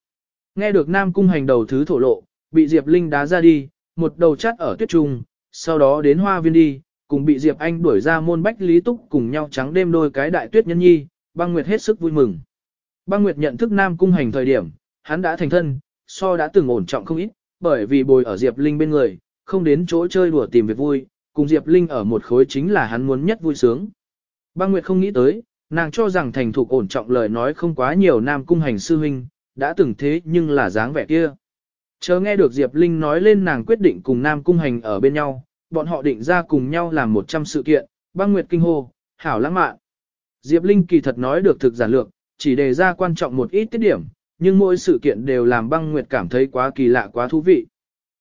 Nghe được Nam Cung hành đầu thứ thổ lộ, bị Diệp Linh đá ra đi, một đầu chát ở tuyết trung, sau đó đến hoa viên đi, cùng bị Diệp Anh đuổi ra môn bách lý túc cùng nhau trắng đêm đôi cái đại tuyết nhân nhi, băng nguyệt hết sức vui mừng. Băng nguyệt nhận thức Nam Cung hành thời điểm, hắn đã thành thân, so đã từng ổn trọng không ít, bởi vì bồi ở Diệp Linh bên người, không đến chỗ chơi đùa tìm việc vui, cùng Diệp Linh ở một khối chính là hắn muốn nhất vui sướng. Băng Nguyệt không nghĩ tới, nàng cho rằng thành thục ổn trọng lời nói không quá nhiều nam cung hành sư huynh, đã từng thế nhưng là dáng vẻ kia. Chờ nghe được Diệp Linh nói lên nàng quyết định cùng nam cung hành ở bên nhau, bọn họ định ra cùng nhau làm một trăm sự kiện, băng nguyệt kinh hô, hảo lãng mạn. Diệp Linh kỳ thật nói được thực giản lược, chỉ đề ra quan trọng một ít tiết điểm, nhưng mỗi sự kiện đều làm băng nguyệt cảm thấy quá kỳ lạ quá thú vị.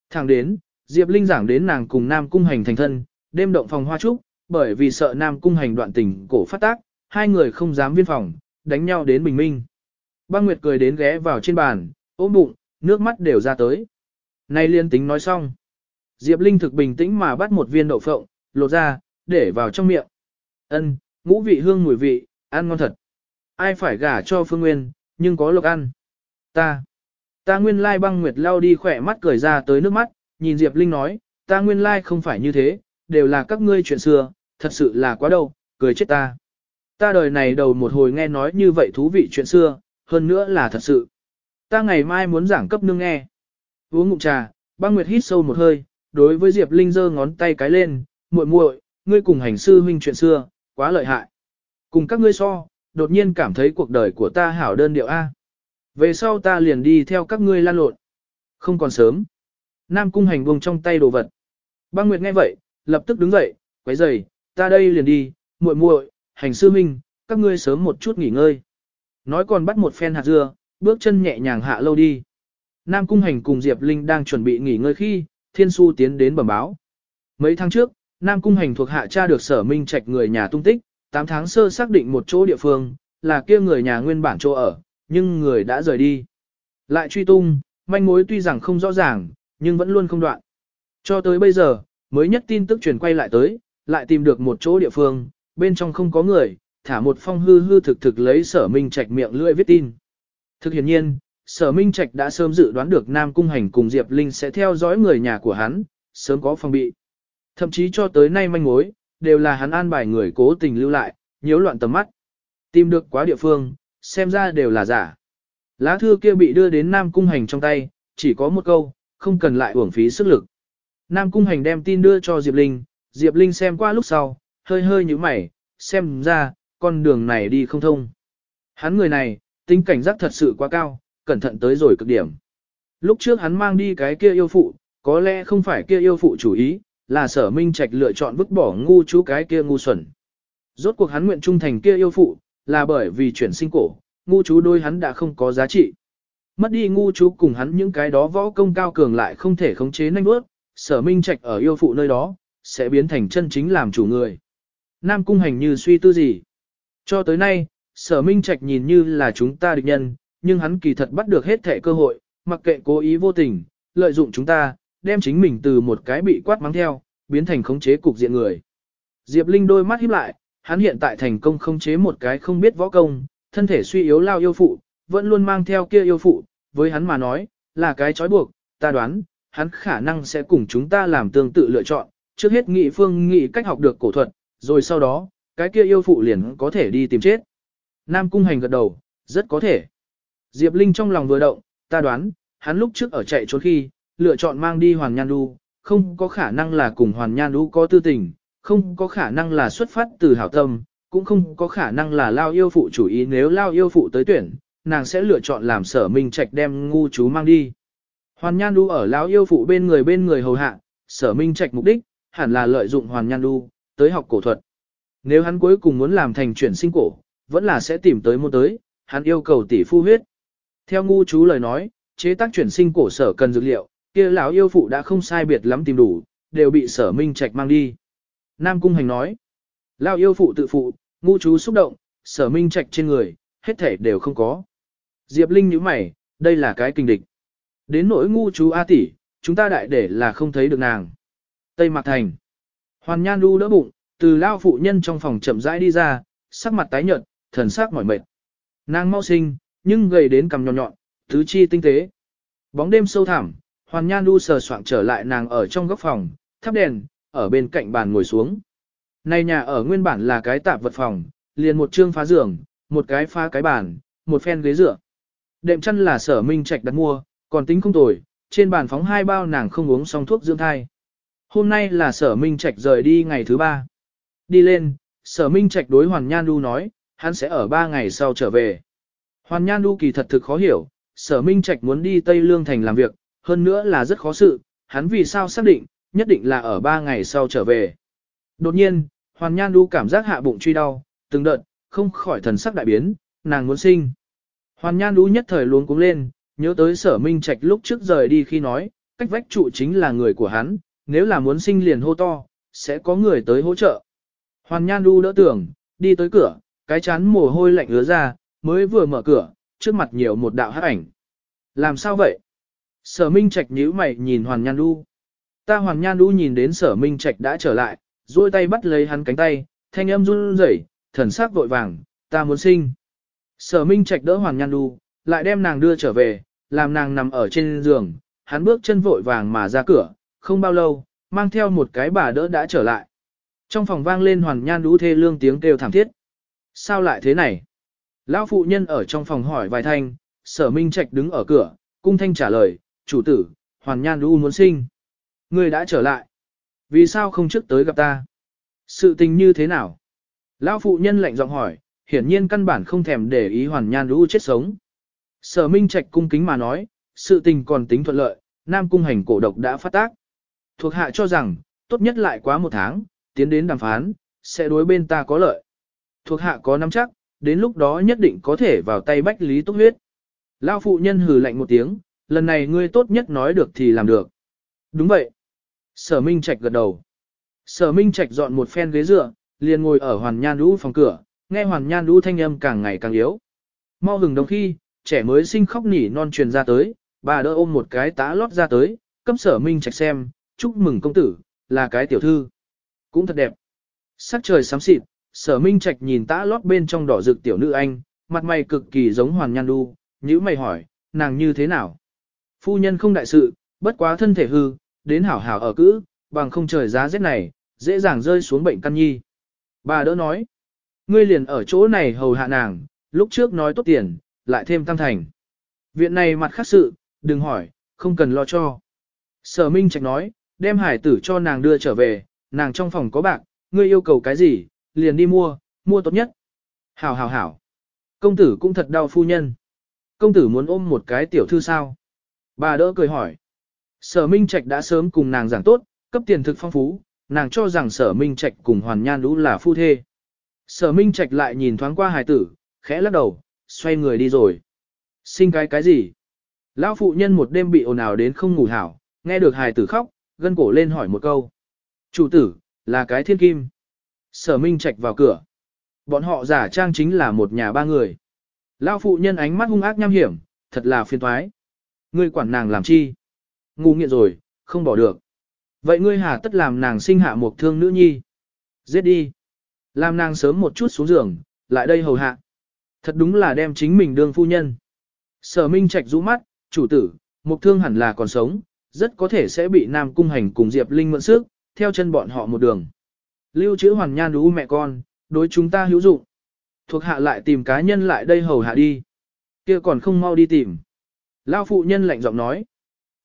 Thẳng đến, Diệp Linh giảng đến nàng cùng Nam Cung Hành thành thân, đêm động phòng hoa trúc, bởi vì sợ Nam Cung Hành đoạn tình cổ phát tác, hai người không dám viên phòng, đánh nhau đến bình minh. Băng Nguyệt cười đến ghé vào trên bàn, ôm bụng, nước mắt đều ra tới. Nay liên tính nói xong. Diệp Linh thực bình tĩnh mà bắt một viên đậu phộng, lột ra, để vào trong miệng. Ân, ngũ vị hương mùi vị, ăn ngon thật. Ai phải gả cho Phương Nguyên, nhưng có lộc ăn. Ta. Ta nguyên lai băng nguyệt lao đi khỏe mắt cười ra tới nước mắt, nhìn Diệp Linh nói, ta nguyên lai không phải như thế, đều là các ngươi chuyện xưa, thật sự là quá đâu, cười chết ta. Ta đời này đầu một hồi nghe nói như vậy thú vị chuyện xưa, hơn nữa là thật sự. Ta ngày mai muốn giảng cấp nương nghe. Uống ngụm trà, băng nguyệt hít sâu một hơi, đối với Diệp Linh giơ ngón tay cái lên, muội muội, ngươi cùng hành sư huynh chuyện xưa, quá lợi hại. Cùng các ngươi so, đột nhiên cảm thấy cuộc đời của ta hảo đơn điệu A. Về sau ta liền đi theo các ngươi lan lộn. Không còn sớm. Nam cung hành buông trong tay đồ vật. Băng Nguyệt nghe vậy, lập tức đứng dậy, quấy giày, ta đây liền đi, muội muội, hành sư minh, các ngươi sớm một chút nghỉ ngơi. Nói còn bắt một phen hạt dưa, bước chân nhẹ nhàng hạ lâu đi. Nam cung hành cùng Diệp Linh đang chuẩn bị nghỉ ngơi khi, Thiên Su tiến đến bẩm báo. Mấy tháng trước, Nam cung hành thuộc hạ cha được sở minh trạch người nhà tung tích, 8 tháng sơ xác định một chỗ địa phương, là kia người nhà nguyên bản chỗ ở, nhưng người đã rời đi. Lại truy tung, manh mối tuy rằng không rõ ràng, nhưng vẫn luôn không đoạn. Cho tới bây giờ, mới nhất tin tức truyền quay lại tới, lại tìm được một chỗ địa phương, bên trong không có người, thả một phong hư hư thực thực lấy sở minh trạch miệng lưỡi viết tin. Thực hiện nhiên, sở minh trạch đã sớm dự đoán được Nam Cung Hành cùng Diệp Linh sẽ theo dõi người nhà của hắn, sớm có phòng bị. Thậm chí cho tới nay manh mối, đều là hắn an bài người cố tình lưu lại, nhiễu loạn tầm mắt. Tìm được quá địa phương, xem ra đều là giả. Lá thư kia bị đưa đến Nam Cung Hành trong tay, chỉ có một câu, không cần lại uổng phí sức lực. Nam Cung Hành đem tin đưa cho Diệp Linh, Diệp Linh xem qua lúc sau, hơi hơi như mày, xem ra, con đường này đi không thông. Hắn người này, tính cảnh giác thật sự quá cao, cẩn thận tới rồi cực điểm. Lúc trước hắn mang đi cái kia yêu phụ, có lẽ không phải kia yêu phụ chủ ý, là sở minh trạch lựa chọn vứt bỏ ngu chú cái kia ngu xuẩn. Rốt cuộc hắn nguyện trung thành kia yêu phụ, là bởi vì chuyển sinh cổ, ngu chú đôi hắn đã không có giá trị. Mất đi ngu chú cùng hắn những cái đó võ công cao cường lại không thể khống chế nhanh bước, sở minh trạch ở yêu phụ nơi đó, sẽ biến thành chân chính làm chủ người. Nam cung hành như suy tư gì. Cho tới nay, sở minh trạch nhìn như là chúng ta địch nhân, nhưng hắn kỳ thật bắt được hết thể cơ hội, mặc kệ cố ý vô tình, lợi dụng chúng ta, đem chính mình từ một cái bị quát mắng theo, biến thành khống chế cục diện người. Diệp Linh đôi mắt híp lại, hắn hiện tại thành công không chế một cái không biết võ công, thân thể suy yếu lao yêu phụ, vẫn luôn mang theo kia yêu phụ, với hắn mà nói, là cái trói buộc, ta đoán, hắn khả năng sẽ cùng chúng ta làm tương tự lựa chọn, trước hết nghị phương nghị cách học được cổ thuật, rồi sau đó, cái kia yêu phụ liền có thể đi tìm chết. Nam Cung Hành gật đầu, rất có thể. Diệp Linh trong lòng vừa động, ta đoán, hắn lúc trước ở chạy trốn khi, lựa chọn mang đi Hoàn Nhan Du, không có khả năng là cùng Hoàn Nhan Du có tư tình, không có khả năng là xuất phát từ hảo tâm, cũng không có khả năng là lao yêu phụ chủ ý nếu lao yêu phụ tới tuyển, nàng sẽ lựa chọn làm sở minh trạch đem ngu chú mang đi. Hoàn Nhan Du ở lao yêu phụ bên người bên người hầu hạ, sở minh trạch mục đích, hẳn là lợi dụng Hoàn Nhan Du, tới học cổ thuật. Nếu hắn cuối cùng muốn làm thành chuyển sinh cổ, vẫn là sẽ tìm tới môn tới, hắn yêu cầu tỷ phu huyết. Theo ngu chú lời nói, chế tác chuyển sinh cổ sở cần dược liệu, kia lão yêu phụ đã không sai biệt lắm tìm đủ, đều bị sở minh trạch mang đi. Nam Cung Hành nói, Lao yêu phụ tự phụ, ngu chú xúc động, sở minh trạch trên người, hết thể đều không có. Diệp Linh nhíu mày, đây là cái kinh địch. Đến nỗi ngu chú A tỷ, chúng ta đại để là không thấy được nàng. Tây Mạc Thành. Hoàn Nhan đu đỡ bụng, từ lao phụ nhân trong phòng chậm rãi đi ra, sắc mặt tái nhợt, thần sắc mỏi mệt. Nàng mau sinh, nhưng gầy đến cằm nhọn nhọn, tứ chi tinh tế. Bóng đêm sâu thẳm, Hoàn Nhan đu sờ soạng trở lại nàng ở trong góc phòng, thắp đèn, ở bên cạnh bàn ngồi xuống. Này nhà ở nguyên bản là cái tạp vật phòng, liền một trương phá giường, một cái phá cái bàn, một phen ghế dựa. Đệm chăn là sở minh trạch đặt mua, còn tính không tồi, trên bàn phóng hai bao nàng không uống xong thuốc dưỡng thai. Hôm nay là sở minh trạch rời đi ngày thứ ba. Đi lên, sở minh trạch đối Hoàn Nhan Du nói, hắn sẽ ở ba ngày sau trở về. Hoàn Nhan Du kỳ thật thực khó hiểu, sở minh trạch muốn đi Tây Lương Thành làm việc, hơn nữa là rất khó sự, hắn vì sao xác định, nhất định là ở ba ngày sau trở về. Đột nhiên, Hoàn Nhan Du cảm giác hạ bụng truy đau, từng đợt, không khỏi thần sắc đại biến, nàng muốn sinh. Hoàn Nhan Du nhất thời luống cuống lên, nhớ tới sở minh trạch lúc trước rời đi khi nói, cách vách trụ chính là người của hắn, nếu là muốn sinh liền hô to, sẽ có người tới hỗ trợ. Hoàn Nhan Du đỡ tưởng, đi tới cửa, cái chán mồ hôi lạnh ứa ra, mới vừa mở cửa, trước mặt nhiều một đạo hắc ảnh. Làm sao vậy? Sở Minh Trạch nhíu mày nhìn Hoàn Nhan Du. Ta Hoàng Nhan Du nhìn đến Sở Minh Trạch đã trở lại, duỗi tay bắt lấy hắn cánh tay, thanh âm run rẩy, thần sắc vội vàng, ta muốn sinh. Sở Minh Trạch đỡ Hoàng Nhan Du, lại đem nàng đưa trở về, làm nàng nằm ở trên giường, hắn bước chân vội vàng mà ra cửa, không bao lâu, mang theo một cái bà đỡ đã trở lại. Trong phòng vang lên Hoàng nhan Đu thê lương tiếng kêu thảm thiết. Sao lại thế này? Lão phụ nhân ở trong phòng hỏi vài thanh, sở minh trạch đứng ở cửa, cung thanh trả lời, chủ tử, Hoàng nhan Đu muốn sinh. Ngươi đã trở lại. Vì sao không trước tới gặp ta? Sự tình như thế nào? Lão phụ nhân lạnh giọng hỏi, hiển nhiên căn bản không thèm để ý hoàn nhan đũ chết sống. Sở minh trạch cung kính mà nói, sự tình còn tính thuận lợi, nam cung hành cổ độc đã phát tác. Thuộc hạ cho rằng, tốt nhất lại quá một tháng, tiến đến đàm phán, sẽ đối bên ta có lợi. Thuộc hạ có nắm chắc, đến lúc đó nhất định có thể vào tay bách lý túc huyết. Lao phụ nhân hừ lạnh một tiếng, lần này ngươi tốt nhất nói được thì làm được. Đúng vậy. Sở Minh Trạch gật đầu. Sở Minh Trạch dọn một phen ghế dựa, liền ngồi ở Hoàn Nhan Đũ phòng cửa, nghe Hoàn Nhan Đũ thanh âm càng ngày càng yếu. Mau hừng đồng khi, trẻ mới sinh khóc nỉ non truyền ra tới, bà đỡ ôm một cái tá lót ra tới, cấp Sở Minh Trạch xem, chúc mừng công tử, là cái tiểu thư. Cũng thật đẹp. Sắc trời sám xịt, Sở Minh Trạch nhìn tá lót bên trong đỏ rực tiểu nữ anh, mặt mày cực kỳ giống Hoàn Nhan Đu, nhíu mày hỏi, nàng như thế nào? Phu nhân không đại sự, bất quá thân thể hư, đến hảo hảo ở cữ, bằng không trời giá rét này, dễ dàng rơi xuống bệnh căn nhi. Bà đỡ nói, ngươi liền ở chỗ này hầu hạ nàng, lúc trước nói tốt tiền, lại thêm tăng thành. Viện này mặt khác sự, đừng hỏi, không cần lo cho. Sở Minh Trạch nói, đem hải tử cho nàng đưa trở về, nàng trong phòng có bạc, ngươi yêu cầu cái gì, liền đi mua, mua tốt nhất. Hảo hảo hảo. Công tử cũng thật đau phu nhân. Công tử muốn ôm một cái tiểu thư sao? Bà đỡ cười hỏi. Sở Minh Trạch đã sớm cùng nàng giảng tốt, cấp tiền thực phong phú, nàng cho rằng sở Minh Trạch cùng Hoàn Nhan Lũ là phu thê. Sở Minh Trạch lại nhìn thoáng qua hài tử, khẽ lắc đầu, xoay người đi rồi. Sinh cái cái gì? Lão phụ nhân một đêm bị ồn ào đến không ngủ hảo, nghe được hài tử khóc, gân cổ lên hỏi một câu. Chủ tử, là cái thiên kim. Sở Minh Trạch vào cửa. Bọn họ giả trang chính là một nhà ba người. Lão phụ nhân ánh mắt hung ác nham hiểm, thật là phiền toái. Ngươi quản nàng làm chi? Ngu nghiện rồi, không bỏ được. Vậy ngươi hà tất làm nàng sinh hạ một thương nữ nhi. Giết đi. Làm nàng sớm một chút xuống giường, lại đây hầu hạ. Thật đúng là đem chính mình đương phu nhân. Sở Minh Trạch rũ mắt, chủ tử, một thương hẳn là còn sống, rất có thể sẽ bị Nam Cung Hành cùng Diệp Linh mượn sức, theo chân bọn họ một đường. Lưu trữ hoàn nhan đú mẹ con, đối chúng ta hữu dụng. Thuộc hạ lại tìm cá nhân lại đây hầu hạ đi. kia còn không mau đi tìm. Lao phụ nhân lạnh giọng nói.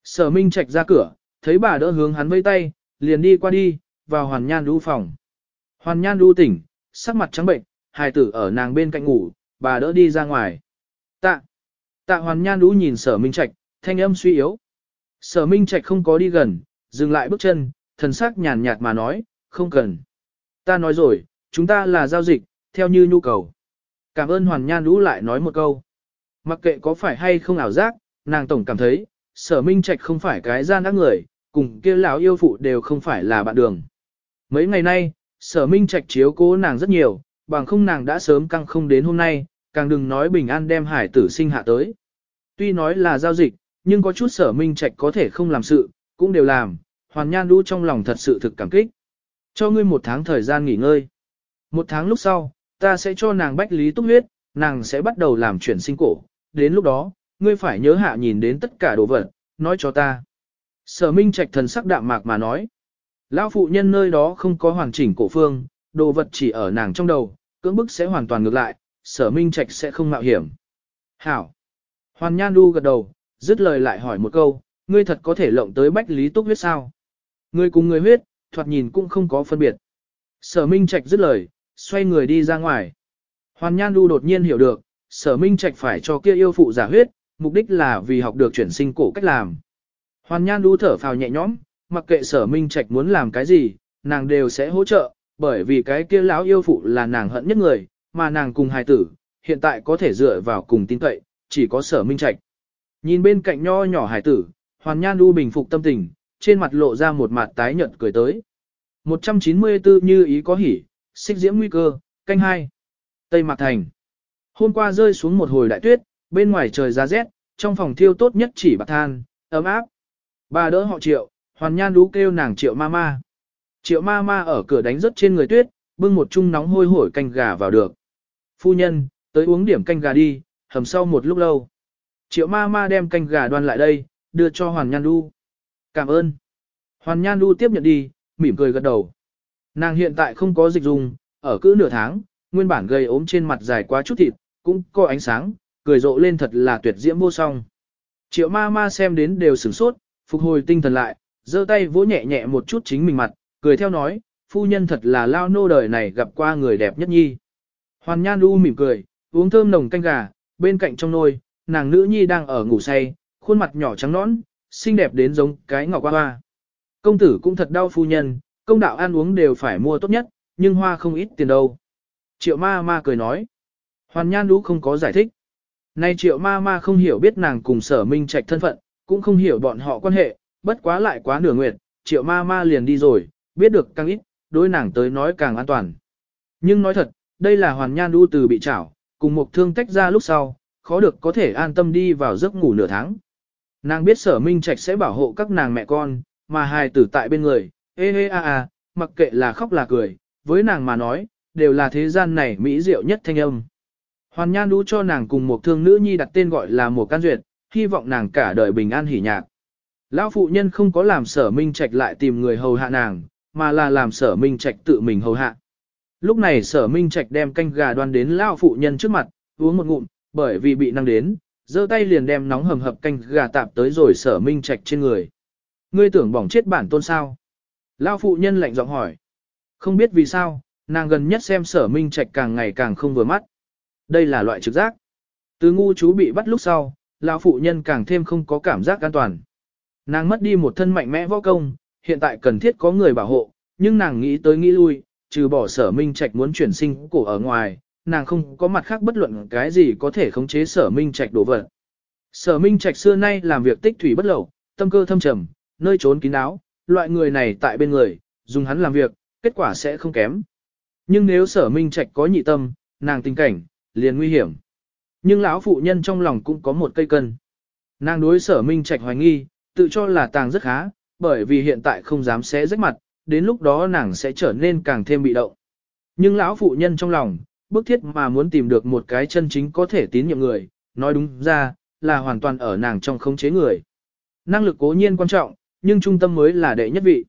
Sở Minh Trạch ra cửa, thấy bà đỡ hướng hắn vây tay, liền đi qua đi, vào hoàn nhan đu phòng. Hoàn nhan đu tỉnh, sắc mặt trắng bệnh, hài tử ở nàng bên cạnh ngủ, bà đỡ đi ra ngoài. Tạ, tạ hoàn nhan đu nhìn sở Minh Trạch, thanh âm suy yếu. Sở Minh Trạch không có đi gần, dừng lại bước chân, thần sắc nhàn nhạt mà nói, không cần. Ta nói rồi, chúng ta là giao dịch, theo như nhu cầu. Cảm ơn Hoàn Nhan Đũ lại nói một câu. Mặc kệ có phải hay không ảo giác, nàng tổng cảm thấy, sở minh trạch không phải cái gian ác người, cùng kia lão yêu phụ đều không phải là bạn đường. Mấy ngày nay, sở minh trạch chiếu cố nàng rất nhiều, bằng không nàng đã sớm căng không đến hôm nay, càng đừng nói bình an đem hải tử sinh hạ tới. Tuy nói là giao dịch, nhưng có chút sở minh trạch có thể không làm sự, cũng đều làm, hoàn nhan đu trong lòng thật sự thực cảm kích. Cho ngươi một tháng thời gian nghỉ ngơi. Một tháng lúc sau, ta sẽ cho nàng bách lý túc huyết, nàng sẽ bắt đầu làm chuyển sinh cổ. Đến lúc đó, ngươi phải nhớ hạ nhìn đến tất cả đồ vật, nói cho ta. Sở Minh Trạch thần sắc đạm mạc mà nói. Lão phụ nhân nơi đó không có hoàn chỉnh cổ phương, đồ vật chỉ ở nàng trong đầu, cưỡng bức sẽ hoàn toàn ngược lại, sở Minh Trạch sẽ không mạo hiểm. Hảo. Hoàn Nhan Du gật đầu, dứt lời lại hỏi một câu, ngươi thật có thể lộng tới bách lý túc huyết sao? Ngươi cùng người huyết, thoạt nhìn cũng không có phân biệt. Sở Minh Trạch dứt lời, xoay người đi ra ngoài. Hoàn Nhan Du đột nhiên hiểu được, sở Minh Trạch phải cho kia yêu phụ giả huyết, mục đích là vì học được chuyển sinh cổ cách làm. Hoàn Nhan đu thở phào nhẹ nhõm, mặc kệ sở Minh Trạch muốn làm cái gì, nàng đều sẽ hỗ trợ, bởi vì cái kia lão yêu phụ là nàng hận nhất người, mà nàng cùng hài tử, hiện tại có thể dựa vào cùng tin cậy, chỉ có sở Minh Trạch. Nhìn bên cạnh nho nhỏ hài tử, Hoàn Nhan đu bình phục tâm tình, trên mặt lộ ra một mặt tái nhợt cười tới. 194 như ý có hỉ, xích diễm nguy cơ, canh hai. Tây Mạc Thành. Hôm qua rơi xuống một hồi đại tuyết, bên ngoài trời giá rét, trong phòng thiêu tốt nhất chỉ bạc than, ấm áp. Bà đỡ họ triệu, hoàn nhan đú kêu nàng triệu ma ma. Triệu ma ma ở cửa đánh rất trên người tuyết, bưng một chung nóng hôi hổi canh gà vào được. Phu nhân, tới uống điểm canh gà đi, hầm sau một lúc lâu. Triệu ma ma đem canh gà đoan lại đây, đưa cho hoàn nhan đu. Cảm ơn. Hoàn Nhan Du tiếp nhận đi, mỉm cười gật đầu. Nàng hiện tại không có dịch dùng, ở cứ nửa tháng, nguyên bản gây ốm trên mặt dài quá chút thịt, cũng có ánh sáng, cười rộ lên thật là tuyệt diễm vô song. Triệu ma ma xem đến đều sửng sốt, phục hồi tinh thần lại, giơ tay vỗ nhẹ nhẹ một chút chính mình mặt, cười theo nói, phu nhân thật là lao nô đời này gặp qua người đẹp nhất nhi. Hoàn Nhan U mỉm cười, uống thơm nồng canh gà, bên cạnh trong nôi, nàng nữ nhi đang ở ngủ say, khuôn mặt nhỏ trắng nõn, xinh đẹp đến giống cái ngọc hoa hoa. Công tử cũng thật đau phu nhân, công đạo ăn uống đều phải mua tốt nhất, nhưng hoa không ít tiền đâu. Triệu ma ma cười nói. Hoàn Nhan U không có giải thích. Nay triệu ma ma không hiểu biết nàng cùng sở minh trạch thân phận, cũng không hiểu bọn họ quan hệ, bất quá lại quá nửa nguyệt, triệu ma ma liền đi rồi, biết được càng ít, đối nàng tới nói càng an toàn. Nhưng nói thật, đây là hoàn nhan đu từ bị chảo, cùng một thương tách ra lúc sau, khó được có thể an tâm đi vào giấc ngủ nửa tháng. Nàng biết sở minh trạch sẽ bảo hộ các nàng mẹ con, mà hài tử tại bên người, ê ê a a, mặc kệ là khóc là cười, với nàng mà nói, đều là thế gian này mỹ diệu nhất thanh âm. Hoàn Nhan Đũ cho nàng cùng một thương nữ nhi đặt tên gọi là một can duyệt, hy vọng nàng cả đời bình an hỉ nhạc. Lão phụ nhân không có làm sở minh trạch lại tìm người hầu hạ nàng, mà là làm sở minh trạch tự mình hầu hạ. Lúc này sở minh trạch đem canh gà đoan đến lão phụ nhân trước mặt, uống một ngụm, bởi vì bị năng đến, giơ tay liền đem nóng hầm hập canh gà tạp tới rồi sở minh trạch trên người. Ngươi tưởng bỏng chết bản tôn sao? Lão phụ nhân lạnh giọng hỏi. Không biết vì sao, nàng gần nhất xem sở minh trạch càng ngày càng không vừa mắt. Đây là loại trực giác. Từ ngu chú bị bắt lúc sau, lão phụ nhân càng thêm không có cảm giác an toàn. Nàng mất đi một thân mạnh mẽ võ công, hiện tại cần thiết có người bảo hộ, nhưng nàng nghĩ tới nghĩ lui, trừ bỏ sở minh trạch muốn chuyển sinh cổ ở ngoài, nàng không có mặt khác bất luận cái gì có thể khống chế sở minh trạch đổ vật. Sở minh trạch xưa nay làm việc tích thủy bất lậu, tâm cơ thâm trầm, nơi trốn kín đáo, loại người này tại bên người, dùng hắn làm việc, kết quả sẽ không kém. Nhưng nếu sở minh trạch có nhị tâm, nàng tình cảnh, liền nguy hiểm. Nhưng lão phụ nhân trong lòng cũng có một cây cân. Nàng đối sở minh trạch hoài nghi, tự cho là tàng rất khá, bởi vì hiện tại không dám xé rách mặt, đến lúc đó nàng sẽ trở nên càng thêm bị động. Nhưng lão phụ nhân trong lòng, bức thiết mà muốn tìm được một cái chân chính có thể tín nhiệm người, nói đúng ra, là hoàn toàn ở nàng trong khống chế người. Năng lực cố nhiên quan trọng, nhưng trung tâm mới là đệ nhất vị.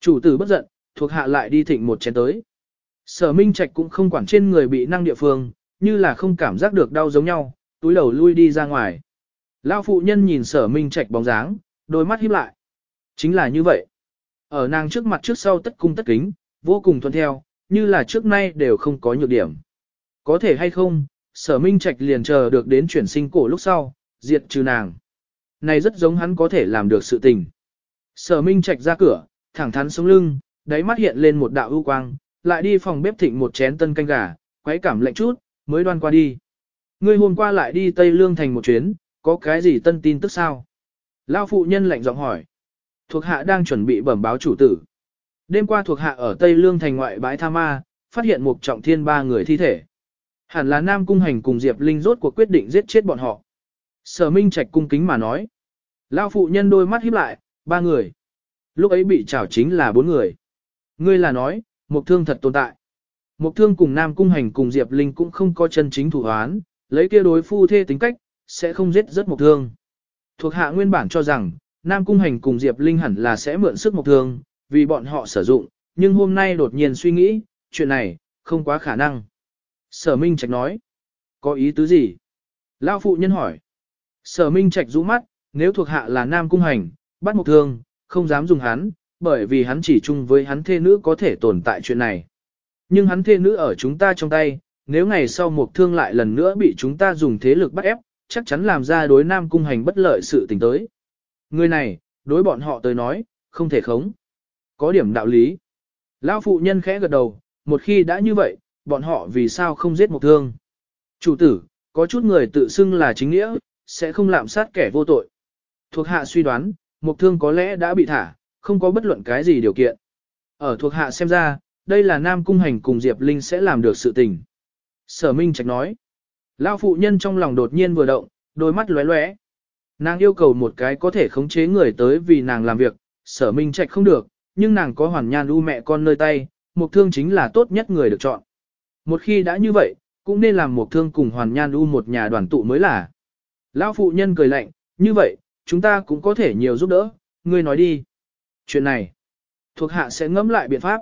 Chủ tử bất giận, thuộc hạ lại đi thịnh một chén tới. Sở Minh Trạch cũng không quản trên người bị năng địa phương, như là không cảm giác được đau giống nhau, túi đầu lui đi ra ngoài. Lão phụ nhân nhìn sở Minh Trạch bóng dáng, đôi mắt híp lại. Chính là như vậy. Ở nàng trước mặt trước sau tất cung tất kính, vô cùng thuận theo, như là trước nay đều không có nhược điểm. Có thể hay không, sở minh trạch liền chờ được đến chuyển sinh cổ lúc sau, diệt trừ nàng. Này rất giống hắn có thể làm được sự tình. Sở minh trạch ra cửa, thẳng thắn sống lưng, đáy mắt hiện lên một đạo ưu quang, lại đi phòng bếp thịnh một chén tân canh gà, quấy cảm lạnh chút, mới đoan qua đi. Ngươi hôm qua lại đi Tây Lương thành một chuyến, có cái gì tân tin tức sao? Lao phụ nhân lạnh giọng hỏi. Thuộc hạ đang chuẩn bị bẩm báo chủ tử. Đêm qua thuộc hạ ở Tây Lương thành ngoại bãi Tha Ma, phát hiện một trọng thiên ba người thi thể. Hẳn là Nam Cung Hành cùng Diệp Linh rốt cuộc quyết định giết chết bọn họ. Sở Minh Trạch cung kính mà nói. Lao phụ nhân đôi mắt híp lại, ba người. Lúc ấy bị trảo chính là bốn người. Ngươi là nói, một thương thật tồn tại. Mộc thương cùng Nam Cung Hành cùng Diệp Linh cũng không có chân chính thủ hoán, lấy kia đối phu thê tính cách, sẽ không giết rất Mộc thương. Thuộc hạ nguyên bản cho rằng, Nam Cung Hành cùng Diệp Linh hẳn là sẽ mượn sức Mộc thương, vì bọn họ sử dụng, nhưng hôm nay đột nhiên suy nghĩ, chuyện này, không quá khả năng. Sở Minh Trạch nói, có ý tứ gì? Lao phụ nhân hỏi. Sở Minh Trạch rũ mắt, nếu thuộc hạ là Nam Cung Hành, bắt Mộc thương, không dám dùng hắn, bởi vì hắn chỉ chung với hắn thê nữ có thể tồn tại chuyện này. Nhưng hắn thê nữ ở chúng ta trong tay, nếu ngày sau một thương lại lần nữa bị chúng ta dùng thế lực bắt ép, chắc chắn làm ra đối Nam Cung Hành bất lợi sự tình tới. Người này, đối bọn họ tới nói, không thể khống. Có điểm đạo lý. Lão phụ nhân khẽ gật đầu, một khi đã như vậy, bọn họ vì sao không giết một thương. Chủ tử, có chút người tự xưng là chính nghĩa, sẽ không lạm sát kẻ vô tội. Thuộc hạ suy đoán, một thương có lẽ đã bị thả, không có bất luận cái gì điều kiện. Ở thuộc hạ xem ra, đây là Nam Cung Hành cùng Diệp Linh sẽ làm được sự tình. Sở Minh Trạch nói. Lão phụ nhân trong lòng đột nhiên vừa động, đôi mắt lóe lóe. Nàng yêu cầu một cái có thể khống chế người tới vì nàng làm việc, sở minh trạch không được, nhưng nàng có hoàn nhan u mẹ con nơi tay, mục thương chính là tốt nhất người được chọn. Một khi đã như vậy, cũng nên làm mục thương cùng hoàn nhan u một nhà đoàn tụ mới là. Lão phụ nhân cười lạnh, như vậy, chúng ta cũng có thể nhiều giúp đỡ, ngươi nói đi. chuyện này, thuộc hạ sẽ ngẫm lại biện pháp.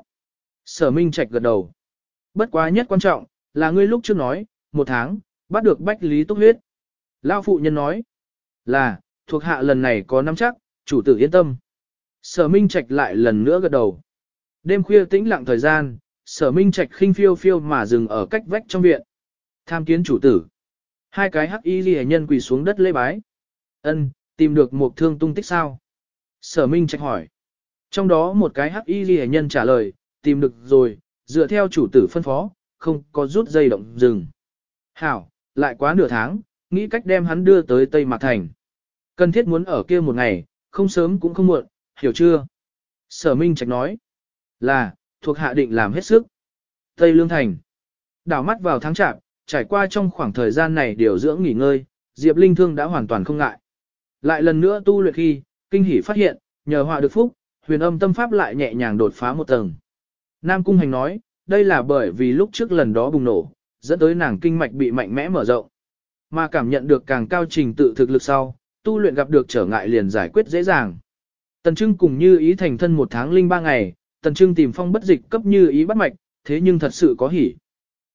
Sở Minh Trạch gật đầu. Bất quá nhất quan trọng, là ngươi lúc trước nói, một tháng, bắt được Bách Lý Túc huyết. Lao phụ nhân nói, là, thuộc hạ lần này có nắm chắc, chủ tử yên tâm. Sở Minh Trạch lại lần nữa gật đầu. Đêm khuya tĩnh lặng thời gian, sở Minh Trạch khinh phiêu phiêu mà dừng ở cách vách trong viện. Tham kiến chủ tử. Hai cái hắc y ghi nhân quỳ xuống đất lễ bái. Ân, tìm được một thương tung tích sao? Sở Minh Trạch hỏi. Trong đó một cái hắc y ghi nhân trả lời, tìm được rồi, dựa theo chủ tử phân phó, không có rút dây động dừng. Hảo, lại quá nửa tháng, nghĩ cách đem hắn đưa tới Tây Mạc Thành. Cần thiết muốn ở kia một ngày, không sớm cũng không muộn, hiểu chưa? Sở Minh Trạch nói, là, thuộc hạ định làm hết sức. Tây Lương Thành, đảo mắt vào tháng chạp, trải qua trong khoảng thời gian này điều dưỡng nghỉ ngơi, Diệp Linh Thương đã hoàn toàn không ngại. Lại lần nữa tu luyện khi, kinh hỉ phát hiện, nhờ họa được phúc, huyền âm tâm pháp lại nhẹ nhàng đột phá một tầng. Nam Cung Hành nói, đây là bởi vì lúc trước lần đó bùng nổ, dẫn tới nàng kinh mạch bị mạnh mẽ mở rộng. Mà cảm nhận được càng cao trình tự thực lực sau, tu luyện gặp được trở ngại liền giải quyết dễ dàng. Tần Trưng cùng như ý thành thân một tháng linh ba ngày, Tần Trưng tìm phong bất dịch cấp như ý bắt mạch, thế nhưng thật sự có hỉ.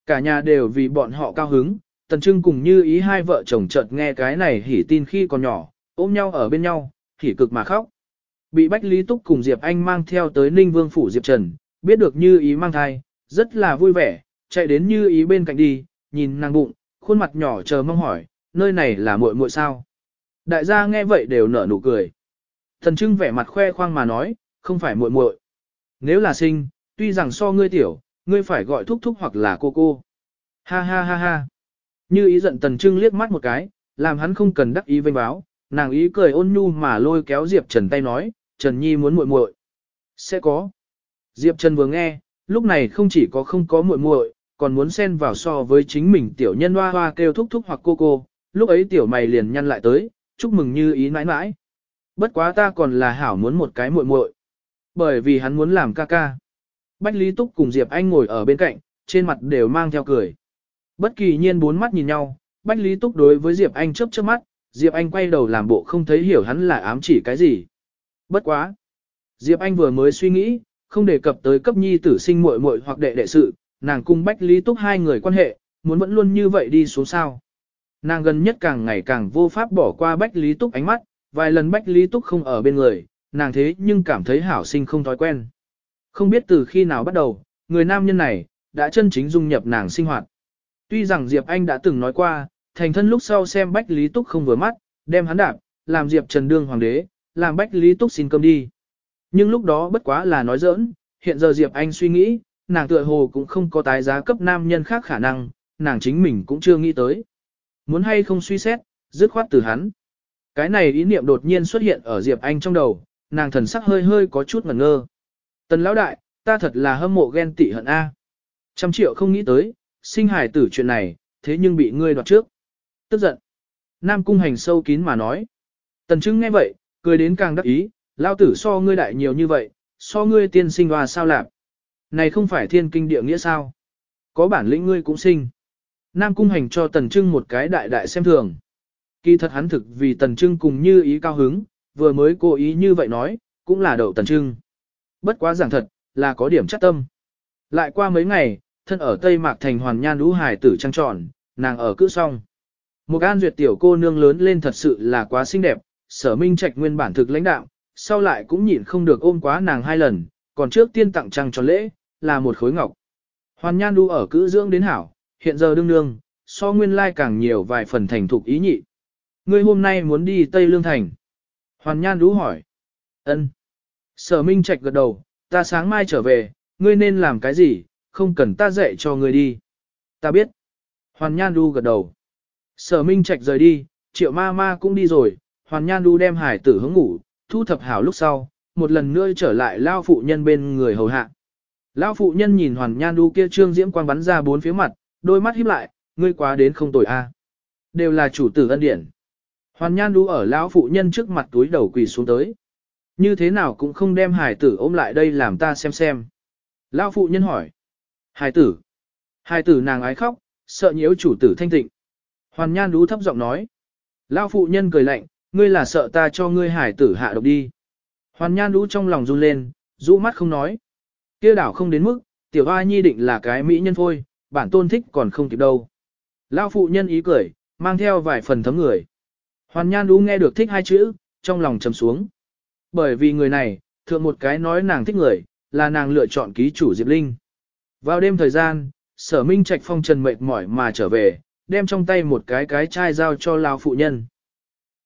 Cả nhà đều vì bọn họ cao hứng, Tần Trưng cùng như ý hai vợ chồng chợt nghe cái này hỉ tin khi còn nhỏ, ôm nhau ở bên nhau, hỉ cực mà khóc. Bị Bách Lý Túc cùng Diệp Anh mang theo tới Ninh Vương Phủ Diệp Trần, biết được như ý mang thai, rất là vui vẻ, chạy đến như ý bên cạnh đi, nhìn nàng bụng, khuôn mặt nhỏ chờ mong hỏi, nơi này là muội muội sao? Đại gia nghe vậy đều nở nụ cười. Thần Trưng vẻ mặt khoe khoang mà nói, không phải muội muội. Nếu là sinh, tuy rằng so ngươi tiểu, ngươi phải gọi thúc thúc hoặc là cô cô. Ha ha ha ha. Như ý giận Tần Trưng liếc mắt một cái, làm hắn không cần đắc ý vênh báo, nàng ý cười ôn nhu mà lôi kéo Diệp Trần tay nói, Trần Nhi muốn muội muội. Sẽ có. Diệp Trần vừa nghe, lúc này không chỉ có không có muội muội, còn muốn xen vào so với chính mình tiểu nhân hoa hoa kêu thúc thúc hoặc cô cô, lúc ấy tiểu mày liền nhăn lại tới, chúc mừng như ý mãi mãi. Bất quá ta còn là hảo muốn một cái muội muội, bởi vì hắn muốn làm ca ca. Bách Lý Túc cùng Diệp Anh ngồi ở bên cạnh, trên mặt đều mang theo cười. Bất kỳ nhiên bốn mắt nhìn nhau, Bách Lý Túc đối với Diệp Anh chớp chớp mắt, Diệp Anh quay đầu làm bộ không thấy hiểu hắn là ám chỉ cái gì. Bất quá. Diệp Anh vừa mới suy nghĩ, không đề cập tới cấp nhi tử sinh muội muội hoặc đệ đệ sự, nàng cung Bách Lý Túc hai người quan hệ, muốn vẫn luôn như vậy đi xuống sao. Nàng gần nhất càng ngày càng vô pháp bỏ qua Bách Lý Túc ánh mắt, vài lần Bách Lý Túc không ở bên người, nàng thế nhưng cảm thấy hảo sinh không thói quen. Không biết từ khi nào bắt đầu, người nam nhân này, đã chân chính dung nhập nàng sinh hoạt. Tuy rằng Diệp Anh đã từng nói qua, thành thân lúc sau xem Bách Lý Túc không vừa mắt, đem hắn đạp, làm Diệp Trần đương hoàng đế, làm Bách Lý Túc xin cơm đi. Nhưng lúc đó bất quá là nói giỡn, hiện giờ Diệp Anh suy nghĩ, nàng tựa hồ cũng không có tái giá cấp nam nhân khác khả năng, nàng chính mình cũng chưa nghĩ tới. Muốn hay không suy xét, dứt khoát từ hắn. Cái này ý niệm đột nhiên xuất hiện ở Diệp Anh trong đầu, nàng thần sắc hơi hơi có chút ngẩn ngơ. Tần lão đại, ta thật là hâm mộ ghen tị hận A. Trăm triệu không nghĩ tới, sinh hải tử chuyện này, thế nhưng bị ngươi đoạt trước. Tức giận. Nam cung hành sâu kín mà nói. Tần trưng nghe vậy, cười đến càng đắc ý, lao tử so ngươi đại nhiều như vậy, so ngươi tiên sinh hoa sao lạp. Này không phải thiên kinh địa nghĩa sao? Có bản lĩnh ngươi cũng sinh. Nam cung hành cho tần trưng một cái đại đại xem thường. Kỳ thật hắn thực vì tần trưng cùng như ý cao hứng, vừa mới cố ý như vậy nói, cũng là đậu tần trưng. Bất quá giảng thật, là có điểm chắc tâm. Lại qua mấy ngày, thân ở Tây Mạc Thành hoàn nhan lũ hài tử trăng tròn, nàng ở cữ xong. Một an duyệt tiểu cô nương lớn lên thật sự là quá xinh đẹp, sở minh trạch nguyên bản thực lãnh đạo, sau lại cũng nhịn không được ôm quá nàng hai lần, còn trước tiên tặng trăng cho lễ, là một khối ngọc. Hoàn nhan đu ở cữ dưỡng đến hảo, hiện giờ đương nương, so nguyên lai càng nhiều vài phần thành thục ý nhị. Ngươi hôm nay muốn đi Tây Lương Thành. Hoàn nhan đu hỏi. ân. Sở minh trạch gật đầu, ta sáng mai trở về, ngươi nên làm cái gì, không cần ta dạy cho ngươi đi. Ta biết. Hoàn nhan đu gật đầu. Sở minh trạch rời đi, triệu ma ma cũng đi rồi, hoàn nhan đu đem hải tử hướng ngủ, thu thập hảo lúc sau, một lần nữa trở lại lao phụ nhân bên người hầu hạ. Lao phụ nhân nhìn hoàn nhan đu kia trương diễm quang bắn ra bốn phía mặt, đôi mắt híp lại, ngươi quá đến không tội a. Đều là chủ tử ân điển. Hoàn nhan đu ở lão phụ nhân trước mặt túi đầu quỳ xuống tới. Như thế nào cũng không đem hải tử ôm lại đây làm ta xem xem. Lão phụ nhân hỏi. Hải tử. Hải tử nàng ái khóc, sợ nhiễu chủ tử thanh tịnh. Hoàn nhan đu thấp giọng nói. Lão phụ nhân cười lạnh, ngươi là sợ ta cho ngươi hải tử hạ độc đi. Hoàn nhan Lũ trong lòng run lên, rũ mắt không nói. kia đảo không đến mức, tiểu hoa nhi định là cái mỹ nhân thôi, bản tôn thích còn không kịp đâu. Lao phụ nhân ý cười, mang theo vài phần thấm người. Hoàn nhan Lũ nghe được thích hai chữ, trong lòng trầm xuống. Bởi vì người này, thượng một cái nói nàng thích người, là nàng lựa chọn ký chủ Diệp Linh. Vào đêm thời gian, sở minh trạch phong trần mệt mỏi mà trở về, đem trong tay một cái cái chai giao cho lao phụ nhân.